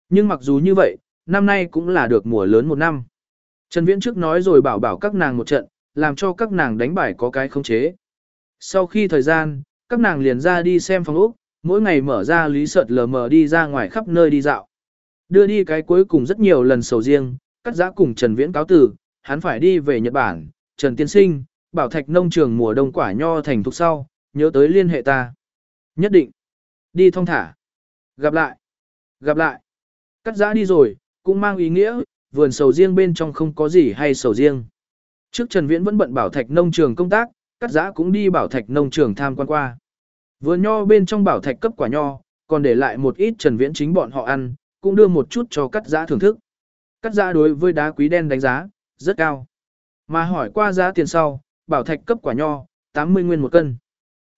S1: Nhưng mặc dù như vậy, năm nay cũng là được mùa lớn một năm. Trần Viễn trước nói rồi bảo bảo các nàng một trận, làm cho các nàng đánh bài có cái khống chế. Sau khi thời gian, các nàng liền ra đi xem phòng ốc, mỗi ngày mở ra lý sợt lờ mờ đi ra ngoài khắp nơi đi dạo. Đưa đi cái cuối cùng rất nhiều lần sầu riêng, cắt giã cùng Trần Viễn cáo tử, hắn phải đi về Nhật Bản, Trần Tiên Sinh, bảo thạch nông trường mùa đông quả nho thành thục sau, nhớ tới liên hệ ta. Nhất định. Đi thong thả. Gặp lại. Gặp lại. Cắt giã đi rồi, cũng mang ý nghĩa, vườn sầu riêng bên trong không có gì hay sầu riêng. Trước Trần Viễn vẫn bận bảo thạch nông trường công tác, cắt giã cũng đi bảo thạch nông trường tham quan qua. Vườn nho bên trong bảo thạch cấp quả nho, còn để lại một ít Trần Viễn chính bọn họ ăn, cũng đưa một chút cho cắt giã thưởng thức. Cắt giã đối với đá quý đen đánh giá, rất cao. Mà hỏi qua giá tiền sau, bảo thạch cấp quả nho, 80 nguyên một cân.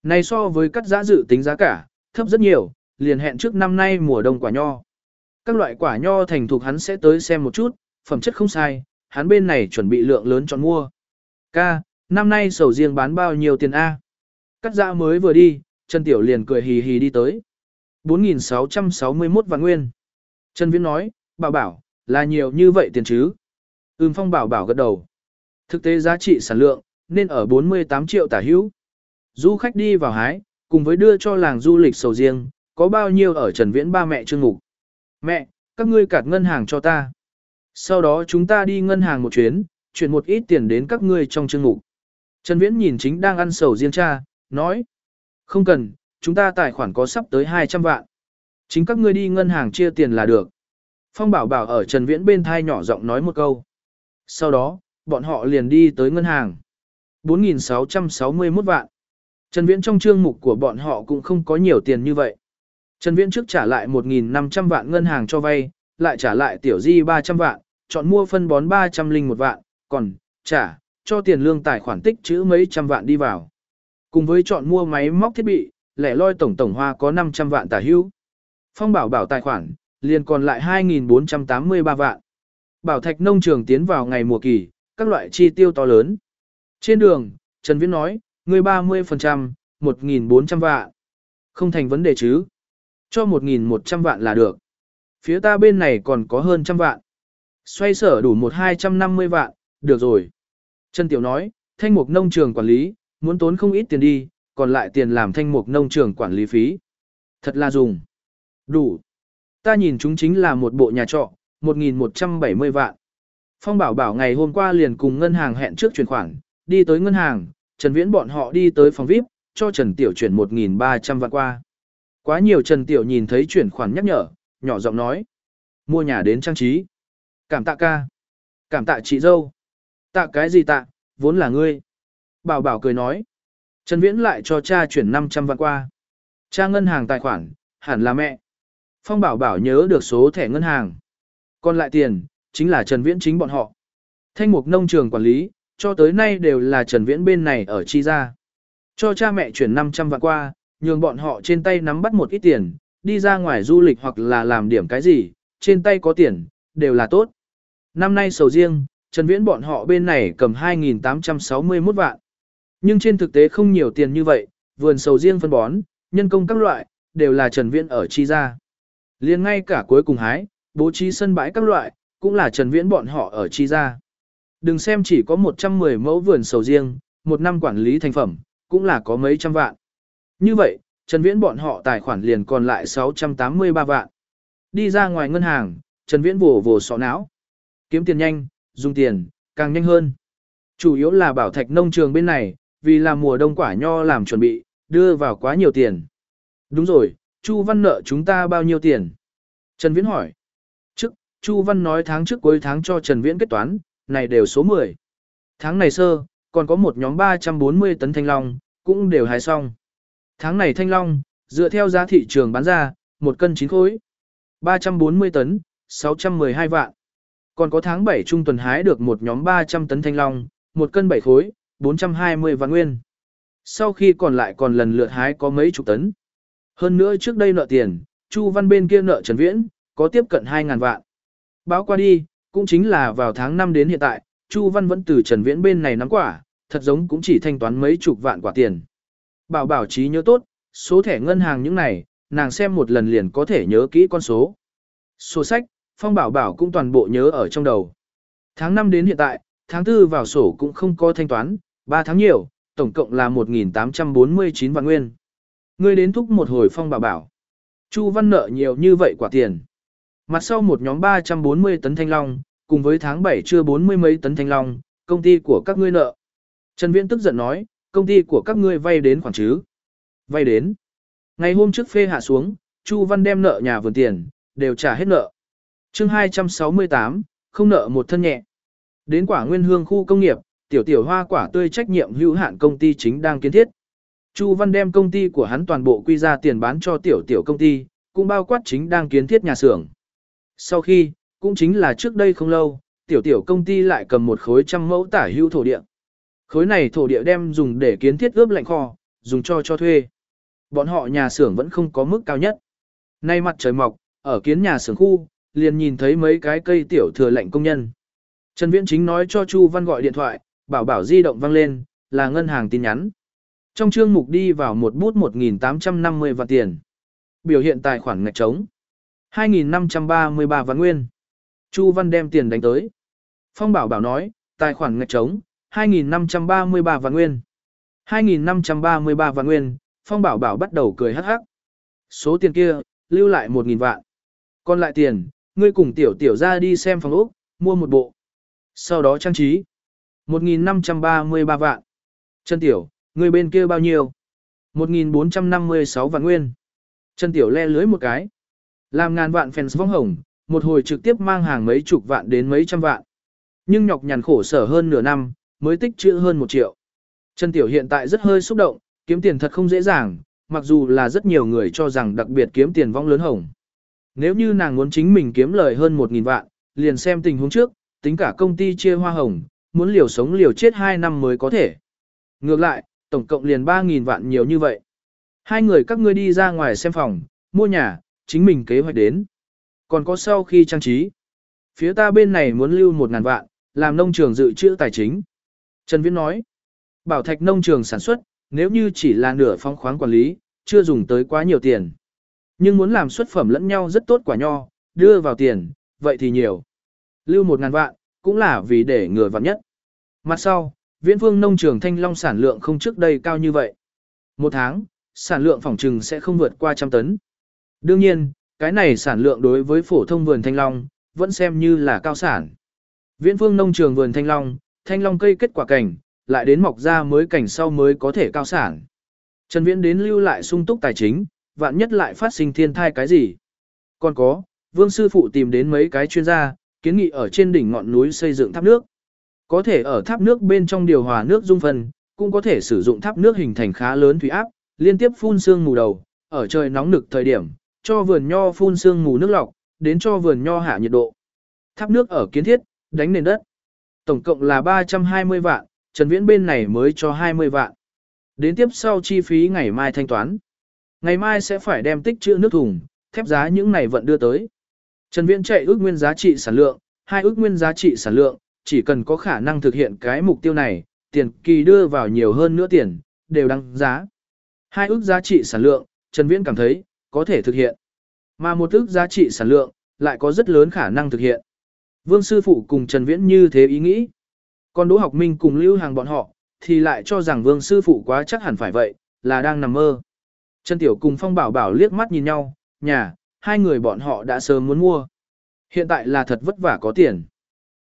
S1: Này so với cắt giá dự tính giá cả, thấp rất nhiều, liền hẹn trước năm nay mùa đông quả nho. Các loại quả nho thành thục hắn sẽ tới xem một chút, phẩm chất không sai, hắn bên này chuẩn bị lượng lớn chọn mua. Ca, năm nay sầu riêng bán bao nhiêu tiền A? Cắt giá mới vừa đi, Trần Tiểu liền cười hì hì đi tới. 4.661 vạn nguyên. Trần Viễn nói, bảo bảo, là nhiều như vậy tiền chứ? Ưm phong bảo bảo gật đầu. Thực tế giá trị sản lượng, nên ở 48 triệu tả hữu. Du khách đi vào hái, cùng với đưa cho làng du lịch sầu riêng, có bao nhiêu ở Trần Viễn ba mẹ trương ngủ Mẹ, các ngươi cạt ngân hàng cho ta. Sau đó chúng ta đi ngân hàng một chuyến, chuyển một ít tiền đến các ngươi trong trương ngủ Trần Viễn nhìn chính đang ăn sầu riêng cha, nói. Không cần, chúng ta tài khoản có sắp tới 200 vạn. Chính các ngươi đi ngân hàng chia tiền là được. Phong bảo bảo ở Trần Viễn bên thai nhỏ giọng nói một câu. Sau đó, bọn họ liền đi tới ngân hàng. 4.661 vạn. Trần Viễn trong chương mục của bọn họ cũng không có nhiều tiền như vậy. Trần Viễn trước trả lại 1.500 vạn ngân hàng cho vay, lại trả lại tiểu di 300 vạn, chọn mua phân bón 301 vạn, còn, trả, cho tiền lương tài khoản tích chữ mấy trăm vạn đi vào. Cùng với chọn mua máy móc thiết bị, lẻ loi tổng tổng hoa có 500 vạn tả hữu. Phong bảo bảo tài khoản, liền còn lại 2.483 vạn. Bảo thạch nông trường tiến vào ngày mùa kỳ, các loại chi tiêu to lớn. Trên đường, Trần Viễn nói, người 30%, 1.400 vạn. Không thành vấn đề chứ. Cho 1.100 vạn là được. Phía ta bên này còn có hơn trăm vạn. Xoay sở đủ một hai trăm năm mươi vạn, được rồi. Trần Tiểu nói, thanh mục nông trường quản lý, muốn tốn không ít tiền đi, còn lại tiền làm thanh mục nông trường quản lý phí. Thật là dùng. Đủ. Ta nhìn chúng chính là một bộ nhà trọ, 1.170 vạn. Phong bảo bảo ngày hôm qua liền cùng ngân hàng hẹn trước chuyển khoản, đi tới ngân hàng, Trần Viễn bọn họ đi tới phòng VIP, cho Trần Tiểu chuyển 1.300 vạn qua. Quá nhiều Trần Tiểu nhìn thấy chuyển khoản nhắc nhở, nhỏ giọng nói. Mua nhà đến trang trí. Cảm tạ ca. Cảm tạ chị dâu. Tạ cái gì tạ, vốn là ngươi. Bảo bảo cười nói. Trần Viễn lại cho cha chuyển 500 vạn qua. Cha ngân hàng tài khoản, hẳn là mẹ. Phong bảo bảo nhớ được số thẻ ngân hàng. Còn lại tiền, chính là Trần Viễn chính bọn họ. Thanh mục nông trường quản lý, cho tới nay đều là Trần Viễn bên này ở chi ra. Cho cha mẹ chuyển 500 vạn qua, nhường bọn họ trên tay nắm bắt một ít tiền, đi ra ngoài du lịch hoặc là làm điểm cái gì, trên tay có tiền, đều là tốt. Năm nay sầu riêng, Trần Viễn bọn họ bên này cầm 2.861 vạn. Nhưng trên thực tế không nhiều tiền như vậy, vườn sầu riêng phân bón, nhân công các loại, đều là Trần Viễn ở chi ra. Liên ngay cả cuối cùng hái, bố trí sân bãi các loại, cũng là Trần Viễn bọn họ ở chi ra. Đừng xem chỉ có 110 mẫu vườn sầu riêng, một năm quản lý thành phẩm, cũng là có mấy trăm vạn. Như vậy, Trần Viễn bọn họ tài khoản liền còn lại 683 vạn. Đi ra ngoài ngân hàng, Trần Viễn vồ vồ sọ não. Kiếm tiền nhanh, dùng tiền, càng nhanh hơn. Chủ yếu là bảo thạch nông trường bên này, vì là mùa đông quả nho làm chuẩn bị, đưa vào quá nhiều tiền. Đúng rồi, Chu Văn nợ chúng ta bao nhiêu tiền? Trần Viễn hỏi. Trước, Chu Văn nói tháng trước cuối tháng cho Trần Viễn kết toán, này đều số 10. Tháng này sơ, còn có một nhóm 340 tấn thanh long, cũng đều hái xong. Tháng này thanh long, dựa theo giá thị trường bán ra, một cân 9 khối. 340 tấn, 612 vạn. Còn có tháng 7 trung tuần hái được một nhóm 300 tấn thanh long, một cân 7 khối, 420 vạn nguyên. Sau khi còn lại còn lần lượt hái có mấy chục tấn. Hơn nữa trước đây nợ tiền, Chu Văn bên kia nợ Trần Viễn, có tiếp cận 2.000 vạn. Báo qua đi, cũng chính là vào tháng 5 đến hiện tại, Chu Văn vẫn từ Trần Viễn bên này nắm quả, thật giống cũng chỉ thanh toán mấy chục vạn quả tiền. Bảo bảo trí nhớ tốt, số thẻ ngân hàng những này, nàng xem một lần liền có thể nhớ kỹ con số. Sổ sách, Phong Bảo Bảo cũng toàn bộ nhớ ở trong đầu. Tháng 5 đến hiện tại, tháng 4 vào sổ cũng không có thanh toán, 3 tháng nhiều, tổng cộng là 1.849 vạn nguyên. Ngươi đến thúc một hồi Phong Bảo Bảo. Chu Văn nợ nhiều như vậy quả tiền. Mặt sau một nhóm 340 tấn thanh long, cùng với tháng 7 chưa 40 mấy tấn thanh long, công ty của các ngươi nợ. Trần Viễn tức giận nói, công ty của các ngươi vay đến khoảng chứ. Vay đến. Ngày hôm trước phê hạ xuống, Chu Văn đem nợ nhà vườn tiền, đều trả hết nợ. chương 268, không nợ một thân nhẹ. Đến quả nguyên hương khu công nghiệp, tiểu tiểu hoa quả tươi trách nhiệm hữu hạn công ty chính đang kiến thiết. Chu Văn đem công ty của hắn toàn bộ quy ra tiền bán cho tiểu tiểu công ty, cũng bao quát chính đang kiến thiết nhà xưởng. Sau khi, cũng chính là trước đây không lâu, tiểu tiểu công ty lại cầm một khối trăm mẫu tả hữu thổ địa. Khối này thổ địa đem dùng để kiến thiết ướp lạnh kho, dùng cho cho thuê. Bọn họ nhà xưởng vẫn không có mức cao nhất. Nay mặt trời mọc, ở kiến nhà xưởng khu, liền nhìn thấy mấy cái cây tiểu thừa lạnh công nhân. Trần Viễn chính nói cho Chu Văn gọi điện thoại, bảo bảo di động vang lên, là ngân hàng tin nhắn. Trong chương mục đi vào một bút 1.850 vạn tiền. Biểu hiện tài khoản ngạch trống. 2.533 vạn nguyên. Chu Văn đem tiền đánh tới. Phong bảo bảo nói, tài khoản ngạch trống, 2.533 vạn nguyên. 2.533 vạn nguyên, Phong bảo bảo bắt đầu cười hắc hắc. Số tiền kia, lưu lại 1.000 vạn. Còn lại tiền, ngươi cùng tiểu tiểu ra đi xem phòng ốc, mua một bộ. Sau đó trang trí. 1.533 vạn. Chân tiểu, ngươi bên kia bao nhiêu? 1.456 vạn nguyên. Chân tiểu le lưới một cái. Làm ngàn vạn fans vong hồng, một hồi trực tiếp mang hàng mấy chục vạn đến mấy trăm vạn. Nhưng nhọc nhằn khổ sở hơn nửa năm, mới tích trữ hơn một triệu. Trần Tiểu hiện tại rất hơi xúc động, kiếm tiền thật không dễ dàng, mặc dù là rất nhiều người cho rằng đặc biệt kiếm tiền vong lớn hồng. Nếu như nàng muốn chính mình kiếm lời hơn 1.000 vạn, liền xem tình huống trước, tính cả công ty chia hoa hồng, muốn liều sống liều chết 2 năm mới có thể. Ngược lại, tổng cộng liền 3.000 vạn nhiều như vậy. Hai người các ngươi đi ra ngoài xem phòng, mua nhà, chính mình kế hoạch đến. Còn có sau khi trang trí, phía ta bên này muốn lưu 1.000 vạn, làm nông trường dự trữ tài chính. Trần Viễn nói, bảo thạch nông trường sản xuất, nếu như chỉ là nửa phong khoáng quản lý, chưa dùng tới quá nhiều tiền. Nhưng muốn làm xuất phẩm lẫn nhau rất tốt quả nho, đưa vào tiền, vậy thì nhiều. Lưu 1.000 vạn, cũng là vì để ngừa vạn nhất. Mặt sau, viễn phương nông trường thanh long sản lượng không trước đây cao như vậy. Một tháng, sản lượng phòng trừng sẽ không vượt qua trăm tấn. Đương nhiên, cái này sản lượng đối với phổ thông vườn thanh long, vẫn xem như là cao sản. Viễn phương nông trường vườn thanh long, thanh long cây kết quả cảnh, lại đến mọc ra mới cảnh sau mới có thể cao sản. Trần Viễn đến lưu lại sung túc tài chính, vạn nhất lại phát sinh thiên thai cái gì. Còn có, vương sư phụ tìm đến mấy cái chuyên gia, kiến nghị ở trên đỉnh ngọn núi xây dựng tháp nước. Có thể ở tháp nước bên trong điều hòa nước dung phần, cũng có thể sử dụng tháp nước hình thành khá lớn thủy áp, liên tiếp phun sương mù đầu, ở trời nóng nực thời điểm, cho vườn nho phun sương mù nước lọc, đến cho vườn nho hạ nhiệt độ. Tháp nước ở kiến thiết, đánh nền đất. Tổng cộng là 320 vạn, Trần Viễn bên này mới cho 20 vạn. Đến tiếp sau chi phí ngày mai thanh toán. Ngày mai sẽ phải đem tích trữ nước thùng, thép giá những này vận đưa tới. Trần Viễn chạy ước nguyên giá trị sản lượng, hai ước nguyên giá trị sản lượng, chỉ cần có khả năng thực hiện cái mục tiêu này, tiền kỳ đưa vào nhiều hơn nữa tiền, đều đăng giá. Hai ước giá trị sản lượng, Trần Viễn cảm thấy, có thể thực hiện. Mà một ước giá trị sản lượng, lại có rất lớn khả năng thực hiện. Vương Sư Phụ cùng Trần Viễn như thế ý nghĩ. Còn Đỗ Học Minh cùng Lưu Hàng bọn họ, thì lại cho rằng Vương Sư Phụ quá chắc hẳn phải vậy, là đang nằm mơ. Trần Tiểu cùng Phong Bảo Bảo liếc mắt nhìn nhau, nhà, hai người bọn họ đã sớm muốn mua. Hiện tại là thật vất vả có tiền.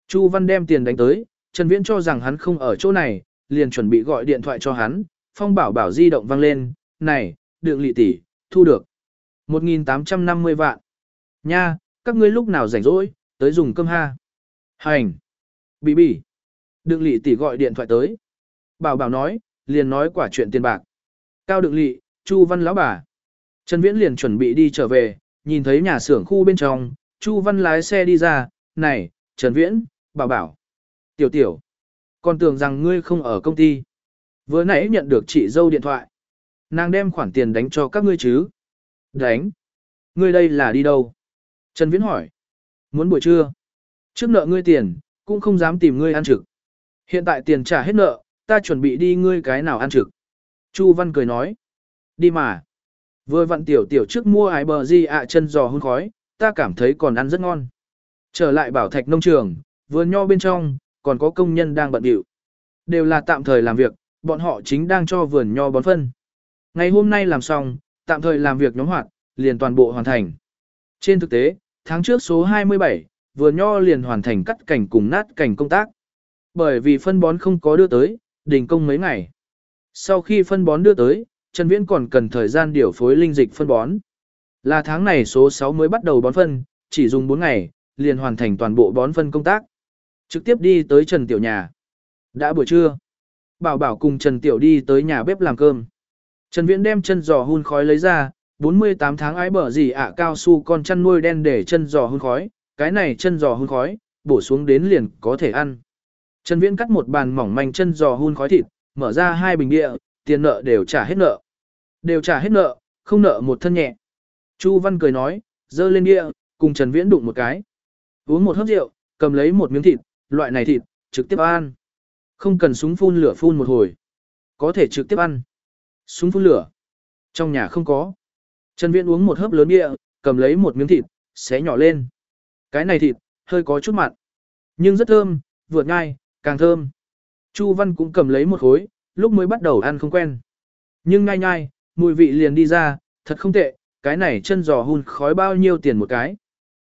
S1: Chu Văn đem tiền đánh tới, Trần Viễn cho rằng hắn không ở chỗ này, liền chuẩn bị gọi điện thoại cho hắn, Phong Bảo Bảo di động vang lên, này, đường lị tỷ, thu được. 1.850 vạn. Nha, các ngươi lúc nào rảnh rỗi, tới dùng cơm ha. Hành. bỉ bỉ. Đựng lị tỷ gọi điện thoại tới. Bảo bảo nói, liền nói quả chuyện tiền bạc. Cao đựng lị, Chu Văn lão bà. Trần Viễn liền chuẩn bị đi trở về, nhìn thấy nhà xưởng khu bên trong, Chu Văn lái xe đi ra, này, Trần Viễn, bảo bảo. Tiểu tiểu. Còn tưởng rằng ngươi không ở công ty. Vừa nãy nhận được chị dâu điện thoại. Nàng đem khoản tiền đánh cho các ngươi chứ. Đánh. Ngươi đây là đi đâu? Trần Viễn hỏi. Muốn buổi trưa. Trước nợ ngươi tiền, cũng không dám tìm ngươi ăn trực. Hiện tại tiền trả hết nợ, ta chuẩn bị đi ngươi cái nào ăn trực. Chu Văn cười nói. Đi mà. Vừa vặn tiểu tiểu trước mua ái bờ gì ạ chân giò hun khói, ta cảm thấy còn ăn rất ngon. Trở lại bảo thạch nông trường, vườn nho bên trong, còn có công nhân đang bận điệu. Đều là tạm thời làm việc, bọn họ chính đang cho vườn nho bón phân. Ngày hôm nay làm xong, tạm thời làm việc nhóm hoạt, liền toàn bộ hoàn thành. Trên thực tế, tháng trước số 27, vườn nho liền hoàn thành cắt cảnh cùng nát cảnh công tác. Bởi vì phân bón không có đưa tới, đình công mấy ngày. Sau khi phân bón đưa tới, Trần Viễn còn cần thời gian điều phối linh dịch phân bón. Là tháng này số 6 mới bắt đầu bón phân, chỉ dùng 4 ngày, liền hoàn thành toàn bộ bón phân công tác. Trực tiếp đi tới Trần Tiểu nhà. Đã buổi trưa. Bảo Bảo cùng Trần Tiểu đi tới nhà bếp làm cơm. Trần Viễn đem chân giò hun khói lấy ra, 48 tháng ái bở gì ạ cao su con chăn nuôi đen để chân giò hun khói, cái này chân giò hun khói, bổ xuống đến liền có thể ăn. Trần Viễn cắt một bàn mỏng manh chân giò hun khói thịt, mở ra hai bình địa, tiền nợ đều trả hết nợ. Đều trả hết nợ, không nợ một thân nhẹ. Chu Văn cười nói, dơ lên địa, cùng Trần Viễn đụng một cái. Uống một hớp rượu, cầm lấy một miếng thịt, loại này thịt, trực tiếp ăn. Không cần súng phun lửa phun một hồi. Có thể trực tiếp ăn. Súng phun lửa. Trong nhà không có. Trần Viễn uống một hớp lớn bia, cầm lấy một miếng thịt, xé nhỏ lên. Cái này thịt, hơi có chút mặn. Nhưng rất thơm, vượt ngai, càng thơm. Chu Văn cũng cầm lấy một khối, lúc mới bắt đầu ăn không quen. Nhưng ngay ngay mùi vị liền đi ra, thật không tệ, cái này chân giò hun khói bao nhiêu tiền một cái.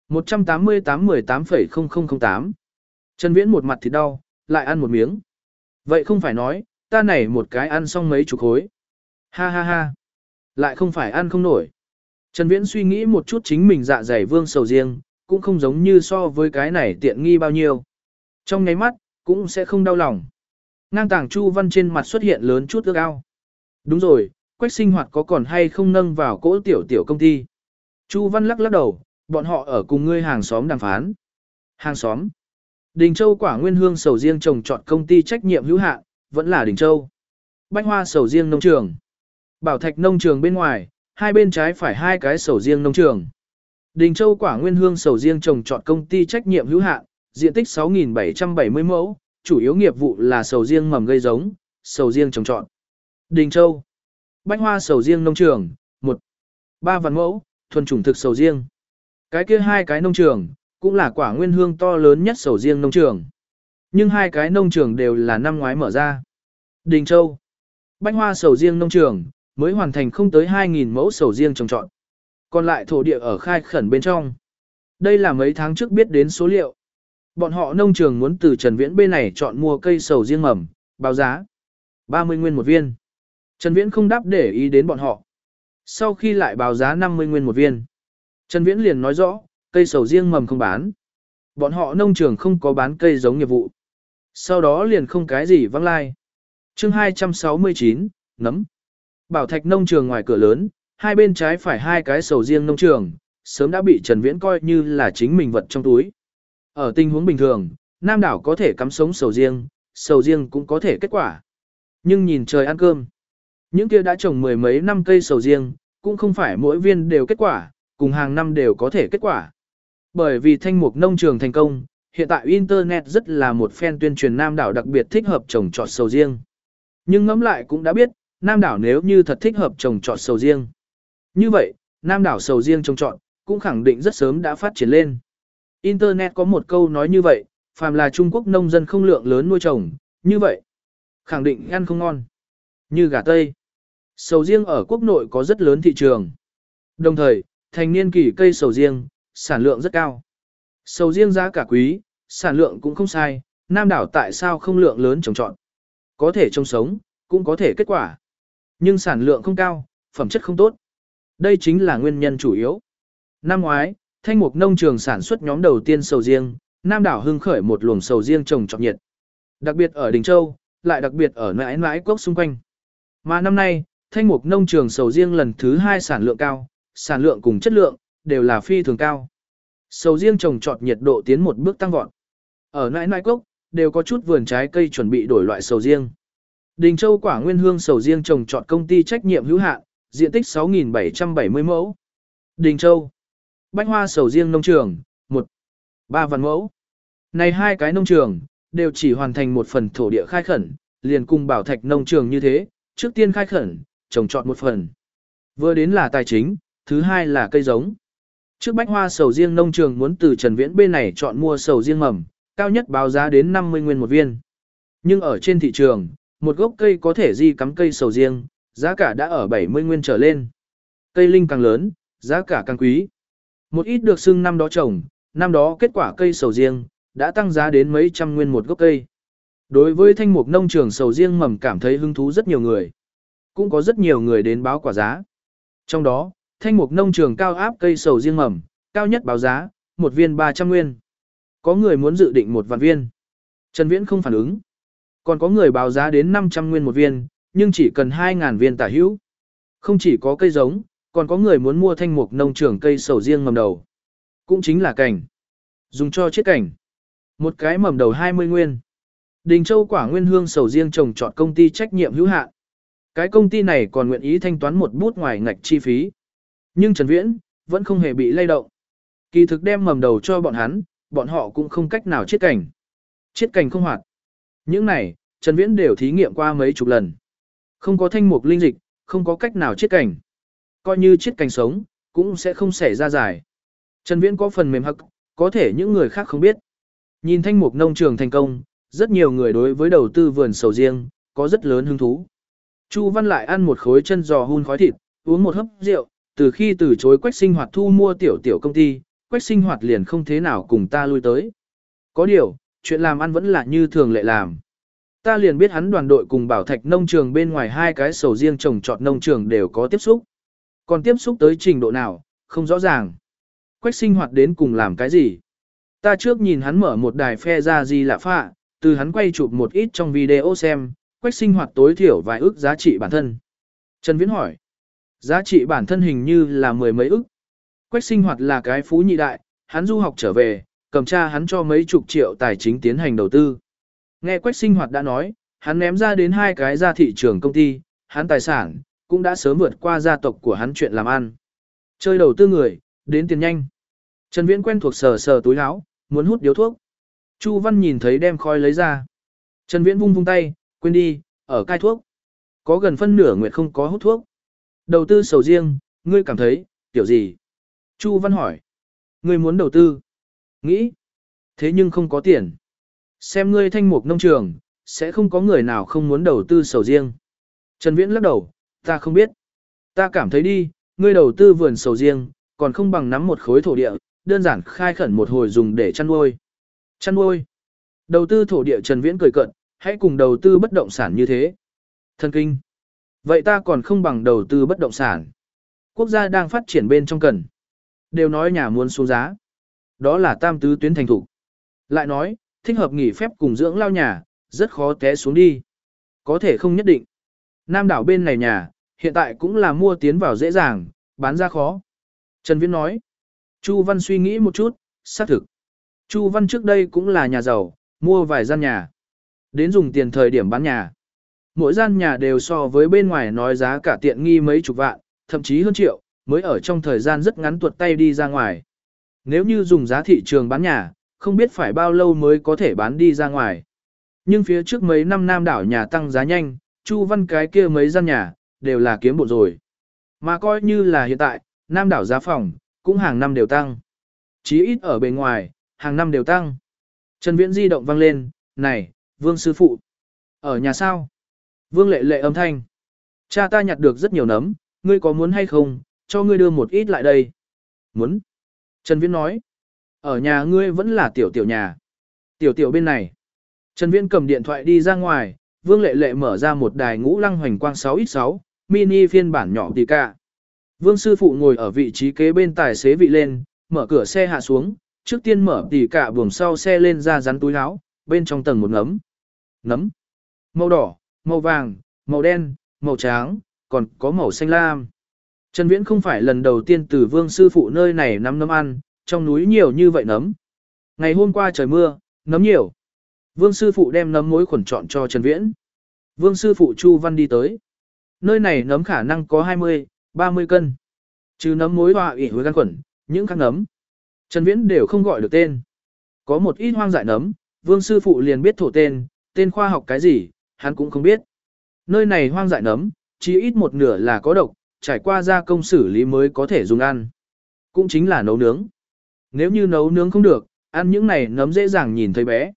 S1: 188-18,0008. Trần Viễn một mặt thịt đau, lại ăn một miếng. Vậy không phải nói, ta này một cái ăn xong mấy chục khối. Ha ha ha. Lại không phải ăn không nổi. Trần Viễn suy nghĩ một chút chính mình dạ dày vương sầu riêng, cũng không giống như so với cái này tiện nghi bao nhiêu. Trong nháy mắt, cũng sẽ không đau lòng. Ngang tảng Chu Văn trên mặt xuất hiện lớn chút ước ao. Đúng rồi, quách sinh hoạt có còn hay không nâng vào cỗ tiểu tiểu công ty. Chu Văn lắc lắc đầu, bọn họ ở cùng ngươi hàng xóm đàm phán. Hàng xóm. Đình Châu quả nguyên hương sầu riêng trồng trọt công ty trách nhiệm hữu hạn, vẫn là Đình Châu. Bách hoa sầu riêng nông trường. Bảo thạch nông trường bên ngoài, hai bên trái phải hai cái sầu riêng nông trường. Đình Châu quả nguyên hương sầu riêng trồng trọt công ty trách nhiệm hữu hạn, diện tích 6.770 mẫu, chủ yếu nghiệp vụ là sầu riêng mầm gây giống, sầu riêng trồng trọt. Đình Châu. Bách hoa sầu riêng nông trường, 1. 3 vạn mẫu, thuần chủng thực sầu riêng. Cái kia hai cái nông trường, cũng là quả nguyên hương to lớn nhất sầu riêng nông trường. Nhưng hai cái nông trường đều là năm ngoái mở ra. Đình Châu. Bách hoa sầu riêng nông trường, mới hoàn thành không tới 2.000 mẫu sầu riêng trồng trọt. Còn lại thổ địa ở khai khẩn bên trong. Đây là mấy tháng trước biết đến số liệu. Bọn họ nông trường muốn từ Trần Viễn bên này chọn mua cây sầu riêng mầm, báo giá 30 nguyên một viên. Trần Viễn không đáp để ý đến bọn họ. Sau khi lại báo giá 50 nguyên một viên, Trần Viễn liền nói rõ, cây sầu riêng mầm không bán. Bọn họ nông trường không có bán cây giống nghiệp vụ. Sau đó liền không cái gì vắng lai. Chương 269, nấm. Bảo thạch nông trường ngoài cửa lớn, hai bên trái phải hai cái sầu riêng nông trường, sớm đã bị Trần Viễn coi như là chính mình vật trong túi. Ở tình huống bình thường, Nam đảo có thể cắm sống sầu riêng, sầu riêng cũng có thể kết quả. Nhưng nhìn trời ăn cơm, những kia đã trồng mười mấy năm cây sầu riêng, cũng không phải mỗi viên đều kết quả, cùng hàng năm đều có thể kết quả. Bởi vì thanh mục nông trường thành công, hiện tại Internet rất là một fan tuyên truyền Nam đảo đặc biệt thích hợp trồng trọt sầu riêng. Nhưng ngẫm lại cũng đã biết, Nam đảo nếu như thật thích hợp trồng trọt sầu riêng. Như vậy, Nam đảo sầu riêng trồng trọt, cũng khẳng định rất sớm đã phát triển lên. Internet có một câu nói như vậy, phàm là Trung Quốc nông dân không lượng lớn nuôi trồng, như vậy, khẳng định ăn không ngon. Như gà Tây, sầu riêng ở quốc nội có rất lớn thị trường. Đồng thời, thành niên kỳ cây sầu riêng, sản lượng rất cao. Sầu riêng giá cả quý, sản lượng cũng không sai, Nam đảo tại sao không lượng lớn trồng trọt? Có thể trông sống, cũng có thể kết quả. Nhưng sản lượng không cao, phẩm chất không tốt. Đây chính là nguyên nhân chủ yếu. Năm ngoái, Thanh Mục nông trường sản xuất nhóm đầu tiên sầu riêng, Nam đảo hưng khởi một luồng sầu riêng trồng trọt nhiệt. Đặc biệt ở Đình Châu, lại đặc biệt ở nãi nãi quốc xung quanh. Mà năm nay, Thanh Mục nông trường sầu riêng lần thứ hai sản lượng cao, sản lượng cùng chất lượng, đều là phi thường cao. Sầu riêng trồng trọt nhiệt độ tiến một bước tăng vọt. Ở nãi nãi cốc, đều có chút vườn trái cây chuẩn bị đổi loại sầu riêng. Đình Châu quả nguyên hương sầu riêng trồng trọt công ty trách nhiệm hữu hạn, diện tích 6.770 mẫu. Đình Châu. Bách hoa sầu riêng nông trường, 1. 3 vạn mẫu. Này hai cái nông trường, đều chỉ hoàn thành một phần thổ địa khai khẩn, liền cùng bảo thạch nông trường như thế, trước tiên khai khẩn, trồng trọt một phần. Vừa đến là tài chính, thứ hai là cây giống. Trước bách hoa sầu riêng nông trường muốn từ Trần Viễn bên này chọn mua sầu riêng mầm, cao nhất báo giá đến 50 nguyên một viên. Nhưng ở trên thị trường, một gốc cây có thể di cắm cây sầu riêng, giá cả đã ở 70 nguyên trở lên. Cây linh càng lớn, giá cả càng quý. Một ít được xưng năm đó trồng, năm đó kết quả cây sầu riêng, đã tăng giá đến mấy trăm nguyên một gốc cây. Đối với thanh mục nông trường sầu riêng mầm cảm thấy hứng thú rất nhiều người. Cũng có rất nhiều người đến báo quả giá. Trong đó, thanh mục nông trường cao áp cây sầu riêng mầm, cao nhất báo giá, một viên 300 nguyên. Có người muốn dự định một vạn viên. Trần Viễn không phản ứng. Còn có người báo giá đến 500 nguyên một viên, nhưng chỉ cần 2.000 viên tả hữu. Không chỉ có cây giống, còn có người muốn mua thanh mục nông trường cây sầu riêng mầm đầu. Cũng chính là cảnh. Dùng cho chiết cảnh. Một cái mầm đầu 20 nguyên. Đình Châu quả nguyên hương sầu riêng trồng trọt công ty trách nhiệm hữu hạn. Cái công ty này còn nguyện ý thanh toán một bút ngoài ngạch chi phí. Nhưng Trần Viễn, vẫn không hề bị lay động. Kỳ thực đem mầm đầu cho bọn hắn, bọn họ cũng không cách nào chiết cảnh. Chiết cảnh không hoạt. Những này, Trần Viễn đều thí nghiệm qua mấy chục lần. Không có thanh mục linh dịch, không có cách nào chết cảnh. Coi như chết cảnh sống, cũng sẽ không xảy ra giải. Trần Viễn có phần mềm hắc, có thể những người khác không biết. Nhìn thanh mục nông trường thành công, rất nhiều người đối với đầu tư vườn sầu riêng, có rất lớn hứng thú. Chu Văn lại ăn một khối chân giò hun khói thịt, uống một hớp rượu, từ khi từ chối quách sinh hoạt thu mua tiểu tiểu công ty, quách sinh hoạt liền không thế nào cùng ta lui tới. Có điều, chuyện làm ăn vẫn là như thường lệ làm. Ta liền biết hắn đoàn đội cùng bảo thạch nông trường bên ngoài hai cái sầu riêng trồng trọt nông trường đều có tiếp xúc. Còn tiếp xúc tới trình độ nào, không rõ ràng. Quách sinh hoạt đến cùng làm cái gì? Ta trước nhìn hắn mở một đài phe ra gì lạ phạ, từ hắn quay chụp một ít trong video xem, quách sinh hoạt tối thiểu vài ước giá trị bản thân. Trần Viễn hỏi, giá trị bản thân hình như là mười mấy ức. Quách sinh hoạt là cái phú nhị đại, hắn du học trở về, cầm cha hắn cho mấy chục triệu tài chính tiến hành đầu tư. Nghe Quách sinh hoạt đã nói, hắn ném ra đến hai cái ra thị trường công ty, hắn tài sản, cũng đã sớm vượt qua gia tộc của hắn chuyện làm ăn. Chơi đầu tư người, đến tiền nhanh. Trần Viễn quen thuộc sờ sờ túi áo, muốn hút điếu thuốc. Chu Văn nhìn thấy đem khói lấy ra. Trần Viễn vung vung tay, quên đi, ở cai thuốc. Có gần phân nửa nguyệt không có hút thuốc. Đầu tư sầu riêng, ngươi cảm thấy, kiểu gì? Chu Văn hỏi. Ngươi muốn đầu tư? Nghĩ. Thế nhưng không có tiền. Xem ngươi thanh mục nông trường, sẽ không có người nào không muốn đầu tư sầu riêng. Trần Viễn lắc đầu, ta không biết. Ta cảm thấy đi, ngươi đầu tư vườn sầu riêng, còn không bằng nắm một khối thổ địa, đơn giản khai khẩn một hồi dùng để chăn nuôi. Chăn nuôi. Đầu tư thổ địa Trần Viễn cười cận, hãy cùng đầu tư bất động sản như thế. Thân kinh. Vậy ta còn không bằng đầu tư bất động sản. Quốc gia đang phát triển bên trong cần. Đều nói nhà muốn xuống giá. Đó là tam tứ tuyến thành thủ. Lại nói, thích hợp nghỉ phép cùng dưỡng lao nhà, rất khó té xuống đi. Có thể không nhất định. Nam đảo bên này nhà, hiện tại cũng là mua tiến vào dễ dàng, bán ra khó. Trần Viễn nói. Chu Văn suy nghĩ một chút, xác thực. Chu Văn trước đây cũng là nhà giàu, mua vài gian nhà. Đến dùng tiền thời điểm bán nhà. Mỗi gian nhà đều so với bên ngoài nói giá cả tiện nghi mấy chục vạn, thậm chí hơn triệu, mới ở trong thời gian rất ngắn tuột tay đi ra ngoài. Nếu như dùng giá thị trường bán nhà, không biết phải bao lâu mới có thể bán đi ra ngoài. Nhưng phía trước mấy năm nam đảo nhà tăng giá nhanh, Chu Văn cái kia mấy gian nhà, đều là kiếm bộ rồi. Mà coi như là hiện tại, Nam đảo giá phòng, cũng hàng năm đều tăng. Chí ít ở bề ngoài, hàng năm đều tăng. Trần Viễn di động vang lên, này, Vương Sư Phụ. Ở nhà sao? Vương lệ lệ âm thanh. Cha ta nhặt được rất nhiều nấm, ngươi có muốn hay không, cho ngươi đưa một ít lại đây. Muốn. Trần Viễn nói. Ở nhà ngươi vẫn là tiểu tiểu nhà. Tiểu tiểu bên này. Trần Viễn cầm điện thoại đi ra ngoài, Vương Lệ Lệ mở ra một đài ngũ lăng hoành quang 6x6, mini phiên bản nhỏ tỷ cả. Vương sư phụ ngồi ở vị trí kế bên tài xế vị lên, mở cửa xe hạ xuống, trước tiên mở tỷ cả buồng sau xe lên ra rắn túi áo, bên trong tầng một nấm. Nấm. Màu đỏ, màu vàng, màu đen, màu trắng, còn có màu xanh lam. Trần Viễn không phải lần đầu tiên từ vương sư phụ nơi này nắm nấm ăn, trong núi nhiều như vậy nấm. Ngày hôm qua trời mưa, nấm nhiều. Vương sư phụ đem nấm mối khuẩn chọn cho Trần Viễn. Vương sư phụ Chu Văn đi tới. Nơi này nấm khả năng có 20, 30 cân. Trừ nấm mối hoa ỉ với gan khuẩn, những khác nấm. Trần Viễn đều không gọi được tên. Có một ít hoang dại nấm, vương sư phụ liền biết thổ tên, tên khoa học cái gì, hắn cũng không biết. Nơi này hoang dại nấm, chỉ ít một nửa là có độc, trải qua gia công xử lý mới có thể dùng ăn. Cũng chính là nấu nướng. Nếu như nấu nướng không được, ăn những này nấm dễ dàng nhìn thấy bé.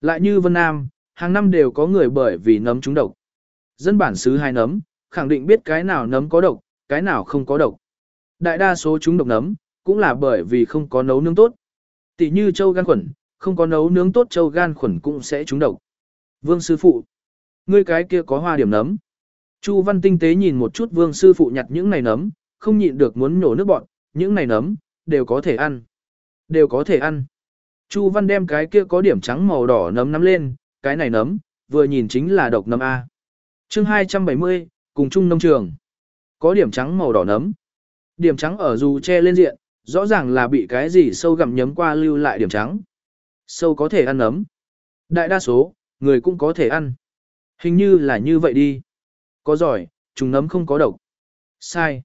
S1: Lại như Vân Nam, hàng năm đều có người bởi vì nấm trúng độc. Dân bản xứ hai nấm, khẳng định biết cái nào nấm có độc, cái nào không có độc. Đại đa số chúng độc nấm, cũng là bởi vì không có nấu nướng tốt. Tỷ như châu gan khuẩn, không có nấu nướng tốt châu gan khuẩn cũng sẽ trúng độc. Vương sư phụ, ngươi cái kia có hoa điểm nấm. Chu Văn tinh tế nhìn một chút Vương sư phụ nhặt những này nấm, không nhịn được muốn nhổ nước bọn, những này nấm đều có thể ăn. Đều có thể ăn. Chu Văn đem cái kia có điểm trắng màu đỏ nấm nắm lên, cái này nấm, vừa nhìn chính là độc nấm A. chương 270, cùng chung nông trường. Có điểm trắng màu đỏ nấm. Điểm trắng ở dù che lên diện, rõ ràng là bị cái gì sâu gặm nhấm qua lưu lại điểm trắng. Sâu có thể ăn nấm. Đại đa số, người cũng có thể ăn. Hình như là như vậy đi. Có giỏi, trùng nấm không có độc. Sai.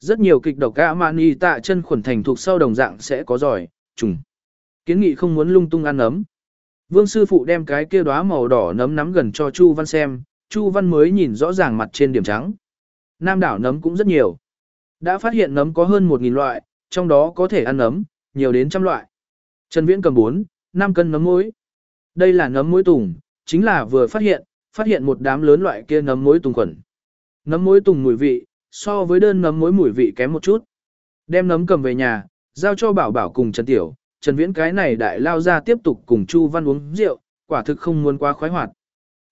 S1: Rất nhiều kịch độc gã mani tạ chân khuẩn thành thuộc sau đồng dạng sẽ có giỏi, trùng. Kiến nghị không muốn lung tung ăn nấm. Vương sư phụ đem cái kia đóa màu đỏ nấm nắm gần cho Chu Văn xem, Chu Văn mới nhìn rõ ràng mặt trên điểm trắng. Nam đảo nấm cũng rất nhiều. Đã phát hiện nấm có hơn 1.000 loại, trong đó có thể ăn nấm, nhiều đến trăm loại. Trần Viễn cầm 4, 5 cân nấm muối. Đây là nấm muối tùng, chính là vừa phát hiện, phát hiện một đám lớn loại kia nấm mối tùng khuẩn. Nấm mối tùng mùi vị, so với đơn nấm mối mùi vị kém một chút. Đem nấm cầm về nhà, giao cho Bảo Bảo cùng Trần Tiểu, Trần Viễn cái này đại lao ra tiếp tục cùng Chu Văn uống rượu, quả thực không muốn quá khoái hoạt.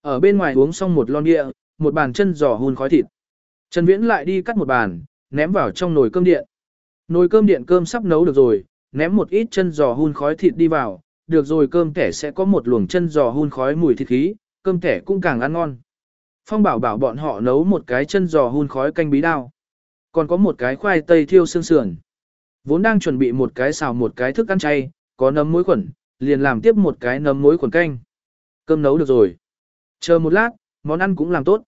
S1: Ở bên ngoài uống xong một lon bia, một bàn chân giò hun khói thịt. Trần Viễn lại đi cắt một bàn, ném vào trong nồi cơm điện. Nồi cơm điện cơm sắp nấu được rồi, ném một ít chân giò hun khói thịt đi vào, được rồi cơm kẻ sẽ có một luồng chân giò hun khói mùi thịt khí, cơm thẻ cũng càng ăn ngon. Phong bảo bảo bọn họ nấu một cái chân giò hun khói canh bí đao. Còn có một cái khoai tây thiêu xương sườn. Vốn đang chuẩn bị một cái xào một cái thức ăn chay, có nấm muối khuẩn, liền làm tiếp một cái nấm muối khuẩn canh. Cơm nấu được rồi. Chờ một lát, món ăn cũng làm tốt.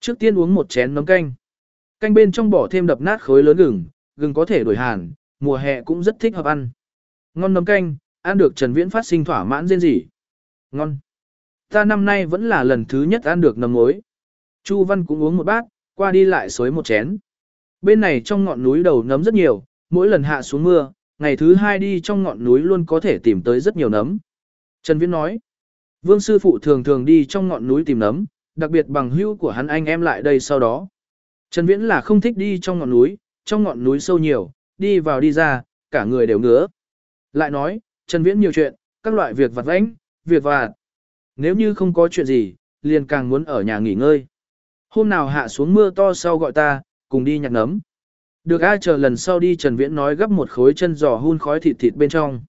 S1: Trước tiên uống một chén nấm canh. Canh bên trong bỏ thêm đập nát khối lớn gừng, gừng có thể đổi hàn, mùa hè cũng rất thích hợp ăn. Ngon nấm canh, ăn được Trần Viễn phát sinh thỏa mãn riêng gì. Ngon. Ta năm nay vẫn là lần thứ nhất ăn được nấm mối. Chu Văn cũng uống một bát, qua đi lại xối một chén. Bên này trong ngọn núi đầu nấm rất nhiều, mỗi lần hạ xuống mưa, ngày thứ hai đi trong ngọn núi luôn có thể tìm tới rất nhiều nấm. Trần Viễn nói, Vương sư phụ thường thường đi trong ngọn núi tìm nấm, đặc biệt bằng hữu của hắn anh em lại đây sau đó. Trần Viễn là không thích đi trong ngọn núi, trong ngọn núi sâu nhiều, đi vào đi ra, cả người đều ngứa. Lại nói, Trần Viễn nhiều chuyện, các loại việc vặt vãnh, việc vặt. Nếu như không có chuyện gì, liền càng muốn ở nhà nghỉ ngơi. Hôm nào hạ xuống mưa to sau gọi ta, cùng đi nhặt nấm. Được ai chờ lần sau đi Trần Viễn nói gấp một khối chân giò hun khói thịt thịt bên trong.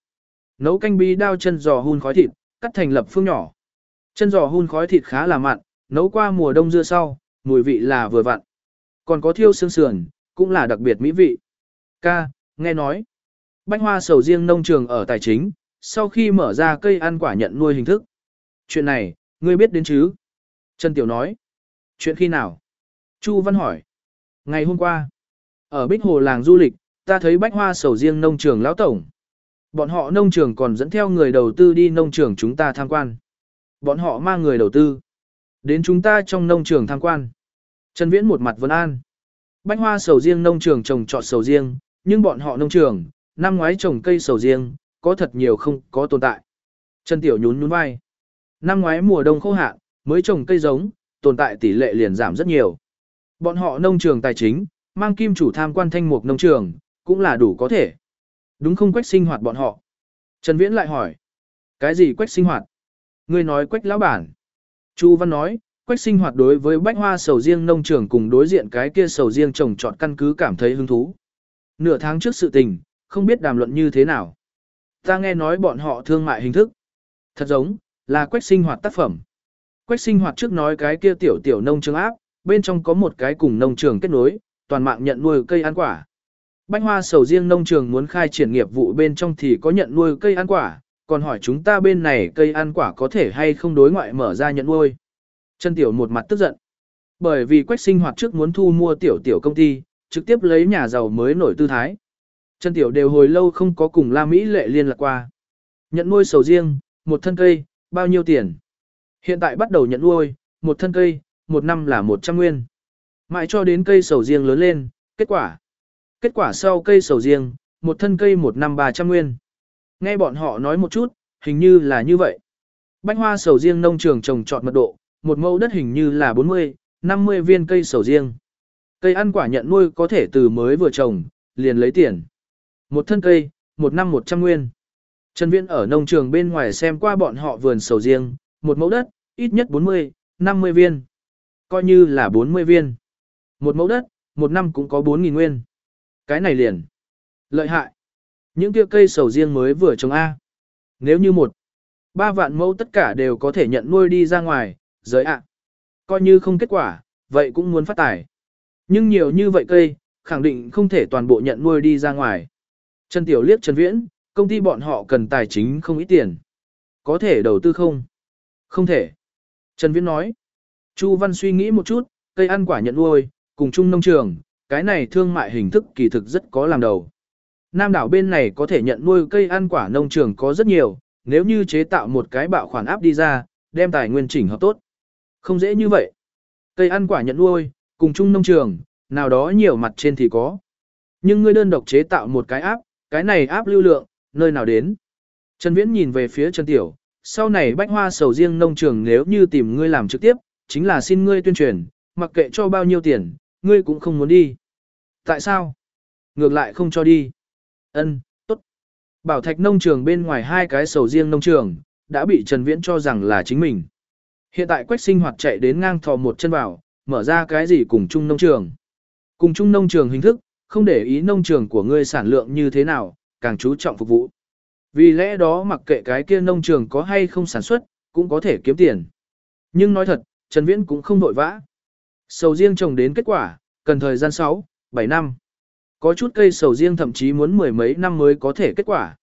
S1: Nấu canh bí đao chân giò hun khói thịt, cắt thành lập phương nhỏ. Chân giò hun khói thịt khá là mặn, nấu qua mùa đông dưa sau, mùi vị là vừa vặn. Còn có thiêu xương sườn, cũng là đặc biệt mỹ vị. Ca, nghe nói. Bách hoa sầu riêng nông trường ở tài chính, sau khi mở ra cây ăn quả nhận nuôi hình thức. Chuyện này, ngươi biết đến chứ? Trần Tiểu nói. Chuyện khi nào? Chu Văn hỏi. Ngày hôm qua. Ở Bích Hồ làng du lịch, ta thấy bách hoa sầu riêng nông trường lão tổng. Bọn họ nông trường còn dẫn theo người đầu tư đi nông trường chúng ta tham quan. Bọn họ mang người đầu tư. Đến chúng ta trong nông trường tham quan. Trần Viễn một mặt vấn an. Bách hoa sầu riêng nông trường trồng trọt sầu riêng, nhưng bọn họ nông trường, năm ngoái trồng cây sầu riêng, có thật nhiều không có tồn tại. Trần Tiểu nhún nhún vai. Năm ngoái mùa đông khô hạn, mới trồng cây giống, tồn tại tỷ lệ liền giảm rất nhiều. Bọn họ nông trường tài chính, mang kim chủ tham quan thanh mục nông trường, cũng là đủ có thể. Đúng không quách sinh hoạt bọn họ? Trần Viễn lại hỏi. Cái gì quách sinh hoạt? Ngươi nói quách lão bản. Chu Văn nói, quách sinh hoạt đối với bách hoa sầu riêng nông trường cùng đối diện cái kia sầu riêng trồng trọt căn cứ cảm thấy hứng thú. Nửa tháng trước sự tình, không biết đàm luận như thế nào. Ta nghe nói bọn họ thương mại hình thức. Thật giống, là quách sinh hoạt tác phẩm. Quách sinh hoạt trước nói cái kia tiểu tiểu nông trường áp, bên trong có một cái cùng nông trường kết nối, toàn mạng nhận nuôi cây ăn quả. Bánh hoa sầu riêng nông trường muốn khai triển nghiệp vụ bên trong thì có nhận nuôi cây ăn quả, còn hỏi chúng ta bên này cây ăn quả có thể hay không đối ngoại mở ra nhận nuôi. Trần Tiểu một mặt tức giận. Bởi vì quách sinh hoạt trước muốn thu mua tiểu tiểu công ty, trực tiếp lấy nhà giàu mới nổi tư thái. Trần Tiểu đều hồi lâu không có cùng La Mỹ lệ liên lạc qua. Nhận nuôi sầu riêng, một thân cây, bao nhiêu tiền? Hiện tại bắt đầu nhận nuôi, một thân cây, một năm là 100 nguyên. Mãi cho đến cây sầu riêng lớn lên, kết quả. Kết quả sau cây sầu riêng, một thân cây một năm 300 nguyên. Nghe bọn họ nói một chút, hình như là như vậy. Bánh hoa sầu riêng nông trường trồng trọt mật độ, một mẫu đất hình như là 40, 50 viên cây sầu riêng. Cây ăn quả nhận nuôi có thể từ mới vừa trồng, liền lấy tiền. Một thân cây, một năm 100 nguyên. Trần Viễn ở nông trường bên ngoài xem qua bọn họ vườn sầu riêng, một mẫu đất, ít nhất 40, 50 viên. Coi như là 40 viên. Một mẫu đất, một năm cũng có 4.000 nguyên. Cái này liền. Lợi hại. Những kia cây sầu riêng mới vừa trồng A. Nếu như một, ba vạn mẫu tất cả đều có thể nhận nuôi đi ra ngoài, giới ạ. Coi như không kết quả, vậy cũng muốn phát tài. Nhưng nhiều như vậy cây, khẳng định không thể toàn bộ nhận nuôi đi ra ngoài. Trần Tiểu liếc Trần Viễn, công ty bọn họ cần tài chính không ít tiền. Có thể đầu tư không? Không thể. Trần Viễn nói. Chu Văn suy nghĩ một chút, cây ăn quả nhận nuôi, cùng chung nông trường, cái này thương mại hình thức kỳ thực rất có làm đầu. Nam đảo bên này có thể nhận nuôi cây ăn quả nông trường có rất nhiều, nếu như chế tạo một cái bạo khoản áp đi ra, đem tài nguyên chỉnh hợp tốt. Không dễ như vậy. Cây ăn quả nhận nuôi, cùng chung nông trường, nào đó nhiều mặt trên thì có. Nhưng ngươi đơn độc chế tạo một cái áp, cái này áp lưu lượng, nơi nào đến. Trần Viễn nhìn về phía Trần Tiểu, sau này bách hoa sầu riêng nông trường nếu như tìm ngươi làm trực tiếp, chính là xin ngươi tuyên truyền, mặc kệ cho bao nhiêu tiền, ngươi cũng không muốn đi. Tại sao? Ngược lại không cho đi. Ân, tốt. Bảo thạch nông trường bên ngoài hai cái sầu riêng nông trường, đã bị Trần Viễn cho rằng là chính mình. Hiện tại quách sinh hoạt chạy đến ngang thò một chân vào, mở ra cái gì cùng chung nông trường. Cùng chung nông trường hình thức, không để ý nông trường của ngươi sản lượng như thế nào, càng chú trọng phục vụ. Vì lẽ đó mặc kệ cái kia nông trường có hay không sản xuất, cũng có thể kiếm tiền. Nhưng nói thật, Trần Viễn cũng không nội vã. Sầu riêng trồng đến kết quả, cần thời gian 6, 7 năm. Có chút cây sầu riêng thậm chí muốn mười mấy năm mới có thể kết quả.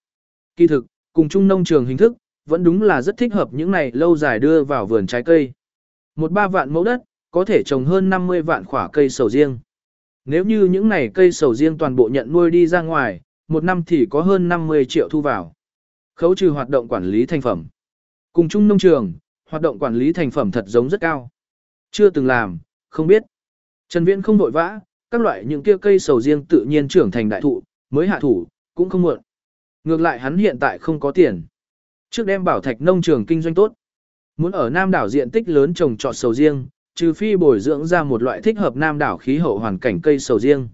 S1: Kỳ thực, cùng chung nông trường hình thức, vẫn đúng là rất thích hợp những này lâu dài đưa vào vườn trái cây. Một ba vạn mẫu đất, có thể trồng hơn 50 vạn khỏa cây sầu riêng. Nếu như những này cây sầu riêng toàn bộ nhận nuôi đi ra ngoài, một năm thì có hơn 50 triệu thu vào. Khấu trừ hoạt động quản lý thành phẩm. Cùng chung nông trường, hoạt động quản lý thành phẩm thật giống rất cao. Chưa từng làm, không biết. Trần Viễn không vội vã, các loại những kia cây sầu riêng tự nhiên trưởng thành đại thụ, mới hạ thủ, cũng không muộn. Ngược lại hắn hiện tại không có tiền. Trước đem bảo thạch nông trường kinh doanh tốt. Muốn ở Nam đảo diện tích lớn trồng trọt sầu riêng, trừ phi bồi dưỡng ra một loại thích hợp Nam đảo khí hậu hoàn cảnh cây sầu riêng.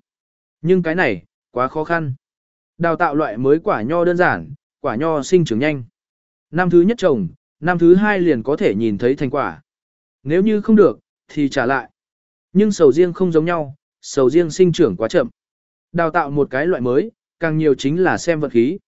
S1: Nhưng cái này, quá khó khăn. Đào tạo loại mới quả nho đơn giản, quả nho sinh trưởng nhanh. Năm thứ nhất trồng, năm thứ hai liền có thể nhìn thấy thành quả. Nếu như không được, thì trả lại. Nhưng sầu riêng không giống nhau, sầu riêng sinh trưởng quá chậm. Đào tạo một cái loại mới, càng nhiều chính là xem vật khí.